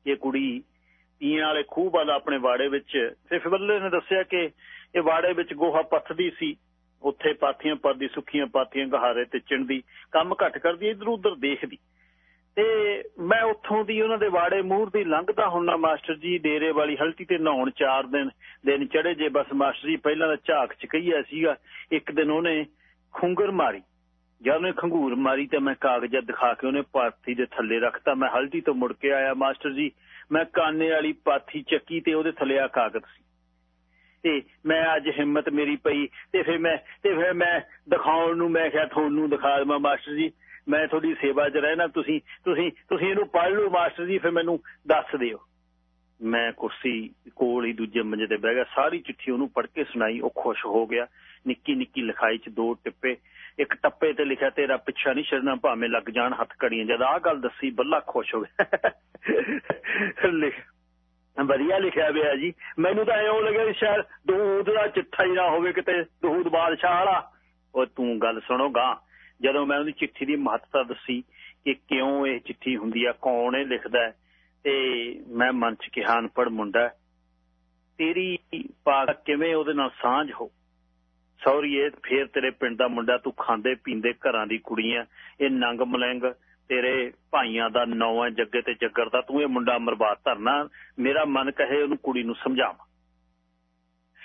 ਕਿ ਕੁੜੀ ਤੀਆਂ ਵਾਲੇ ਖੂਹ ਵੱਲ ਆਪਣੇ ਵਾੜੇ ਵਿੱਚ ਤੇ ਫਿਰ ਵੱਲੇ ਨੇ ਦੱਸਿਆ ਕਿ ਇਹ ਵਾੜੇ ਵਿੱਚ ਗੋਹਾ ਪੱਥਦੀ ਸੀ। ਉੱਥੇ ਪਾਥੀਆਂ ਪਰਦੀ, ਸੁੱਖੀਆਂ ਪਾਥੀਆਂ, ਗਹਾਰੇ ਤੇ ਚਿੰਦੀ ਕੰਮ ਘੱਟ ਕਰਦੀ ਇਧਰ ਉਧਰ ਦੇਖਦੀ। ਤੇ ਮੈਂ ਉੱਥੋਂ ਦੀ ਉਹਨਾਂ ਦੇ ਵਾੜੇ ਮੂਹਰ ਦੀ ਲੰਘਦਾ ਹੁੰਨਾ ਮਾਸਟਰ ਜੀ, ਡੇਰੇ ਵਾਲੀ ਹਲਤੀ ਤੇ ਨਹਾਉਣ ਚਾਰ ਦਿਨ ਦਿਨ ਚੜੇ ਜੇ ਬਸ ਮਾਸਟਰ ਜੀ, ਪਹਿਲਾਂ ਤਾਂ ਝਾਕ ਚ ਕਹੀਆ ਸੀਗਾ, ਇੱਕ ਦਿਨ ਉਹਨੇ ਖੁੰਗਰ ਮਾਰੀ। ਜਦ ਉਹਨੇ ਖੰਗੂਰ ਮਾਰੀ ਤੇ ਮੈਂ ਕਾਗਜ਼ ਦਿਖਾ ਕੇ ਉਹਨੇ ਪਾਥੀ ਦੇ ਥੱਲੇ ਰੱਖਤਾ। ਮੈਂ ਹਲਟੀ ਤੋਂ ਮੁੜ ਕੇ ਆਇਆ ਮਾਸਟਰ ਜੀ, ਮੈਂ ਕਾਨੇ ਵਾਲੀ ਪਾਥੀ ਚੱਕੀ ਤੇ ਉਹਦੇ ਥੱਲੇ ਆ ਕਾਗਜ਼ ਸੀ। ਤੇ ਮੈਂ ਅੱਜ ਹਿੰਮਤ ਮੇਰੀ ਪਈ ਤੇ ਫਿਰ ਮੈਂ, ਤੇ ਫਿਰ ਮੈਂ ਦਿਖਾਉਣ ਨੂੰ ਮੈਂ ਕਿਹਾ, ਤੁਹਾਨੂੰ ਦਿਖਾ ਦਵਾਂ ਮਾਸਟਰ ਜੀ। ਮੈਂ ਤੁਹਾਡੀ ਸੇਵਾ 'ਚ ਰਹਿਣਾ, ਤੁਸੀਂ ਤੁਸੀਂ ਤੁਸੀਂ ਇਹਨੂੰ ਪੜ ਲਓ ਮਾਸਟਰ ਜੀ, ਫਿਰ ਮੈਨੂੰ ਦੱਸ ਦਿਓ। ਮੈਂ ਕੁਰਸੀ ਕੋਲ ਹੀ ਦੂਜੇ ਮੰਜੇ ਤੇ ਬਹਿ ਗਿਆ, ਸਾਰੀ ਚਿੱਠੀ ਉਹਨੂੰ ਪੜ੍ਹ ਕੇ ਸੁਣਾਈ, ਉਹ ਖੁਸ਼ ਹੋ ਗਿਆ। ਨਿੱਕੀ ਨਿੱਕੀ ਲਿਖਾਈ 'ਚ ਦੋ ਟਿੱਪੇ, ਇੱਕ ਟੱਪੇ ਤੇ ਲਿਖਿਆ, ਤੇਰਾ ਪਿੱਛਾ ਨਹੀਂ ਛੱਡਣਾ, ਭਾਵੇਂ ਲੱਗ ਜਾਣ ਹੱਥ ਘੜੀਆਂ, ਜਦ ਆਹ ਗੱਲ ਦੱਸੀ, ਬੱਲਾ ਖੁਸ਼ ਹੋ ਗਿਆ। ਲਿਖ, ਵਧੀਆ ਲਿਖਿਆ ਹੋਇਆ ਜੀ। ਮੈਨੂੰ ਤਾਂ ਐਂ ਲੱਗਿਆ ਵੀ ਸ਼ਾਇਦ ਦੂਦ ਦਾ ਚਿੱਠਾ ਹੀ ਨਾ ਹੋਵੇ ਕਿਤੇ ਦੂਦ ਬਾਦਸ਼ਾਹ ਵਾਲਾ। ਉਹ ਤੂੰ ਗੱਲ ਸੁਣੋ ਸੁਣੋਗਾ ਜਦੋਂ ਮੈਂ ਉਹਦੀ ਚਿੱਠੀ ਦੀ ਮਹੱਤਤਾ ਦੱਸੀ ਕਿ ਕਿਉਂ ਇਹ ਚਿੱਠੀ ਹੁੰਦੀ ਆ, ਕੌਣ ਇਹ ਲਿਖਦਾ ਤੇ ਮੈਂ ਮਨ ਚ ਕਿਹਾ ਅਨਪੜ ਮੁੰਡਾ ਤੇਰੀ ਪਾਕ ਕਿਵੇਂ ਉਹਦੇ ਨਾਲ ਸਾਂਝ ਹੋ? ਸੌਰੀਏ ਫੇਰ ਤੇਰੇ ਪਿੰਡ ਦਾ ਮੁੰਡਾ, ਤੂੰ ਖਾਂਦੇ ਪੀਂਦੇ ਘਰਾਂ ਦੀ ਕੁੜੀਆਂ ਇਹ ਨੰਗ ਮਲੰਗ, ਤੇਰੇ ਭਾਈਆਂ ਦਾ ਨੌਵਾਂ ਜੱਗੇ ਤੇ ਜੱਗਰ ਦਾ, ਤੂੰ ਇਹ ਮੁੰਡਾ ਮਰਬਾਦ ਧਰਨਾ, ਮੇਰਾ ਮਨ ਕਹੇ ਉਹਨੂੰ ਕੁੜੀ ਨੂੰ ਸਮਝਾਵਾਂ।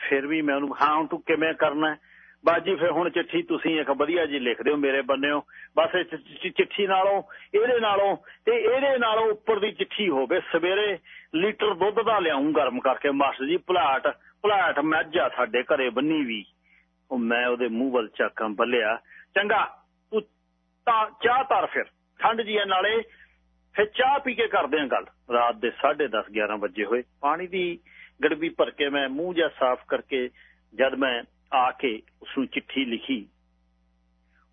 ਫਿਰ ਵੀ ਮੈਂ ਉਹਨੂੰ ਹਾਂ, ਹੁਣ ਤੂੰ ਕਿਵੇਂ ਕਰਨਾ ਬਾਜੀ ਫਿਰ ਹੁਣ ਚਿੱਠੀ ਤੁਸੀਂ ਇੱਕ ਵਧੀਆ ਜੀ ਲਿਖ ਦਿਓ ਮੇਰੇ ਬੰਨਿਓ। ਬਸ ਚਿੱਠੀ ਨਾਲੋਂ, ਇਹਦੇ ਨਾਲੋਂ ਤੇ ਇਹਦੇ ਨਾਲੋਂ ਉੱਪਰ ਦੀ ਚਿੱਠੀ ਹੋਵੇ, ਸਵੇਰੇ ਲੀਟਰ ਦੁੱਧ ਦਾ ਲਿਆਉਂ ਗਰਮ ਕਰਕੇ। ਮਾਸਟਰ ਜੀ ਭਲਾਟ ਭਲਾਟ ਮੱਝਾ ਸਾਡੇ ਘਰੇ ਬੰਨੀ ਵੀ। ਉਹ ਮੈਂ ਉਹਦੇ ਮੂੰਹ ਵੱਲ ਚਾਕਾਂ ਬੱਲਿਆ। ਚੰਗਾ, ਤੂੰ ਤਾਂ ਚਾਹ ਧਰ ਫਿਰ। ਠੰਡ ਜੀ ਨਾਲੇ। ਫਿਰ ਚਾਹ ਪੀ ਕੇ ਕਰਦੇ ਆ ਗੱਲ। ਰਾਤ ਦੇ 10:30 11 ਵਜੇ ਹੋਏ। ਪਾਣੀ ਦੀ ਗੜਬੀ ਭਰ ਕੇ ਮੈਂ ਮੂੰਹ ਜਿਹਾ ਸਾਫ਼ ਕਰਕੇ ਜਦ ਮੈਂ ਆ ਕੇ ਉਸ ਨੂੰ ਚਿੱਠੀ ਲਿਖੀ।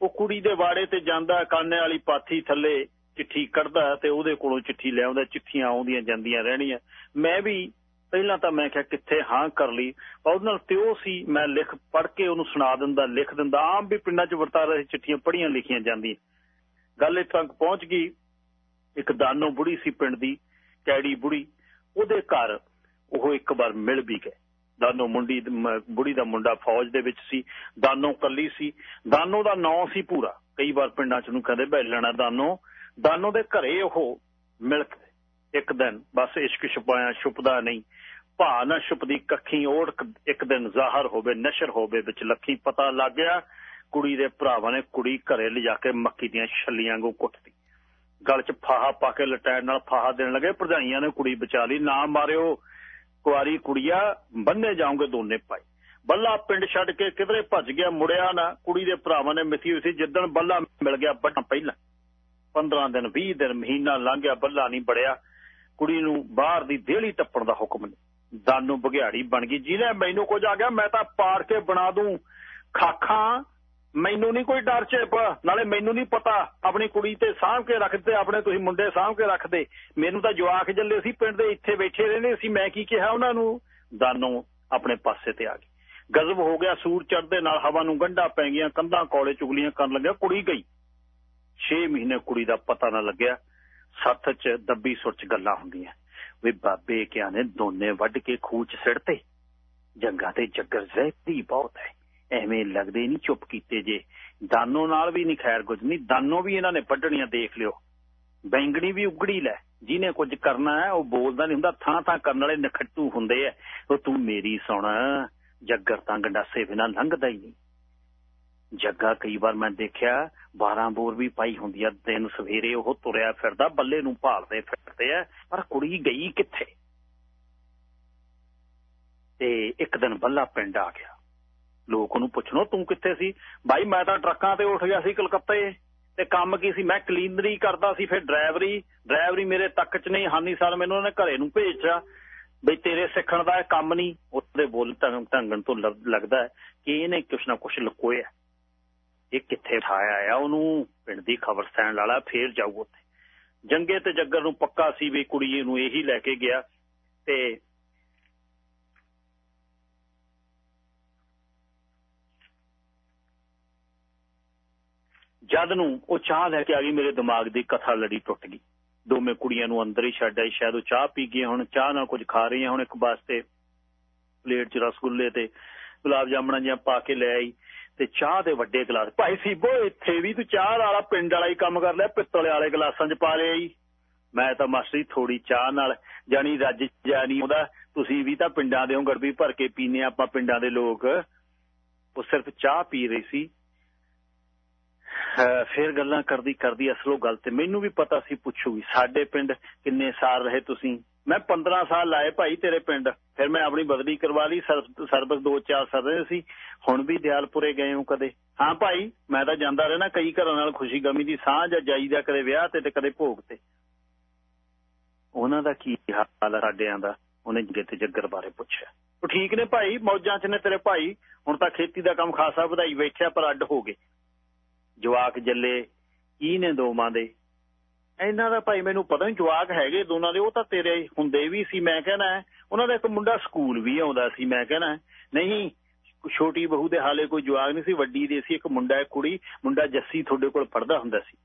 ਉਹ ਕੁੜੀ ਦੇ ਵਾੜੇ ਤੇ ਜਾਂਦਾ, ਕਾਨੇ ਵਾਲੀ ਪਾਥੀ ਥੱਲੇ ਚਿੱਠੀ ਕੱਢਦਾ ਤੇ ਉਹਦੇ ਕੋਲੋਂ ਚਿੱਠੀ ਲੈ ਆਉਂਦਾ, ਚਿੱਠੀਆਂ ਆਉਂਦੀਆਂ ਜਾਂਦੀਆਂ ਰਹਿਣੀਆਂ। ਮੈਂ ਵੀ ਪਹਿਲਾਂ ਤਾਂ ਮੈਂ ਕਿਹਾ, ਕਿੱਥੇ ਹਾਂ ਕਰ ਲਈ। ਉਹਦੇ ਨਾਲ ਤਿਉ ਸੀ, ਮੈਂ ਲਿਖ ਪੜ੍ਹ ਕੇ ਉਹਨੂੰ ਸੁਣਾ ਦਿੰਦਾ, ਲਿਖ ਦਿੰਦਾ। ਆਮ ਵੀ ਪਿੰਡਾਂ 'ਚ ਵਰਤਾ ਰਹੇ ਚਿੱਠੀਆਂ ਪੜੀਆਂ ਲਿਖੀਆਂ ਜਾਂਦੀਆਂ। ਗੱਲ ਇੱਥੇ ਤੱਕ ਪਹੁੰਚ ਗਈ। ਇੱਕ ਦਾਨੋ ਬੁੜੀ ਸੀ ਪਿੰਡ ਦੀ, ਕੈੜੀ ਬੁੜੀ। ਉਹਦੇ ਘਰ ਉਹ ਇੱਕ ਵਾਰ ਮਿਲ ਵੀ ਗਏ। ਦਾਨੋ ਮੁੰਡੀ ਬੁੜੀ ਦਾ ਮੁੰਡਾ ਫੌਜ ਦੇ ਵਿੱਚ ਸੀ, ਦਾਨੋ ਕੱਲੀ ਸੀ, ਦਾਨੋ ਦਾ ਨਾਂ ਸੀ ਪੂਰਾ। ਕਈ ਵਾਰ ਪਿੰਡਾਂ 'ਚ ਨੂੰ ਕਹਿੰਦੇ ਬੈਲਣਾ ਦਾਨੋ। ਦਾਨੋ ਦੇ ਘਰੇ ਉਹ ਮਿਲ ਇੱਕ ਦਿਨ, ਬਸ ਇਸ਼ਕ ਛੁਪਾਇਆ, ਛੁਪਦਾ ਨਹੀਂ। ਭਾ ਨਾ ਛੁਪਦੀ, ਕੱਖੀ ਓੜ ਇੱਕ ਦਿਨ ਜ਼ਾਹਰ ਹੋਵੇ, ਨਸ਼ਰ ਹੋਵੇ, ਵਿੱਚ ਲੱਖੀ ਪਤਾ ਲੱਗ ਗਿਆ। ਕੁੜੀ ਦੇ ਭਰਾਵਾਂ ਨੇ ਕੁੜੀ ਘਰੇ ਲਿਜਾ ਕੇ ਮੱਕੀ ਦੀਆਂ ਛੱਲੀਆਂ ਵਾਂਗੂ ਕੁੱਟਦੀ ਗਲ 'ਚ ਫਾਹਾ ਪਾ ਕੇ ਲਟੈਣ ਨਾਲ ਫਾਹਾ ਦੇਣ ਲੱਗੇ, ਭਰਜਾਈਆਂ ਨੇ ਕੁੜੀ ਬਚਾ ਲਈ। ਨਾ ਮਾਰਿਓ ਕੁਆਰੀ ਕੁੜੀਆ, ਬੰਨੇ ਜਾਓਗੇ ਦੋਨੇ ਭਾਈ। ਬੱਲਾ ਪਿੰਡ ਛੱਡ ਕੇ ਕਿਧਰੇ ਭੱਜ ਗਿਆ, ਮੁੜਿਆ ਨਾ, ਕੁੜੀ ਦੇ ਭਰਾਵਾਂ ਨੇ ਮਿੱਥੀ ਹੋਈ ਸੀ, ਜਿੱਦਣ ਬੱਲਾ ਮਿਲ ਗਿਆ ਬੱਟਾ ਪਹਿਲਾਂ। 15 ਦਿਨ 20 ਦਿਨ, ਮਹੀਨਾ ਲੰਘ ਗਿਆ ਬੱਲਾ ਨਹੀਂ ਬੜਿਆ। ਕੁੜੀ ਨੂੰ ਬਾਹਰ ਦੀ ਦੇਹਲੀ ਟੱਪਣ ਦਾ ਹੁਕਮ ਨਹੀਂ। ਦਾਨੂ ਬਗਿਆੜੀ ਬਣ ਗਈ। ਜਿਹਨੇ ਮੈਨੂੰ ਕੁਝ ਆ ਗਿਆ, ਮੈਂ ਤਾਂ ਪਾੜ ਕੇ ਬਣਾ ਦੂੰ। ਖਾਖਾਂ ਮੈਨੂੰ ਨਹੀਂ ਕੋਈ ਡਰ ਚੇਪ, ਨਾਲੇ ਮੈਨੂੰ ਨਹੀਂ ਪਤਾ ਆਪਣੀ ਕੁੜੀ ਤੇ ਸਾਂਭ ਕੇ ਰੱਖਦੇ, ਆਪਣੇ ਤੁਸੀਂ ਮੁੰਡੇ ਸਾਂਭ ਕੇ ਰੱਖਦੇ। ਮੈਨੂੰ ਤਾਂ ਜਵਾਕ ਜੱਲੇ ਸੀ, ਪਿੰਡ ਦੇ ਇੱਥੇ ਬੈਠੇ ਰਹਿੰਦੇ ਸੀ, ਮੈਂ ਕੀ ਕਿਹਾ ਉਹਨਾਂ ਨੂੰ? ਦਾਨੋ ਆਪਣੇ ਪਾਸੇ ਤੇ ਆ ਗਈ। ਗਜ਼ਬ ਹੋ ਗਿਆ, ਸੂਰ ਚੜਦੇ ਨਾਲ ਹਵਾ ਨੂੰ ਗੰਢਾ ਪੈ ਗਿਆ ਕੰਧਾਂ ਕੋਲੇ ਚੁਗਲੀਆਂ ਕਰਨ ਲੱਗਿਆ, ਕੁੜੀ ਗਈ। 6 ਮਹੀਨੇ ਕੁੜੀ ਦਾ ਪਤਾ ਨਾ ਲੱਗਿਆ, ਸੱਥ 'ਚ ਦੱਬੀ ਸੁਰਚ ਗੱਲਾਂ ਹੁੰਦੀਆਂ। ਵੀ ਬਾਬੇ ਕਿਆ ਨੇ ਦੋਨੇ ਵੱਢ ਕੇ ਖੂਚ ਸਿੜਤੇ। ਜੰਗਾ ਤੇ ਜੱਗਰ ਜ਼ਹਿਰੀ ਬਹੁਤ ਹੈ। ਐਵੇਂ ਲੱਗਦੇ ਨਹੀਂ, ਚੁੱਪ ਕੀਤੇ ਜੇ। ਦਾਨੋ ਨਾਲ ਵੀ ਨਹੀਂ ਖੈਰ ਕੁਝ ਨਹੀਂ ਦਾਨੋ ਵੀ ਇਹਨਾਂ ਨੇ ਵੱਢਣੀਆਂ ਦੇਖ ਲਿਓ। ਬੈਂਗਣੀ ਵੀ ਉਗੜੀ ਲੈ, ਜਿਹਨੇ ਕੁਝ ਕਰਨਾ ਹੈ, ਉਹ ਬੋਲਦਾ ਨਹੀਂ ਹੁੰਦਾ, ਥਾਂ ਥਾਂ ਕਰਨ ਵਾਲੇ ਨਖੱਟੂ ਹੁੰਦੇ ਐ ਉਹ ਤੂੰ ਮੇਰੀ ਸੁਣ, ਜੱਗਰ ਤਾਂ ਗੰਡਾਸੇ ਬਿਨਾ ਲੰਘਦਾ ਹੀ ਨਹੀਂ। ਜੱਗਾ ਕਈ ਵਾਰ ਮੈਂ ਦੇਖਿਆ 12 ਬੋਰ ਵੀ ਪਾਈ ਹੁੰਦੀ ਆ, ਦਿਨ ਸਵੇਰੇ ਉਹ ਤੁਰਿਆ ਫਿਰਦਾ, ਬੱਲੇ ਨੂੰ ਭਾਲਦੇ ਫਿਰਦੇ ਆ, ਪਰ ਕੁੜੀ ਗਈ ਕਿੱਥੇ? ਤੇ ਇੱਕ ਦਿਨ ਬੱਲਾ ਪਿੰਡ ਆ ਗਿਆ। ਲੋਕ ਉਹਨੂੰ ਪੁੱਛਣੋ, ਤੂੰ ਕਿੱਥੇ ਸੀ? ਬਾਈ, ਮੈਂ ਤਾਂ ਟਰੱਕਾਂ ਤੇ ਉੱਠ ਗਿਆ ਸੀ ਕਲਕੱਤੇ ਤੇ ਕੰਮ ਕੀ ਸੀ? ਮੈਂ ਕਲੀਨਰੀ ਕਰਦਾ ਸੀ ਫਿਰ ਡਰਾਈਵਰੀ ਡਰਾਈਵਰੀ ਮੇਰੇ ਤੱਕ ਚ ਨਹੀਂ ਹਾਨੀ ਸਾਲ ਮੈਨੂੰ ਉਹਨੇ ਘਰੇ ਨੂੰ ਭੇਜਿਆ। ਬਈ, ਤੇਰੇ ਸਿੱਖਣ ਦਾ ਇਹ ਕੰਮ ਨਹੀਂ। ਉਹਦੇ ਬੋਲ ਢੰਗਣ ਤੋਂ ਲੱਗਦਾ ਕਿ ਇਹਨੇ ਕੁਛ ਨਾ ਕੁਛ ਲੁਕੋਇਆ। ਇਹ ਕਿੱਥੇ ਠਾਇਆ ਆ ਉਹਨੂੰ? ਪਿੰਡ ਦੀ ਖਬਰ ਸੈਣ ਵਾਲਾ ਫੇਰ ਜਾਊ ਉੱਥੇ। ਜੰਗੇ ਤੇ ਜੱਗਰ ਨੂੰ ਪੱਕਾ ਸੀ ਵੀ ਕੁੜੀ ਨੂੰ ਇਹੀ ਲੈ ਕੇ ਗਿਆ ਤੇ ਜਦ ਨੂੰ ਉਹ ਚਾਹ ਲੈ ਕੇ ਆ ਗਈ, ਮੇਰੇ ਦਿਮਾਗ ਦੀ ਕਥਾ ਲੜੀ ਟੁੱਟ ਗਈ। ਦੋਵੇਂ ਕੁੜੀਆਂ ਨੂੰ ਅੰਦਰ ਹੀ ਛੱਡ ਆਈ ਸ਼ਾਇਦ ਉਹ ਚਾਹ ਪੀ ਗਏ ਹੁਣ, ਚਾਹ ਨਾਲ ਕੁਝ ਖਾ ਰਹੀਆਂ ਹੁਣ ਇੱਕ ਵਾਸਤੇ। ਪਲੇਟ 'ਚ ਰਸਗੁੱਲੇ ਤੇ ਗੁਲਾਬ ਜਾਮਣਾ ਜਿਹਾ ਪਾ ਕੇ ਲੈ ਆਈ ਤੇ ਚਾਹ ਦੇ ਵੱਡੇ ਗਲਾਸ। ਭਾਈ ਸੀਬੋ, ਇੱਥੇ ਵੀ ਤੂੰ ਚਾਹ ਵਾਲਾ ਪਿੰਡ ਵਾਲਾ ਹੀ ਕੰਮ ਕਰ ਲਿਆ ਪਿੱਤਲ ਵਾਲੇ ਗਲਾਸਾਂ 'ਚ ਪਾ ਲਿਆ ਜੀ ਮੈਂ ਤਾਂ ਮਾਸਟਰ ਜੀ ਥੋੜੀ ਚਾਹ ਨਾਲ ਜਾਨੀ ਰੱਜ ਜਾਨੀ ਉਹਦਾ ਤੁਸੀਂ ਵੀ ਤਾਂ ਪਿੰਡਾਂ ਦੇ ਹੋ ਗਰਬੀ ਭਰ ਕੇ ਪੀਨੇ ਆਪਾਂ ਪਿੰਡਾਂ ਦੇ ਲੋਕ। ਉਹ ਸਿਰਫ ਚਾਹ ਪੀ ਰਹੀ ਸੀ। ਫੇਰ ਗੱਲਾਂ ਕਰਦੀ ਕਰਦੀ ਅਸਲੋ ਗੱਲ ਤੇ ਮੈਨੂੰ ਵੀ ਪਤਾ ਸੀ ਪੁੱਛੂਗੀ ਸਾਡੇ ਪਿੰਡ ਕਿੰਨੇ ਸਾਲ ਰਹੇ ਤੁਸੀਂ? ਮੈਂ 15 ਸਾਲ ਲਾਏ ਭਾਈ ਤੇਰੇ ਪਿੰਡ। ਫਿਰ ਮੈਂ ਆਪਣੀ ਬਦਲੀ ਕਰਵਾ ਲਈ ਸਰਵਿਸ ਦੋ ਚਾਰ ਸਰਵੇ ਸੀ। ਹੁਣ ਵੀ ਦਿਆਲਪੁਰੇ ਗਏ ਹਾਂ ਕਦੇ। ਹਾਂ ਭਾਈ, ਮੈਂ ਤਾਂ ਜਾਂਦਾ ਰਹਿਣਾ ਕਈ ਘਰਾਂ ਨਾਲ ਖੁਸ਼ੀ ਗਮੀ ਦੀ ਸਾਂਝ ਜਾਈਦਾ ਕਦੇ ਵਿਆਹ ਤੇ ਤੇ ਕਦੇ ਭੋਗ ਤੇ। ਉਹਨਾਂ ਦਾ ਕੀ ਹਾਲ ਸਾਡਿਆਂ ਦਾ? ਉਹਨੇ ਜਿੱਤੇ ਜੱਗਰ ਬਾਰੇ ਪੁੱਛਿਆ। ਉਹ ਠੀਕ ਨੇ ਭਾਈ, ਮੌਜਾਂ 'ਚ ਨੇ ਤੇਰੇ ਭਾਈ। ਹੁਣ ਤਾਂ ਖੇਤੀ ਦਾ ਕੰਮ ਖਾਸਾ ਵਧਾਈ ਬੈਠਿਆ ਪਰ ਅੱਡ ਹੋ ਗਏ। ਜਵਾਕ ਜੱਲੇ, ਕੀ ਨੇ ਦੋਵਾਂ ਦੇ? ਇਹਨਾਂ ਦਾ ਭਾਈ ਮੈਨੂੰ ਪਤਾ ਨਹੀਂ ਜਵਾਕ ਹੈਗੇ ਦੋਨਾਂ ਦੇ, ਉਹ ਤਾਂ ਤੇਰੇ ਹੁੰਦੇ ਵੀ ਸੀ, ਮੈਂ ਕਹਿੰਦਾ ਉਹਨਾਂ ਦਾ ਇੱਕ ਮੁੰਡਾ ਸਕੂਲ ਵੀ ਆਉਂਦਾ ਸੀ, ਮੈਂ ਕਹਿੰਦਾ ਨਹੀਂ, ਛੋਟੀ ਬਹੂ ਦੇ ਹਾਲੇ ਕੋਈ ਜਵਾਕ ਨਹੀਂ ਸੀ, ਵੱਡੀ ਦੇ ਸੀ, ਇੱਕ ਮੁੰਡਾ, ਇੱਕ ਕੁੜੀ, ਮੁੰਡਾ ਜੱਸੀ ਤੁਹਾਡੇ ਕੋਲ ਪੜਦਾ ਹੁੰਦਾ ਸੀ।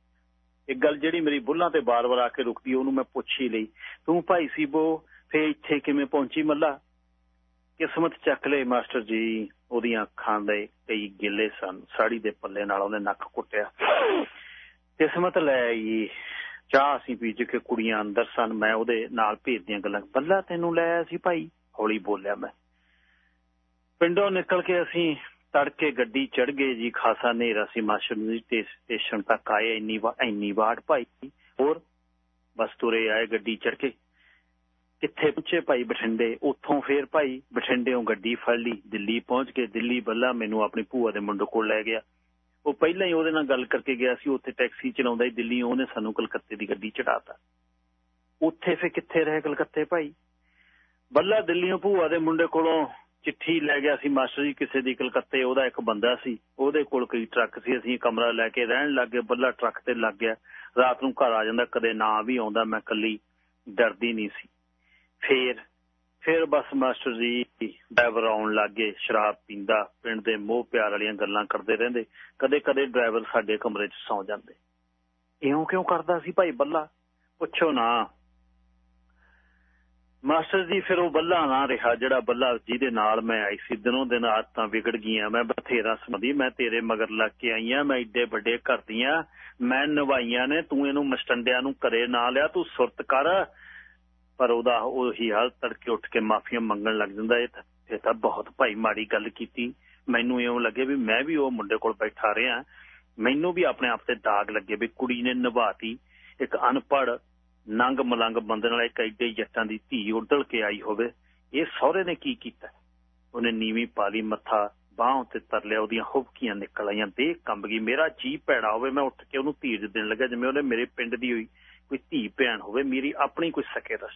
ਇੱਕ ਗੱਲ ਜਿਹੜੀ ਮੇਰੀ ਬੁੱਲਾਂ ਤੇ ਬਾਰ-ਬਾਰ ਆ ਕੇ ਰੁਕਦੀ, ਉਹਨੂੰ ਮੈਂ ਪੁੱਛ ਹੀ ਲਈ। ਤੂੰ ਭਾਈ ਸੀਬੋ ਫੇ ਇੱਥੇ ਕਿਵੇਂ ਪਹੁੰਚੀ ਮੱਲਾ? ਕਿਸਮਤ ਚੱਕ ਲੈ, ਮਾਸਟਰ ਜੀ। ਉਹਦੀਆਂ ਅੱਖਾਂ ਦੇ ਕਈ ਗਿੱਲੇ ਸਨ, ਸਾੜੀ ਦੇ ਪੱਲੇ ਨਾਲ ਉਹਨੇ ਨੱਕ ਕੁੱਟਿਆ। ਕਿਸਮਤ ਲੈ ਆਈ, ਚਾਹ ਅਸੀਂ ਪੀਜ ਕੇ ਕੁੜੀਆਂ ਅੰਦਰ ਸਨ, ਮੈਂ ਉਹਦੇ ਨਾਲ ਭੇਜਦੀਆਂ ਗੱਲਾਂ, ਬੱਲਾ ਤੈਨੂੰ ਲੈ ਆਇਆ ਸੀ ਭਾਈ? ਹੌਲੀ ਬੋਲਿਆ ਮੈਂ। ਪਿੰਡੋਂ ਨਿਕਲ ਕੇ ਅਸੀਂ ਤੜਕੇ ਗੱਡੀ ਚੜ ਗਏ ਜੀ, ਖਾਸਾ ਨੇਰਾ ਸੀ ਮਾਸ਼ਰੂਮੀ ਤੇ ਸਟੇਸ਼ਨ ਤੱਕ ਆਏ, ਇੰਨੀ ਇੰਨੀ ਵਾਰ ਭਾਈ। ਹੋਰ ਬਸ ਤੁਰੇ ਆਏ ਗੱਡੀ ਚੜ ਕੇ। ਕਿੱਥੇ ਪੁੱਛੇ ਭਾਈ ਬਠਿੰਡੇ, ਉੱਥੋਂ ਫੇਰ ਭਾਈ ਬਠਿੰਡੇੋਂ ਗੱਡੀ ਫੜ ਲਈ, ਦਿੱਲੀ ਪਹੁੰਚ ਕੇ ਦਿੱਲੀ ਬੱਲਾ ਮੈਨੂੰ ਆਪਣੀ ਭੂਆ ਦੇ ਮੁੰਡੇ ਕੋਲ ਲੈ ਗਿਆ। ਉਹ ਪਹਿਲਾਂ ਹੀ ਉਹਦੇ ਨਾਲ ਗੱਲ ਕਰਕੇ ਗਿਆ ਸੀ, ਉੱਥੇ ਟੈਕਸੀ ਚਲਾਉਂਦਾ ਹੀ ਦਿੱਲੀ, ਉਹਨੇ ਸਾਨੂੰ ਕਲਕੱਤੇ ਦੀ ਗੱਡੀ ਚੜਾਤਾ ਉੱਥੇ ਫੇ ਕਿੱਥੇ ਰਹੇ ਕਲਕੱਤੇ ਭਾਈ? ਬੱਲਾ ਦਿੱਲੀੋਂ ਭੂਆ ਦੇ ਮੁੰਡੇ ਕੋਲੋਂ ਚਿੱਠੀ ਲੈ ਗਿਆ ਸੀ ਮਾਸਟਰ ਜੀ, ਕਿਸੇ ਦੀ ਕਲਕੱਤੇ, ਉਹਦਾ ਇੱਕ ਬੰਦਾ ਸੀ, ਉਹਦੇ ਕੋਲ ਕੋਈ ਟਰੱਕ ਸੀ, ਅਸੀਂ ਕਮਰਾ ਲੈ ਕੇ ਰਹਿਣ ਲੱਗੇ ਬੱਲਾ ਟਰੱਕ ਤੇ ਲੱਗ ਗਿਆ। ਰਾਤ ਨੂੰ ਘਰ ਆ ਜਾਂਦਾ, ਕਦੇ ਨਾ ਵੀ ਆਉਂਦਾ, ਮੈਂ ਕੱਲੀ ਡਰਦੀ ਨਹੀਂ ਸੀ। ਫੇਰ, ਫਿਰ ਬਸ ਮਾਸਟਰ ਜੀ ਡਰਾਈਵਰ ਆਉਣ ਲੱਗੇ, ਸ਼ਰਾਬ ਪੀਂਦਾ, ਪਿੰਡ ਦੇ ਮੋਹ ਪਿਆਰ ਵਾਲੀਆਂ ਗੱਲਾਂ ਕਰਦੇ ਰਹਿੰਦੇ, ਕਦੇ ਕਦੇ ਡਰਾਈਵਰ ਸਾਡੇ ਕਮਰੇ 'ਚ ਸੌ ਜਾਂਦੇ। ਇਉਂ ਕਿਉਂ ਕਰਦਾ ਸੀ ਭਾਈ ਬੱਲਾ? ਪੁੱਛੋ ਨਾ। ਮਾਸਟਰ ਜੀ ਫਿਰ ਉਹ ਬੱਲਾ ਨਾ ਰਿਹਾ, ਜਿਹੜਾ ਬੱਲਾ ਜਿਹਦੇ ਨਾਲ ਮੈਂ ਆਈ ਸੀ, ਦਿਨੋਂ ਦਿਨ ਆਦਤਾਂ ਵਿਗੜ ਗਈਆਂ, ਮੈਂ ਬਥੇਰਾ ਸਮਝੀ ਮੈਂ ਤੇਰੇ ਮਗਰ ਲੱਗ ਕੇ ਆਈ ਮੈਂ ਏਡੇ ਵੱਡੇ ਘਰ ਦੀਆਂ, ਮੈਂ ਨਵਾਈਆਂ ਨੇ, ਤੂੰ ਇਹਨੂੰ ਮਸਟੰਡਿਆਂ ਨੂੰ ਘਰੇ ਨਾ ਲਿਆ, ਤੂੰ ਸੁਰਤ ਕਰ ਪਰ ਉਹਦਾ ਉਹੀ ਹਾਲ ਤੜਕੇ ਉੱਠ ਕੇ ਮਾਫੀਆਂ ਮੰਗਣ ਲੱਗ ਜਾਂਦਾ ਇਹ ਤਾਂ ਬਹੁਤ ਭਾਈ ਮਾੜੀ ਗੱਲ ਕੀਤੀ। ਮੈਨੂੰ ਇਉਂ ਲੱਗੇ ਵੀ ਮੈਂ ਵੀ ਉਹ ਮੁੰਡੇ ਕੋਲ ਬੈਠਾ ਰਿਹਾ। ਮੈਨੂੰ ਵੀ ਆਪਣੇ ਆਪ ਤੇ ਦਾਗ ਲੱਗੇ ਵੀ ਕੁੜੀ ਨੇ ਨਿਭਾਤੀ। ਇੱਕ ਅਨਪੜ ਨੰਗ ਮਲੰਗ ਬੰਦੇ ਨਾਲ ਇੱਕ ਐਡੇ ਜੱਟਾਂ ਦੀ ਧੀ ਉਡਲ ਕੇ ਆਈ ਹੋਵੇ। ਇਹ ਸਹੁਰੇ ਨੇ ਕੀ ਕੀਤਾ? ਉਹਨੇ ਨੀਵੀਂ ਪਾਲੀ ਮੱਥਾ ਬਾਹ ਉੱਤੇ ਤਰ ਲਿਆ, ਉਹਦੀਆਂ ਹੁਬਕੀਆਂ ਨਿਕਲ ਆਈਆਂ। ਦੇਖ ਕੰਬ ਗਈ, ਮੇਰਾ ਜੀ ਪੈੜਾ ਹੋਵੇ, ਮੈਂ ਉੱਠ ਕੇ ਉਹਨੂੰ ਧੀਰਜ ਦੇਣ ਲੱਗਾ ਜਿਵੇਂ ਉਹਨੇ ਮੇਰੇ ਪਿੰਡ ਦੀ ਹੋਈ। ਕੋਈ ਧੀ ਭੈਣ ਹੋਵੇ, ਮੇਰੀ ਆਪਣੀ ਕੋਈ ਸਕੇ ਦਾ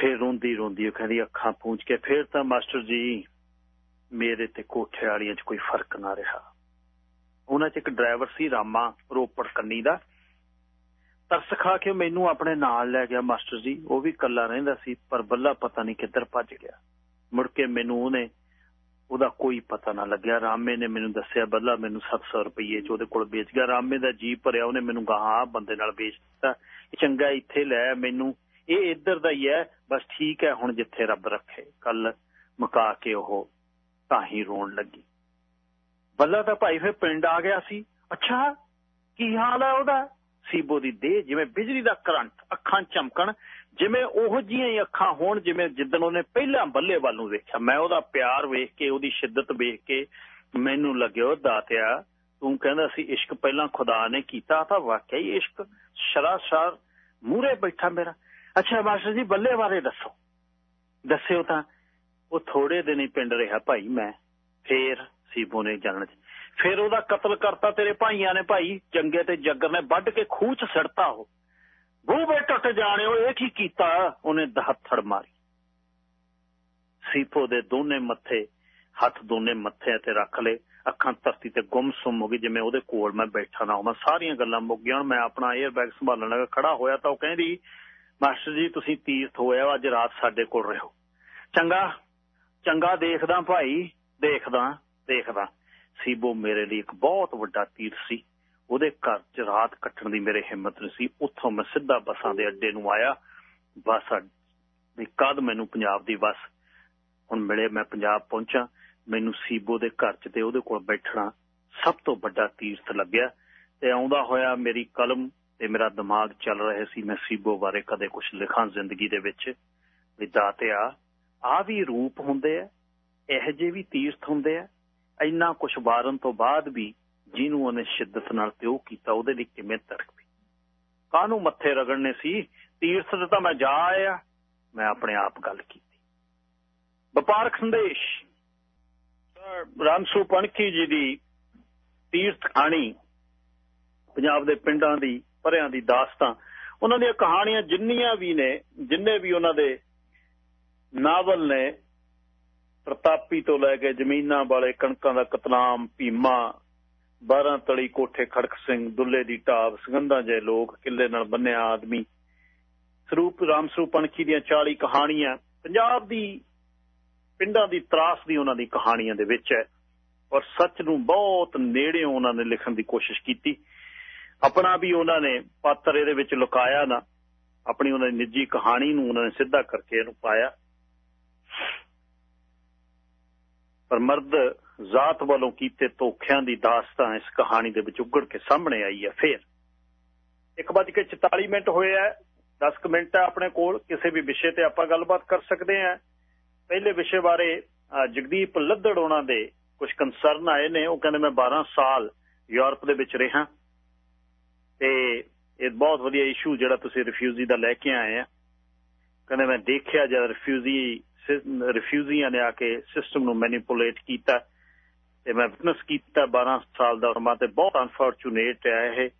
ਫੇਰ ਰੋਂਦੀ ਰੋਂਦੀ ਉਹ ਕਹਿੰਦੀ, ਅੱਖਾਂ ਪੂੰਝ ਕੇ, ਫੇਰ ਤਾਂ ਮਾਸਟਰ ਜੀ, ਮੇਰੇ ਤੇ ਕੋਠੇ ਵਾਲੀਆਂ 'ਚ ਕੋਈ ਫ਼ਰਕ ਨਾ ਰਿਹਾ। ਉਹਨਾਂ 'ਚ ਇੱਕ ਡਰਾਈਵਰ ਸੀ, ਰਾਮਾ ਰੋਪੜ ਕੰਨੀ ਦਾ। ਤਰਸ ਖਾ ਕੇ ਮੈਨੂੰ ਆਪਣੇ ਨਾਲ ਲੈ ਗਿਆ ਮਾਸਟਰ ਜੀ। ਉਹ ਵੀ ਕੱਲਾ ਰਹਿੰਦਾ ਸੀ, ਪਰ ਬੱਲਾ ਪਤਾ ਨਹੀਂ ਕਿੱਧਰ ਭੱਜ ਗਿਆ। ਮੁੜ ਕੇ ਮੈਨੂੰ ਉਹਨੇ ਉਹਦਾ ਕੋਈ ਪਤਾ ਨਾ ਲੱਗਿਆ। ਰਾਮੇ ਨੇ ਮੈਨੂੰ ਦੱਸਿਆ, ਬੱਲਾ ਮੈਨੂੰ 700 ਰੁਪਏ ਚ ਉਹਦੇ ਕੋਲ ਵੇਚ ਗਿਆ। ਰਾਮੇ ਦਾ ਜੀ ਭਰਿਆ, ਉਹਨੇ ਮੈਨੂੰ ਗਾਹਾਂ ਬੰਦੇ ਨਾਲ ਵੇਚ ਦਿੱਤਾ। ਚੰਗਾ ਇੱਥੇ ਲੈ ਮੈਨੂੰ। ਇਹ ਇੱਧਰ ਦਾ ਹੀ ਹੈ, ਬਸ ਠੀਕ ਹੈ ਹੁਣ ਜਿੱਥੇ ਰੱਬ ਰੱਖੇ। ਕੱਲ ਮੁਕਾ ਕੇ ਉਹ ਤਾਂ ਹੀ ਰੋਣ ਲੱਗੀ। ਬੱਲਾ ਤਾਂ ਭਾਈ ਫਿਰ ਪਿੰਡ ਆ ਗਿਆ ਸੀ। ਅੱਛਾ, ਕੀ ਹਾਲ ਹੈ ਉਹਦਾ? ਸੀਬੋ ਦੀ ਦੇਹ, ਜਿਵੇਂ ਬਿਜਲੀ ਦਾ ਕਰੰਟ, ਅੱਖਾਂ ਚਮਕਣ। ਜਿਵੇਂ ਉਹ ਜੀਆਂ ਹੀ ਅੱਖਾਂ ਹੋਣ, ਜਿਵੇਂ ਜਿੱਦਣ ਉਹਨੇ ਪਹਿਲਾਂ ਬੱਲੇ ਵੱਲ ਨੂੰ ਵੇਖਿਆ, ਮੈਂ ਉਹਦਾ ਪਿਆਰ ਵੇਖ ਕੇ, ਉਹਦੀ ਸ਼ਿੱਦਤ ਵੇਖ ਕੇ ਮੈਨੂੰ ਲੱਗਿਆ ਦਾਤਿਆ। ਤੂੰ ਕਹਿੰਦਾ ਸੀ, ਇਸ਼ਕ ਪਹਿਲਾਂ ਖੁਦਾ ਨੇ ਕੀਤਾ ਤਾਂ ਵਾਕਿਆ ਹੀ ਇਸ਼ਕ ਸ਼ਰਾਸ਼ਰ ਮੂਰੇ ਬੈਠਾ ਮੇਰਾ। ਅੱਛਾ ਮਾਸਟਰ ਜੀ, ਬੱਲੇ ਬਾਰੇ ਦੱਸੋ। ਦੱਸਿਓ ਤਾਂ। ਉਹ ਥੋੜੇ ਦਿਨ ਹੀ ਪਿੰਡ ਰਿਹਾ ਭਾਈ ਮੈਂ, ਫੇਰ ਸੀਬੋ ਨੇ ਜਾਣ ਫੇਰ ਉਹਦਾ ਕਤਲ ਕਰਤਾ ਤੇਰੇ ਭਾਈਆਂ ਨੇ ਭਾਈ, ਚੰਗੇ ਤੇ ਜੱਗਰ ਨੇ ਵੱਢ ਕੇ ਖੂਹ 'ਚ ਸੜਤਾ ਉਹ। ਬੂਬੇ ਟੁੱਟ ਜਾਣਿਓ, ਇਹ ਕੀ ਕੀਤਾ? ਉਹਨੇ ਦਹੱਥੜ ਮਾਰੀ। ਸੀਪੋ ਦੇ ਦੋਨੇ ਮੱਥੇ, ਹੱਥ ਦੋਨੇ ਮੱਥੇ ਤੇ ਰੱਖ ਲਏ। ਅੱਖਾਂ ਧਰਤੀ ਤੇ ਗੁੰਮਸੁੰਮ ਹੋ ਗਈ, ਜਿਵੇਂ ਉਹਦੇ ਕੋਲ ਮੈਂ ਬੈਠਾ ਨਾ ਹਾਂ ਸਾਰੀਆਂ ਗੱਲਾਂ ਮੁੱਕ ਗਈਆਂ ਮੈਂ ਆਪਣਾ 에ਅਰਬੈਗ ਸੰਭਾਲਣ ਲੱਗਾ, ਖੜਾ ਹੋਇਆ ਤਾਂ ਉਹ ਕਹਿੰਦੀ, ਮਾਸਟਰ ਜੀ, ਤੁਸੀਂ ਤੀਰਥ ਹੋਇਆ, ਅੱਜ ਰਾਤ ਸਾਡੇ ਕੋਲ ਰਹੋ। ਚੰਗਾ ਚੰਗਾ ਦੇਖਦਾ ਭਾਈ, ਦੇਖਦਾ ਦੇਖਦਾ। ਸੀਬੋ ਮੇਰੇ ਲਈ ਇੱਕ ਬਹੁਤ ਵੱਡਾ ਤੀਰਥ ਸੀ। ਉਹਦੇ ਘਰ 'ਚ ਰਾਤ ਕੱਟਣ ਦੀ ਮੇਰੇ ਹਿੰਮਤ ਨਹੀਂ ਸੀ। ਉੱਥੋਂ ਮੈਂ ਸਿੱਧਾ ਬੱਸਾਂ ਦੇ ਅੱਡੇ ਨੂੰ ਆਇਆ। ਬੱਸ ਵੀ ਕਦ ਮੈਨੂੰ ਪੰਜਾਬ ਦੀ ਬੱਸ। ਹੁਣ ਮਿਲੇ ਮੈਂ ਪੰਜਾਬ ਪਹੁੰਚਾ। ਮੈਨੂੰ ਸੀਬੋ ਦੇ ਘਰ 'ਚ ਤੇ ਉਹਦੇ ਕੋਲ ਬੈਠਣਾ ਸਭ ਤੋਂ ਵੱਡਾ ਤੀਰਥ ਲੱਗਿਆ। ਤੇ ਆਉਂਦਾ ਹੋਇਆ ਮੇਰੀ ਕਲਮ ਤੇ ਮੇਰਾ ਦਿਮਾਗ ਚੱਲ ਰਿਹਾ ਸੀ ਮੈਂ ਸੀਬੋ ਬਾਰੇ ਕਦੇ ਕੁਝ ਲਿਖਾਂ ਜ਼ਿੰਦਗੀ ਦੇ ਵਿੱਚ। ਵੀ ਦਾਤਿਆ ਆ ਵੀ ਰੂਪ ਹੁੰਦੇ ਆ, ਇਹ ਜੇ ਵੀ ਤੀਰਥ ਹੁੰਦੇ ਆ। ਇੰਨਾ ਕੁਝ ਵਾਰਨ ਤੋਂ ਬਾਅਦ ਵੀ ਜਿਹਨੂੰ ਉਹਨੇ ਸ਼ਿੱਦਤ ਨਾਲ ਪਿਓ ਕੀਤਾ, ਉਹਦੇ ਲਈ ਕਿਵੇਂ ਤੜਕ ਪਈ ਕਾਹਨੂੰ ਮੱਥੇ ਰਗੜਨੇ ਸੀ? ਤੀਰਥ ਤੇ ਤਾਂ ਮੈਂ ਜਾ ਆਇਆ। ਮੈਂ ਆਪਣੇ ਆਪ ਗੱਲ ਕੀਤੀ। ਵਪਾਰਕ ਸੰਦੇਸ਼। ਰਾਮਸੂ ਪਣਖੀ ਜੀ ਦੀ ਤੀਰਥ ਕਹਾਣੀ ਪੰਜਾਬ ਦੇ ਪਿੰਡਾਂ ਦੀ, ਪਰਿਆਂ ਦੀ ਦਾਸਤਾਂ ਉਹਨਾਂ ਦੀਆਂ ਕਹਾਣੀਆਂ ਜਿੰਨੀਆਂ ਵੀ ਨੇ, ਜਿੰਨੇ ਵੀ ਉਹਨਾਂ ਦੇ ਨਾਵਲ ਨੇ, ਪ੍ਰਤਾਪੀ ਤੋਂ ਲੈ ਕੇ ਜ਼ਮੀਨਾਂ ਵਾਲੇ ਕਣਕਾਂ ਦਾ ਕਤਨਾਮ, ਭੀਮਾ 12 ਤਲੀ ਕੋਠੇ ਖੜਕ ਸਿੰਘ, ਦੁੱਲੇ ਦੀ ਢਾਬ, ਸੰਗੰਧਾਂ ਜੇ ਲੋਕ, ਕਿੱਲੇ ਨਾਲ ਬੰਨਿਆ ਆਦਮੀ। ਸਰੂਪ, ਰਾਮ ਪਣਖੀ ਦੀਆਂ 40 ਕਹਾਣੀਆਂ, ਪੰਜਾਬ ਦੀ, ਪਿੰਡਾਂ ਦੀ ਤਰਾਸ ਦੀ ਉਹਨਾਂ ਦੀ ਕਹਾਣੀਆਂ ਦੇ ਵਿੱਚ ਹੈ। ਔਰ ਸੱਚ ਨੂੰ ਬਹੁਤ ਨੇੜਿਓਂ ਉਹਨਾਂ ਨੇ ਲਿਖਣ ਦੀ ਕੋਸ਼ਿਸ਼ ਕੀਤੀ। ਆਪਣਾ ਵੀ ਉਹਨਾਂ ਨੇ ਪਾਤਰ ਇਹਦੇ ਵਿੱਚ ਲੁਕਾਇਆ ਨਾ, ਆਪਣੀ ਉਹਨਾਂ ਦੀ ਨਿੱਜੀ ਕਹਾਣੀ ਨੂੰ ਉਹਨਾਂ ਨੇ ਸਿੱਧਾ ਕਰਕੇ ਇਹਨੂੰ ਪਾਇਆ। ਪਰ ਮਰਦ ਜ਼ਾਤ ਵੱਲੋਂ ਕੀਤੇ ਧੋਖਿਆਂ ਦੀ ਦਾਸਤਾਨ ਇਸ ਕਹਾਣੀ ਦੇ ਵਿੱਚ ਉੱਗੜ ਕੇ ਸਾਹਮਣੇ ਆਈ ਹੈ, ਫੇਰ। 1:44 ਮਿੰਟ ਹੋਏ ਆ 10 ਮਿੰਟ ਹੈ ਆਪਣੇ ਕੋਲ, ਕਿਸੇ ਵੀ ਵਿਸ਼ੇ ਤੇ ਆਪਾਂ ਗੱਲਬਾਤ ਕਰ ਸਕਦੇ ਆ ਪਹਿਲੇ ਵਿਸ਼ੇ ਬਾਰੇ ਜਗਦੀਪ ਲੱਦੜ ਉਹਨਾਂ ਦੇ ਕੁਝ ਕੰਸਰਨ ਆਏ ਨੇ, ਉਹ ਕਹਿੰਦੇ ਮੈਂ 12 ਸਾਲ ਯੂਰਪ ਦੇ ਵਿੱਚ ਰਿਹਾ। ਤੇ ਇਹ ਬਹੁਤ ਵਧੀਆ ਇਸ਼ੂ ਜਿਹੜਾ ਤੁਸੀਂ ਰਿਫਿਊਜੀ ਦਾ ਲੈ ਕੇ ਆਏ ਆ। ਕਹਿੰਦੇ ਮੈਂ ਦੇਖਿਆ ਜਦ ਰਿਫਿਊਜੀ ਰਿਫਿਊਜੀਆਂ ਨੇ ਆ ਕੇ ਸਿਸਟਮ ਨੂੰ ਮੈਨੀਪੂਲੇਟ ਕੀਤਾ। ਤੇ ਮੈਂ ਵਿਟਨੈਸ ਕੀਤਾ 12 ਸਾਲ ਦਾ ਸਮਾਂ ਤੇ ਬਹੁਤ ਅਨਫੋਰਚੂਨੇਟ ਹੈ ਇਹ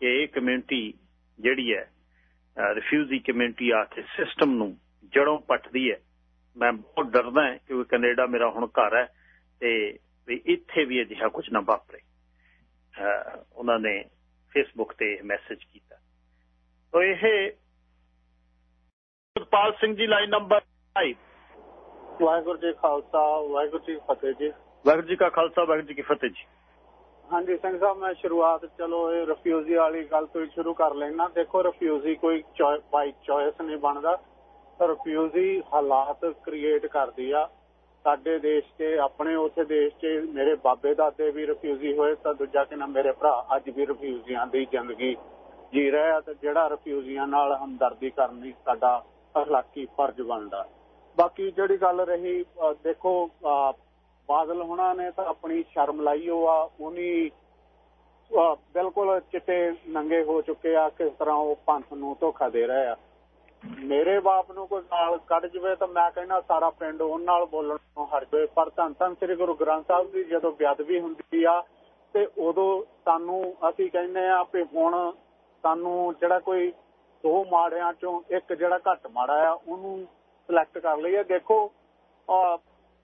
ਕਿ ਇਹ ਕਮਿਊਨਿਟੀ ਜਿਹੜੀ ਹੈ ਰਿਫਿਊਜੀ ਕਮਿਊਨਿਟੀ ਆ ਕੇ ਸਿਸਟਮ ਨੂੰ ਜੜੋਂ ਪੱਟਦੀ ਹੈ। ਮੈਂ ਬਹੁਤ ਡਰਦਾ ਹਾਂ ਕਿਉਂਕਿ ਕੈਨੇਡਾ ਮੇਰਾ ਹੁਣ ਘਰ ਹੈ ਤੇ ਵੀ ਇੱਥੇ ਵੀ ਅਜਿਹਾ ਕੁਝ ਨਾ ਵਾਪਰੇ। ਉਹਨਾਂ ਨੇ ਫੇਸਬੁੱਕ ਤੇ ਮੈਸੇਜ ਕੀਤਾ। ਤੋ ਇਹ ਸੁਪਾਲ ਸਿੰਘ ਜੀ ਲਾਈਨ ਨੰਬਰ 5 ਵਾਹਿਗੁਰੂ ਜੀ ਖਾਲਸਾ, ਵਾਹਿਗੁਰੂ ਜੀ ਫਤਿਹ ਜੀ। ਵਾਹਿਗੁਰੂ ਜੀ ਕਾ ਖਾਲਸਾ, ਵਾਹਿਗੁਰੂ ਜੀ ਕੀ ਫਤਿਹ ਜੀ। ਹਾਂਜੀ, ਸਿੰਘ ਸਾਹਿਬ, ਮੈਂ ਸ਼ੁਰੂਆਤ ਚਲੋ ਇਹ ਰਿਫਿਊਜੀ ਵਾਲੀ ਗੱਲ ਤੋਂ ਸ਼ੁਰੂ ਕਰ ਲੈਣਾ ਦੇਖੋ, ਰਿਫਿਊਜੀ ਕੋਈ ਬਾਈ ਚੋਇਸ ਨਹੀਂ ਬਣਦਾ। ਰਿਫਿਊਜੀ ਹਾਲਾਤ ਕ੍ਰੀਏਟ ਕਰਦੀ ਆ। ਸਾਡੇ ਦੇਸ਼ 'ਚ ਆਪਣੇ ਉਥੇ ਦੇਸ਼ 'ਚ ਮੇਰੇ ਬਾਬੇ ਦਾਦੇ ਵੀ ਰਿਫਿਊਜੀ ਹੋਏ, ਤਾਂ ਦੂਜਾ ਕਿ ਨਾ ਮੇਰੇ ਭਰਾ ਅੱਜ ਵੀ ਰਿਫਿਊਜੀਆਂ ਦੀ ਜ਼ਿੰਦਗੀ ਜੀ ਰਹੇ ਆ ਤੇ ਜਿਹੜਾ ਰਿਫਿਊਜੀਆਂ ਨਾਲ ਹਮਦਰਦੀ ਕਰਨੀ ਸਾਡਾ ਅਖਲਾਕੀ ਫਰਜ਼ ਬਣਦਾ। ਬਾਕੀ ਜਿਹੜੀ ਗੱਲ ਰਹੀ ਦੇਖੋ ਬਾਦਲ ਹੁਣਾਂ ਨੇ ਤਾਂ ਆਪਣੀ ਸ਼ਰਮ ਲਾਈ, ਉਹ ਆ, ਉਹਨੀ ਬਿਲਕੁਲ ਚਿੱਟੇ ਨੰਗੇ ਹੋ ਚੁੱਕੇ ਆ, ਕਿਸ ਤਰ੍ਹਾਂ ਉਹ ਪੰਥ ਨੂੰ ਧੋਖਾ ਦੇ ਰਹੇ ਆ। ਮੇਰੇ ਬਾਪ ਨੂੰ ਕੋਈ ਗਾਲ ਕੱਢ ਜਵੇ ਤਾਂ ਮੈਂ ਕਹਿੰਦਾ ਸਾਰਾ ਪਿੰਡ ਉਹਨਾਂ ਨਾਲ ਬੋਲਣ ਤੋਂ ਹਟ ਜਾਵੇ। ਪਰ ਧੰਨ ਧੰਨ ਸ੍ਰੀ ਗੁਰੂ ਗ੍ਰੰਥ ਸਾਹਿਬ ਦੀ ਜਦੋਂ ਬੇਅਦਬੀ ਹੁੰਦੀ ਆ, ਤੇ ਉਦੋਂ ਸਾਨੂੰ ਅਸੀਂ ਕਹਿੰਦੇ ਆ ਕਿ ਹੁਣ ਸਾਨੂੰ ਜਿਹੜਾ ਕੋਈ ਦੋ ਮਾੜਿਆਂ ਚੋਂ ਇੱਕ ਜਿਹੜਾ ਘੱਟ ਮਾੜਾ ਆ, ਉਹਨੂੰ ਸਿਲੈਕਟ ਕਰ ਲਈਏ। ਦੇਖੋ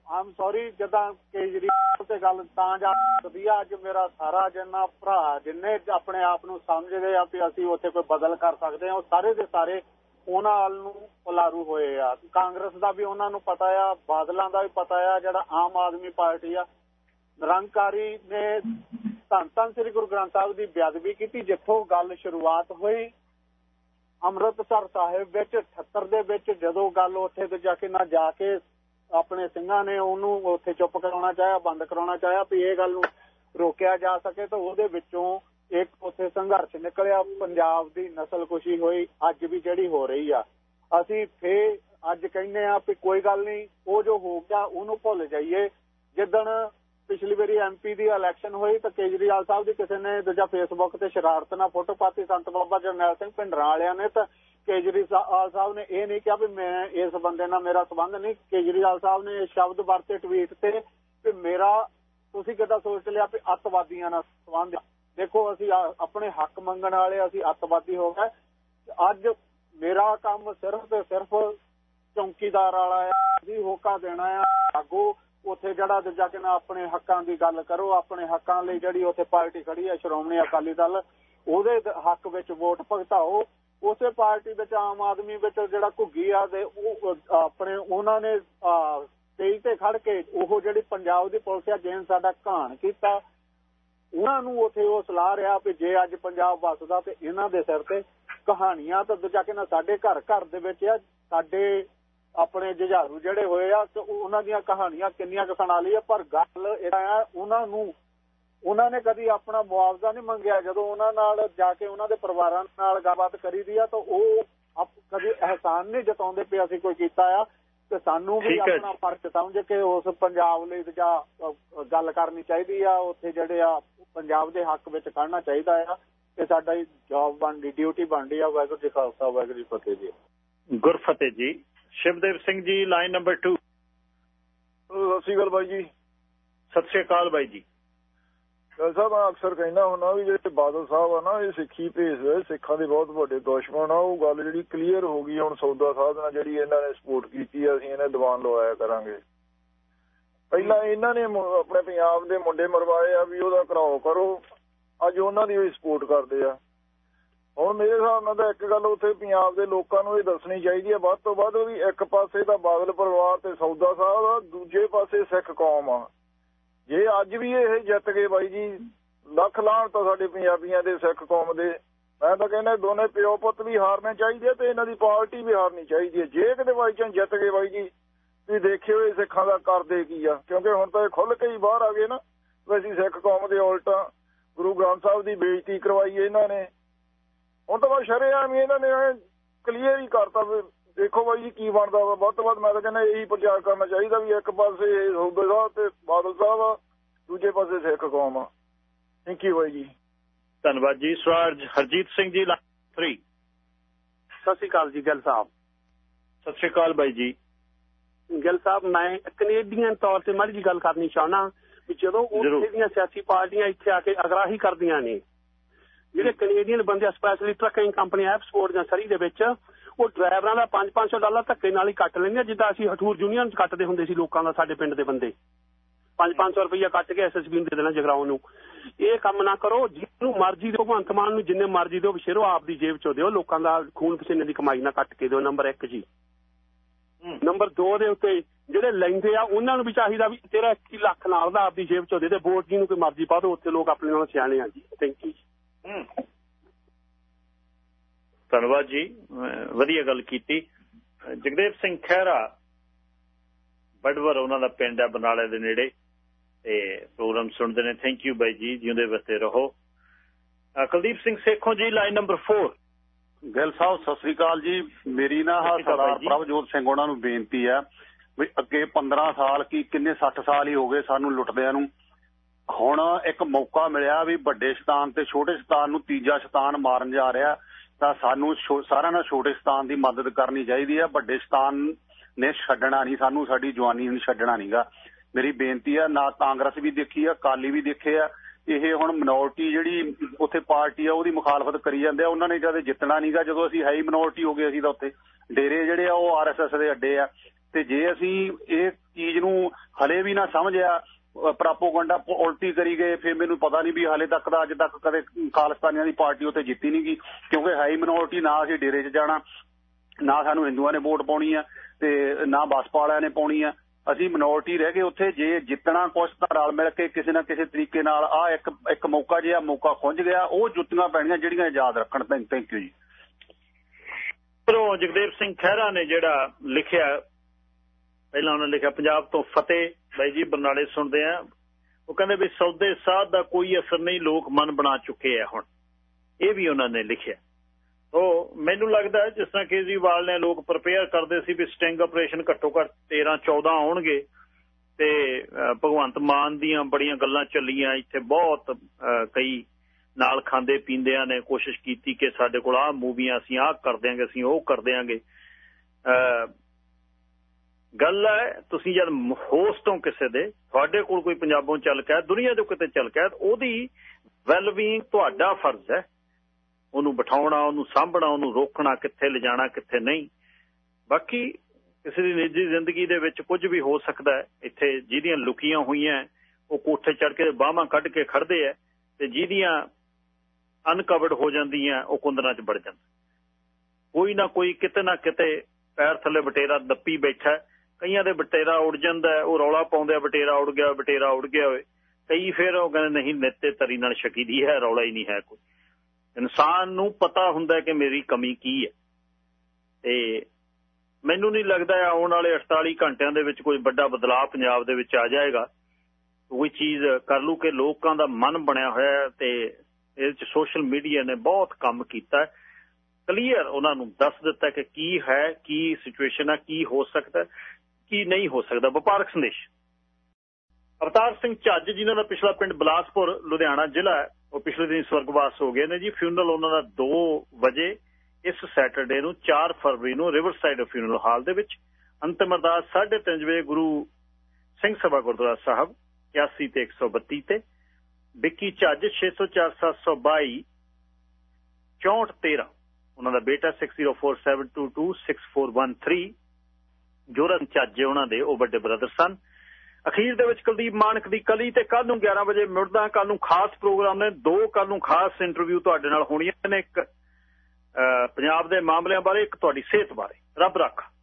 ਆਮ ਸੌਰੀ ਜਦਾਂ ਕੇਜਰੀਵਾਲ ਤੇ ਗੱਲ ਤਾਂ ਜਾ ਸਕਦੀ ਆ ਅੱਜ ਮੇਰਾ ਸਾਰਾ ਜਿੰਨਾ ਭਰਾ ਜਿੰਨੇ ਆਪਣੇ ਆਪ ਨੂੰ ਸਮਝਦੇ ਆ ਕਿ ਅਸੀਂ ਉੱਥੇ ਕੋਈ ਬਦਲ ਕਰ ਸਕਦੇ ਆ, ਉਹ ਸਾਰੇ ਦੇ ਸਾਰੇ ਉਹਨਾਂ ਵੱਲ ਨੂੰ ਪਲਾਰੂ ਹੋਏ ਆ। ਕਾਂਗਰਸ ਦਾ ਵੀ ਉਹਨਾਂ ਨੂੰ ਪਤਾ ਆ, ਬਾਦਲਾਂ ਦਾ ਵੀ ਪਤਾ ਆ, ਜਿਹੜਾ ਆਮ ਆਦਮੀ ਪਾਰਟੀ ਆ। ਨਿਰੰਕਾਰੀ ਨੇ ਧੰਨ ਧੰਨ ਸ੍ਰੀ ਗੁਰੂ ਗ੍ਰੰਥ ਸਾਹਿਬ ਦੀ ਬੇਅਦਬੀ ਕੀਤੀ, ਜਿੱਥੋਂ ਗੱਲ ਸ਼ੁਰੂਆਤ ਹੋਈ, ਅੰਮ੍ਰਿਤਸਰ ਸਾਹਿਬ ਵਿੱਚ 78 ਦੇ ਵਿੱਚ, ਜਦੋਂ ਗੱਲ ਉੱਥੇ ਤੇ ਜਾ ਕੇ ਨਾ ਜਾ ਕੇ ਆਪਣੇ ਸਿੰਘਾਂ ਨੇ ਉਹਨੂੰ ਉੱਥੇ ਚੁੱਪ ਕਰਾਉਣਾ ਚਾਹਿਆ, ਬੰਦ ਕਰਾਉਣਾ ਚਾਹਿਆ ਵੀ ਇਹ ਗੱਲ ਨੂੰ ਰੋਕਿਆ ਜਾ ਸਕੇ ਤਾਂ ਉਹਦੇ ਵਿੱਚੋਂ ਇੱਕ ਉੱਥੇ ਸੰਘਰਸ਼ ਨਿਕਲਿਆ, ਪੰਜਾਬ ਦੀ ਨਸਲਕੁਸ਼ੀ ਹੋਈ, ਅੱਜ ਵੀ ਜਿਹੜੀ ਹੋ ਰਹੀ ਆ। ਅਸੀਂ ਫੇ ਅੱਜ ਕਹਿੰਦੇ ਆ ਵੀ ਕੋਈ ਗੱਲ ਨਹੀਂ, ਉਹ ਜੋ ਹੋ ਗਿਆ ਉਹਨੂੰ ਭੁੱਲ ਜਾਈਏ। ਜਿੱਦਣ ਪਿਛਲੀ ਵਾਰੀ ਐਮਪੀ ਦੀ ਇਲੈਕਸ਼ਨ ਹੋਈ ਤਾਂ ਕੇਜਰੀਵਾਲ ਸਾਹਿਬ ਦੀ ਕਿਸੇ ਨੇ ਦੂਜਾ ਫੇਸਬੁੱਕ ਤੇ ਸ਼ਰਾਰਤ ਨਾਲ ਫੋਟੋ ਪਾਤੀ। ਸੰਤ ਬਾਬਾ ਜਰਨੈਲ ਸਿੰਘ ਭਿੰਡਰਾਂ ਵਾਲਿਆਂ ਨੇ ਤਾਂ ਕੇਜਰੀਵਾਲ ਸਾਹਿਬ ਨੇ ਇਹ ਨਹੀਂ ਕਿਹਾ ਵੀ ਮੈਂ ਇਸ ਬੰਦੇ ਨਾਲ ਮੇਰਾ ਸਬੰਧ ਨਹੀਂ। ਕੇਜਰੀਵਾਲ ਸਾਹਿਬ ਨੇ ਇਹ ਸ਼ਬਦ ਵਰਤੇ ਟਵੀਟ ਤੇ ਕਿ ਮੇਰਾ, ਤੁਸੀਂ ਕਿਦਾਂ ਸੋਚ ਲਿਆ ਵੀ ਅੱਤਵਾਦੀਆਂ ਨਾਲ ਸਬੰਧ ਦੇਖੋ, ਅਸੀਂ ਆਪਣੇ ਹੱਕ ਮੰਗਣ ਵਾਲੇ ਅਸੀਂ ਅੱਤਵਾਦੀ ਹੋ ਗਏ। ਅੱਜ ਮੇਰਾ ਕੰਮ ਸਿਰਫ ਤੇ ਸਿਰਫ ਚੌਂਕੀਦਾਰ ਵਾਲਾ ਹੈ ਅਸੀਂ ਹੋਕਾ ਦੇਣਾ ਆ। ਆਗੂ ਉੱਥੇ ਜਿਹੜਾ ਦੂਜਾ ਕਿ ਨਾ ਆਪਣੇ ਹੱਕਾਂ ਦੀ ਗੱਲ ਕਰੋ, ਆਪਣੇ ਹੱਕਾਂ ਲਈ ਜਿਹੜੀ ਉੱਥੇ ਪਾਰਟੀ ਖੜੀ ਹੈ, ਸ਼੍ਰੋਮਣੀ ਅਕਾਲੀ ਦਲ, ਉਹਦੇ ਹੱਕ ਵਿੱਚ ਵੋਟ ਭਗਤਾਓ। ਉਸੇ ਪਾਰਟੀ ਵਿੱਚ ਆਮ ਆਦਮੀ ਵਿੱਚ ਜਿਹੜਾ ਘੁੱਗੀ ਆ ਤੇ ਉਹ ਆਪਣੇ ਉਹਨਾਂ ਨੇ ਤੇਜ ਤੇ ਖੜ ਕੇ ਉਹ ਜਿਹੜੀ ਪੰਜਾਬ ਦੀ ਪੁਲਿਸ ਆ ਜਿਹਨ ਸਾਡਾ ਘਾਣ ਕੀਤਾ। ਉਹਨਾਂ ਨੂੰ ਉੱਥੇ ਉਹ ਸਲਾਹ ਰਿਹਾ ਵੀ ਜੇ ਅੱਜ ਪੰਜਾਬ ਵਸਦਾ ਤੇ ਇਹਨਾਂ ਦੇ ਸਿਰ ਤੇ ਕਹਾਣੀਆਂ ਤਾਂ ਦੂਜਾ ਕਿ ਨਾ ਸਾਡੇ ਘਰ ਘਰ ਦੇ ਵਿੱਚ ਆ, ਸਾਡੇ ਆਪਣੇ ਜੁਝਾਰੂ ਜਿਹੜੇ ਹੋਏ ਆ ਤੇ ਉਹਨਾਂ ਦੀਆਂ ਕਹਾਣੀਆਂ ਕਿੰਨੀਆਂ ਕੁ ਸੁਣਾ ਲਈ ਪਰ ਗੱਲ ਇਹ ਆ ਉਹਨਾਂ ਨੂੰ ਉਹਨਾਂ ਨੇ ਕਦੀ ਆਪਣਾ ਮੁਆਵਜ਼ਾ ਨਹੀਂ ਮੰਗਿਆ। ਜਦੋਂ ਉਹਨਾਂ ਨਾਲ ਜਾ ਕੇ ਉਹਨਾਂ ਦੇ ਪਰਿਵਾਰਾਂ ਨਾਲ ਗੱਲਬਾਤ ਕਰੀਦੀ ਆ ਤਾਂ ਉਹ ਕਦੀ ਅਹਿਸਾਨ ਨਹੀਂ ਜਤਾਉਂਦੇ ਪਿਆ ਅਸੀਂ ਕੋਈ ਕੀਤਾ ਆ। ਤੇ ਸਾਨੂੰ ਵੀ ਆਪਣਾ ਫ਼ਰਕ ਸਮਝ ਕੇ ਉਸ ਪੰਜਾਬ ਲਈ ਜਾਂ ਗੱਲ ਕਰਨੀ ਚਾਹੀਦੀ ਆ ਉੱਥੇ ਜਿਹੜੇ ਆ ਪੰਜਾਬ ਦੇ ਹੱਕ ਵਿੱਚ ਖੜਨਾ ਚਾਹੀਦਾ ਆ। ਇਹ ਸਾਡਾ ਜੌਬ ਬਣਦੀ ਡਿਊਟੀ ਬਣਦੀ ਆ ਵਾਹਿਗੁਰੂ ਜੀ ਖਾਲਸਾ ਵਾਹਿਗੁਰੂ ਜੀ ਫਤਿਹ ਜੀ। ਗੁਰਫਤਿਹ ਜੀ। ਸ਼ਿਵਦੇਵ ਸਿੰਘ ਜੀ ਲਾਈਨ ਨੰਬਰ 2 ਸਤਿ ਸ਼੍ਰੀ ਅਕਾਲ ਬਾਈ ਜੀ। ਸਤਿ ਸ਼੍ਰੀ ਅਕਾਲ ਬਾਈ ਜੀ। ਗੱਲ ਸਾਹਿਬ ਮੈਂ ਅਕਸਰ ਕਹਿੰਦਾ ਹੁੰਦਾ ਵੀ ਜਿਹੜੇ ਬਾਦਲ ਸਾਹਿਬ ਆ ਨਾ ਇਹ ਸਿੱਖੀ ਭੇਸ ਸਿੱਖਾਂ ਦੇ ਬਹੁਤ ਵੱਡੇ ਦੁਸ਼ਮਣ ਆ। ਉਹ ਗੱਲ ਜਿਹੜੀ ਕਲੀਅਰ ਹੋ ਗਈ ਹੁਣ ਸੌਦਾ ਸਾਹਿਬ ਨਾਲ ਜਿਹੜੀ ਇਹਨਾਂ ਨੇ ਸਪੋਰਟ ਕੀਤੀ ਅਸੀਂ ਇਹਨਾਂ ਦੀਵਾਨ ਲਵਾਇਆ ਕਰਾਂਗੇ। ਪਹਿਲਾਂ ਇਹਨਾਂ ਨੇ ਆਪਣੇ ਪੰਜਾਬ ਦੇ ਮੁੰਡੇ ਮਰਵਾਏ ਆ ਵੀ ਉਹਦਾ ਕਰਾਓ ਕਰੋ। ਅੱਜ ਉਹਨਾਂ ਦੀ ਵੀ ਸਪੋਰਟ ਕਰਦੇ ਆ। ਹੁਣ ਮੇਰੇ ਹਿਸਾਬ ਨਾਲ ਤਾਂ ਇੱਕ ਗੱਲ ਉੱਥੇ ਪੰਜਾਬ ਦੇ ਲੋਕਾਂ ਨੂੰ ਇਹ ਦੱਸਣੀ ਚਾਹੀਦੀ ਹੈ, ਵੱਧ ਤੋਂ ਵੱਧ ਵੀ ਇੱਕ ਪਾਸੇ ਦਾ ਬਾਦਲ ਪਰਿਵਾਰ ਤੇ ਸੌਦਾ ਸਾਹਿਬ ਆ, ਦੂਜੇ ਪਾਸੇ ਸਿੱਖ ਕੌਮ ਆ। ਜੇ ਅੱਜ ਵੀ ਇਹ ਜਿੱਤ ਗਏ ਬਾਈ ਜੀ, ਲੱਖ ਲਾਣ ਤਾਂ ਸਾਡੇ ਪੰਜਾਬੀਆਂ ਦੇ ਸਿੱਖ ਕੌਮ ਦੇ। ਮੈਂ ਤਾਂ ਕਹਿੰਦਾ ਦੋਨੇ ਪਿਓ ਪੁੱਤ ਵੀ ਹਾਰਨੇ ਚਾਹੀਦੇ ਤੇ ਇਹਨਾਂ ਦੀ ਪਾਰਟੀ ਵੀ ਹਾਰਨੀ ਚਾਹੀਦੀ ਹੈ। ਜੇ ਕਿਤੇ ਬਾਈ ਚਾਂ ਜਿੱਤ ਗਏ ਬਾਈ ਜੀ ਤੁਸੀਂ ਦੇਖਿਓ ਇਹ ਸਿੱਖਾਂ ਦਾ ਕਰਦੇ ਕੀ ਆ। ਕਿਉਂਕਿ ਹੁਣ ਤਾਂ ਇਹ ਖੁੱਲ ਕੇ ਹੀ ਬਾਹਰ ਆ ਗਏ ਨਾ ਅਸੀਂ ਸਿੱਖ ਕੌਮ ਦੇ ਉਲਟਾ ਗੁਰੂ ਗ੍ਰੰਥ ਸਾਹਿਬ ਦੀ ਬੇਇੱਜ਼ਤੀ ਕਰਵਾਈ ਇਹਨਾਂ ਨੇ। ਹੁਣ ਤਾਂ ਬਸ ਸ਼ਰੇਆਮ ਹੀ ਇਹਨਾਂ ਨੇ ਕਲੀਅਰ ਹੀ ਕਰਤਾ ਦੇਖੋ ਬਾਈ ਜੀ ਕੀ ਬਣਦਾ ਵਾ। ਵੱਧ ਤੋਂ ਵੱਧ ਮੈਂ ਤਾਂ ਕਹਿੰਦਾ ਇਹੀ ਪ੍ਰਚਾਰ ਕਰਨਾ ਚਾਹੀਦਾ ਵੀ ਇੱਕ ਪਾਸੇ ਸੌਦੇ ਸਾਹਿਬ ਤੇ ਬਾਦਲ ਸਾਹਿਬ ਆ ਦੂਜੇ ਪਾਸੇ ਸਿੱਖ ਕੌਮ ਆ। ਥੈਂਕ ਯੂ ਬਾਈ ਜੀ। ਧੰਨਵਾਦ ਜੀ। ਸਵਾਰਜ ਹਰਜੀਤ ਸਿੰਘ ਜੀ 3 ਸਤਿ ਸ਼੍ਰੀ ਅਕਾਲ ਜੀ ਗੱਲ ਸਾਹਿਬ। ਸਤਿ ਸ਼੍ਰੀ ਅਕਾਲ ਬਾਈ ਜੀ। ਗੱਲ ਸਾਹਿਬ ਮੈਂ ਕੈਨੇਡੀਅਨ ਤੌਰ ਤੇ ਮਾੜੀ ਜੀ ਗੱਲ ਕਰਨੀ ਚਾਹਣਾ ਵੀ ਜਦੋਂ ਉੱਥੇ ਦੀਆਂ ਸਿਆਸੀ ਪਾਰਟੀਆਂ ਇੱਥੇ ਆ ਕੇ ਅਗਰਾਹੀ ਕਰਦੀਆਂ ਨੇ ਜਿਹੜੇ ਕੈਨੇਡੀਅਨ ਬੰਦੇ ਸਪੈਸ਼ਲੀ ਟਰੱਕਿੰਗ ਕੰਪਨੀ ਐਪਸਪੋਰਟ ਜਾਂ ਸਰੀ ਦੇ ਵਿੱਚ ਉਹ ਡਰਾਈਵਰਾਂ ਦਾ 5-500 ਡਾਲਰ ਧੱਕੇ ਨਾਲ ਹੀ ਕੱਟ ਲੈਂਦੇ ਜਿੱਦਾਂ ਅਸੀਂ ਹਠੂਰ ਯੂਨੀਅਨ ਕੱਟਦੇ ਹੁੰਦੇ ਸੀ ਲੋਕਾਂ ਦਾ ਸਾਡੇ ਪਿੰਡ ਦੇ ਬੰਦੇ। 5-500 ਰੁਪਈਆ ਕੱਟ ਕੇ ਐਸਐਸਬੀ ਨੂੰ ਦੇ ਦੇਣਾ ਜਗਰਾਉਂ ਨੂੰ। ਇਹ ਕੰਮ ਨਾ ਕਰੋ ਜਿਹਨੂੰ ਮਰਜ਼ੀ ਦਿਓ ਭਗਵੰਤ ਮਾਨ ਨੂੰ ਜਿੰਨੇ ਮਰਜ਼ੀ ਦਿਓ ਬਸ਼ੇਰੋ ਆਪ ਦੀ ਜੇਬ ਚੋਂ ਦਿਓ ਲੋਕਾਂ ਦਾ ਖੂਨ ਪਸੀਨੇ ਦੀ ਕਮਾਈ ਨਾ ਕੱਟ ਕੇ ਦਿਓ ਨੰਬਰ 1 ਜੀ। ਨੰਬਰ 2 ਦੇ ਉੱਤੇ ਜਿਹੜੇ ਲੈਂਦੇ ਆ ਉਹਨਾਂ ਨੂੰ ਵੀ ਚਾਹੀਦਾ ਵੀ ਤੇਰਾ 21 ਲੱਖ ਨਾਲ ਦਾ ਆਪਦੀ ਜੇਬ ਚੋਂ ਦੇ ਦੇ ਵੋਟ ਜੀ ਨੂੰ ਕੋਈ ਮਰਜ਼ੀ ਪਾ ਦਿਓ ਉੱਥੇ ਲੋਕ ਆਪਣੇ ਨਾਲ ਸਿਆਣੇ ਆ ਜੀ ਥੈਂਕ ਯੂ ਧੰਨਵਾਦ ਜੀ ਵਧੀਆ ਗੱਲ ਕੀਤੀ। ਜਗਦੇਵ ਸਿੰਘ ਖਹਿਰਾ ਬੜਵਰ ਉਹਨਾਂ ਦਾ ਪਿੰਡ ਹੈ ਬਨਾਲੇ ਦੇ ਨੇੜੇ। ਤੇ ਪ੍ਰੋਗਰਾਮ ਸੁਣਦੇ ਨੇ। ਥੈਂਕ ਯੂ ਬਾਈ ਜੀ ਜਿਉਂਦੇ ਵਸਤੇ ਰਹੋ। ਕੁਲਦੀਪ ਸਿੰਘ ਸੇਖੋਂ ਜੀ ਲਾਈਨ ਨੰਬਰ 4 ਗਿੱਲ ਸਾਹਿਬ ਸਤਿ ਸ੍ਰੀ ਅਕਾਲ ਜੀ। ਮੇਰੀ ਨਾ ਹਾ ਸਰਦਾਰ ਪ੍ਰਭਜੋਤ ਸਿੰਘ ਉਹਨਾਂ ਨੂੰ ਬੇਨਤੀ ਹੈ ਵੀ ਅੱਗੇ 15 ਸਾਲ ਕੀ ਕਿੰਨੇ 60 ਸਾਲ ਹੀ ਹੋ ਗਏ ਸਾਨੂੰ ਲੁੱਟਦਿਆਂ ਨੂੰ। ਹੁਣ ਇੱਕ ਮੌਕਾ ਮਿਲਿਆ ਵੀ ਵੱਡੇ ਸ਼ਤਾਨ ਤੇ ਛੋਟੇ ਸ਼ਤਾਨ ਨੂੰ ਤੀਜਾ ਸ਼ਤਾਨ ਮਾਰਨ ਜਾ ਰਿਹਾ, ਤਾਂ ਸਾਨੂੰ ਸਾਰਿਆਂ ਨਾਲ ਛੋਟੇ ਸ਼ਤਾਨ ਦੀ ਮਦਦ ਕਰਨੀ ਚਾਹੀਦੀ ਹੈ। ਵੱਡੇ ਸ਼ਤਾਨ ਨੇ ਛੱਡਣਾ ਨਹੀਂ, ਸਾਨੂੰ ਸਾਡੀ ਜਵਾਨੀ ਨੂੰ ਛੱਡਣਾ ਨਹੀਂਗਾ। ਮੇਰੀ ਬੇਨਤੀ ਆ ਨਾ ਕਾਂਗਰਸ ਵੀ ਦੇਖੀ ਆ ਕਾਲੀ ਵੀ ਦੇਖੇ ਆ। ਇਹ ਹੁਣ ਮਿਨੋਰਟੀ ਜਿਹੜੀ ਉੱਥੇ ਪਾਰਟੀ ਆ, ਉਹਦੀ ਮੁਖਾਲਫਤ ਕਰੀ ਜਾਂਦੇ ਆ। ਉਹਨਾਂ ਨੇ ਜਦ ਜਿੱਤਣਾ ਨਹੀਂਗਾ। ਜਦੋਂ ਅਸੀਂ ਹਾਈ ਮਿਨੋਰਟੀ ਹੋ ਗਏ ਅਸੀਂ ਤਾਂ ਉੱਥੇ ਡੇਰੇ ਜਿਹੜੇ ਆ, ਉਹ ਆਰਐਸਐਸ ਦੇ ਅੱਡੇ ਆ। ਤੇ ਜੇ ਅਸੀਂ ਇਹ ਚੀਜ਼ ਨੂੰ ਹਲੇ ਵੀ ਨਾ ਸਮਝਿਆ ਪ੍ਰਾਪੋਗੰਡਾ ਉਲਟੀ ਕਰੀ ਗਏ, ਫਿਰ ਮੈਨੂੰ ਪਤਾ ਨਹੀਂ ਵੀ ਹਾਲੇ ਤੱਕ ਦਾ ਅੱਜ ਤੱਕ ਕਦੇ ਖਾਲਸਤਾਨੀਆਂ ਦੀ ਪਾਰਟੀ ਉੱਥੇ ਜਿੱਤੀ ਨਹੀਂ ਗਈ, ਕਿਉਂਕਿ ਹਾਈ ਮਿਨੋਰਟੀ ਨਾ ਅਸੀਂ ਡੇਰੇ 'ਚ ਜਾਣਾ, ਨਾ ਸਾਨੂੰ ਹਿੰਦੂਆਂ ਨੇ ਵੋਟ ਪਾਉਣੀ ਆ ਤੇ ਨਾ ਬਸਪਾ ਵਾਲਿਆਂ ਨੇ ਪਾਉਣੀ ਆ। ਅਸੀਂ ਮਿਨੋਰਟੀ ਰਹਿ ਗਏ ਉੱਥੇ, ਜੇ ਜਿੱਤਣਾ ਕੁਛ ਤਾਂ ਰਲ ਮਿਲ ਕੇ ਕਿਸੇ ਨਾ ਕਿਸੇ ਤਰੀਕੇ ਨਾਲ ਆ ਇੱਕ ਇੱਕ ਮੌਕਾ ਜਿਹਾ ਮੌਕਾ ਖੁੰਝ ਗਿਆ, ਉਹ ਜੁੱਤੀਆਂ ਪੈਣੀਆਂ ਜਿਹੜੀਆਂ ਯਾਦ ਰੱਖਣ ਥੈਂਕ ਯੂ ਜੀ। ਪਰੋ ਜਗਦੇਵ ਸਿੰਘ ਖਹਿਰਾ ਨੇ ਜਿਹੜਾ ਲਿਖਿਆ ਪਹਿਲਾਂ ਉਹਨਾਂ ਲਿਖਿਆ, ਪੰਜਾਬ ਤੋਂ ਫਤਿਹ ਬਾਈ ਜੀ ਬਰਨਾਲੇ ਸੁਣਦੇ ਆ। ਉਹ ਕਹਿੰਦੇ ਵੀ ਸੌਦੇ ਸਾਧ ਦਾ ਕੋਈ ਅਸਰ ਨਹੀਂ, ਲੋਕ ਮਨ ਬਣਾ ਚੁੱਕੇ ਆ ਹੁਣ। ਇਹ ਵੀ ਉਹਨਾਂ ਨੇ ਲਿਖਿਆ। ਉਹ ਮੈਨੂੰ ਲੱਗਦਾ ਜਿਸ ਤਰ੍ਹਾਂ ਕੇਜਰੀਵਾਲ ਨੇ ਲੋਕ ਪ੍ਰਪੇਅਰ ਕਰਦੇ ਸੀ ਵੀ ਸਟਿੰਗ ਆਪਰੇਸ਼ਨ ਘੱਟੋ ਘੱਟ 13 14 ਆਉਣਗੇ ਤੇ ਭਗਵੰਤ ਮਾਨ ਦੀਆਂ ਬੜੀਆਂ ਗੱਲਾਂ ਚੱਲੀਆਂ। ਇੱਥੇ ਬਹੁਤ ਕਈ ਨਾਲ ਖਾਂਦੇ ਪੀਂਦਿਆਂ ਨੇ ਕੋਸ਼ਿਸ਼ ਕੀਤੀ ਕਿ ਸਾਡੇ ਕੋਲ ਆਹ ਮੂਵੀਆਂ ਅਸੀਂ ਆਹ ਕਰ ਦਿਆਂਗੇ, ਅਸੀਂ ਉਹ ਕਰ ਦਿਆਂਗੇ। ਗੱਲ ਹੈ ਤੁਸੀਂ ਜਦ ਹੋਸਟ ਹੋ ਕਿਸੇ ਦੇ, ਤੁਹਾਡੇ ਕੋਲ ਕੋਈ ਪੰਜਾਬੋਂ ਚੱਲ ਕੇ ਦੁਨੀਆ ਦੇ ਕਿਤੇ ਚੱਲ ਉਹਦੀ ਵੈਲਬੀਇੰਗ ਤੁਹਾਡਾ ਫਰਜ਼ ਹੈ। ਉਹਨੂੰ ਬਿਠਾਉਣਾ, ਉਹਨੂੰ ਸਾਂਭਣਾ, ਉਹਨੂੰ ਰੋਕਣਾ, ਕਿੱਥੇ ਲਿਜਾਣਾ, ਕਿੱਥੇ ਨਹੀਂ। ਬਾਕੀ ਕਿਸੇ ਦੀ ਨਿੱਜੀ ਜ਼ਿੰਦਗੀ ਦੇ ਵਿੱਚ ਕੁਝ ਵੀ ਹੋ ਸਕਦਾ ਹੈ, ਇੱਥੇ ਜਿਹਦੀਆਂ ਲੁਕੀਆਂ ਹੋਈਆਂ, ਉਹ ਕੋਠੇ ਚੜ ਕੇ ਬਾਹਾਂ ਕੱਢ ਕੇ ਖੜਦੇ ਐ ਤੇ ਜਿਹਦੀਆਂ ਅਨਕਵਰਡ ਹੋ ਜਾਂਦੀਆਂ, ਉਹ ਕੁੰਦਰਾਂ 'ਚ ਵੜ ਜਾਂਦਾ। ਕੋਈ ਨਾ ਕੋਈ ਕਿਤੇ ਨਾ ਕਿਤੇ ਪੈਰ ਥੱਲੇ ਬਟੇਰਾ ਦੱਪੀ ਬੈਠਾ ਕਈਆਂ ਦੇ ਬਟੇਰਾ ਉੜ ਜਾਂਦਾ ਉਹ ਰੌਲਾ ਪਾਉਂਦੇ ਬਟੇਰਾ ਉੜ ਗਿਆ, ਬਟੇਰਾ ਉੜ ਗਿਆ ਹੋਵੇ। ਕਈ ਫਿਰ ਉਹ ਕਹਿੰਦੇ, ਨਹੀਂ, ਨਿੱਤੇ ਤਰੀ ਨਾਲ ਸ਼ਕੀ ਦੀ ਹੈ, ਰੌਲਾ ਹੀ ਨਹੀਂ ਹੈ ਕੋਈ। ਇਨਸਾਨ ਨੂੰ ਪਤਾ ਹੁੰਦਾ ਕਿ ਮੇਰੀ ਕਮੀ ਕੀ ਹੈ। ਤੇ ਮੈਨੂੰ ਨਹੀਂ ਲੱਗਦਾ ਆਉਣ ਵਾਲੇ 48 ਘੰਟਿਆਂ ਦੇ ਵਿੱਚ ਕੋਈ ਵੱਡਾ ਬਦਲਾਅ ਪੰਜਾਬ ਦੇ ਵਿੱਚ ਆ ਜਾਏਗਾ। ਕੋਈ ਚੀਜ਼ ਕਰ ਲੂ ਕਿ ਲੋਕਾਂ ਦਾ ਮਨ ਬਣਿਆ ਹੋਇਆ ਤੇ ਇਹਦੇ ਚ ਸੋਸ਼ਲ ਮੀਡੀਆ ਨੇ ਬਹੁਤ ਕੰਮ ਕੀਤਾ ਕਲੀਅਰ ਉਹਨਾਂ ਨੂੰ ਦੱਸ ਦਿੱਤਾ ਕਿ ਕੀ ਹੈ, ਕੀ ਸਿਚੁਏਸ਼ਨ ਹੈ, ਕੀ ਹੋ ਸਕਦਾ ਕੀ ਨਹੀਂ ਹੋ ਸਕਦਾ? ਵਪਾਰਕ ਸੰਦੇਸ਼। ਅਵਤਾਰ ਸਿੰਘ ਝੱਜ ਜਿਨ੍ਹਾਂ ਦਾ ਪਿਛਲਾ ਪਿੰਡ ਬਲਾਸਪੁਰ, ਲੁਧਿਆਣਾ ਜ਼ਿਲ੍ਹਾ ਹੈ। ਉਹ ਪਿਛਲੇ ਦਿਨ ਸਵਰਗਵਾਸ ਹੋ ਗਏ ਨੇ ਜੀ। ਫਿਊਨਰਲ ਉਹਨਾਂ ਦਾ 2 ਵਜੇ ਇਸ ਸੈਟਰਡੇ ਨੂੰ 4 ਫਰਵਰੀ ਨੂੰ ਰਿਵਰਸਾਈਡ ਫਿਊਨਰਲ ਹਾਲ ਦੇ ਵਿੱਚ ਅੰਤਮ ਅਰਦਾਸ 3:30 ਵਜੇ ਗੁਰੂ ਸਿੰਘ ਸਭਾ ਗੁਰਦੁਆਰਾ ਸਾਹਿਬ 81 ਤੇ 132 ਤੇ। ਵਿੱਕੀ ਝੱਜ 604 722 6413 ਉਹਨਾਂ ਦਾ ਬੇਟਾ 6047226413 ਜੋਰਨ ਚਾਜੇ ਉਹਨਾਂ ਦੇ, ਉਹ ਵੱਡੇ ਬ੍ਰਦਰ ਸਨ। ਅਖੀਰ ਦੇ ਵਿੱਚ ਕੁਲਦੀਪ ਮਾਨਕ ਦੀ ਕਲੀ ਤੇ ਕੱਲ ਨੂੰ 11 ਵਜੇ ਮੁੜਦਾ ਕੱਲ ਨੂੰ ਖਾਸ ਪ੍ਰੋਗਰਾਮ ਨੇ, ਦੋ ਕੱਲ ਨੂੰ ਖਾਸ ਇੰਟਰਵਿਊ ਤੁਹਾਡੇ ਨਾਲ ਹੋਣੀਆਂ ਨੇ, ਇੱਕ ਪੰਜਾਬ ਦੇ ਮਾਮਲਿਆਂ ਬਾਰੇ, ਇੱਕ ਤੁਹਾਡੀ ਸਿਹਤ ਬਾਰੇ। ਰੱਬ ਰੱਖਾ।